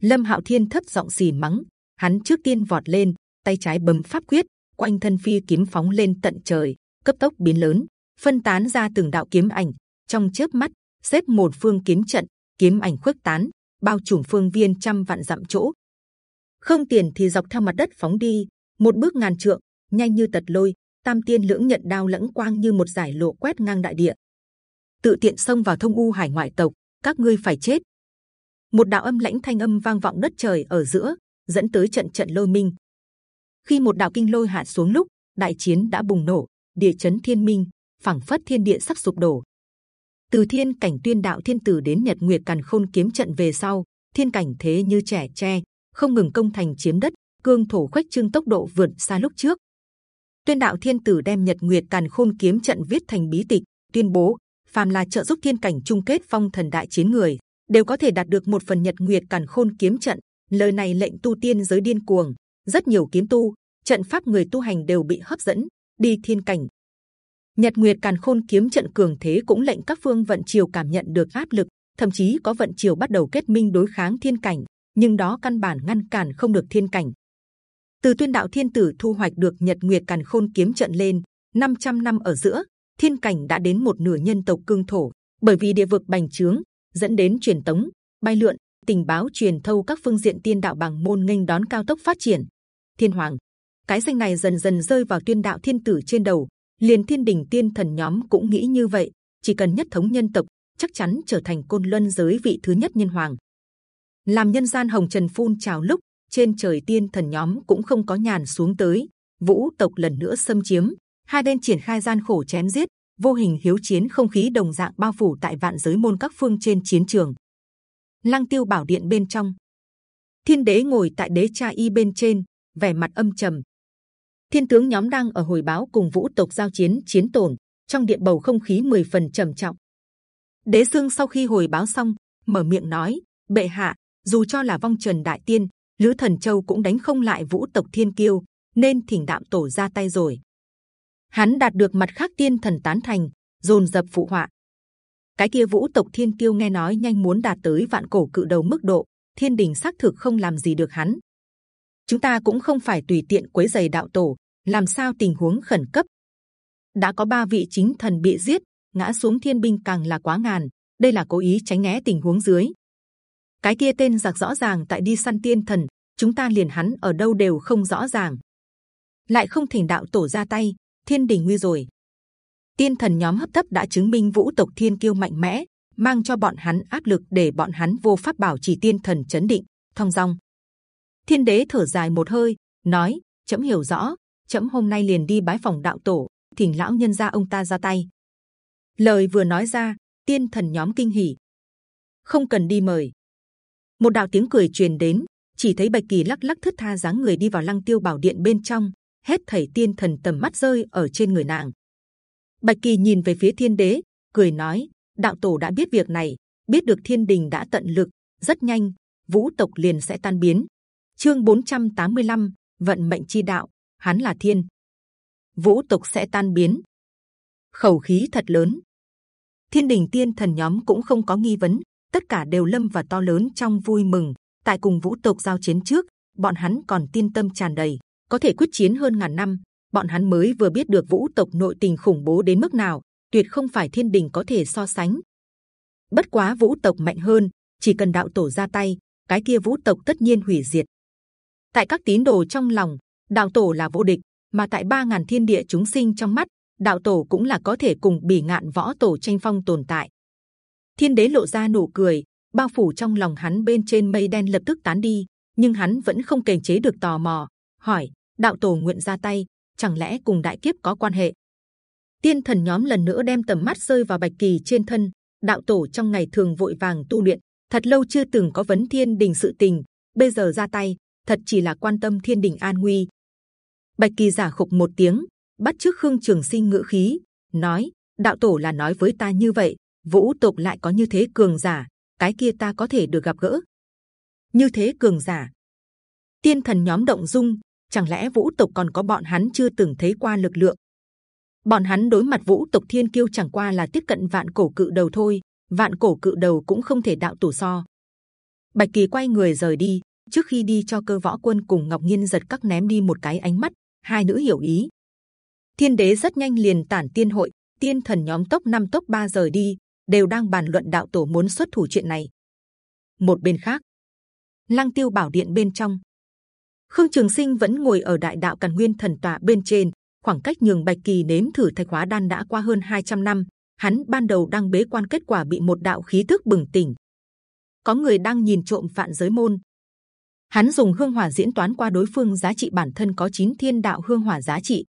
Lâm hạo thiên thấp giọng xì mắng, hắn trước tiên vọt lên, tay trái bấm pháp quyết, quanh thân phi kiếm phóng lên tận trời, cấp tốc biến lớn, phân tán ra từng đạo kiếm ảnh. Trong chớp mắt, xếp một phương kiếm trận, kiếm ảnh khuếch tán, bao trùm phương viên trăm vạn dặm chỗ. Không tiền thì dọc theo mặt đất phóng đi một bước ngàn trượng, nhanh như tật lôi, tam tiên lưỡng nhận đao lẫn quang như một giải lộ quét ngang đại địa. Tự tiện xông vào thông u hải ngoại tộc, các ngươi phải chết. Một đạo âm lãnh thanh âm vang vọng đất trời ở giữa, dẫn tới trận trận lôi minh. Khi một đạo kinh lôi hạ xuống lúc, đại chiến đã bùng nổ, địa chấn thiên minh, phảng phất thiên địa sắp sụp đổ. Từ thiên cảnh tuyên đạo thiên tử đến nhật nguyệt càn khôn kiếm trận về sau, thiên cảnh thế như trẻ tre, không ngừng công thành chiếm đất cương thổ khuếch trương tốc độ vượt xa lúc trước. Tuyên đạo thiên tử đem nhật nguyệt càn khôn kiếm trận viết thành bí tịch, tuyên bố, phàm là trợ giúp thiên cảnh chung kết phong thần đại chiến người, đều có thể đạt được một phần nhật nguyệt càn khôn kiếm trận. Lời này lệnh tu tiên giới điên cuồng, rất nhiều kiếm tu, trận pháp người tu hành đều bị hấp dẫn, đi thiên cảnh. Nhật nguyệt càn khôn kiếm trận cường thế cũng lệnh các phương vận triều cảm nhận được áp lực, thậm chí có vận triều bắt đầu kết minh đối kháng thiên cảnh, nhưng đó căn bản ngăn cản không được thiên cảnh từ tuyên đạo thiên tử thu hoạch được nhật nguyệt càn khôn kiếm trận lên 500 năm ở giữa, thiên cảnh đã đến một nửa nhân tộc cương thổ. Bởi vì địa vực bành trướng, dẫn đến truyền tống, bay lượn, tình báo truyền thâu các phương diện tiên đạo bằng môn nghênh đón cao tốc phát triển. Thiên hoàng, cái danh này dần dần rơi vào tuyên đạo thiên tử trên đầu. Liền thiên đình tiên thần nhóm cũng nghĩ như vậy. Chỉ cần nhất thống nhân tộc, chắc chắn trở thành côn luân giới vị thứ nhất nhân hoàng. Làm nhân gian hồng trần phun trào lúc trên trời tiên thần nhóm cũng không có nhàn xuống tới vũ tộc lần nữa xâm chiếm hai bên triển khai gian khổ chém giết, vô hình hiếu chiến không khí đồng dạng bao phủ tại vạn giới môn các phương trên chiến trường. Lăng Tiêu Bảo Điện bên trong, Thiên Đế ngồi tại đế cha y bên trên, vẻ mặt âm trầm. Thiên tướng nhóm đang ở hồi báo cùng vũ tộc giao chiến chiến tổn, trong điện bầu không khí 10 phần trầm trọng. Đế xương sau khi hồi báo xong, mở miệng nói: bệ hạ dù cho là vong trần đại tiên lữ thần châu cũng đánh không lại vũ tộc thiên kiêu, nên thỉnh đạm tổ ra tay rồi. Hắn đạt được mặt khác tiên thần tán thành, dồn dập phụ họa. Cái kia vũ tộc thiên kiêu nghe nói nhanh muốn đạt tới vạn cổ cự đầu mức độ, thiên đình xác thực không làm gì được hắn. Chúng ta cũng không phải tùy tiện quấy giày đạo tổ, làm sao tình huống khẩn cấp? Đã có ba vị chính thần bị giết, ngã xuống thiên binh càng là quá ngàn, đây là cố ý tránh né tình huống dưới cái kia tên giặc rõ ràng tại đi săn tiên thần, chúng ta liền hắn ở đâu đều không rõ ràng. Lại không thỉnh đạo tổ ra tay, thiên đình nguy rồi. Tiên thần nhóm hấp tấp đã chứng minh vũ tộc thiên kiêu mạnh mẽ, mang cho bọn hắn áp lực để bọn hắn vô pháp bảo trì tiên thần chấn định, thong dong. Thiên đế thở dài một hơi, nói, chấm hiểu rõ, chấm hôm nay liền đi bái phòng đạo tổ, thỉnh lão nhân gia ông ta ra tay. Lời vừa nói ra, tiên thần nhóm kinh hỉ. Không cần đi mời một đạo tiếng cười truyền đến chỉ thấy bạch kỳ lắc lắc thất tha dáng người đi vào lăng tiêu bảo điện bên trong hết thảy tiên thần tầm mắt rơi ở trên người nàng. Bạch kỳ nhìn về phía thiên đế cười nói đạo tổ đã biết việc này biết được thiên đình đã tận lực rất nhanh vũ tộc liền sẽ tan biến. Chương 485, vận mệnh chi đạo hắn là thiên. Vũ tộc sẽ tan biến. Khẩu khí thật lớn. Thiên đình tiên thần nhóm cũng không có nghi vấn tất cả đều lâm và to lớn trong vui mừng. Tại cùng vũ tộc giao chiến trước, bọn hắn còn tin tâm tràn đầy, có thể quyết chiến hơn ngàn năm. Bọn hắn mới vừa biết được vũ tộc nội tình khủng bố đến mức nào, tuyệt không phải thiên đình có thể so sánh. Bất quá vũ tộc mạnh hơn, chỉ cần đạo tổ ra tay, cái kia vũ tộc tất nhiên hủy diệt. Tại các tín đồ trong lòng, đạo tổ là vô địch, mà tại ba ngàn thiên địa chúng sinh trong mắt, đạo tổ cũng là có thể cùng bỉ ngạn võ tổ tranh phong tồn tại thiên đế lộ ra nụ cười, bao phủ trong lòng hắn bên trên mây đen lập tức tán đi, nhưng hắn vẫn không kềm chế được tò mò, hỏi, đạo tổ nguyện ra tay, chẳng lẽ cùng đại kiếp có quan hệ? Tiên thần nhóm lần nữa đem tầm mắt rơi vào bạch kỳ trên thân, đạo tổ trong ngày thường vội vàng tu luyện, thật lâu chưa từng có vấn thiên đình sự tình, bây giờ ra tay, thật chỉ là quan tâm thiên đình an nguy. Bạch kỳ giả khục một tiếng, bắt trước khương trường sinh ngữ khí, nói, đạo tổ là nói với ta như vậy vũ tộc lại có như thế cường giả, cái kia ta có thể được gặp gỡ. Như thế cường giả. Tiên thần nhóm động dung, chẳng lẽ vũ tộc còn có bọn hắn chưa từng thấy qua lực lượng? Bọn hắn đối mặt vũ tộc thiên kiêu chẳng qua là tiếp cận vạn cổ cự đầu thôi, vạn cổ cự đầu cũng không thể đạo tổ so. Bạch kỳ quay người rời đi, trước khi đi cho cơ võ quân cùng ngọc nhiên giật các ném đi một cái ánh mắt, hai nữ hiểu ý. Thiên đế rất nhanh liền tản tiên hội, tiên thần nhóm tốc năm tốc ba rời đi đều đang bàn luận đạo tổ muốn xuất thủ chuyện này. Một bên khác, lăng tiêu bảo điện bên trong, khương trường sinh vẫn ngồi ở đại đạo càn nguyên thần tòa bên trên, khoảng cách nhường bạch kỳ nếm thử thạch hóa đan đã qua hơn 200 năm, hắn ban đầu đang bế quan kết quả bị một đạo khí tức bừng tỉnh. Có người đang nhìn trộm phạn giới môn. Hắn dùng hương hỏa diễn toán qua đối phương giá trị bản thân có chín thiên đạo hương hỏa giá trị.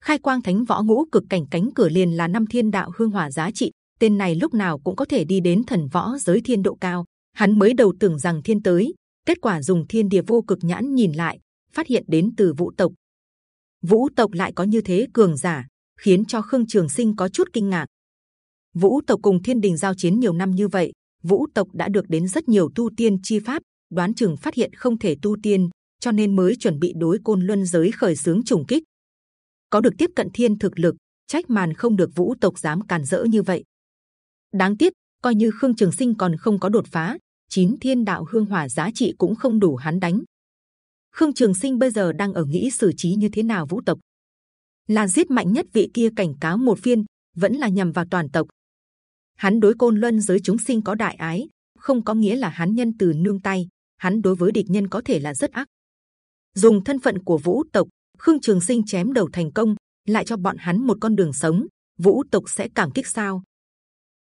Khai quang thánh võ ngũ cực cảnh cánh cửa liền là năm thiên đạo hương hỏa giá trị tên này lúc nào cũng có thể đi đến thần võ giới thiên độ cao. Hắn mới đầu tưởng rằng thiên tới, kết quả dùng thiên địa vô cực nhãn nhìn lại, phát hiện đến từ vũ tộc. Vũ tộc lại có như thế cường giả, khiến cho khương trường sinh có chút kinh ngạc. Vũ tộc cùng thiên đình giao chiến nhiều năm như vậy, vũ tộc đã được đến rất nhiều tu tiên chi pháp, đoán chừng phát hiện không thể tu tiên, cho nên mới chuẩn bị đối côn luân giới khởi sướng trùng kích. Có được tiếp cận thiên thực lực, trách màn không được vũ tộc dám càn rỡ như vậy đáng tiếc, coi như khương trường sinh còn không có đột phá, chín thiên đạo hương hỏa giá trị cũng không đủ hắn đánh. Khương trường sinh bây giờ đang ở nghĩ xử trí như thế nào vũ tộc? Là giết mạnh nhất vị kia cảnh cáo một phiên vẫn là nhằm vào toàn tộc. Hắn đối côn luân giới chúng sinh có đại ái, không có nghĩa là hắn nhân từ nương tay, hắn đối với địch nhân có thể là rất ác. Dùng thân phận của vũ tộc, khương trường sinh chém đầu thành công, lại cho bọn hắn một con đường sống, vũ tộc sẽ cảm kích sao?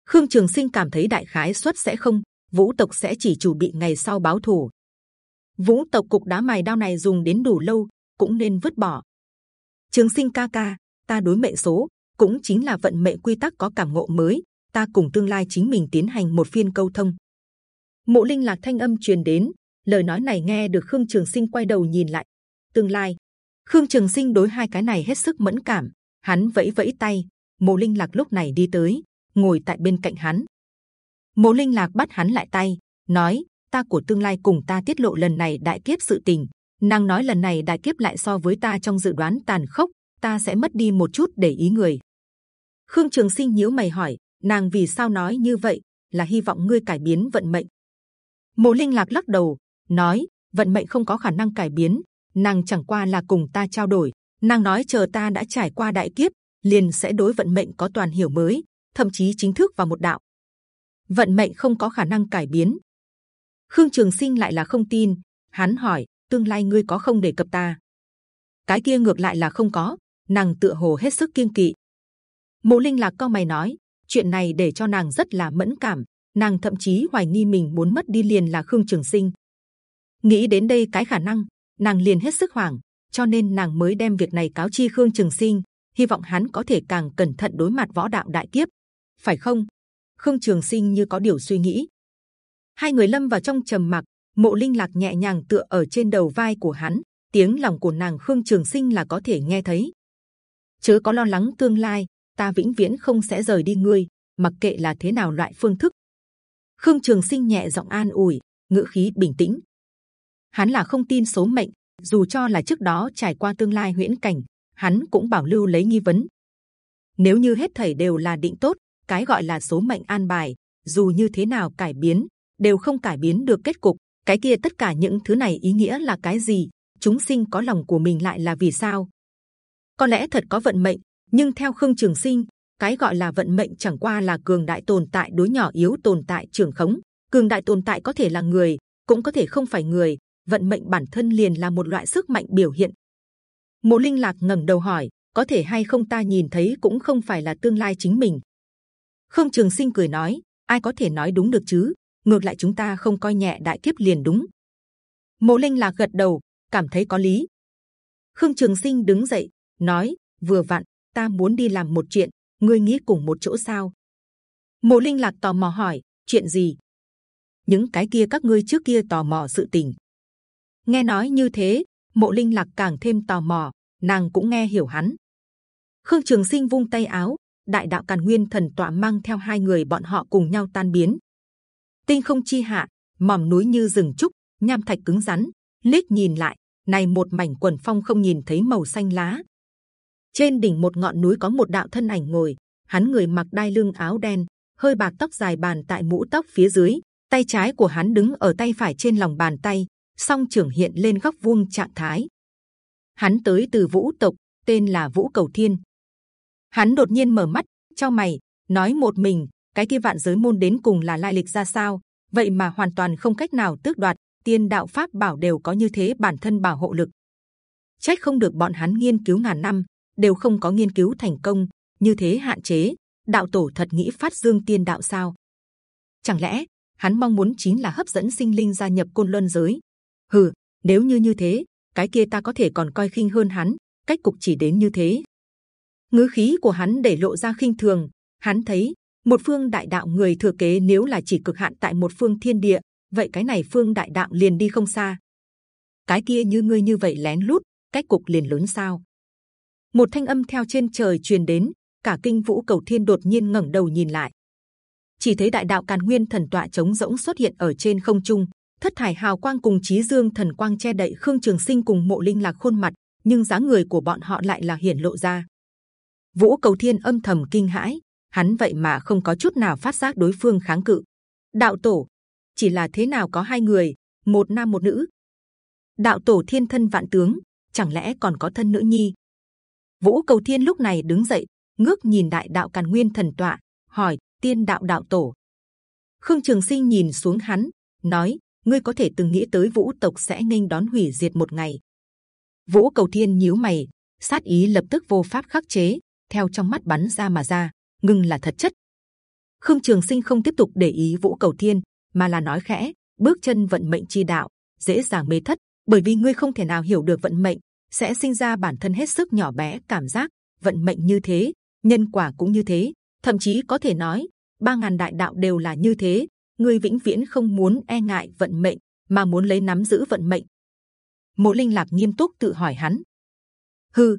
Khương trường sinh cảm thấy đại khái suất sẽ không, vũ tộc sẽ chỉ chủ bị ngày sau báo thù. Vũ tộc cục đá mài đao này dùng đến đủ lâu, cũng nên vứt bỏ. Trường sinh ca ca, ta đối mệnh số, cũng chính là vận mệnh quy tắc có cảm ngộ mới, ta cùng tương lai chính mình tiến hành một phiên câu thông. Mộ linh lạc thanh âm truyền đến, lời nói này nghe được khương trường sinh quay đầu nhìn lại. Tương lai, khương trường sinh đối hai cái này hết sức mẫn cảm, hắn vẫy vẫy tay, mộ linh lạc lúc này đi tới ngồi tại bên cạnh hắn mộ linh lạc bắt hắn lại tay nói ta của tương lai cùng ta tiết lộ lần này đại kiếp sự tình. Nàng nói lần này đại kiếp lại so với ta trong dự đoán tàn khốc, ta sẽ mất đi một chút để ý người. Khương Trường Sinh nhíu mày hỏi, nàng vì sao nói như vậy? Là hy vọng ngươi cải biến vận mệnh. Mộ Linh Lạc lắc đầu, nói vận mệnh không có khả năng cải biến, nàng chẳng qua là cùng ta trao đổi. Nàng nói chờ ta đã trải qua đại kiếp, liền sẽ đối vận mệnh có toàn hiểu mới, thậm chí chính thức vào một đạo. Vận mệnh không có khả năng cải biến. Khương Trường Sinh lại là không tin. Hắn hỏi, tương lai ngươi có không đề cập ta? Cái kia ngược lại là không có. Nàng tựa hồ hết sức kiên kỵ. Mộ Linh lạc co mày nói, chuyện này để cho nàng rất là mẫn cảm. Nàng thậm chí hoài nghi mình muốn mất đi liền là Khương Trường Sinh. Nghĩ đến đây cái khả năng, nàng liền hết sức hoảng, cho nên nàng mới đem việc này cáo chi Khương Trường Sinh, hy vọng hắn có thể càng cẩn thận đối mặt võ đạo đại kiếp, phải không? Khương Trường Sinh như có điều suy nghĩ. Hai người lâm vào trong trầm mặc. Mộ Linh lạc nhẹ nhàng tựa ở trên đầu vai của hắn, tiếng lòng của nàng Khương Trường Sinh là có thể nghe thấy. Chớ có lo lắng tương lai, ta vĩnh viễn không sẽ rời đi ngươi, mặc kệ là thế nào loại phương thức. Khương Trường Sinh nhẹ giọng an ủi, ngữ khí bình tĩnh. Hắn là không tin số mệnh, dù cho là trước đó trải qua tương lai huyễn cảnh, hắn cũng bảo lưu lấy nghi vấn. Nếu như hết thảy đều là định tốt, cái gọi là số mệnh an bài, dù như thế nào cải biến, đều không cải biến được kết cục. Cái kia tất cả những thứ này ý nghĩa là cái gì? Chúng sinh có lòng của mình lại là vì sao? Có lẽ thật có vận mệnh, nhưng theo Khương Trường Sinh, cái gọi là vận mệnh chẳng qua là cường đại tồn tại đối nhỏ yếu tồn tại trưởng khống. Cường đại tồn tại có thể là người, cũng có thể không phải người. Vận mệnh bản thân liền là một loại sức mạnh biểu hiện. Mộ Linh Lạc ngẩng đầu hỏi, có thể hay không ta nhìn thấy cũng không phải là tương lai chính mình. Khương Trường Sinh cười nói, ai có thể nói đúng được chứ? Ngược lại chúng ta không coi nhẹ đại kiếp liền đúng. Mộ Linh lạc gật đầu, cảm thấy có lý. Khương Trường Sinh đứng dậy, nói, vừa vặn, ta muốn đi làm một chuyện, ngươi nghĩ cùng một chỗ sao? Mộ Linh lạc tò mò hỏi, chuyện gì? Những cái kia các ngươi trước kia tò mò sự tình. Nghe nói như thế, Mộ Linh lạc càng thêm tò mò, nàng cũng nghe hiểu hắn. Khương Trường Sinh vung tay áo, đại đạo càn nguyên thần tọa mang theo hai người bọn họ cùng nhau tan biến. Tinh không chi hạ, mỏm núi như rừng trúc, nham thạch cứng rắn. Liếc nhìn lại, này một mảnh quần phong không nhìn thấy màu xanh lá. Trên đỉnh một ngọn núi có một đạo thân ảnh ngồi, hắn người mặc đai lưng áo đen, hơi bạc tóc dài bàn tại mũ tóc phía dưới, tay trái của hắn đứng ở tay phải trên lòng bàn tay, song trưởng hiện lên góc vuông trạng thái. Hắn tới từ vũ tộc, tên là vũ cầu thiên hắn đột nhiên mở mắt, cho mày, nói một mình, cái kia vạn giới môn đến cùng là lai lịch ra sao? Vậy mà hoàn toàn không cách nào tước đoạt, tiên đạo pháp bảo đều có như thế bản thân bảo hộ lực. Trách không được bọn hắn nghiên cứu ngàn năm, đều không có nghiên cứu thành công, như thế hạn chế, đạo tổ thật nghĩ phát dương tiên đạo sao? Chẳng lẽ, hắn mong muốn chính là hấp dẫn sinh linh gia nhập côn luân giới? Hừ, nếu như như thế, cái kia ta có thể còn coi khinh hơn hắn, cách cục chỉ đến như thế ngữ khí của hắn để lộ ra khinh thường. Hắn thấy, một phương đại đạo người thừa kế nếu là chỉ cực hạn tại một phương thiên địa, vậy cái này phương đại đạo liền đi không xa. Cái kia như ngươi như vậy lén lút, cách cục liền lớn sao? Một thanh âm theo trên trời truyền đến, cả kinh vũ cầu thiên đột nhiên ngẩng đầu nhìn lại. Chỉ thấy đại đạo càn nguyên thần tọa trống rỗng xuất hiện ở trên không trung, thất thải hào quang cùng trí dương thần quang che đậy khương trường sinh cùng mộ linh lạc khuôn mặt, nhưng dáng người của bọn họ lại là hiển lộ ra vũ cầu thiên âm thầm kinh hãi hắn vậy mà không có chút nào phát giác đối phương kháng cự. Đạo tổ chỉ là thế nào có hai người, một nam một nữ. Đạo tổ thiên thân vạn tướng, chẳng lẽ còn có thân nữ nhi? Vũ cầu thiên lúc này đứng dậy, ngước nhìn đại đạo càn nguyên thần tọa, hỏi tiên đạo đạo tổ. Khương Trường Sinh nhìn xuống hắn, nói: ngươi có thể từng nghĩ tới vũ tộc sẽ nghênh đón hủy diệt một ngày. Vũ cầu thiên nhíu mày, sát ý lập tức vô pháp khắc chế, theo trong mắt bắn ra mà ra ngưng là thật chất. Khương Trường Sinh không tiếp tục để ý Vũ Cầu Thiên, mà là nói khẽ: bước chân vận mệnh chi đạo dễ dàng mê thất, bởi vì ngươi không thể nào hiểu được vận mệnh, sẽ sinh ra bản thân hết sức nhỏ bé cảm giác vận mệnh như thế, nhân quả cũng như thế, thậm chí có thể nói ba ngàn đại đạo đều là như thế. Ngươi vĩnh viễn không muốn e ngại vận mệnh, mà muốn lấy nắm giữ vận mệnh. Mộ Linh lạc nghiêm túc tự hỏi hắn: hư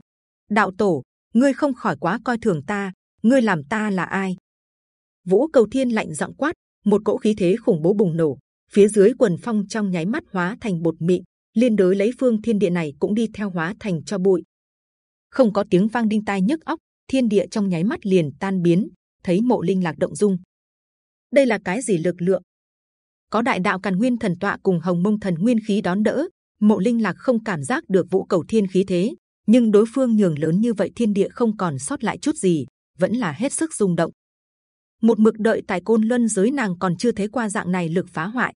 đạo tổ, ngươi không khỏi quá coi thường ta, ngươi làm ta là ai? Vũ Cầu Thiên lạnh giọng quát, một cỗ khí thế khủng bố bùng nổ, phía dưới quần phong trong nháy mắt hóa thành bột mịn, liên đối lấy phương thiên địa này cũng đi theo hóa thành cho bụi. Không có tiếng vang đinh tai nhức óc, thiên địa trong nháy mắt liền tan biến, thấy mộ linh lạc động dung. Đây là cái gì lực lượng? Có đại đạo càn nguyên thần tọa cùng hồng mông thần nguyên khí đón đỡ, mộ linh lạc không cảm giác được vũ cầu thiên khí thế, nhưng đối phương nhường lớn như vậy thiên địa không còn sót lại chút gì, vẫn là hết sức rung động. Một mực đợi tại côn luân giới nàng còn chưa thấy qua dạng này lực phá hoại,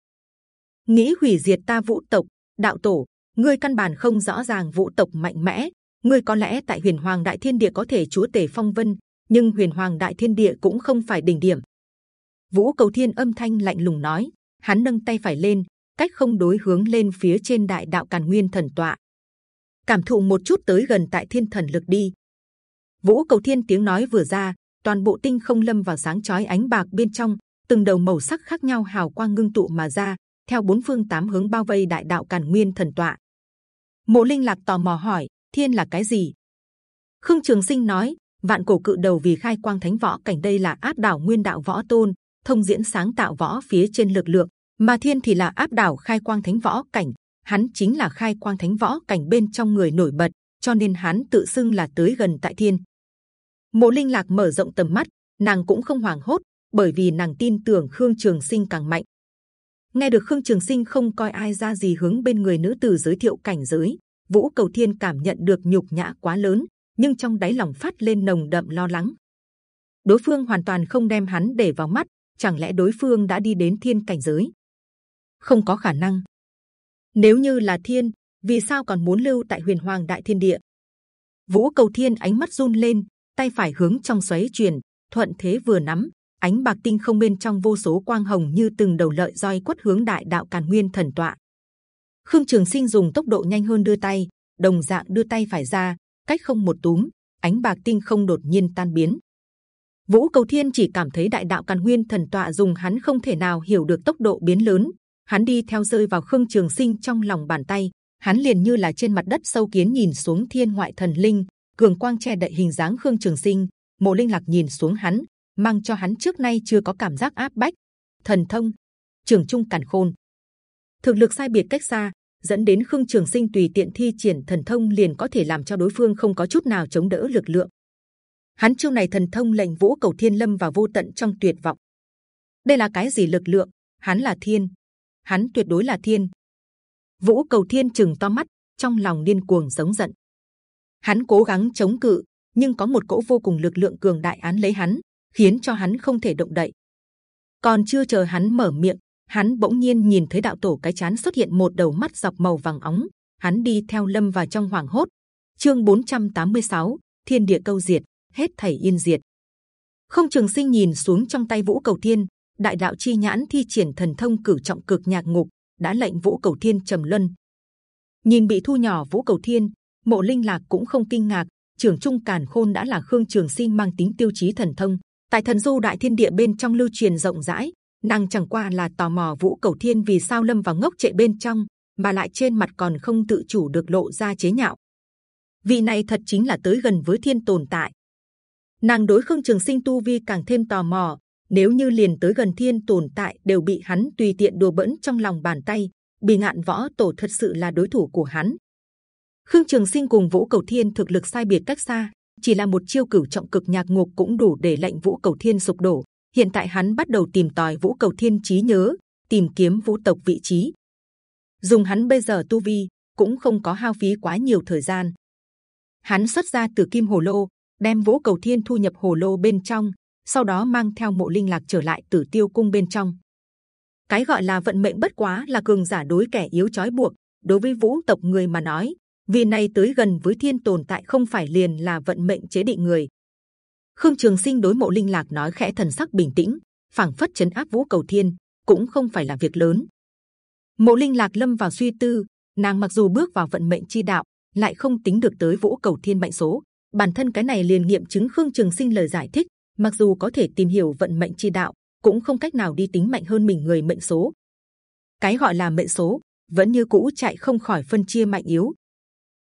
nghĩ hủy diệt ta vũ tộc đạo tổ ngươi căn bản không rõ ràng vũ tộc mạnh mẽ. Ngươi có lẽ tại huyền hoàng đại thiên địa có thể chúa tể phong vân nhưng huyền hoàng đại thiên địa cũng không phải đỉnh điểm. Vũ cầu thiên âm thanh lạnh lùng nói hắn nâng tay phải lên cách không đối hướng lên phía trên đại đạo càn nguyên thần tọa cảm thụ một chút tới gần tại thiên thần lực đi vũ cầu thiên tiếng nói vừa ra toàn bộ tinh không lâm vào sáng chói ánh bạc bên trong từng đầu màu sắc khác nhau hào quang ngưng tụ mà ra theo bốn phương tám hướng bao vây đại đạo càn nguyên thần tọa. Mộ Linh lạc tò mò hỏi: Thiên là cái gì? Khương Trường Sinh nói: Vạn cổ cự đầu vì khai quang thánh võ cảnh đây là áp đảo nguyên đạo võ tôn, thông diễn sáng tạo võ phía trên lực lượng, mà Thiên thì là áp đảo khai quang thánh võ cảnh. Hắn chính là khai quang thánh võ cảnh bên trong người nổi bật, cho nên hắn tự xưng là tới gần tại Thiên. Mộ Linh lạc mở rộng tầm mắt, nàng cũng không hoảng hốt, bởi vì nàng tin tưởng Khương Trường Sinh càng mạnh, nghe được khương trường sinh không coi ai ra gì hướng bên người nữ tử giới thiệu cảnh giới vũ cầu thiên cảm nhận được nhục nhã quá lớn nhưng trong đáy lòng phát lên nồng đậm lo lắng. Đối phương hoàn toàn không đem hắn để vào mắt chẳng lẽ đối phương đã đi đến thiên cảnh giới? Không có khả năng nếu như là thiên vì sao còn muốn lưu tại huyền hoàng đại thiên địa vũ cầu thiên ánh mắt run lên tay phải hướng trong xoáy chuyển thuận thế vừa nắm ánh bạc tinh không bên trong vô số quang hồng như từng đầu lợi roi quất hướng đại đạo càn nguyên thần tọa. Khương Trường Sinh dùng tốc độ nhanh hơn đưa tay, đồng dạng đưa tay phải ra, cách không một túm, ánh bạc tinh không đột nhiên tan biến. Vũ Cầu Thiên chỉ cảm thấy đại đạo càn nguyên thần tọa dùng hắn không thể nào hiểu được tốc độ biến lớn, hắn đi theo rơi vào Khương Trường Sinh trong lòng bàn tay, hắn liền như là trên mặt đất sâu kiến nhìn xuống thiên ngoại thần linh, cường quang che đậy hình dáng Khương Trường Sinh, Mộ Linh Lạc nhìn xuống hắn, mang cho hắn trước nay chưa có cảm giác áp bách, thần thông, trường trung càn khôn, thực lực sai biệt cách xa, dẫn đến khương trường sinh tùy tiện thi triển thần thông liền có thể làm cho đối phương không có chút nào chống đỡ lực lượng. Hắn chiêu này thần thông lệnh vũ cầu thiên lâm và vô tận trong tuyệt vọng. Đây là cái gì lực lượng? Hắn là thiên, hắn tuyệt đối là thiên. Vũ cầu thiên chừng to mắt, trong lòng điên cuồng giống giận. Hắn cố gắng chống cự, nhưng có một cỗ vô cùng lực lượng cường đại án lấy hắn, khiến cho hắn không thể động đậy. Còn chưa chờ hắn mở miệng, hắn bỗng nhiên nhìn thấy đạo tổ cái chán xuất hiện một đầu mắt dọc màu vàng óng. Hắn đi theo lâm vào trong hoàng hốt. Chương 486, Thiên địa câu diệt, hết thảy yên diệt. Không Trường Sinh nhìn xuống trong tay Vũ Cầu Thiên, đại đạo chi nhãn thi triển thần thông cử trọng cực nhạc ngục, đã lệnh Vũ Cầu Thiên trầm luân. Nhìn bị thu nhỏ Vũ Cầu Thiên, Mộ Linh Lạc cũng không kinh ngạc. Trường Trung Càn Khôn đã là Khương Trường Sinh mang tính tiêu chí thần thông, tại thần du đại thiên địa bên trong lưu truyền rộng rãi nàng chẳng qua là tò mò vũ cầu thiên vì sao lâm vào ngốc trệ bên trong mà lại trên mặt còn không tự chủ được lộ ra chế nhạo vị này thật chính là tới gần với thiên tồn tại nàng đối khương trường sinh tu vi càng thêm tò mò nếu như liền tới gần thiên tồn tại đều bị hắn tùy tiện đùa bỡn trong lòng bàn tay bị ngạn võ tổ thật sự là đối thủ của hắn khương trường sinh cùng vũ cầu thiên thực lực sai biệt cách xa chỉ là một chiêu cửu trọng cực nhạc ngục cũng đủ để lệnh vũ cầu thiên sụp đổ. Hiện tại hắn bắt đầu tìm tòi vũ cầu thiên trí nhớ, tìm kiếm vũ tộc vị trí. Dùng hắn bây giờ tu vi cũng không có hao phí quá nhiều thời gian. Hắn xuất ra từ kim hồ lô, đem vũ cầu thiên thu nhập hồ lô bên trong, sau đó mang theo mộ linh lạc trở lại tử tiêu cung bên trong. Cái gọi là vận mệnh bất quá là cường giả đối kẻ yếu trói buộc. Đối với vũ tộc người mà nói, vì này tới gần với thiên tồn tại không phải liền là vận mệnh chế định người khương trường sinh đối mộ linh lạc nói khẽ thần sắc bình tĩnh phảng phất chấn áp vũ cầu thiên cũng không phải là việc lớn mộ linh lạc lâm vào suy tư nàng mặc dù bước vào vận mệnh chi đạo lại không tính được tới vũ cầu thiên mệnh số bản thân cái này liền nghiệm chứng khương trường sinh lời giải thích mặc dù có thể tìm hiểu vận mệnh chi đạo, cũng không cách nào đi tính mạnh hơn mình người mệnh số. Cái gọi là mệnh số vẫn như cũ chạy không khỏi phân chia mạnh yếu.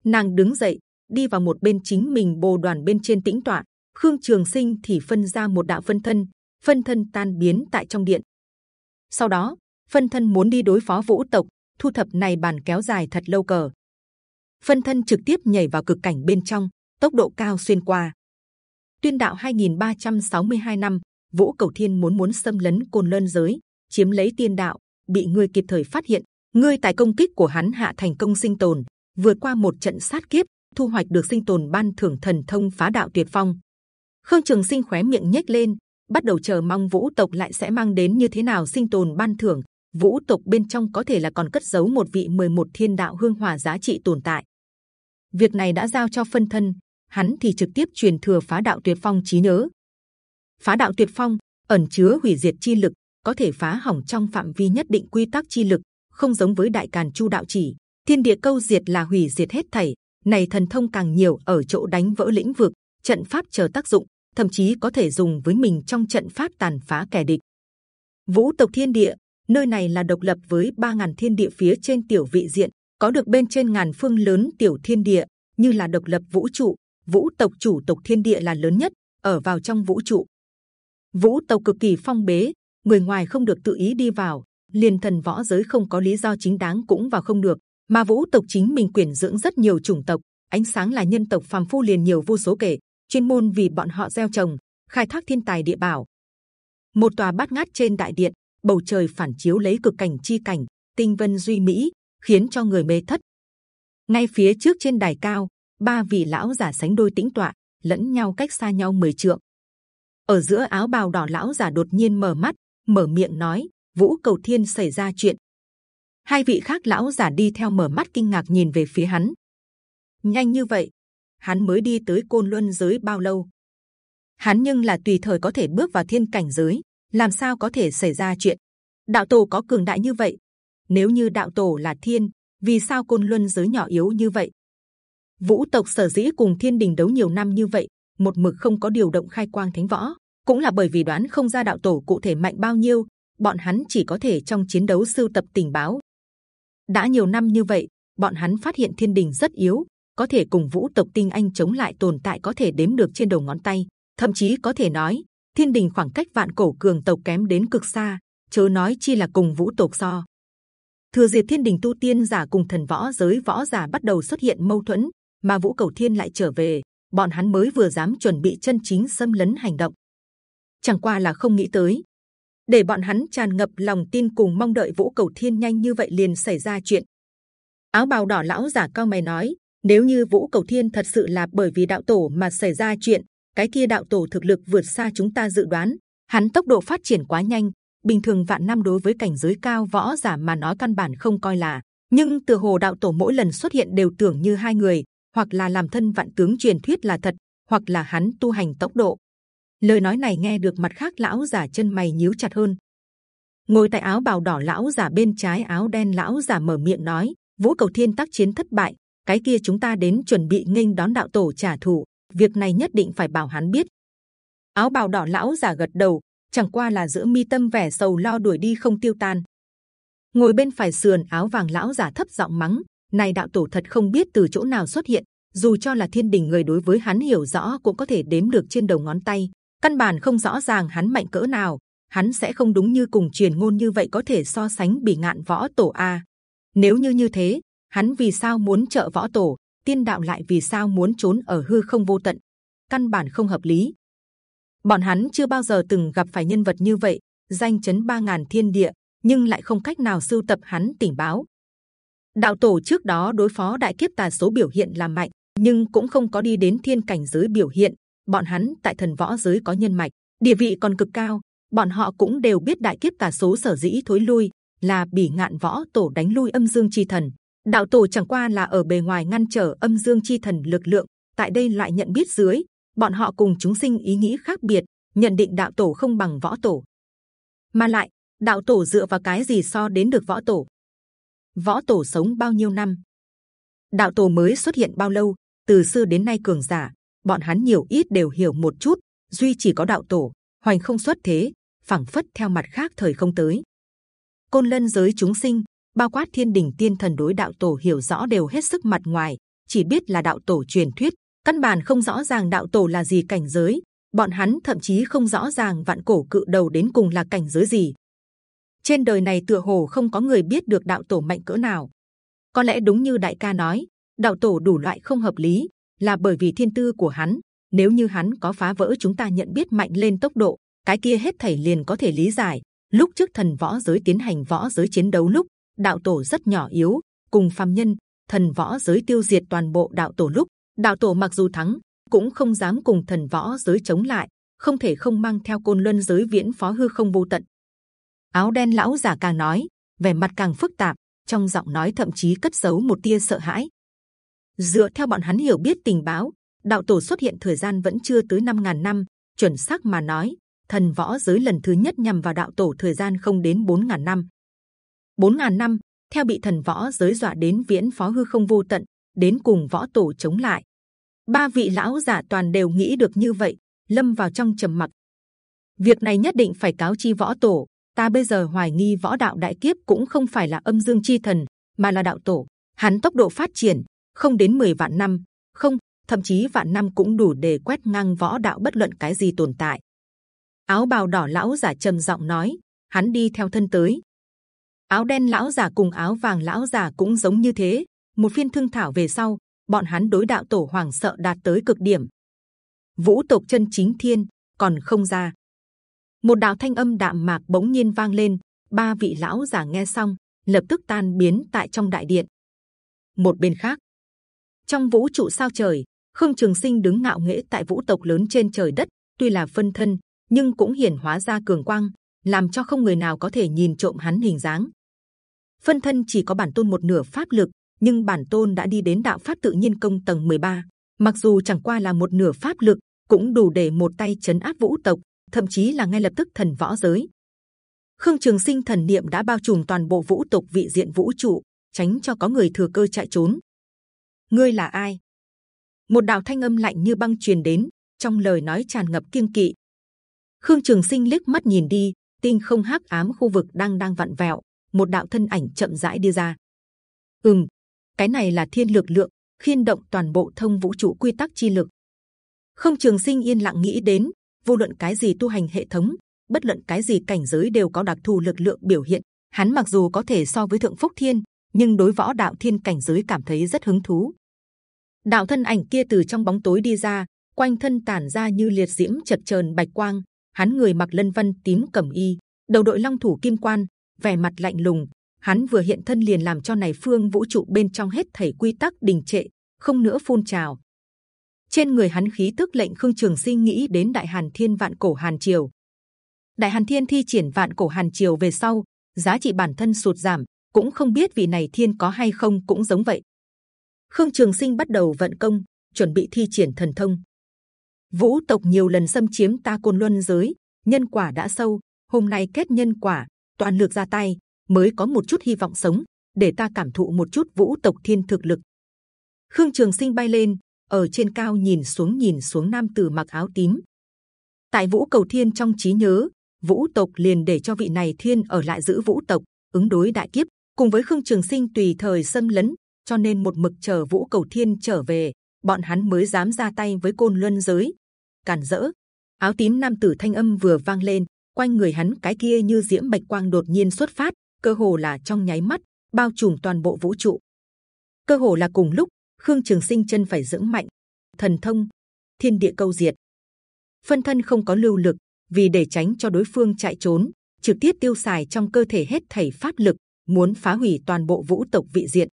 Nàng đứng dậy, đi vào một bên chính mình bồ đoàn bên trên tĩnh tọa. Khương trường sinh thì phân ra một đạo phân thân phân thân tan biến tại trong điện. Sau đó, phân thân muốn đi đối phó vũ tộc, thu thập này bàn kéo dài thật lâu cờ. Phân thân trực tiếp nhảy vào cực cảnh bên trong, tốc độ cao xuyên qua tuyên đạo 2362 năm, vũ cầu thiên muốn muốn xâm lấn côn lân giới, chiếm lấy tiên đạo, bị ngươi kịp thời phát hiện. Ngươi tại công kích của hắn hạ thành công sinh tồn, vượt qua một trận sát kiếp, thu hoạch được sinh tồn ban thưởng thần thông phá đạo tuyệt phong. Khương trường sinh khóe miệng nhếch lên, bắt đầu chờ mong vũ tộc lại sẽ mang đến như thế nào sinh tồn ban thưởng. Vũ tộc bên trong có thể là còn cất giấu một vị 11 thiên đạo hương hỏa giá trị tồn tại. Việc này đã giao cho phân thân hắn thì trực tiếp truyền thừa phá đạo tuyệt phong trí nhớ. Phá đạo tuyệt phong, ẩn chứa hủy diệt chi lực, có thể phá hỏng trong phạm vi nhất định quy tắc chi lực, không giống với đại càn chu đạo chỉ. Thiên địa câu diệt là hủy diệt hết thảy, này thần thông càng nhiều, ở chỗ đánh vỡ lĩnh vực, trận pháp chờ tác dụng, thậm chí có thể dùng với mình trong trận pháp tàn phá kẻ địch. Vũ tộc thiên địa, nơi này là độc lập với ba ngàn thiên địa phía trên tiểu vị diện, có được bên trên ngàn phương lớn tiểu thiên địa, như là độc lập vũ trụ vũ tộc chủ tộc thiên địa là lớn nhất, ở vào trong vũ trụ. Vũ tộc cực kỳ phong bế, người ngoài không được tự ý đi vào, liền thần võ giới không có lý do chính đáng cũng vào không được, mà vũ tộc chính mình quyển dưỡng rất nhiều chủng tộc, ánh sáng là nhân tộc phàm phu liền nhiều vô số kể, chuyên môn vì bọn họ gieo trồng, khai thác thiên tài địa bảo. Một tòa bát ngát trên đại điện, bầu trời phản chiếu lấy cực cảnh chi cảnh, tinh vân duy mỹ, khiến cho người mê thất. Ngay phía trước trên đài cao ba vị lão giả sánh đôi tĩnh tọa, lẫn nhau cách xa nhau mười trượng. Ở giữa áo bào đỏ lão giả đột nhiên mở mắt, mở miệng nói, vũ cầu thiên, xảy ra chuyện. Hai vị khác lão giả đi theo mở mắt kinh ngạc nhìn về phía hắn. Nhanh như vậy, hắn mới đi tới côn luân giới bao lâu? Hắn nhưng là tùy thời có thể bước vào thiên cảnh giới, làm sao có thể xảy ra chuyện? Đạo tổ có cường đại như vậy, nếu như đạo tổ là thiên, vì sao côn luân giới nhỏ yếu như vậy? Vũ tộc sở dĩ cùng thiên đình đấu nhiều năm như vậy, một mực không có điều động khai quang thánh võ. Cũng là bởi vì đoán không ra đạo tổ cụ thể mạnh bao nhiêu, bọn hắn chỉ có thể trong chiến đấu sưu tập tình báo. Đã nhiều năm như vậy, bọn hắn phát hiện thiên đình rất yếu, có thể cùng vũ tộc tinh anh chống lại tồn tại có thể đếm được trên đầu ngón tay. Thậm chí có thể nói, thiên đình khoảng cách vạn cổ cường tộc kém đến cực xa, chớ nói chi là cùng vũ tộc so. Thừa diệt thiên đình tu tiên giả cùng thần võ giới võ giả bắt đầu xuất hiện mâu thuẫn mà vũ cầu thiên lại trở về, bọn hắn mới vừa dám chuẩn bị chân chính xâm lấn hành động. Chẳng qua là không nghĩ tới, để bọn hắn tràn ngập lòng tin cùng mong đợi vũ cầu thiên nhanh như vậy liền xảy ra chuyện. Áo bào đỏ lão giả cao mày nói, nếu như vũ cầu thiên thật sự là bởi vì đạo tổ mà xảy ra chuyện, cái kia đạo tổ thực lực vượt xa chúng ta dự đoán, hắn tốc độ phát triển quá nhanh, bình thường vạn năm đối với cảnh giới cao võ giả mà nói căn bản không coi là, nhưng từ hồ đạo tổ mỗi lần xuất hiện đều tưởng như hai người hoặc là làm thân vạn tướng truyền thuyết là thật, hoặc là hắn tu hành tốc độ. Lời nói này nghe được mặt khác lão giả chân mày nhíu chặt hơn. Ngồi tại áo bào đỏ lão giả bên trái áo đen lão giả mở miệng nói, vũ cầu thiên tác chiến thất bại, cái kia chúng ta đến chuẩn bị nghênh đón đạo tổ trả thù, việc này nhất định phải bảo hắn biết. Áo bào đỏ lão giả gật đầu, chẳng qua là giữa mi tâm vẻ sầu lo đuổi đi không tiêu tan. Ngồi bên phải sườn áo vàng lão giả thấp giọng mắng này đạo tổ thật không biết từ chỗ nào xuất hiện, dù cho là thiên đình người đối với hắn hiểu rõ cũng có thể đếm được trên đầu ngón tay, căn bản không rõ ràng hắn mạnh cỡ nào, hắn sẽ không đúng như cùng truyền ngôn như vậy có thể so sánh bỉ ngạn võ tổ a. Nếu như như thế, hắn vì sao muốn trợ võ tổ, tiên đạo lại vì sao muốn trốn ở hư không vô tận? Căn bản không hợp lý. Bọn hắn chưa bao giờ từng gặp phải nhân vật như vậy, danh chấn ba ngàn thiên địa, nhưng lại không cách nào sưu tập hắn, tình báo đạo tổ trước đó đối phó đại kiếp tà số biểu hiện là mạnh, nhưng cũng không có đi đến thiên cảnh giới biểu hiện. Bọn hắn tại thần võ giới có nhân mạch, địa vị còn cực cao. Bọn họ cũng đều biết đại kiếp tà số sở dĩ thối lui là bỉ ngạn võ tổ đánh lui âm dương chi thần. Đạo tổ chẳng qua là ở bề ngoài ngăn trở âm dương chi thần lực lượng, tại đây lại nhận biết dưới, bọn họ cùng chúng sinh ý nghĩ khác biệt, nhận định đạo tổ không bằng võ tổ. Mà lại, đạo tổ dựa vào cái gì so đến được võ tổ? Võ tổ sống bao nhiêu năm? Đạo tổ mới xuất hiện bao lâu? Từ xưa đến nay cường giả, bọn hắn nhiều ít đều hiểu một chút, duy chỉ có đạo tổ, hoành không xuất thế, phẳng phất theo mặt khác thời không tới. Côn lân giới chúng sinh, bao quát thiên đình tiên thần đối đạo tổ hiểu rõ đều hết sức mặt ngoài, chỉ biết là đạo tổ truyền thuyết, căn bản không rõ ràng đạo tổ là gì cảnh giới. Bọn hắn thậm chí không rõ ràng vạn cổ cự đầu đến cùng là cảnh giới gì trên đời này tựa hồ không có người biết được đạo tổ mạnh cỡ nào. Có lẽ đúng như đại ca nói, đạo tổ đủ loại không hợp lý, là bởi vì thiên tư của hắn. Nếu như hắn có phá vỡ chúng ta nhận biết mạnh lên tốc độ, cái kia hết thảy liền có thể lý giải. Lúc trước thần võ giới tiến hành võ giới chiến đấu lúc, đạo tổ rất nhỏ yếu, cùng phàm nhân, thần võ giới tiêu diệt toàn bộ đạo tổ lúc, đạo tổ mặc dù thắng, cũng không dám cùng thần võ giới chống lại, không thể không mang theo côn luân giới viễn phó hư không vô tận. Áo đen lão giả càng nói, vẻ mặt càng phức tạp, trong giọng nói thậm chí cất giấu một tia sợ hãi. Dựa theo bọn hắn hiểu biết tình báo, đạo tổ xuất hiện thời gian vẫn chưa tới 5.000 năm. Chuẩn xác mà nói, thần võ giới lần thứ nhất nhằm vào đạo tổ thời gian không đến 4.000 năm. 4.000 năm, theo bị thần võ giới dọa đến viễn phó hư không vô tận, đến cùng võ tổ chống lại. Ba vị lão giả toàn đều nghĩ được như vậy, lâm vào trong trầm mặc. Việc này nhất định phải cáo chi võ tổ. Ta bây giờ hoài nghi võ đạo đại kiếp cũng không phải là âm dương chi thần, mà là đạo tổ. Hắn tốc độ phát triển không đến 10 vạn năm, không, thậm chí vạn năm cũng đủ để quét ngang võ đạo bất luận cái gì tồn tại. Áo bào đỏ lão giả trầm giọng nói, hắn đi theo thân tới. Áo đen lão giả cùng áo vàng lão giả cũng giống như thế. Một phiên thương thảo về sau, bọn hắn đối đạo tổ hoàng sợ đạt tới cực điểm. Vũ tộc chân chính thiên còn không ra. Một đạo thanh âm đạm mạc bỗng nhiên vang lên. Ba vị lão giả nghe xong, lập tức tan biến tại trong đại điện. Một bên khác, trong vũ trụ sao trời, khương trường sinh đứng ngạo nghễ tại vũ tộc lớn trên trời đất. Tuy là phân thân, nhưng cũng hiển hóa ra cường quang, làm cho không người nào có thể nhìn trộm hắn hình dáng. Phân thân chỉ có bản tôn một nửa pháp lực, nhưng bản tôn đã đi đến đạo pháp tự nhiên công tầng 13. Mặc dù chẳng qua là một nửa pháp lực, cũng đủ để một tay chấn áp vũ tộc, thậm chí là ngay lập tức thần võ giới. Khương Trường Sinh thần niệm đã bao trùm toàn bộ vũ tộc vị diện vũ trụ, tránh cho có người thừa cơ chạy trốn. Ngươi là ai? Một đạo thanh âm lạnh như băng truyền đến, trong lời nói tràn ngập kiêng kỵ. Khương Trường Sinh liếc mắt nhìn đi, tinh không hắc ám khu vực đang đang vặn vẹo, một đạo thân ảnh chậm rãi đi ra. Ừm, cái này là thiên lực lượng, khiên động toàn bộ thông vũ trụ quy tắc chi lực. Không Trường Sinh yên lặng nghĩ đến, vô luận cái gì tu hành hệ thống, bất luận cái gì cảnh giới đều có đặc thù lực lượng biểu hiện. Hắn mặc dù có thể so với thượng phúc thiên, nhưng đối võ đạo thiên cảnh giới cảm thấy rất hứng thú. Đạo thân ảnh kia từ trong bóng tối đi ra, quanh thân tản ra như liệt diễm chập chờn bạch quang. Hắn người mặc lân vân tím cẩm y, đầu đội long thủ kim quan, vẻ mặt lạnh lùng. Hắn vừa hiện thân liền làm cho này phương vũ trụ bên trong hết thảy quy tắc đình trệ, không nữa phun trào. Trên người hắn khí tức lệnh khương trường sinh nghĩ đến đại hàn thiên vạn cổ hàn triều. Đại hàn thiên thi triển vạn cổ hàn triều về sau, giá trị bản thân sụt giảm, cũng không biết vị này thiên có hay không cũng giống vậy. Khương Trường Sinh bắt đầu vận công, chuẩn bị thi triển thần thông. Vũ tộc nhiều lần xâm chiếm ta côn luân giới, nhân quả đã sâu. Hôm nay kết nhân quả, toàn lực ra tay mới có một chút hy vọng sống. Để ta cảm thụ một chút vũ tộc thiên thực lực. Khương Trường Sinh bay lên, ở trên cao nhìn xuống nhìn xuống nam tử mặc áo tím. Tại vũ cầu thiên trong trí nhớ, vũ tộc liền để cho vị này thiên ở lại giữ vũ tộc, ứng đối đại kiếp. Cùng với Khương Trường Sinh tùy thời xâm lấn, cho nên một mực chờ vũ cầu thiên trở về, bọn hắn mới dám ra tay với côn luân giới. Cản dỡ, áo tím nam tử thanh âm vừa vang lên, quanh người hắn cái kia như diễm bạch quang đột nhiên xuất phát, cơ hồ là trong nháy mắt bao trùm toàn bộ vũ trụ. Cơ hồ là cùng lúc, Khương Trường Sinh chân phải dưỡng mạnh, thần thông, thiên địa câu diệt. Phân thân không có lưu lực, vì để tránh cho đối phương chạy trốn, trực tiếp tiêu xài trong cơ thể hết thảy pháp lực, muốn phá hủy toàn bộ vũ tộc vị diện.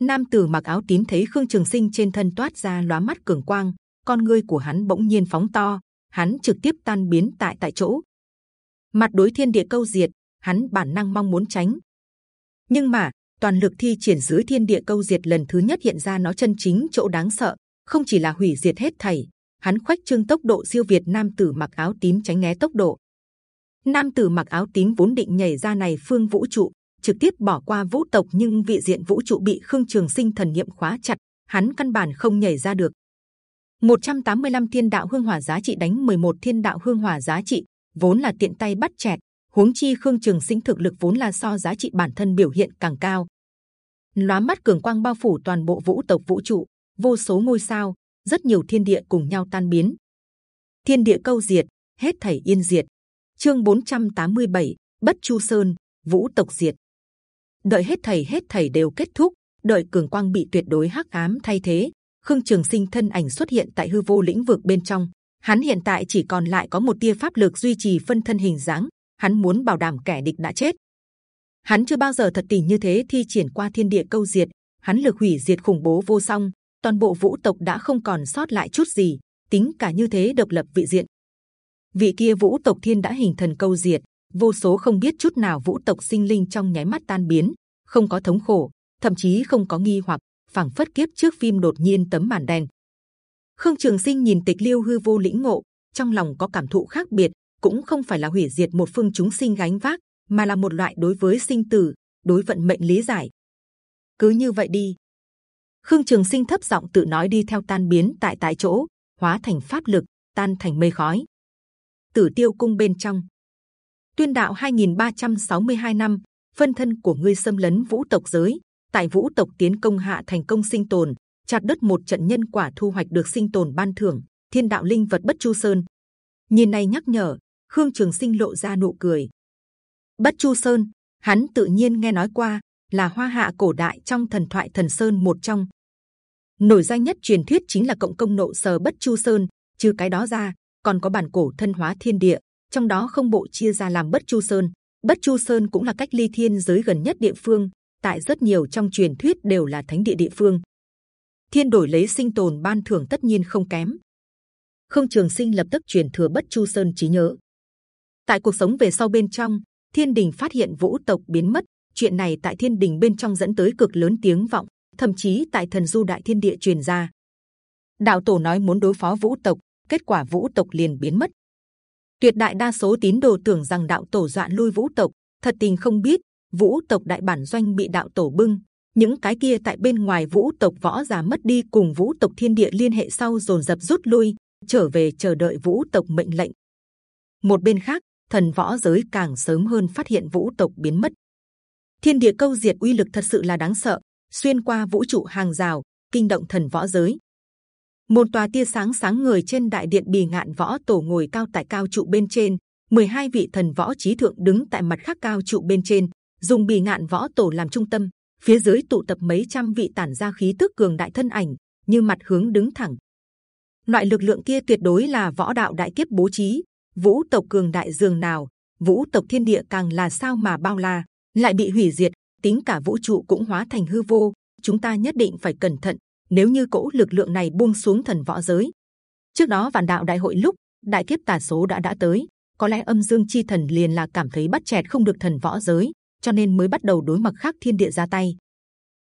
Nam tử mặc áo tím thấy Khương Trường Sinh trên thân toát ra lóa mắt cường quang, con ngươi của hắn bỗng nhiên phóng to, hắn trực tiếp tan biến tại tại chỗ. Mặt đối thiên địa câu diệt, hắn bản năng mong muốn tránh, nhưng mà toàn lực thi triển dưới thiên địa câu diệt lần thứ nhất hiện ra nó chân chính chỗ đáng sợ, không chỉ là hủy diệt hết thảy, hắn khoách trương tốc độ siêu việt nam tử mặc áo tím tránh né tốc độ. Nam tử mặc áo tím vốn định nhảy ra này phương vũ trụ, trực tiếp bỏ qua vũ tộc nhưng vị diện vũ trụ bị khương trường sinh thần niệm khóa chặt hắn căn bản không nhảy ra được. 185 thiên đạo hương hỏa giá trị đánh 11 thiên đạo hương hỏa giá trị vốn là tiện tay bắt chẹt huống chi khương trường sinh thực lực vốn là so giá trị bản thân biểu hiện càng cao. Lóa mắt cường quang bao phủ toàn bộ vũ tộc vũ trụ vô số ngôi sao rất nhiều thiên địa cùng nhau tan biến. Thiên địa câu diệt hết thảy yên diệt. Chương 487, bất chu sơn vũ tộc diệt. Đợi hết thầy hết thầy đều kết thúc đợi cường quang bị tuyệt đối hắc ám thay thế khương trường sinh thân ảnh xuất hiện tại hư vô lĩnh vực bên trong. Hắn hiện tại chỉ còn lại có một tia pháp lực duy trì phân thân hình dáng hắn muốn bảo đảm kẻ địch đã chết. Hắn chưa bao giờ thật tình như thế thi triển qua thiên địa câu diệt. Hắn lực hủy diệt khủng bố vô song. Toàn bộ vũ tộc đã không còn sót lại chút gì. Tính cả như thế độc lập vị diện. Vị kia vũ tộc thiên đã hình thần câu diệt. Vô số không biết chút nào vũ tộc sinh linh trong nháy mắt tan biến. Không có thống khổ, thậm chí không có nghi hoặc, phảng phất kiếp trước phim đột nhiên tấm màn đen. Khương trường sinh nhìn tịch liêu hư vô lĩnh ngộ, trong lòng có cảm thụ khác biệt cũng không phải là hủy diệt một phương chúng sinh gánh vác, mà là một loại đối với sinh tử, đối vận mệnh lý giải. Cứ như vậy đi. Khương trường sinh thấp giọng tự nói đi theo tan biến tại tại chỗ, hóa thành pháp lực, tan thành mây khói. Tử tiêu cung bên trong. Tuyên đạo 2362 năm, phân thân của ngươi xâm lấn vũ tộc giới. Tại vũ tộc tiến công hạ thành công sinh tồn, chặt đất một trận nhân quả thu hoạch được sinh tồn ban thưởng, thiên đạo linh vật bất chu sơn. Nhìn này nhắc nhở khương trường sinh lộ ra nụ cười. Bất chu sơn, hắn tự nhiên nghe nói qua, là hoa hạ cổ đại trong thần thoại thần sơn một trong. Nổi danh nhất truyền thuyết chính là cộng công nộ sờ bất chu sơn, trừ cái đó ra, còn có bản cổ thân hóa thiên địa, trong đó không bộ chia ra làm bất chu sơn. Bất chu sơn cũng là cách ly thiên giới gần nhất địa phương, tại rất nhiều trong truyền thuyết đều là thánh địa địa phương. Thiên đổi lấy sinh tồn ban thưởng tất nhiên không kém. Khương trường sinh lập tức truyền thừa bất chu sơn trí nhớ tại cuộc sống về sau bên trong, thiên đình phát hiện vũ tộc biến mất. Chuyện này tại thiên đình bên trong dẫn tới cực lớn tiếng vọng, thậm chí tại thần du đại thiên địa truyền ra. Đạo tổ nói muốn đối phó vũ tộc, kết quả vũ tộc liền biến mất. Tuyệt đại đa số tín đồ tưởng rằng đạo tổ dọa lui vũ tộc, thật tình không biết, vũ tộc đại bản doanh bị đạo tổ bưng. Những cái kia tại bên ngoài vũ tộc võ giả mất đi cùng vũ tộc thiên địa liên hệ sau dồn dập rút lui, trở về chờ đợi vũ tộc mệnh lệnh. Một bên khác thần võ giới càng sớm hơn phát hiện vũ tộc biến mất. Thiên địa câu diệt uy lực thật sự là đáng sợ, xuyên qua vũ trụ hàng rào, kinh động thần võ giới. Một tòa tia sáng sáng người trên đại điện bì ngạn võ tổ ngồi cao tại cao trụ bên trên 12 vị thần võ trí thượng đứng tại mặt khác cao trụ bên trên, dùng bì ngạn võ tổ làm trung tâm. Phía dưới tụ tập mấy trăm vị tản ra khí tức cường đại thân ảnh, như mặt hướng đứng thẳng. Loại lực lượng kia tuyệt đối là võ đạo đại kiếp bố trí vũ tộc cường đại dường nào, vũ tộc thiên địa càng là sao mà bao la, lại bị hủy diệt, tính cả vũ trụ cũng hóa thành hư vô, chúng ta nhất định phải cẩn thận, nếu như cỗ lực lượng này buông xuống thần võ giới. Trước đó vạn đạo đại hội lúc, đại kiếp tà số đã đã tới, có lẽ âm dương chi thần liền là cảm thấy bắt chẹt không được thần võ giới, cho nên mới bắt đầu đối mặt khác thiên địa ra tay.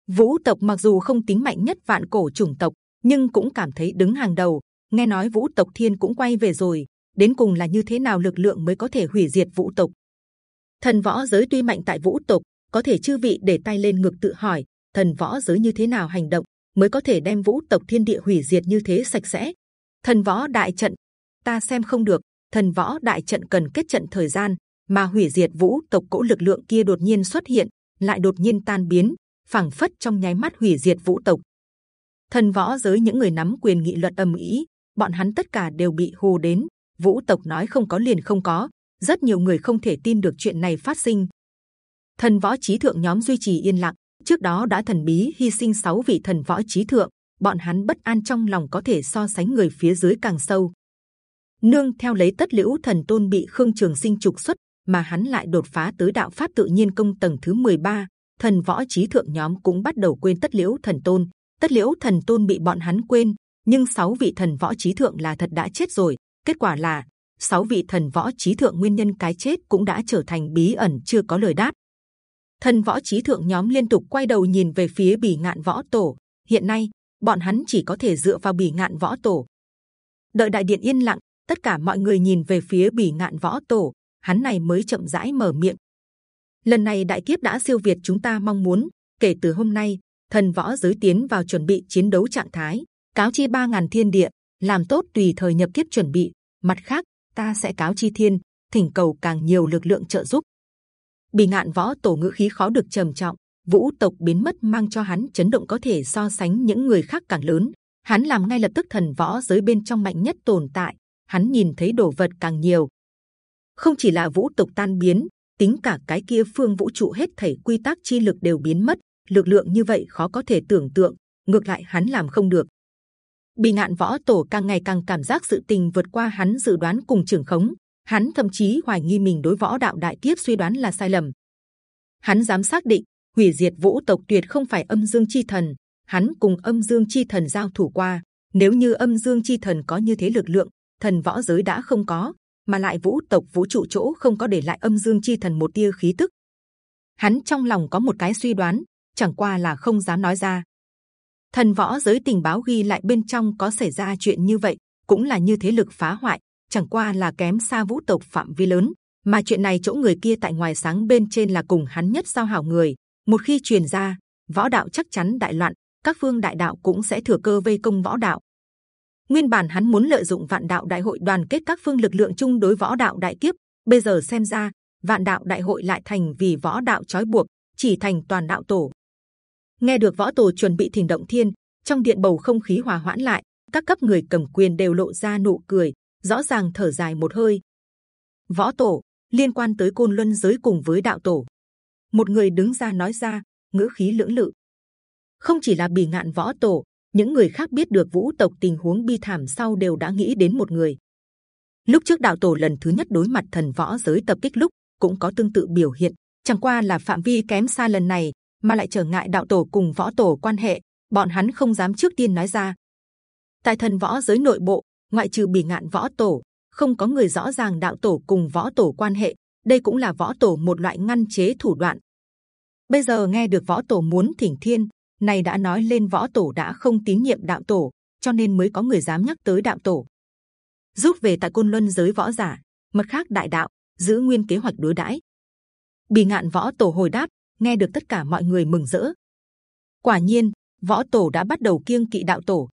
Vũ tộc mặc dù không tính mạnh nhất vạn cổ chủng tộc, nhưng cũng cảm thấy đứng hàng đầu, nghe nói vũ tộc thiên cũng quay về rồi đến cùng là như thế nào lực lượng mới có thể hủy diệt vũ tộc? Thần võ giới tuy mạnh tại vũ tộc, có thể chư vị để tay lên ngực tự hỏi, thần võ giới như thế nào hành động mới có thể đem vũ tộc thiên địa hủy diệt như thế sạch sẽ? Thần võ đại trận, ta xem không được, thần võ đại trận cần kết trận thời gian mà hủy diệt vũ tộc cỗ lực lượng kia đột nhiên xuất hiện, lại đột nhiên tan biến, phảng phất trong nháy mắt hủy diệt vũ tộc. Thần võ giới những người nắm quyền nghị luận ầm ĩ, bọn hắn tất cả đều bị hù đến vũ tộc nói không có liền không có. Rất nhiều người không thể tin được chuyện này phát sinh. Thần võ trí thượng nhóm duy trì yên lặng. Trước đó đã thần bí hy sinh sáu vị thần võ trí thượng. Bọn hắn bất an trong lòng có thể so sánh người phía dưới càng sâu. Nương theo lấy tất liễu thần tôn bị khương trường sinh trục xuất mà hắn lại đột phá tới đạo pháp tự nhiên công tầng thứ 13, thần võ trí thượng nhóm cũng bắt đầu quên tất liễu thần tôn. Tất liễu thần tôn bị bọn hắn quên nhưng sáu vị thần võ trí thượng là thật đã chết rồi kết quả là, sáu vị thần võ trí thượng nguyên nhân cái chết cũng đã trở thành bí ẩn chưa có lời đáp. Thần võ trí thượng nhóm liên tục quay đầu nhìn về phía bỉ ngạn võ tổ. Hiện nay, bọn hắn chỉ có thể dựa vào bỉ ngạn võ tổ. Đợi đại điện yên lặng, tất cả mọi người nhìn về phía bỉ ngạn võ tổ. Hắn này mới chậm rãi mở miệng. Lần này đại kiếp đã siêu việt chúng ta mong muốn. Kể từ hôm nay, thần võ giới tiến vào chuẩn bị chiến đấu trạng thái, cáo chi ba ngàn thiên địa làm tốt tùy thời nhập kiếp chuẩn bị mặt khác ta sẽ cáo chi thiên thỉnh cầu càng nhiều lực lượng trợ giúp bì ngạn võ tổ ngữ khí khó được trầm trọng vũ tộc biến mất mang cho hắn chấn động có thể so sánh những người khác càng lớn hắn làm ngay lập tức thần võ giới bên trong mạnh nhất tồn tại hắn nhìn thấy đồ vật càng nhiều không chỉ là vũ tộc tan biến tính cả cái kia phương vũ trụ hết thảy quy tắc chi lực đều biến mất, lực lượng như vậy khó có thể tưởng tượng. Ngược lại hắn làm không được. Bị ngạn võ tổ càng ngày càng cảm giác sự tình vượt qua hắn dự đoán cùng trưởng khống, hắn thậm chí hoài nghi mình đối võ đạo đại kiếp suy đoán là sai lầm. Hắn dám xác định hủy diệt vũ tộc tuyệt không phải âm dương chi thần, hắn cùng âm dương chi thần giao thủ qua. Nếu như âm dương chi thần có như thế lực lượng, thần võ giới đã không có, mà lại vũ tộc vũ trụ chỗ không có để lại âm dương chi thần một tia khí tức. Hắn trong lòng có một cái suy đoán, chẳng qua là không dám nói ra. Thần võ giới tình báo ghi lại bên trong có xảy ra chuyện như vậy, cũng là như thế lực phá hoại, chẳng qua là kém xa vũ tộc phạm vi lớn. Mà chuyện này chỗ người kia tại ngoài sáng bên trên là cùng hắn nhất giao hảo người. Một khi truyền ra, võ đạo chắc chắn đại loạn, các phương đại đạo cũng sẽ thừa cơ vây công võ đạo. Nguyên bản hắn muốn lợi dụng vạn đạo đại hội đoàn kết các phương lực lượng chung đối võ đạo đại kiếp, bây giờ xem ra vạn đạo đại hội lại thành vì võ đạo trói buộc, chỉ thành toàn đạo tổ. Nghe được võ tổ chuẩn bị thỉnh động thiên, trong điện bầu không khí hòa hoãn lại, các cấp người cầm quyền đều lộ ra nụ cười, rõ ràng thở dài một hơi. Võ tổ liên quan tới côn luân giới cùng với đạo tổ, một người đứng ra nói ra, ngữ khí lưỡng lự. Không chỉ là bì ngạn võ tổ, những người khác biết được vũ tộc tình huống bi thảm sau đều đã nghĩ đến một người. Lúc trước đạo tổ lần thứ nhất đối mặt thần võ giới tập kích lúc cũng có tương tự biểu hiện, chẳng qua là phạm vi kém xa lần này mà lại trở ngại đạo tổ cùng võ tổ quan hệ, bọn hắn không dám trước tiên nói ra. Tại thần võ giới nội bộ, ngoại trừ bỉ ngạn võ tổ, không có người rõ ràng đạo tổ cùng võ tổ quan hệ. Đây cũng là võ tổ một loại ngăn chế thủ đoạn. Bây giờ nghe được võ tổ muốn thỉnh thiên, này đã nói lên võ tổ đã không tín nhiệm đạo tổ, cho nên mới có người dám nhắc tới đạo tổ. Rút về tại côn luân giới võ giả, mặt khác đại đạo giữ nguyên kế hoạch đối đãi. Bì ngạn võ tổ hồi đáp, nghe được tất cả mọi người mừng rỡ. Quả nhiên, võ tổ đã bắt đầu kiêng kỵ đạo tổ,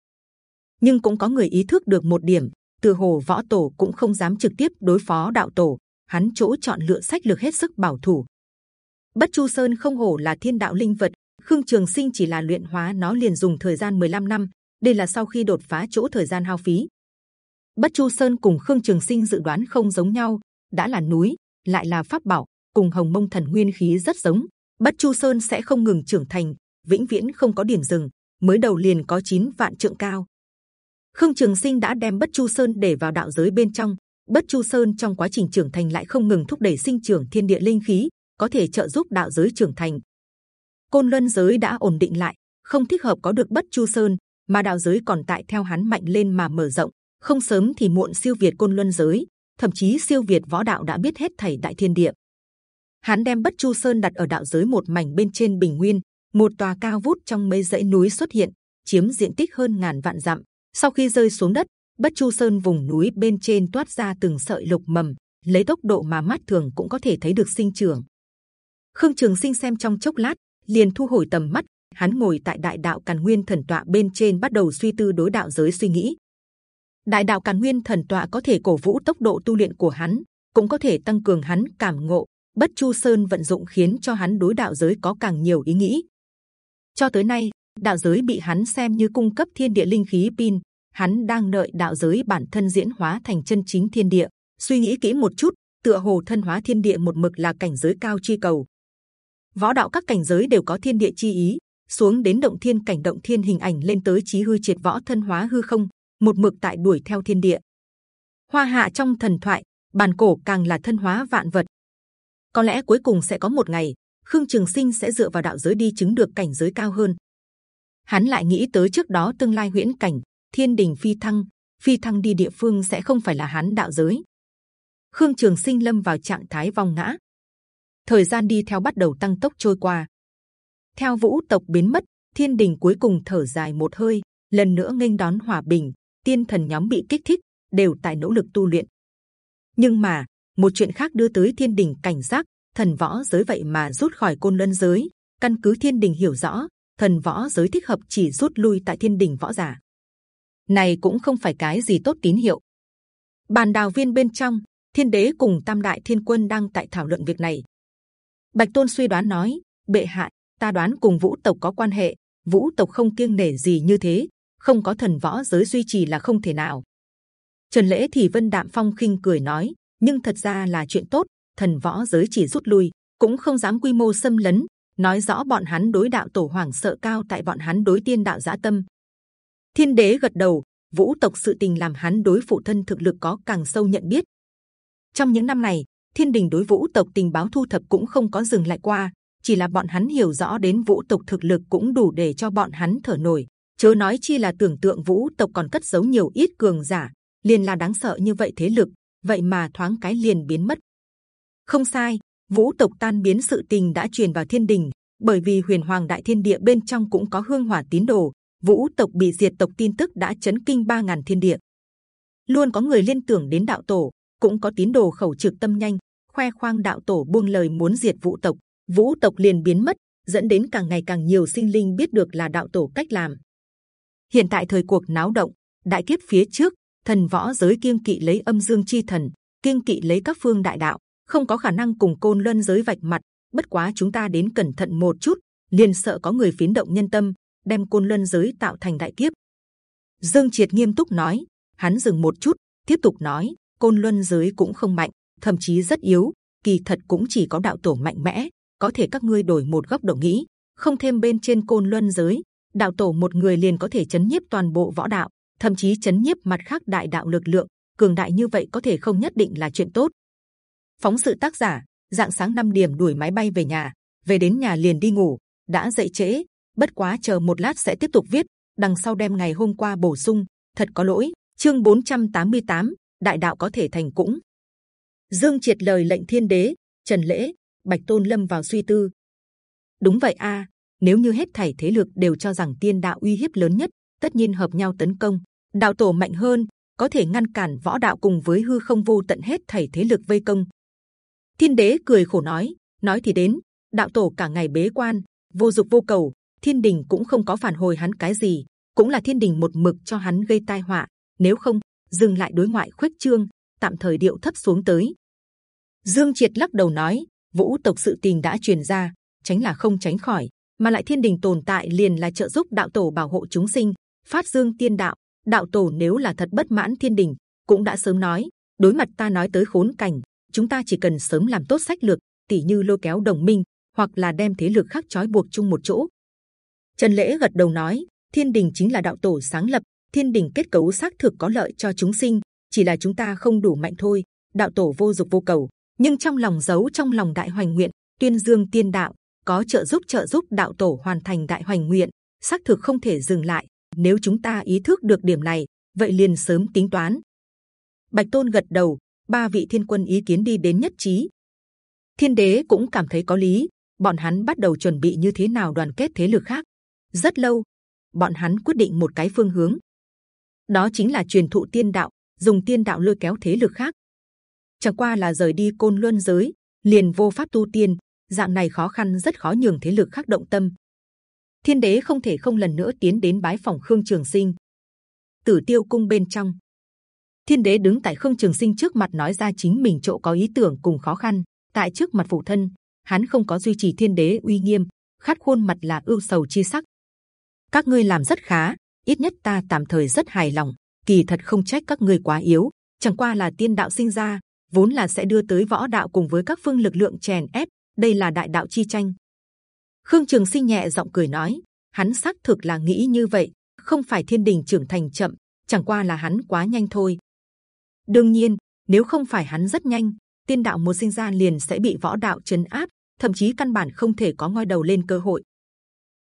nhưng cũng có người ý thức được một điểm, từ hồ võ tổ cũng không dám trực tiếp đối phó đạo tổ, hắn chỗ chọn lựa sách lược hết sức bảo thủ. Bất chu sơn không hổ là thiên đạo linh vật, khương trường sinh chỉ là luyện hóa nó liền dùng thời gian 15 năm, đây là sau khi đột phá chỗ thời gian hao phí. Bất chu sơn cùng khương trường sinh dự đoán không giống nhau, đã là núi, lại là pháp bảo, cùng hồng mông thần nguyên khí rất giống. Bất chu sơn sẽ không ngừng trưởng thành, vĩnh viễn không có điểm dừng. Mới đầu liền có 9 vạn trượng cao. Khương Trường Sinh đã đem Bất Chu Sơn để vào đạo giới bên trong. Bất Chu Sơn trong quá trình trưởng thành lại không ngừng thúc đẩy sinh trưởng thiên địa linh khí, có thể trợ giúp đạo giới trưởng thành. Côn Luân giới đã ổn định lại, không thích hợp có được Bất Chu Sơn, mà đạo giới còn tại theo hắn mạnh lên mà mở rộng, không sớm thì muộn siêu việt Côn Luân giới, thậm chí siêu việt võ đạo đã biết hết thảy đại thiên địa. Hắn đem Bất Chu Sơn đặt ở đạo giới một mảnh bên trên bình nguyên, một tòa cao vút trong mây dãy núi xuất hiện, chiếm diện tích hơn ngàn vạn dặm. Sau khi rơi xuống đất, Bất Chu Sơn vùng núi bên trên toát ra từng sợi lục mầm, lấy tốc độ mà mắt thường cũng có thể thấy được sinh trưởng. Khương Trường Sinh xem trong chốc lát, liền thu hồi tầm mắt. Hắn ngồi tại Đại Đạo Càn Nguyên Thần tọa bên trên, bắt đầu suy tư đối đạo giới suy nghĩ. Đại Đạo Càn Nguyên Thần tọa có thể cổ vũ tốc độ tu luyện của hắn, cũng có thể tăng cường hắn cảm ngộ. Bất Chu Sơn vận dụng khiến cho hắn đối đạo giới có càng nhiều ý nghĩ. Cho tới nay, đạo giới bị hắn xem như cung cấp thiên địa linh khí pin. Hắn đang đợi đạo giới bản thân diễn hóa thành chân chính thiên địa. Suy nghĩ kỹ một chút, tựa hồ thân hóa thiên địa một mực là cảnh giới cao chi cầu. Võ đạo các cảnh giới đều có thiên địa chi ý, xuống đến động thiên cảnh động thiên hình ảnh lên tới trí hư triệt võ thân hóa hư không, một mực tại đuổi theo thiên địa. Hoa hạ trong thần thoại, bàn cổ càng là thân hóa vạn vật. Có lẽ cuối cùng sẽ có một ngày, Khương Trường Sinh sẽ dựa vào đạo giới đi chứng được cảnh giới cao hơn. Hắn lại nghĩ tới trước đó tương lai huyễn cảnh, thiên đình phi thăng, phi thăng đi địa phương sẽ không phải là hắn đạo giới. Khương Trường Sinh lâm vào trạng thái vòng ngã. Thời gian đi theo bắt đầu tăng tốc trôi qua. Theo vũ tộc biến mất, thiên đình cuối cùng thở dài một hơi, lần nữa nghênh đón hòa bình. Tiên thần nhóm bị kích thích, đều tại nỗ lực tu luyện. Nhưng mà một chuyện khác đưa tới thiên đình cảnh giác, thần võ giới vậy mà rút khỏi côn lân giới. Căn cứ thiên đình hiểu rõ, thần võ giới thích hợp chỉ rút lui tại thiên đình võ giả. Này cũng không phải cái gì tốt tín hiệu. Bàn đào viên bên trong, thiên đế cùng tam đại thiên quân đang tại thảo luận việc này. Bạch tôn suy đoán nói, bệ hạ, ta đoán cùng vũ tộc có quan hệ. Vũ tộc không kiêng nể gì như thế, không có thần võ giới duy trì là không thể nào. Trần lễ thì vân đạm phong khinh cười nói, nhưng thật ra là chuyện tốt. thần võ giới chỉ rút lui, cũng không dám quy mô xâm lấn, nói rõ bọn hắn đối đạo tổ hoàng sợ cao tại bọn hắn đối tiên đạo giả tâm. Thiên đế gật đầu, vũ tộc sự tình làm hắn đối phụ thân thực lực có càng sâu nhận biết. Trong những năm này, thiên đình đối vũ tộc tình báo thu thập cũng không có dừng lại qua, chỉ là bọn hắn hiểu rõ đến vũ tộc thực lực cũng đủ để cho bọn hắn thở nổi. chớ nói chi là tưởng tượng vũ tộc còn cất giấu nhiều ít cường giả, liền là đáng sợ như vậy thế lực, vậy mà thoáng cái liền biến mất. Không sai, vũ tộc tan biến sự tình đã truyền vào thiên đình, bởi vì huyền hoàng đại thiên địa bên trong cũng có hương hỏa tín đồ, vũ tộc bị diệt tộc tin tức đã chấn kinh ba ngàn thiên địa. Luôn có người liên tưởng đến đạo tổ, cũng có tín đồ khẩu trực tâm nhanh, khoe khoang đạo tổ buông lời muốn diệt vũ tộc, vũ tộc liền biến mất, dẫn đến càng ngày càng nhiều sinh linh biết được là đạo tổ cách làm. Hiện tại thời cuộc náo động, đại kiếp phía trước, thần võ giới kiêng kỵ lấy âm dương chi thần, kiêng kỵ lấy các phương đại đạo, không có khả năng cùng côn luân giới vạch mặt. Bất quá chúng ta đến cẩn thận một chút, liền sợ có người phiến động nhân tâm, đem côn luân giới tạo thành đại kiếp. Dương Triệt nghiêm túc nói, hắn dừng một chút, tiếp tục nói, côn luân giới cũng không mạnh, thậm chí rất yếu, kỳ thật cũng chỉ có đạo tổ mạnh mẽ. Có thể các ngươi đổi một góc độ nghĩ, không thêm bên trên côn luân giới, đạo tổ một người liền có thể chấn nhiếp toàn bộ võ đạo, thậm chí chấn nhiếp mặt khác đại đạo lực lượng cường đại như vậy có thể không nhất định là chuyện tốt. Phóng sự tác giả dạng sáng 5 điểm đuổi máy bay về nhà, về đến nhà liền đi ngủ, đã dậy trễ, bất quá chờ một lát sẽ tiếp tục viết, đằng sau đem ngày hôm qua bổ sung. Thật có lỗi. Chương 488, đại đạo có thể thành cũng. Dương triệt lời lệnh thiên đế, Trần lễ, Bạch tôn lâm vào suy tư. Đúng vậy a, nếu như hết thảy thế lực đều cho rằng tiên đạo uy hiếp lớn nhất, tất nhiên hợp nhau tấn công. Đạo tổ mạnh hơn, có thể ngăn cản võ đạo cùng với hư không vô tận hết thảy thế lực vây công. Thiên đế cười khổ nói, nói thì đến, đạo tổ cả ngày bế quan, vô dục vô cầu, thiên đình cũng không có phản hồi hắn cái gì, cũng là thiên đình một mực cho hắn gây tai họa. Nếu không, dừng lại đối ngoại khuếch trương, tạm thời điệu thấp xuống tới. Dương Triệt lắc đầu nói, vũ tộc sự tình đã truyền ra, tránh là không tránh khỏi, mà lại thiên đình tồn tại liền là trợ giúp đạo tổ bảo hộ chúng sinh, phát dương tiên đạo. Đạo tổ nếu là thật bất mãn thiên đình, cũng đã sớm nói, đối mặt ta nói tới khốn cảnh, chúng ta chỉ cần sớm làm tốt sách lược, tỷ như lôi kéo đồng minh, hoặc là đem thế lực khác trói buộc chung một chỗ. Trần lễ gật đầu nói, thiên đình chính là đạo tổ sáng lập, thiên đình kết cấu xác thực có lợi cho chúng sinh, chỉ là chúng ta không đủ mạnh thôi. Đạo tổ vô dục vô cầu, nhưng trong lòng giấu trong lòng đại hoành nguyện, tuyên dương tiên đạo, có trợ giúp trợ giúp đạo tổ hoàn thành đại hoành nguyện, xác thực không thể dừng lại. Nếu chúng ta ý thức được điểm này, vậy liền sớm tính toán. Bạch tôn gật đầu, ba vị thiên quân ý kiến đi đến nhất trí. Thiên đế cũng cảm thấy có lý, bọn hắn bắt đầu chuẩn bị như thế nào đoàn kết thế lực khác. Rất lâu, bọn hắn quyết định một cái phương hướng, đó chính là truyền thụ tiên đạo, dùng tiên đạo lôi kéo thế lực khác. Chẳng qua là rời đi côn luân giới, liền vô pháp tu tiên, dạng này khó khăn rất khó nhường thế lực khác động tâm. Thiên đế không thể không lần nữa tiến đến bái phòng Khương Trường Sinh. Tử Tiêu cung bên trong, Thiên đế đứng tại Khương Trường Sinh trước mặt nói ra chính mình chỗ có ý tưởng cùng khó khăn. Tại trước mặt phụ thân, hắn không có duy trì Thiên đế uy nghiêm, khát khuôn mặt là ưu sầu chi sắc. Các ngươi làm rất khá, ít nhất ta tạm thời rất hài lòng. Kỳ thật không trách các ngươi quá yếu, chẳng qua là tiên đạo sinh ra, vốn là sẽ đưa tới võ đạo cùng với các phương lực lượng chèn ép. Đây là đại đạo chi tranh. Khương Trường Sinh nhẹ giọng cười nói, hắn xác thực là nghĩ như vậy, không phải thiên đình trưởng thành chậm, chẳng qua là hắn quá nhanh thôi. đương nhiên, nếu không phải hắn rất nhanh, tiên đạo một sinh ra liền sẽ bị võ đạo chấn áp, thậm chí căn bản không thể có ngoi đầu lên cơ hội.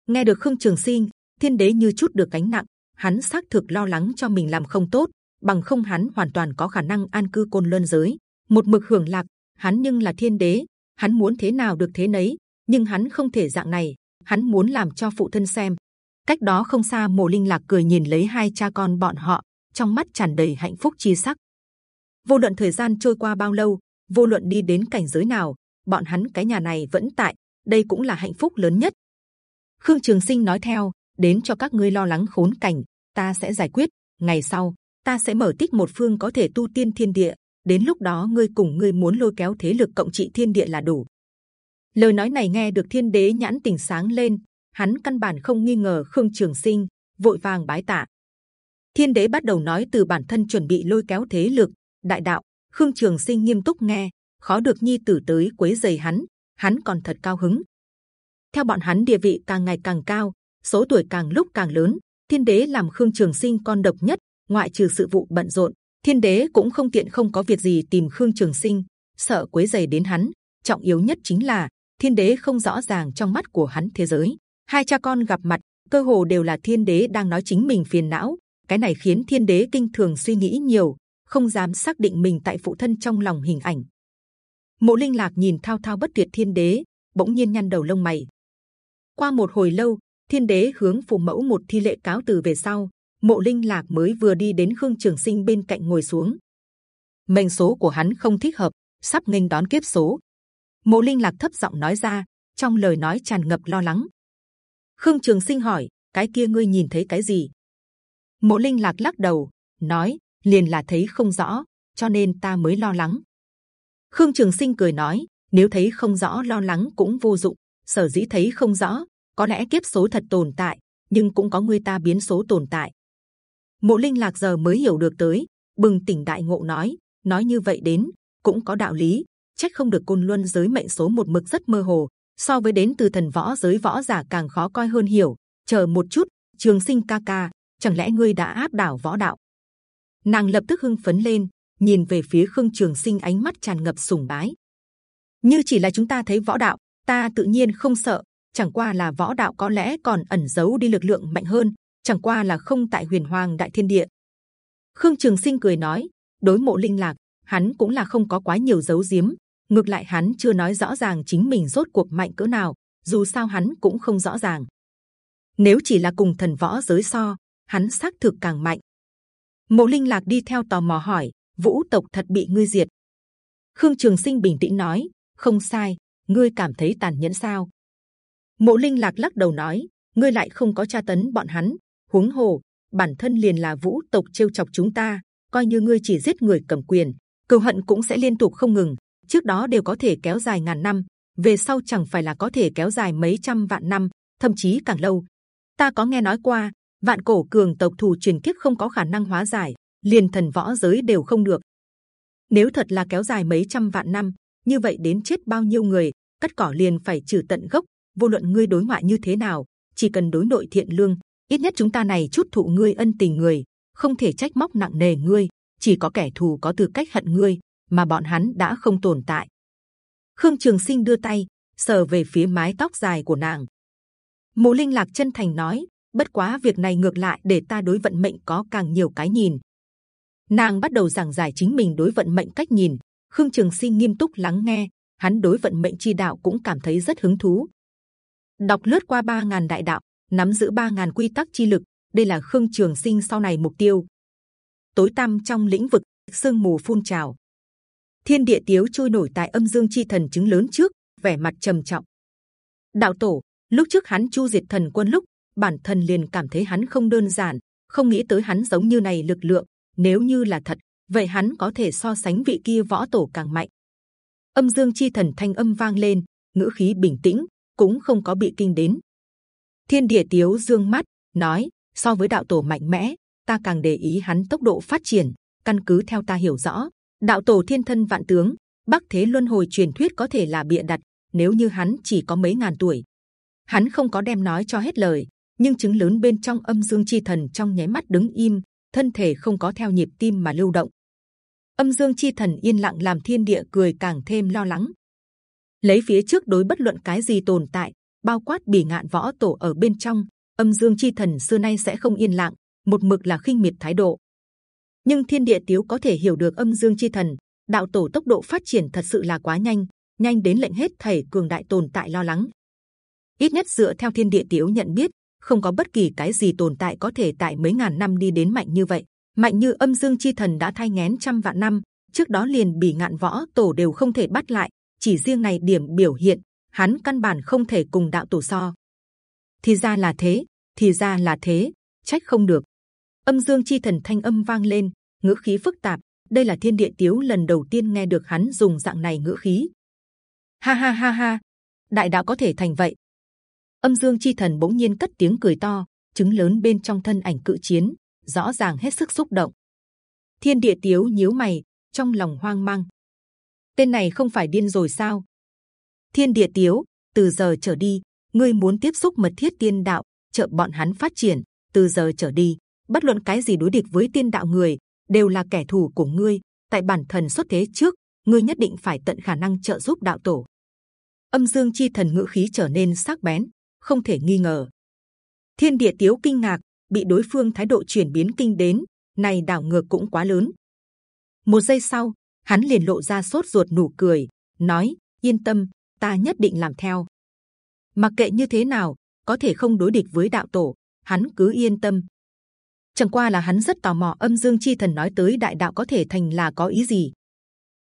nghe được Khương Trường Sinh, thiên đế như chút được cánh nặng, hắn xác thực lo lắng cho mình làm không tốt, bằng không hắn hoàn toàn có khả năng an cư côn luân giới, một mực hưởng lạc. Hắn nhưng là thiên đế, hắn muốn thế nào được thế nấy, nhưng hắn không thể dạng này, hắn muốn làm cho phụ thân xem. Cách đó không xa, mộ linh lạc cười nhìn lấy hai cha con bọn họ, trong mắt tràn đầy hạnh phúc chi sắc. Vô luận thời gian trôi qua bao lâu, vô luận đi đến cảnh giới nào, bọn hắn cái nhà này vẫn tại, đây cũng là hạnh phúc lớn nhất. Khương Trường Sinh nói theo, đến cho các ngươi lo lắng khốn cảnh, ta sẽ giải quyết. Ngày sau, ta sẽ mở tích một phương có thể tu tiên thiên địa. Đến lúc đó ngươi cùng ngươi muốn lôi kéo thế lực cộng trị thiên địa là đủ. Lời nói này nghe được thiên đế nhãn tỉnh sáng lên, hắn căn bản không nghi ngờ khương trường sinh, vội vàng bái tạ. Thiên đế bắt đầu nói từ bản thân chuẩn bị lôi kéo thế lực, đại đạo. Khương Trường Sinh nghiêm túc nghe, khó được nhi tử tới quấy giày hắn, hắn còn thật cao hứng. Theo bọn hắn địa vị càng ngày càng cao, số tuổi càng lúc càng lớn, thiên đế làm khương trường sinh con độc nhất, ngoại trừ sự vụ bận rộn, thiên đế cũng không tiện không có việc gì tìm khương trường sinh, sợ quấy giày đến hắn. trọng yếu nhất chính là thiên đế không rõ ràng trong mắt của hắn thế giới. hai cha con gặp mặt, cơ hồ đều là thiên đế đang nói chính mình phiền não. cái này khiến thiên đế kinh thường suy nghĩ nhiều, không dám xác định mình tại phụ thân trong lòng hình ảnh. Mộ Linh Lạc nhìn thao thao bất tuyệt thiên đế, bỗng nhiên nhăn đầu lông mày. Qua một hồi lâu, thiên đế hướng phù mẫu một thi lệ cáo từ về sau, mộ Linh Lạc mới vừa đi đến Khương Trường Sinh bên cạnh ngồi xuống. Mệnh số của hắn không thích hợp, sắp nghênh đón kiếp số. Mộ Linh Lạc thấp giọng nói ra, trong lời nói tràn ngập lo lắng. Khương Trường Sinh hỏi, cái kia ngươi nhìn thấy cái gì? Mộ Linh Lạc lắc đầu, nói, liền là thấy không rõ, cho nên ta mới lo lắng. Khương Trường Sinh cười nói, nếu thấy không rõ lo lắng cũng vô dụng. Sở dĩ thấy không rõ, có lẽ kiếp số thật tồn tại, nhưng cũng có người ta biến số tồn tại. Mộ Linh lạc giờ mới hiểu được tới, bừng tỉnh đại ngộ nói, nói như vậy đến cũng có đạo lý. Trách không được côn luân giới mệnh số một mực rất mơ hồ, so với đến từ thần võ giới võ giả càng khó coi hơn hiểu. Chờ một chút, Trường Sinh ca ca, chẳng lẽ ngươi đã áp đảo võ đạo? Nàng lập tức hưng phấn lên, nhìn về phía Khương Trường Sinh ánh mắt tràn ngập sùng bái. Như chỉ là chúng ta thấy võ đạo, ta tự nhiên không sợ. Chẳng qua là võ đạo có lẽ còn ẩn giấu đi lực lượng mạnh hơn, chẳng qua là không tại Huyền Hoàng Đại Thiên Địa. Khương Trường Sinh cười nói, đối mộ linh lạc, hắn cũng là không có quá nhiều giấu giếm. Ngược lại hắn chưa nói rõ ràng chính mình rốt cuộc mạnh cỡ nào, dù sao hắn cũng không rõ ràng. Nếu chỉ là cùng thần võ giới so, hắn xác thực càng mạnh. Mộ Linh Lạc đi theo tò mò hỏi, Vũ tộc thật bị ngươi diệt? Khương Trường Sinh bình tĩnh nói, không sai, ngươi cảm thấy tàn nhẫn sao? Mộ Linh Lạc lắc đầu nói, ngươi lại không có tra tấn bọn hắn, huống hồ bản thân liền là Vũ tộc trêu chọc chúng ta, coi như ngươi chỉ giết người cầm quyền, cừu hận cũng sẽ liên tục không ngừng. Trước đó đều có thể kéo dài ngàn năm, về sau chẳng phải là có thể kéo dài mấy trăm vạn năm, thậm chí càng lâu. Ta có nghe nói qua, vạn cổ cường tộc thù truyền kiếp không có khả năng hóa giải, liền thần võ giới đều không được. Nếu thật là kéo dài mấy trăm vạn năm, như vậy đến chết bao nhiêu người, cắt cỏ liền phải trừ tận gốc. Vô luận ngươi đối ngoại như thế nào, chỉ cần đối nội thiện lương, ít nhất chúng ta này chút thụ ngươi ân tình người, không thể trách móc nặng nề ngươi. Chỉ có kẻ thù có tư cách hận ngươi, mà bọn hắn đã không tồn tại. Khương Trường Sinh đưa tay sờ về phía mái tóc dài của nàng. Mộ Linh lạc chân thành nói, bất quá việc này ngược lại để ta đối vận mệnh có càng nhiều cái nhìn. Nàng bắt đầu giảng giải chính mình đối vận mệnh cách nhìn. Khương trường sinh nghiêm túc lắng nghe hắn đối vận mệnh chi đạo cũng cảm thấy rất hứng thú. Đọc lướt qua ba ngàn đại đạo nắm giữ ba ngàn quy tắc chi lực đây là khương trường sinh sau này mục tiêu. Tối tăm trong lĩnh vực sương mù phun trào thiên địa tiếu trôi nổi tại âm dương chi thần chứng lớn trước vẻ mặt trầm trọng đạo tổ lúc trước hắn chu diệt thần quân lúc bản thân liền cảm thấy hắn không đơn giản không nghĩ tới hắn giống như này lực lượng nếu như là thật, vậy hắn có thể so sánh vị kia võ tổ càng mạnh. Âm dương chi thần thanh âm vang lên, ngữ khí bình tĩnh, cũng không có bị kinh đến. Thiên địa tiếu dương mắt nói, so với đạo tổ mạnh mẽ, ta càng để ý hắn tốc độ phát triển. Căn cứ theo ta hiểu rõ, đạo tổ thiên thân vạn tướng, bắc thế luân hồi truyền thuyết có thể là bịa đặt. Nếu như hắn chỉ có mấy ngàn tuổi, hắn không có đem nói cho hết lời, nhưng chứng lớn bên trong âm dương chi thần trong nháy mắt đứng im, thân thể không có theo nhịp tim mà lưu động. Âm dương chi thần yên lặng làm thiên địa cười càng thêm lo lắng. Lấy phía trước đối bất luận cái gì tồn tại, bao quát bỉ ngạn võ tổ ở bên trong, âm dương chi thần xưa nay sẽ không yên lặng, một mực là khinh miệt thái độ. Nhưng thiên địa tiếu có thể hiểu được âm dương chi thần, đạo tổ tốc độ phát triển thật sự là quá nhanh, nhanh đến lệnh hết thảy cường đại tồn tại lo lắng. Ít nhất dựa theo thiên địa tiếu nhận biết, không có bất kỳ cái gì tồn tại có thể tại mấy ngàn năm đi đến mạnh như vậy. Mạnh như âm dương chi thần đã thay ngén trăm vạn năm trước đó liền bỉ ngạn võ tổ đều không thể bắt lại chỉ riêng này điểm biểu hiện hắn căn bản không thể cùng đạo tổ so. Thì ra là thế thì ra là thế trách không được âm dương chi thần thanh âm vang lên ngữ khí phức tạp đây là thiên địa tiếu lần đầu tiên nghe được hắn dùng dạng này ngữ khí ha ha ha ha đại đạo có thể thành vậy âm dương chi thần bỗng nhiên cất tiếng cười to trứng lớn bên trong thân ảnh cự chiến rõ ràng hết sức xúc động thiên địa tiếu nhíu mày trong lòng hoang mang tên này không phải điên rồi sao? Thiên địa tiếu, từ giờ trở đi, ngươi muốn tiếp xúc mật thiết tiên đạo, trợ bọn hắn phát triển. Từ giờ trở đi, bất luận cái gì đối địch với tiên đạo người đều là kẻ thù của ngươi. Tại bản thần xuất thế trước, ngươi nhất định phải tận khả năng trợ giúp đạo tổ. Âm dương chi thần ngữ khí trở nên sắc bén, không thể nghi ngờ. Thiên địa tiếu kinh ngạc, bị đối phương thái độ chuyển biến kinh đến, này đảo ngược cũng quá lớn. Một giây sau, hắn liền lộ ra sốt ruột nụ cười, nói: yên tâm, ta nhất định làm theo. Mặc kệ như thế nào, có thể không đối địch với đạo tổ, hắn cứ yên tâm. Chẳng qua là hắn rất tò mò âm dương chi thần nói tới đại đạo có thể thành là có ý gì.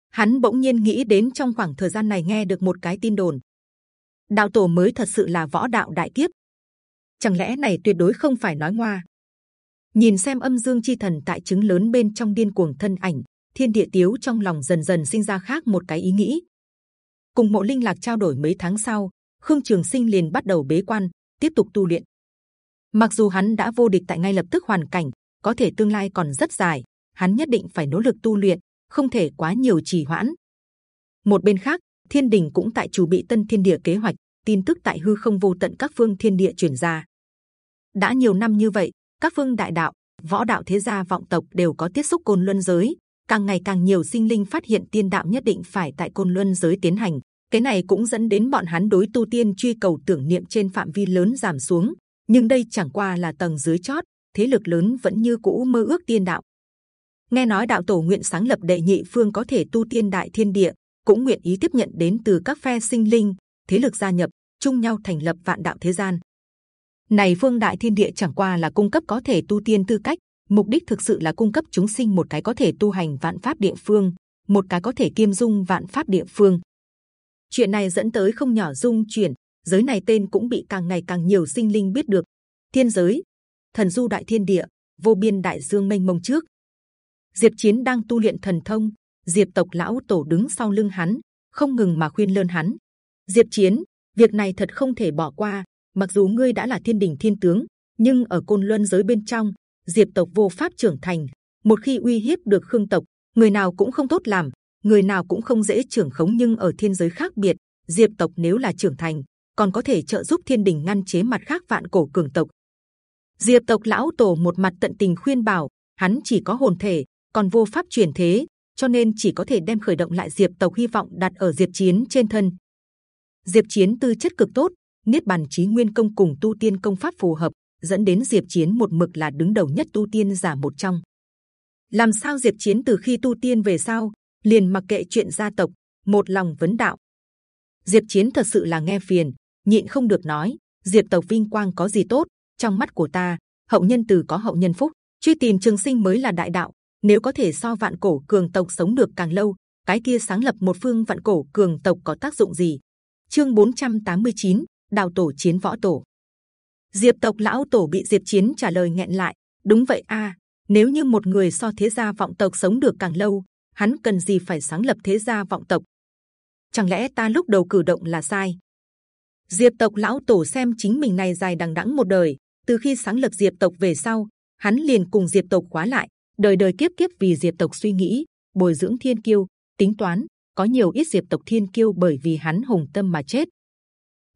Hắn bỗng nhiên nghĩ đến trong khoảng thời gian này nghe được một cái tin đồn, đạo tổ mới thật sự là võ đạo đại kiếp. Chẳng lẽ này tuyệt đối không phải nói ngoa? Nhìn xem âm dương chi thần tại chứng lớn bên trong điên cuồng thân ảnh, thiên địa tiếu trong lòng dần dần sinh ra khác một cái ý nghĩ. Cùng mộ linh lạc trao đổi mấy tháng sau, khương trường sinh liền bắt đầu bế quan, tiếp tục tu luyện. Mặc dù hắn đã vô địch tại ngay lập tức hoàn cảnh, có thể tương lai còn rất dài, hắn nhất định phải nỗ lực tu luyện, không thể quá nhiều trì hoãn. Một bên khác, thiên đình cũng tại chủ bị tân thiên địa kế hoạch, tin tức tại hư không vô tận các phương thiên địa truyền ra. đã nhiều năm như vậy, các phương đại đạo, võ đạo thế gia vọng tộc đều có tiếp xúc côn luân giới, càng ngày càng nhiều sinh linh phát hiện tiên đạo nhất định phải tại côn luân giới tiến hành. cái này cũng dẫn đến bọn hắn đối tu tiên truy cầu tưởng niệm trên phạm vi lớn giảm xuống nhưng đây chẳng qua là tầng dưới chót, thế lực lớn vẫn như cũ mơ ước tiên đạo. nghe nói đạo tổ nguyện sáng lập đệ nhị phương có thể tu tiên đại thiên địa, cũng nguyện ý tiếp nhận đến từ các phe sinh linh, thế lực gia nhập, chung nhau thành lập vạn đạo thế gian. Này phương đại thiên địa chẳng qua là cung cấp có thể tu tiên tư cách, mục đích thực sự là cung cấp chúng sinh một cái có thể tu hành vạn pháp địa phương, một cái có thể kiêm dung vạn pháp địa phương. Chuyện này dẫn tới không nhỏ dung chuyển, giới này tên cũng bị càng ngày càng nhiều sinh linh biết được. Thiên giới, thần du đại thiên địa, vô biên đại dương mênh mông trước. Diệp Chiến đang tu luyện thần thông, Diệp tộc lão tổ đứng sau lưng hắn, không ngừng mà khuyên lơn hắn. Diệp Chiến, việc này thật không thể bỏ qua. Mặc dù ngươi đã là thiên đình thiên tướng, nhưng ở côn luân giới bên trong, Diệp tộc vô pháp trưởng thành. Một khi uy hiếp được Khương tộc, người nào cũng không tốt làm, người nào cũng không dễ trưởng khống. Nhưng ở thiên giới khác biệt, Diệp tộc nếu là trưởng thành, còn có thể trợ giúp thiên đình ngăn chế mặt khác vạn cổ cường tộc. Diệp tộc lão tổ một mặt tận tình khuyên bảo, hắn chỉ có hồn thể, còn vô pháp chuyển thế, cho nên chỉ có thể đem khởi động lại Diệp tộc hy vọng đặt ở Diệp Chiến trên thân. Diệp Chiến tư chất cực tốt, niết bàn chí nguyên công cùng tu tiên công pháp phù hợp, dẫn đến Diệp Chiến một mực là đứng đầu nhất tu tiên giả một trong. Làm sao Diệp Chiến từ khi tu tiên về sau liền mặc kệ chuyện gia tộc, một lòng vấn đạo. Diệp Chiến thật sự là nghe phiền, nhịn không được nói. Diệp tộc vinh quang có gì tốt? Trong mắt của ta, hậu nhân từ có hậu nhân phúc, truy tìm trường sinh mới là đại đạo. Nếu có thể so vạn cổ cường tộc sống được càng lâu, cái kia sáng lập một phương vạn cổ cường tộc có tác dụng gì? Chương 489, Đào tổ chiến võ tổ. Diệp tộc lão tổ bị Diệp Chiến trả lời nghẹn lại. Đúng vậy a, nếu như một người so thế gia vọng tộc sống được càng lâu, hắn cần gì phải sáng lập thế gia vọng tộc? Chẳng lẽ ta lúc đầu cử động là sai? Diệp tộc lão tổ xem chính mình này dài đằng đẵng một đời, từ khi sáng lập Diệp tộc về sau, hắn liền cùng Diệp tộc khóa lại, đời đời kiếp kiếp vì Diệp tộc suy nghĩ, bồi dưỡng thiên kiêu, tính toán có nhiều ít Diệp tộc thiên kiêu bởi vì hắn hùng tâm mà chết.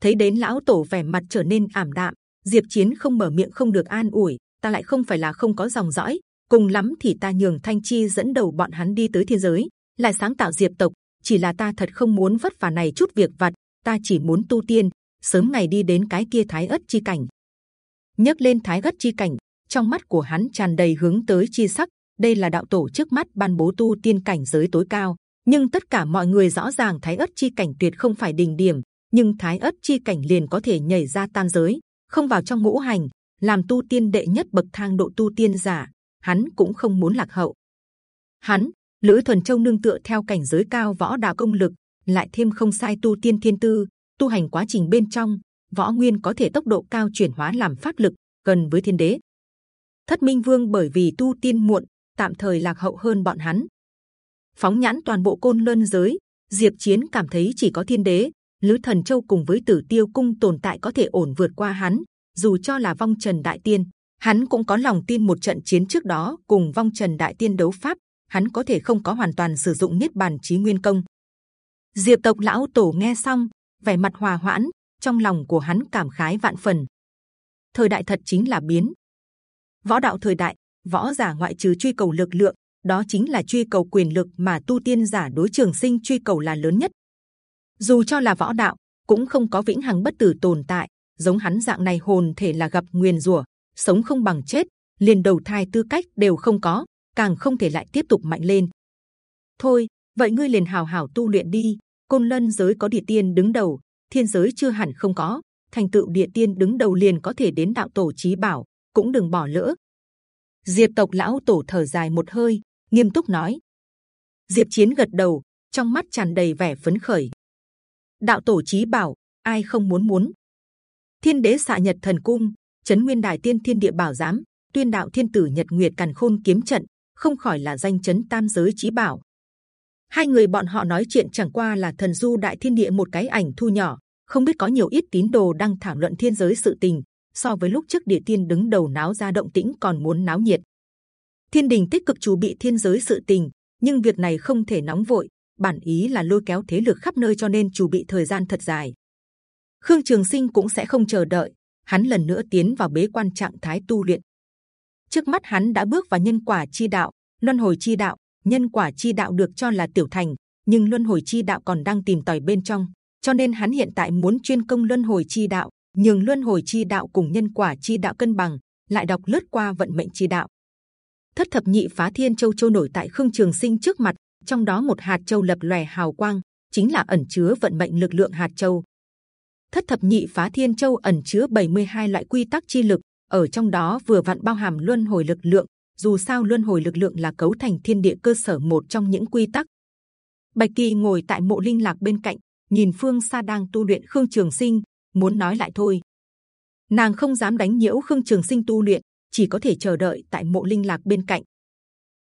Thấy đến lão tổ vẻ mặt trở nên ảm đạm, Diệp Chiến không mở miệng không được an ủi, ta lại không phải là không có dòng dõi, cùng lắm thì ta nhường Thanh Chi dẫn đầu bọn hắn đi tới thiên giới, lại sáng tạo Diệp tộc. Chỉ là ta thật không muốn vất vả này chút việc vặt, ta chỉ muốn tu tiên, sớm ngày đi đến cái kia Thái ất chi cảnh. Nhấc lên Thái ất chi cảnh, trong mắt của hắn tràn đầy hướng tới chi sắc. Đây là đạo tổ trước mắt ban bố tu tiên cảnh giới tối cao, nhưng tất cả mọi người rõ ràng Thái ất chi cảnh tuyệt không phải đỉnh điểm, nhưng Thái ất chi cảnh liền có thể nhảy ra tam giới, không vào trong ngũ hành, làm tu tiên đệ nhất bậc thang độ tu tiên giả, hắn cũng không muốn lạc hậu. Hắn, Lữ Thuần Châu nương tựa theo cảnh giới cao võ đạo công lực, lại thêm không sai tu tiên thiên tư, tu hành quá trình bên trong võ nguyên có thể tốc độ cao chuyển hóa làm pháp lực gần với thiên đế. Thất Minh Vương bởi vì tu tiên muộn, tạm thời lạc hậu hơn bọn hắn. Phóng nhãn toàn bộ côn lân giới, Diệp Chiến cảm thấy chỉ có thiên đế, Lữ Thần Châu cùng với Tử Tiêu Cung tồn tại có thể ổn vượt qua hắn. Dù cho là vong trần đại tiên, hắn cũng có lòng tin một trận chiến trước đó cùng vong trần đại tiên đấu pháp, hắn có thể không có hoàn toàn sử dụng niết bàn chí nguyên công. Diệp tộc lão tổ nghe xong, vẻ mặt hòa hoãn, trong lòng của hắn cảm khái vạn phần. Thời đại thật chính là biến. Võ đạo thời đại, võ giả ngoại trừ truy cầu lực lượng, đó chính là truy cầu quyền lực mà tu tiên giả đối trường sinh truy cầu là lớn nhất. Dù cho là võ đạo, cũng không có vĩnh hằng bất tử tồn tại. Giống hắn dạng này hồn thể là gặp nguyền rủa, sống không bằng chết, liền đầu thai tư cách đều không có, càng không thể lại tiếp tục mạnh lên. Thôi, vậy ngươi liền hào hào tu luyện đi. Côn lân giới có địa tiên đứng đầu, thiên giới chưa hẳn không có. Thành tựu địa tiên đứng đầu liền có thể đến đạo tổ trí bảo, cũng đừng bỏ lỡ. Diệp tộc lão tổ thở dài một hơi, nghiêm túc nói. Diệp chiến gật đầu, trong mắt tràn đầy vẻ phấn khởi. Đạo tổ trí bảo, ai không muốn muốn? Thiên đế xạ nhật thần cung, chấn nguyên đài tiên thiên địa bảo giám, tuyên đạo thiên tử nhật nguyệt càn khôn kiếm trận, không khỏi là danh chấn tam giới trí bảo. Hai người bọn họ nói chuyện chẳng qua là thần du đại thiên địa một cái ảnh thu nhỏ, không biết có nhiều ít tín đồ đang thảo luận thiên giới sự tình. So với lúc trước địa tiên đứng đầu náo ra động tĩnh còn muốn náo nhiệt. Thiên đình tích cực chủ bị thiên giới sự tình, nhưng việc này không thể nóng vội. Bản ý là lôi kéo thế lực khắp nơi cho nên chủ bị thời gian thật dài. Khương Trường Sinh cũng sẽ không chờ đợi, hắn lần nữa tiến vào bế quan trạng thái tu luyện. Trước mắt hắn đã bước vào nhân quả chi đạo, luân hồi chi đạo. Nhân quả chi đạo được cho là tiểu thành, nhưng luân hồi chi đạo còn đang tìm tòi bên trong, cho nên hắn hiện tại muốn chuyên công luân hồi chi đạo, nhường luân hồi chi đạo cùng nhân quả chi đạo cân bằng, lại đọc lướt qua vận mệnh chi đạo. Thất thập nhị phá thiên châu châu nổi tại khương trường sinh trước mặt, trong đó một hạt châu lập lòe hào quang, chính là ẩn chứa vận mệnh lực lượng hạt châu. Thất thập nhị phá thiên châu ẩn chứa 72 loại quy tắc chi lực, ở trong đó vừa vặn bao hàm luân hồi lực lượng. Dù sao luân hồi lực lượng là cấu thành thiên địa cơ sở một trong những quy tắc. Bạch kỳ ngồi tại mộ linh lạc bên cạnh, nhìn phương xa đang tu luyện khương trường sinh, muốn nói lại thôi. Nàng không dám đánh nhiễu khương trường sinh tu luyện, chỉ có thể chờ đợi tại mộ linh lạc bên cạnh.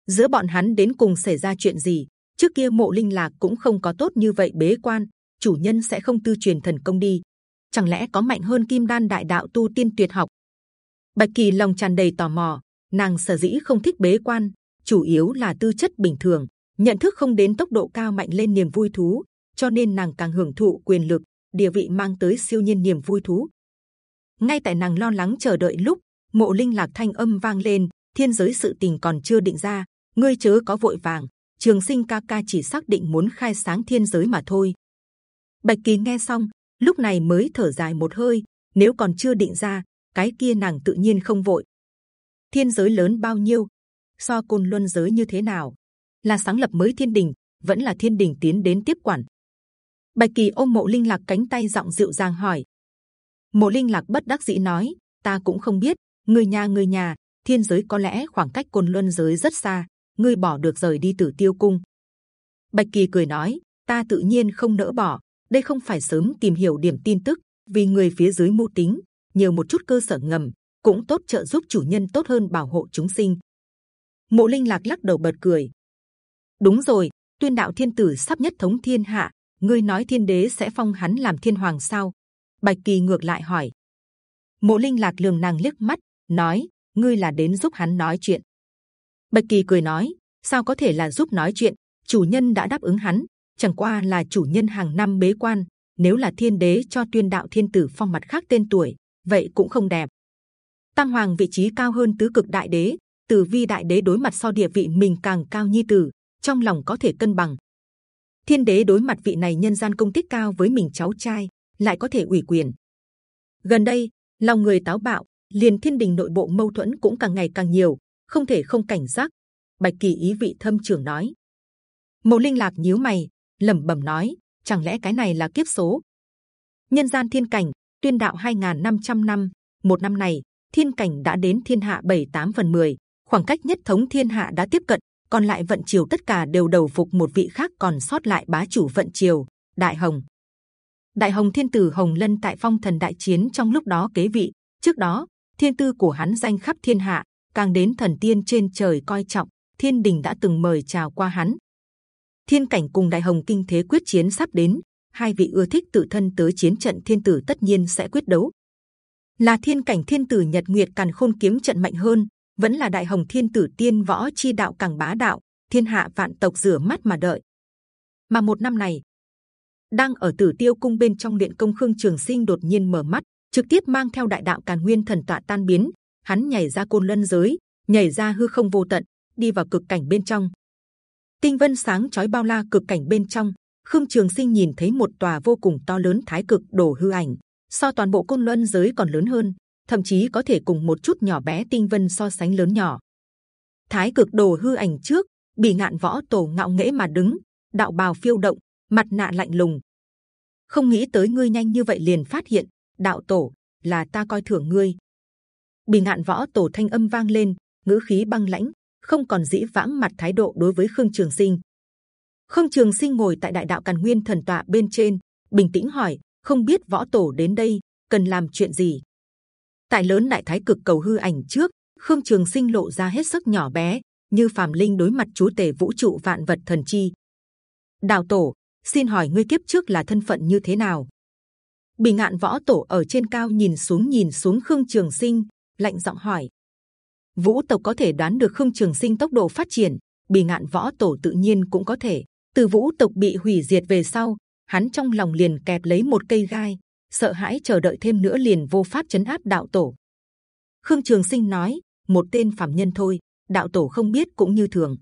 Giữa bọn hắn đến cùng xảy ra chuyện gì? Trước kia mộ linh lạc cũng không có tốt như vậy bế quan, chủ nhân sẽ không tư truyền thần công đi. Chẳng lẽ có mạnh hơn kim đan đại đạo tu tiên tuyệt học? Bạch kỳ lòng tràn đầy tò mò, nàng sở dĩ không thích bế quan, chủ yếu là tư chất bình thường, nhận thức không đến tốc độ cao mạnh lên niềm vui thú, cho nên nàng càng hưởng thụ quyền lực, địa vị mang tới siêu nhiên niềm vui thú. Ngay tại nàng lo lắng chờ đợi lúc, mộ linh lạc thanh âm vang lên, thiên giới sự tình còn chưa định ra, ngươi chớ có vội vàng. Trường sinh ca ca chỉ xác định muốn khai sáng thiên giới mà thôi. Bạch kỳ nghe xong, lúc này mới thở dài một hơi. Nếu còn chưa định ra, cái kia nàng tự nhiên không vội. Thiên giới lớn bao nhiêu? So côn luân giới như thế nào? Là sáng lập mới thiên đình, vẫn là thiên đình tiến đến tiếp quản? Bạch kỳ ôm mộ linh lạc cánh tay giọng dịu dàng hỏi. Mộ linh lạc bất đắc dĩ nói, ta cũng không biết. Người nhà người nhà, thiên giới có lẽ khoảng cách côn luân giới rất xa, ngươi bỏ được rời đi tử tiêu cung. Bạch kỳ cười nói, ta tự nhiên không nỡ bỏ. Đây không phải sớm tìm hiểu điểm tin tức, vì người phía dưới mưu tính, nhiều một chút cơ sở ngầm, cũng tốt trợ giúp chủ nhân tốt hơn bảo hộ chúng sinh. Mộ Linh lạc lắc đầu bật cười. Đúng rồi, tuyên đạo thiên tử sắp nhất thống thiên hạ, ngươi nói thiên đế sẽ phong hắn làm thiên hoàng sao? Bạch kỳ ngược lại hỏi. Mộ Linh lạc lườm nàng liếc mắt, nói: ngươi là đến giúp hắn nói chuyện. Bạch kỳ cười nói: sao có thể là giúp nói chuyện? Chủ nhân đã đáp ứng hắn, chẳng qua là chủ nhân hàng năm bế quan. Nếu là thiên đế cho tuyên đạo thiên tử phong mặt khác tên tuổi, vậy cũng không đẹp. Tam hoàng vị trí cao hơn tứ cực đại đế, từ vi đại đế đối mặt so địa vị mình càng cao nhi tử, trong lòng có thể cân bằng. Thiên đế đối mặt vị này nhân gian công tích cao với mình cháu trai, lại có thể ủy quyền. Gần đây, lòng người táo bạo, liền thiên đình nội bộ mâu thuẫn cũng càng ngày càng nhiều, không thể không cảnh giác. Bạch kỳ ý vị thâm trưởng nói. Mộ linh lạc nhíu mày, lẩm bẩm nói, chẳng lẽ cái này là kiếp số? Nhân gian thiên cảnh, tuyên đạo 2.500 năm, một năm này thiên cảnh đã đến thiên hạ 7-8 phần 10, khoảng cách nhất thống thiên hạ đã tiếp cận, còn lại vận triều tất cả đều đầu phục một vị khác còn sót lại bá chủ vận triều, đại hồng. Đại hồng thiên tử hồng lân tại phong thần đại chiến trong lúc đó kế vị, trước đó thiên tư của hắn danh khắp thiên hạ, càng đến thần tiên trên trời coi trọng, thiên đình đã từng mời chào qua hắn. Thiên cảnh cùng đại hồng kinh thế quyết chiến sắp đến, hai vị ưa thích tự thân tới chiến trận thiên tử tất nhiên sẽ quyết đấu là thiên cảnh thiên tử nhật nguyệt càn khôn kiếm trận mạnh hơn vẫn là đại hồng thiên tử tiên võ chi đạo càng bá đạo thiên hạ vạn tộc rửa mắt mà đợi. Mà một năm này đang ở Tử Tiêu cung bên trong luyện công Khương Trường Sinh đột nhiên mở mắt, trực tiếp mang theo đại đạo càn nguyên thần tọa tan biến, hắn nhảy ra côn lân giới, nhảy ra hư không vô tận, đi vào cực cảnh bên trong. Tinh vân sáng chói bao la cực cảnh bên trong, Khương Trường Sinh nhìn thấy một tòa vô cùng to lớn thái cực đổ hư ảnh, so toàn bộ côn luân giới còn lớn hơn, thậm chí có thể cùng một chút nhỏ bé tinh vân so sánh lớn nhỏ. Thái cực đồ hư ảnh trước, bị ngạn võ tổ ngạo nghễ mà đứng, đạo bào phiêu động, mặt nạ lạnh lùng. Không nghĩ tới ngươi nhanh như vậy liền phát hiện, đạo tổ là ta coi thường ngươi. Bị ngạn võ tổ thanh âm vang lên, ngữ khí băng lãnh, không còn dĩ vãng mặt thái độ đối với khương trường sinh. khương trường sinh ngồi tại đại đạo càn nguyên thần tọa bên trên, bình tĩnh hỏi, không biết võ tổ đến đây cần làm chuyện gì? Tại lớn đại thái cực cầu hư ảnh trước, khương trường sinh lộ ra hết sức nhỏ bé, như phàm linh đối mặt chúa tể vũ trụ vạn vật thần chi. Đạo tổ, xin hỏi ngươi kiếp trước là thân phận như thế nào? Bình ngạn võ tổ ở trên cao nhìn xuống nhìn xuống khương trường sinh, lạnh giọng hỏi. Vũ tộc có thể đoán được khương trường sinh tốc độ phát triển, bình ngạn võ tổ tự nhiên cũng có thể. Từ vũ tộc bị hủy diệt về sau, hắn trong lòng liền kẹp lấy một cây gai, sợ hãi chờ đợi thêm nữa liền vô pháp chấn áp đạo tổ. Khương Trường Sinh nói, một tên phạm nhân thôi, đạo tổ không biết cũng như thường.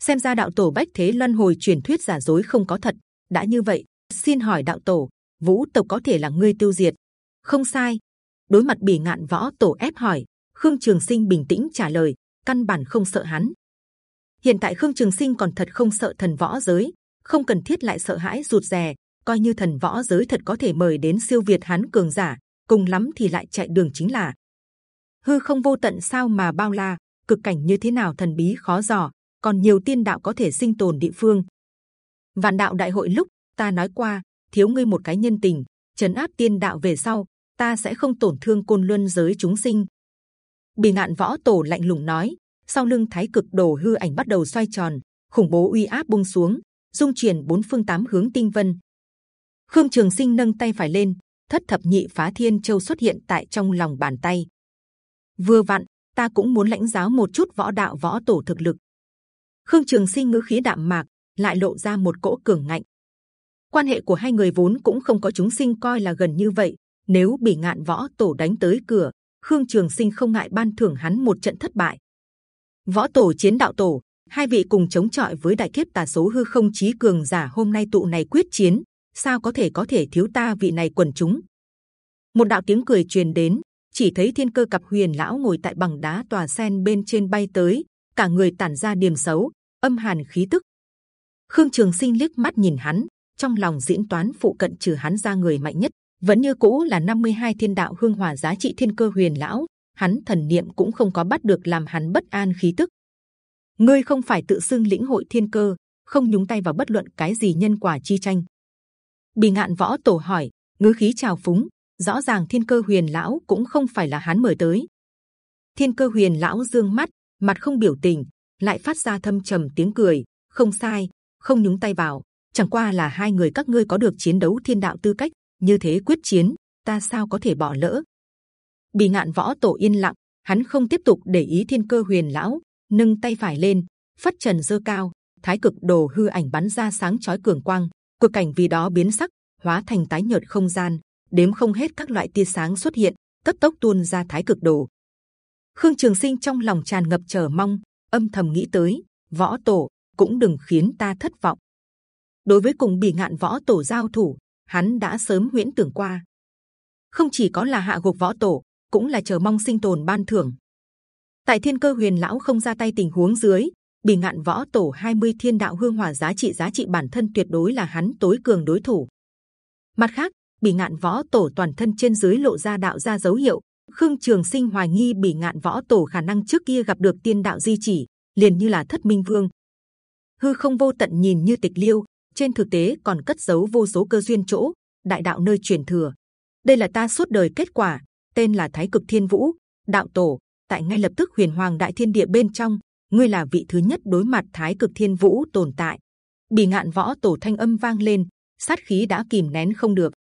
Xem ra đạo tổ bách thế luân hồi truyền thuyết giả dối không có thật. đã như vậy, xin hỏi đạo tổ, vũ tộc có thể là ngươi tiêu diệt? Không sai. Đối mặt bỉ ngạn võ tổ ép hỏi, Khương Trường Sinh bình tĩnh trả lời, căn bản không sợ hắn. Hiện tại Khương Trường Sinh còn thật không sợ thần võ giới, không cần thiết lại sợ hãi rụt rè. Coi như thần võ giới thật có thể mời đến siêu việt hắn cường giả, cùng lắm thì lại chạy đường chính là hư không vô tận sao mà bao la, cực cảnh như thế nào thần bí khó dò, còn nhiều tiên đạo có thể sinh tồn địa phương. Vạn đạo đại hội lúc ta nói qua, thiếu ngươi một cái nhân tình, chấn áp tiên đạo về sau, ta sẽ không tổn thương côn luân giới chúng sinh. Bì ngạn võ tổ lạnh lùng nói, sau lưng thái cực đồ hư ảnh bắt đầu xoay tròn, khủng bố uy áp bung xuống, dung chuyển bốn phương tám hướng tinh vân. Khương Trường Sinh nâng tay phải lên, thất thập nhị phá thiên châu xuất hiện tại trong lòng bàn tay. Vừa vặn, ta cũng muốn lãnh giáo một chút võ đạo võ tổ thực lực. Khương Trường Sinh ngữ khí đạm mạc, lại lộ ra một cỗ cường ngạnh. Quan hệ của hai người vốn cũng không có chúng sinh coi là gần như vậy. Nếu bị ngạn võ tổ đánh tới cửa, Khương Trường Sinh không ngại ban thưởng hắn một trận thất bại. Võ tổ chiến đạo tổ, hai vị cùng chống chọi với đại kiếp tà số hư không chí cường giả hôm nay tụ này quyết chiến, sao có thể có thể thiếu ta vị này quần chúng? Một đạo tiếng cười truyền đến, chỉ thấy thiên cơ cặp huyền lão ngồi tại bằng đá tòa sen bên trên bay tới, cả người tản ra điềm xấu, âm hàn khí tức. Khương Trường Sinh liếc mắt nhìn hắn, trong lòng diễn toán phụ cận trừ hắn ra người mạnh nhất, vẫn như cũ là 52 thiên đạo hương hòa giá trị thiên cơ huyền lão. Hắn thần niệm cũng không có bắt được làm hắn bất an khí tức. Ngươi không phải tự xưng lĩnh hội thiên cơ, không nhúng tay vào bất luận cái gì nhân quả chi tranh. Bì ngạn võ tổ hỏi, ngữ khí trào phúng, rõ ràng thiên cơ huyền lão cũng không phải là hắn mời tới. Thiên cơ huyền lão dương mắt, mặt không biểu tình, lại phát ra thâm trầm tiếng cười. Không sai, không nhúng tay vào. Chẳng qua là hai người các ngươi có được chiến đấu thiên đạo tư cách, như thế quyết chiến, ta sao có thể bỏ lỡ? Bì ngạn võ tổ yên lặng, hắn không tiếp tục để ý thiên cơ huyền lão, nâng tay phải lên, phất trần dơ cao, thái cực đồ hư ảnh bắn ra sáng chói cường quang, cực cảnh vì đó biến sắc, hóa thành tái nhợt không gian, đếm không hết các loại tia sáng xuất hiện, cấp tốc tuôn ra thái cực đồ. Khương Trường Sinh trong lòng tràn ngập chờ mong, âm thầm nghĩ tới võ tổ cũng đừng khiến ta thất vọng. Đối với cùng bỉ ngạn võ tổ giao thủ, hắn đã sớm huyễn tưởng qua. Không chỉ có là hạ gục võ tổ, cũng là chờ mong sinh tồn ban thưởng. Tại Thiên Cơ Huyền Lão không ra tay tình huống dưới, bỉ ngạn võ tổ 20 thiên đạo hương hỏa giá trị giá trị bản thân tuyệt đối là hắn tối cường đối thủ. Mặt khác, bỉ ngạn võ tổ toàn thân trên dưới lộ ra đạo ra dấu hiệu. Khương Trường Sinh hoài nghi bỉ ngạn võ tổ khả năng trước kia gặp được tiên đạo di chỉ, liền như là thất minh vương. Hư không vô tận nhìn như tịch liêu, trên thực tế còn cất giấu vô số cơ duyên chỗ, đại đạo nơi truyền thừa. Đây là ta suốt đời kết quả, tên là Thái Cực Thiên Vũ, đạo tổ. Tại ngay lập tức Huyền Hoàng Đại Thiên Địa bên trong, ngươi là vị thứ nhất đối mặt Thái Cực Thiên Vũ tồn tại. Bì ngạn võ tổ thanh âm vang lên, sát khí đã kìm nén không được.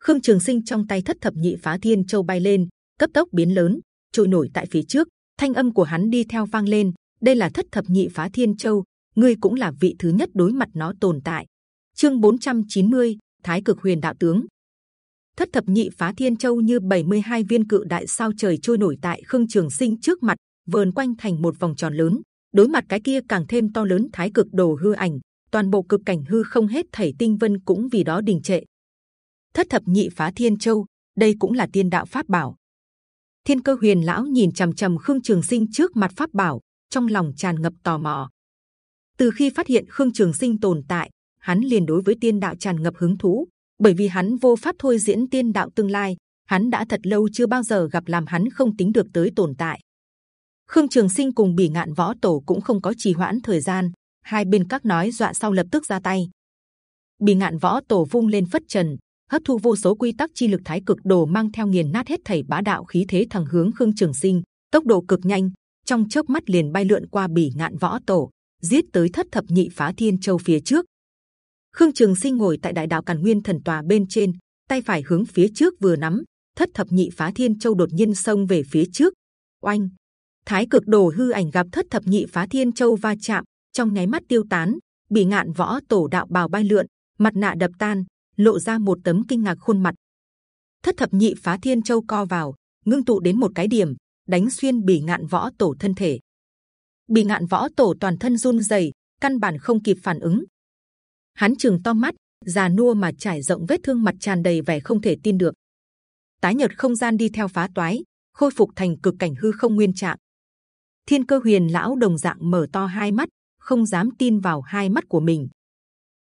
Khương Trường Sinh trong tay thất thập nhị phá thiên châu bay lên, cấp tốc biến lớn, trôi nổi tại phía trước. Thanh âm của hắn đi theo vang lên. Đây là thất thập nhị phá thiên châu, ngươi cũng là vị thứ nhất đối mặt nó tồn tại. Chương 490, Thái cực huyền đạo tướng. Thất thập nhị phá thiên châu như 72 viên cự đại sao trời trôi nổi tại khương trường sinh trước mặt, vờn quanh thành một vòng tròn lớn. Đối mặt cái kia càng thêm to lớn thái cực đồ hư ảnh, toàn bộ cực cảnh hư không hết thảy tinh vân cũng vì đó đình trệ. Thất thập nhị phá thiên châu, đây cũng là tiên đạo pháp bảo. Thiên cơ huyền lão nhìn c h ầ m c h ầ m khương trường sinh trước mặt pháp bảo, trong lòng tràn ngập tò mò. Từ khi phát hiện khương trường sinh tồn tại, hắn liền đối với tiên đạo tràn ngập hứng thú, bởi vì hắn vô pháp thôi diễn tiên đạo tương lai, hắn đã thật lâu chưa bao giờ gặp làm hắn không tính được tới tồn tại. Khương Trường Sinh cùng Bỉ Ngạn Võ Tổ cũng không có trì hoãn thời gian, hai bên các nói dọa sau lập tức ra tay. Bỉ Ngạn Võ Tổ vung lên phất trần, hấp thu vô số quy tắc chi lực thái cực đồ mang theo nghiền nát hết thảy bá đạo khí thế thẳng hướng khương trường sinh tốc độ cực nhanh trong chớp mắt liền bay lượn qua bỉ ngạn võ tổ giết tới thất thập nhị phá thiên châu phía trước khương trường sinh ngồi tại đại đạo càn nguyên thần tòa bên trên tay phải hướng phía trước vừa nắm thất thập nhị phá thiên châu đột nhiên xông về phía trước oanh thái cực đồ hư ảnh gặp thất thập nhị phá thiên châu va chạm trong nháy mắt tiêu tán bị ngạn võ tổ đạo bào bay lượn mặt nạ đập tan lộ ra một tấm kinh ngạc khuôn mặt. Thất thập nhị phá thiên châu co vào, ngưng tụ đến một cái điểm, đánh xuyên bỉ ngạn võ tổ thân thể. Bỉ ngạn võ tổ toàn thân run rẩy, căn bản không kịp phản ứng. Hắn chừng to mắt, già nua mà trải rộng vết thương mặt tràn đầy vẻ không thể tin được. Tái nhật không gian đi theo phá toái, khôi phục thành cực cảnh hư không nguyên trạng. Thiên cơ huyền lão đồng dạng mở to hai mắt, không dám tin vào hai mắt của mình.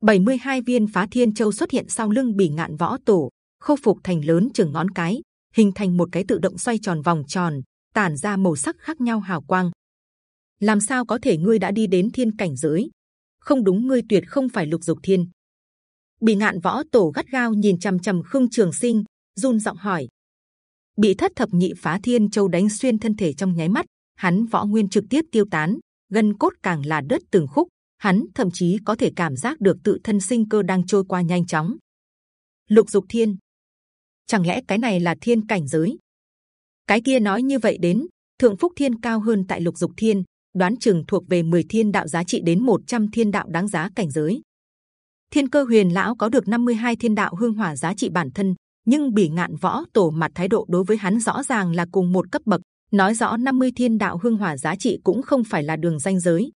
72 viên phá thiên châu xuất hiện sau lưng bỉ ngạn võ tổ, khôi phục thành lớn chừng ngón cái, hình thành một cái tự động xoay tròn vòng tròn, tản ra màu sắc khác nhau hào quang. Làm sao có thể ngươi đã đi đến thiên cảnh giới? Không đúng, ngươi tuyệt không phải lục dục thiên. bị ngạn võ tổ gắt gao nhìn c h ầ m c h ầ m khương trường sinh, run giọng hỏi. Bị thất thập nhị phá thiên châu đánh xuyên thân thể trong nháy mắt, hắn võ nguyên trực tiếp tiêu tán, gân cốt càng là đất từng khúc, hắn thậm chí có thể cảm giác được tự thân sinh cơ đang trôi qua nhanh chóng. Lục dục thiên, chẳng lẽ cái này là thiên cảnh giới? Cái kia nói như vậy đến thượng phúc thiên cao hơn tại lục dục thiên, đoán chừng thuộc về 10 thiên đạo giá trị đến 100 thiên đạo đáng giá cảnh giới. Thiên cơ huyền lão có được 52 thiên đạo hương hỏa giá trị bản thân, nhưng bỉ ngạn võ tổ mặt thái độ đối với hắn rõ ràng là cùng một cấp bậc, nói rõ 50 thiên đạo hương hỏa giá trị cũng không phải là đường danh giới.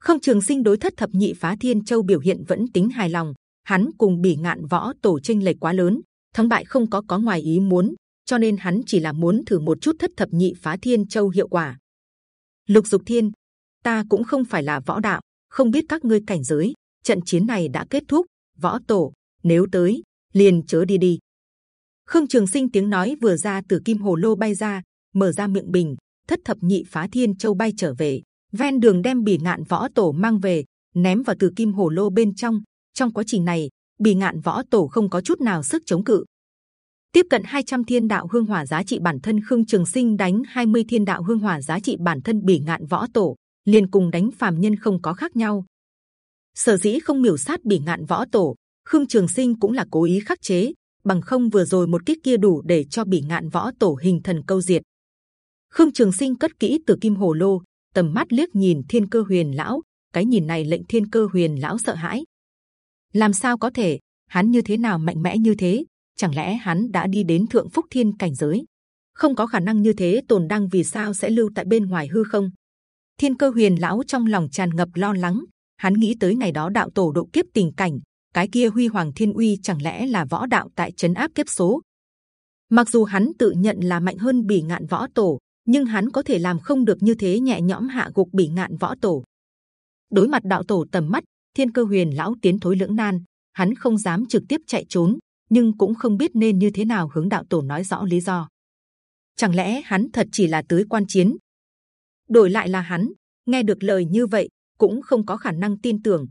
Không Trường Sinh đối thất thập nhị phá thiên châu biểu hiện vẫn tính hài lòng. Hắn cùng bỉ ngạn võ tổ tranh lệch quá lớn, thắng bại không có có ngoài ý muốn, cho nên hắn chỉ là muốn thử một chút thất thập nhị phá thiên châu hiệu quả. Lục Dục Thiên, ta cũng không phải là võ đạo, không biết các ngươi cảnh giới. Trận chiến này đã kết thúc, võ tổ nếu tới liền chớ đi đi. Khương Trường Sinh tiếng nói vừa ra từ kim hồ lô bay ra, mở ra miệng bình, thất thập nhị phá thiên châu bay trở về ven đường đem bỉ ngạn võ tổ mang về ném vào từ kim hồ lô bên trong trong quá trình này bỉ ngạn võ tổ không có chút nào sức chống cự tiếp cận 200 thiên đạo hương hỏa giá trị bản thân khương trường sinh đánh 20 thiên đạo hương hỏa giá trị bản thân bỉ ngạn võ tổ, liền cùng đánh phàm nhân không có khác nhau. Sở dĩ không miểu sát bỉ ngạn võ tổ, khương trường sinh cũng là cố ý khắc chế, bằng không vừa rồi một kích kia đủ để cho bỉ ngạn võ tổ hình thần câu diệt. Khương trường sinh cất kỹ từ kim hồ lô, tầm mắt liếc nhìn thiên cơ huyền lão, cái nhìn này lệnh thiên cơ huyền lão sợ hãi. Làm sao có thể? Hắn như thế nào mạnh mẽ như thế? Chẳng lẽ hắn đã đi đến thượng phúc thiên cảnh giới? Không có khả năng như thế tồn đang vì sao sẽ lưu tại bên ngoài hư không? Thiên cơ huyền lão trong lòng tràn ngập lo lắng. Hắn nghĩ tới ngày đó đạo tổ độ kiếp tình cảnh cái kia huy hoàng thiên uy chẳng lẽ là võ đạo tại chấn áp kiếp số? Mặc dù hắn tự nhận là mạnh hơn bỉ ngạn võ tổ nhưng hắn có thể làm không được như thế nhẹ nhõm hạ gục bỉ ngạn võ tổ. Đối mặt đạo tổ tầm mắt, thiên cơ huyền lão tiến thối lưỡng nan, hắn không dám trực tiếp chạy trốn, nhưng cũng không biết nên như thế nào hướng đạo tổ nói rõ lý do. Chẳng lẽ hắn thật chỉ là tới quan chiến? Đổi lại là hắn, nghe được lời như vậy cũng không có khả năng tin tưởng.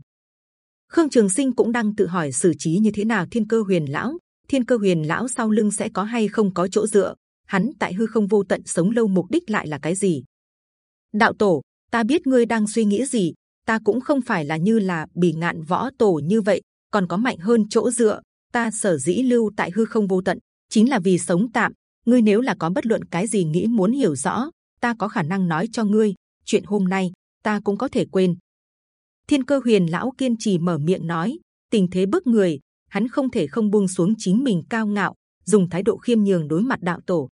Khương Trường Sinh cũng đang tự hỏi xử trí như thế nào thiên cơ huyền lão, thiên cơ huyền lão sau lưng sẽ có hay không có chỗ dựa, hắn tại hư không vô tận sống lâu mục đích lại là cái gì? Đạo tổ, ta biết ngươi đang suy nghĩ gì. Ta cũng không phải là như là bỉ ngạn võ tổ như vậy, còn có mạnh hơn chỗ dựa. Ta sở dĩ lưu tại hư không vô tận chính là vì sống tạm. Ngươi nếu là có bất luận cái gì nghĩ muốn hiểu rõ, ta có khả năng nói cho ngươi. Chuyện hôm nay ta cũng có thể quên. Thiên cơ huyền lão kiên trì mở miệng nói, tình thế bức người, hắn không thể không buông xuống chính mình cao ngạo, dùng thái độ khiêm nhường đối mặt đạo tổ.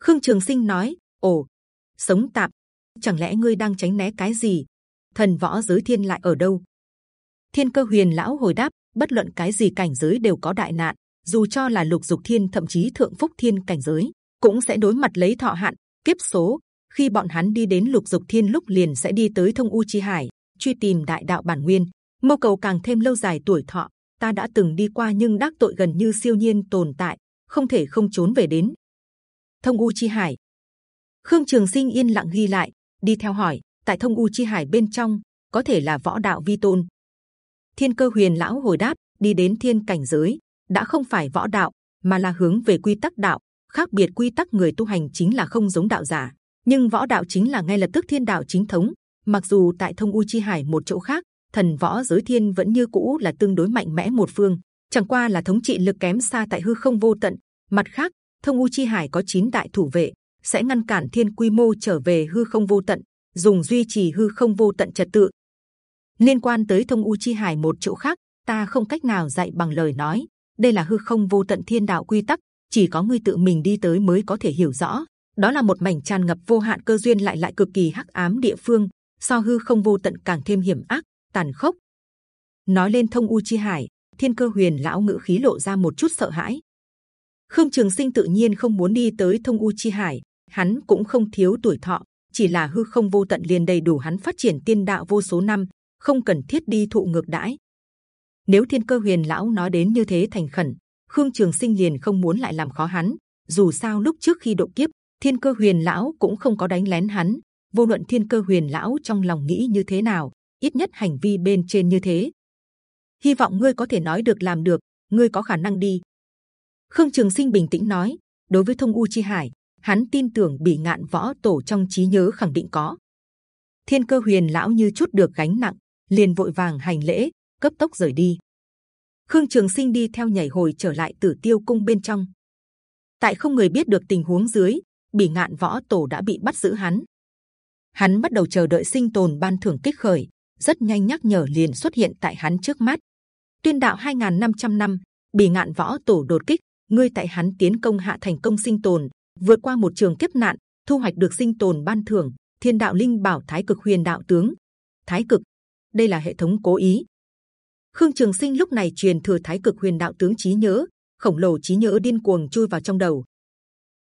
Khương Trường Sinh nói: Ồ, sống tạm, chẳng lẽ ngươi đang tránh né cái gì? Thần võ giới thiên lại ở đâu? Thiên cơ huyền lão hồi đáp: bất luận cái gì cảnh giới đều có đại nạn, dù cho là lục dục thiên thậm chí thượng phúc thiên cảnh giới cũng sẽ đối mặt lấy thọ hạn kiếp số. Khi bọn hắn đi đến lục dục thiên lúc liền sẽ đi tới thông u chi hải, truy tìm đại đạo bản nguyên, mưu cầu càng thêm lâu dài tuổi thọ. Ta đã từng đi qua nhưng đắc tội gần như siêu nhiên tồn tại, không thể không trốn về đến thông u chi hải. Khương Trường Sinh yên lặng ghi lại, đi theo hỏi, tại thông u chi hải bên trong có thể là võ đạo vi tôn. Thiên cơ huyền lão hồi đáp, đi đến thiên cảnh giới đã không phải võ đạo mà là hướng về quy tắc đạo. Khác biệt quy tắc người tu hành chính là không giống đạo giả, nhưng võ đạo chính là ngay lập tức thiên đạo chính thống. Mặc dù tại thông u chi hải một chỗ khác, thần võ giới thiên vẫn như cũ là tương đối mạnh mẽ một phương, chẳng qua là thống trị lực kém xa tại hư không vô tận. Mặt khác, thông u chi hải có chín đại thủ vệ sẽ ngăn cản thiên quy mô trở về hư không vô tận, dùng duy trì hư không vô tận trật tự. Liên quan tới thông u chi hải một chỗ khác, ta không cách nào dạy bằng lời nói. Đây là hư không vô tận thiên đạo quy tắc, chỉ có ngươi tự mình đi tới mới có thể hiểu rõ. Đó là một mảnh tràn ngập vô hạn cơ duyên lại lại cực kỳ hắc ám địa phương, so hư không vô tận càng thêm hiểm ác, tàn khốc. Nói lên thông u chi hải, thiên cơ huyền lão ngữ khí lộ ra một chút sợ hãi. Khương Trường Sinh tự nhiên không muốn đi tới thông u chi hải, hắn cũng không thiếu tuổi thọ, chỉ là hư không vô tận liền đầy đủ hắn phát triển tiên đạo vô số năm, không cần thiết đi thụ ngược đãi. Nếu Thiên Cơ Huyền lão nói đến như thế thành khẩn, Khương Trường Sinh liền không muốn lại làm khó hắn. Dù sao lúc trước khi độ kiếp, Thiên Cơ Huyền lão cũng không có đánh lén hắn. Vô luận Thiên Cơ Huyền lão trong lòng nghĩ như thế nào, ít nhất hành vi bên trên như thế. Hy vọng ngươi có thể nói được làm được, ngươi có khả năng đi. Khương Trường Sinh bình tĩnh nói. Đối với Thông U Chi Hải, hắn tin tưởng bị ngạn võ tổ trong trí nhớ khẳng định có. Thiên Cơ Huyền lão như chút được gánh nặng, liền vội vàng hành lễ, cấp tốc rời đi. Khương Trường Sinh đi theo nhảy hồi trở lại Tử Tiêu Cung bên trong. Tại không người biết được tình huống dưới, Bỉ Ngạn Võ Tổ đã bị bắt giữ hắn. Hắn bắt đầu chờ đợi sinh tồn ban thưởng kích khởi, rất nhanh nhắc nhở liền xuất hiện tại hắn trước mắt. Tuyên đạo 2.500 năm, Bỉ Ngạn Võ Tổ đột kích, ngươi tại hắn tiến công hạ thành công sinh tồn, vượt qua một trường kiếp nạn, thu hoạch được sinh tồn ban thưởng. Thiên đạo linh bảo Thái Cực Huyền Đạo tướng. Thái Cực, đây là hệ thống cố ý Khương Trường Sinh lúc này truyền thừa Thái Cực Huyền Đạo tướng trí nhớ, khổng lồ trí nhớ điên cuồng chui vào trong đầu.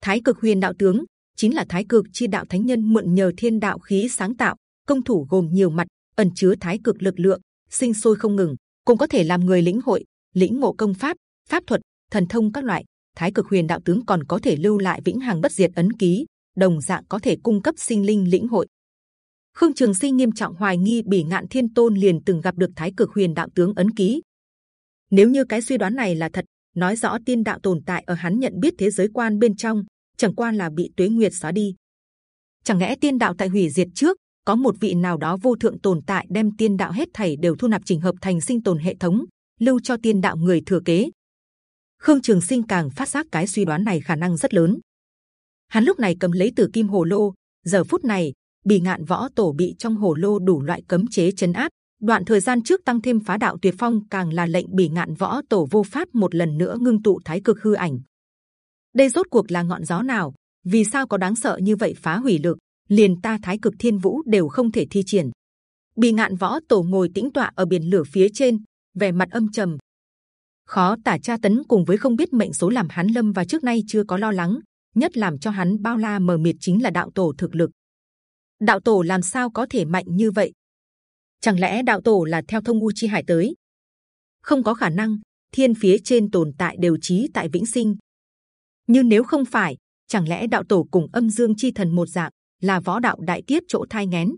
Thái Cực Huyền Đạo tướng chính là Thái Cực chi đạo thánh nhân mượn nhờ thiên đạo khí sáng tạo, công thủ gồm nhiều mặt, ẩn chứa Thái Cực lực lượng, sinh sôi không ngừng, cũng có thể làm người lĩnh hội, lĩnh ngộ công pháp, pháp thuật, thần thông các loại. Thái Cực Huyền Đạo tướng còn có thể lưu lại vĩnh hằng bất diệt ấn ký, đồng dạng có thể cung cấp sinh linh lĩnh hội. Khương Trường Sinh nghiêm trọng hoài nghi Bỉ Ngạn Thiên Tôn liền từng gặp được Thái Cực Huyền Đạo tướng ấn ký. Nếu như cái suy đoán này là thật, nói rõ tiên đạo tồn tại ở hắn nhận biết thế giới quan bên trong, chẳng qua là bị Tuế Nguyệt xóa đi. Chẳng lẽ tiên đạo tại hủy diệt trước có một vị nào đó vô thượng tồn tại đem tiên đạo hết thảy đều thu nạp chỉnh hợp thành sinh tồn hệ thống, lưu cho tiên đạo người thừa kế? Khương Trường Sinh càng phát giác cái suy đoán này khả năng rất lớn. Hắn lúc này cầm lấy Tử Kim Hồ Lô, giờ phút này bì ngạn võ tổ bị trong hồ lô đủ loại cấm chế chấn áp. Đoạn thời gian trước tăng thêm phá đạo tuyệt phong càng là lệnh bì ngạn võ tổ vô pháp một lần nữa ngưng tụ thái cực hư ảnh. Đây rốt cuộc là ngọn gió nào? Vì sao có đáng sợ như vậy phá hủy lực? Liền ta thái cực thiên vũ đều không thể thi triển. Bì ngạn võ tổ ngồi tĩnh tọa ở biển lửa phía trên, vẻ mặt âm trầm. Khó tả tra tấn cùng với không biết mệnh số làm hắn lâm và trước nay chưa có lo lắng, nhất làm cho hắn bao la mờ mịt chính là đạo tổ thực lực đạo tổ làm sao có thể mạnh như vậy? Chẳng lẽ đạo tổ là theo thông u chi hải tới? Không có khả năng. Thiên phía trên tồn tại đều trí tại vĩnh sinh. Nhưng nếu không phải, chẳng lẽ đạo tổ cùng âm dương chi thần một dạng là võ đạo đại tiết chỗ thai ngén?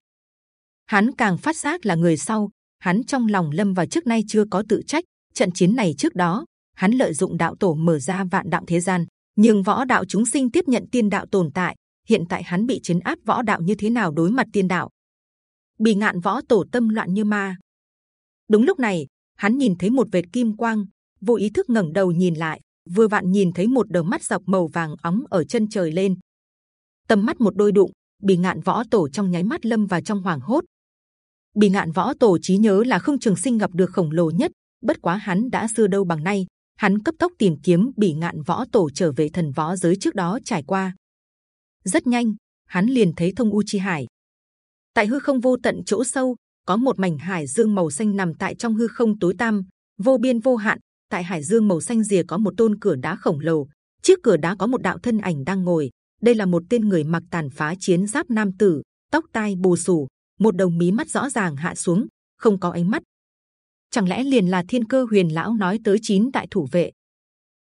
Hắn càng phát giác là người sau. Hắn trong lòng lâm vào trước nay chưa có tự trách. Trận chiến này trước đó, hắn lợi dụng đạo tổ mở ra vạn đạo thế gian, nhưng võ đạo chúng sinh tiếp nhận tiên đạo tồn tại, hiện tại hắn bị chấn áp võ đạo như thế nào đối mặt tiên đạo? Bị ngạn võ tổ tâm loạn như ma. Đúng lúc này hắn nhìn thấy một vệt kim quang vô ý thức ngẩng đầu nhìn lại vừa vặn nhìn thấy một đờ mắt dọc màu vàng óng ở chân trời lên. Tầm mắt một đôi đụng bị ngạn võ tổ trong nháy mắt lâm vào trong hoàng hốt. Bị ngạn võ tổ trí nhớ là không trường sinh gặp được khổng lồ nhất Bất quá hắn đã xưa đâu bằng nay, hắn cấp tốc tìm kiếm bỉ ngạn võ tổ trở về thần võ giới trước đó trải qua. Rất nhanh, hắn liền thấy thông u chi hải. Tại hư không vô tận chỗ sâu, có một mảnh hải dương màu xanh nằm tại trong hư không tối tăm, vô biên vô hạn. Tại hải dương màu xanh rìa có một tôn cửa đá khổng lồ, trước cửa đá có một đạo thân ảnh đang ngồi. Đây là một tên người mặc tàn phá chiến giáp nam tử, tóc tai bù xù, một đồng mí mắt rõ ràng hạ xuống, không có ánh mắt. Chẳng lẽ liền là thiên cơ huyền lão nói tới chín đại thủ vệ?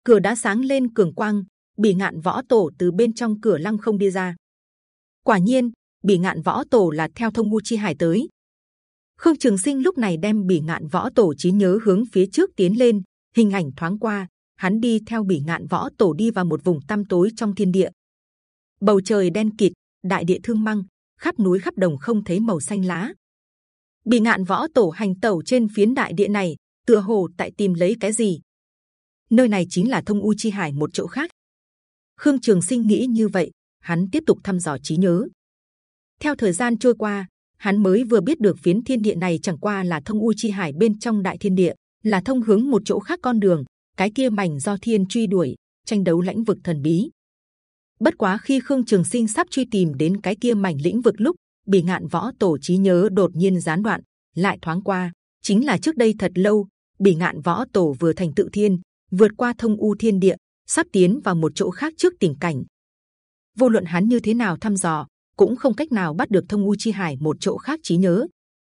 Cửa đá sáng lên cường quang, bỉ ngạn võ tổ từ bên trong cửa lăng không đi ra. Quả nhiên, bỉ ngạn võ tổ là theo thông u chi hải tới. Khương Trường Sinh lúc này đem bỉ ngạn võ tổ trí nhớ hướng phía trước tiến lên, hình ảnh thoáng qua, hắn đi theo bỉ ngạn võ tổ đi vào một vùng tăm tối trong thiên địa. Bầu trời đen kịt, đại địa thương măng, khắp núi khắp đồng không thấy màu xanh lá. Bỉ ngạn võ tổ hành tẩu trên phiến đại địa này, tựa hồ tại tìm lấy cái gì. Nơi này chính là thông u chi hải một chỗ khác. Khương Trường Sinh nghĩ như vậy, hắn tiếp tục thăm dò trí nhớ. Theo thời gian trôi qua, hắn mới vừa biết được phiến thiên địa này chẳng qua là thông u chi hải bên trong đại thiên địa, là thông hướng một chỗ khác con đường. Cái kia mảnh do thiên truy đuổi, tranh đấu lãnh vực thần bí. Bất quá khi Khương Trường Sinh sắp truy tìm đến cái kia mảnh lĩnh vực lúc, bị ngạn võ tổ trí nhớ đột nhiên gián đoạn, lại thoáng qua, chính là trước đây thật lâu, bị ngạn võ tổ vừa thành tự thiên, vượt qua thông u thiên địa, sắp tiến vào một chỗ khác trước tình cảnh. Vô luận hắn như thế nào thăm dò, cũng không cách nào bắt được thông u chi hải một chỗ khác trí nhớ.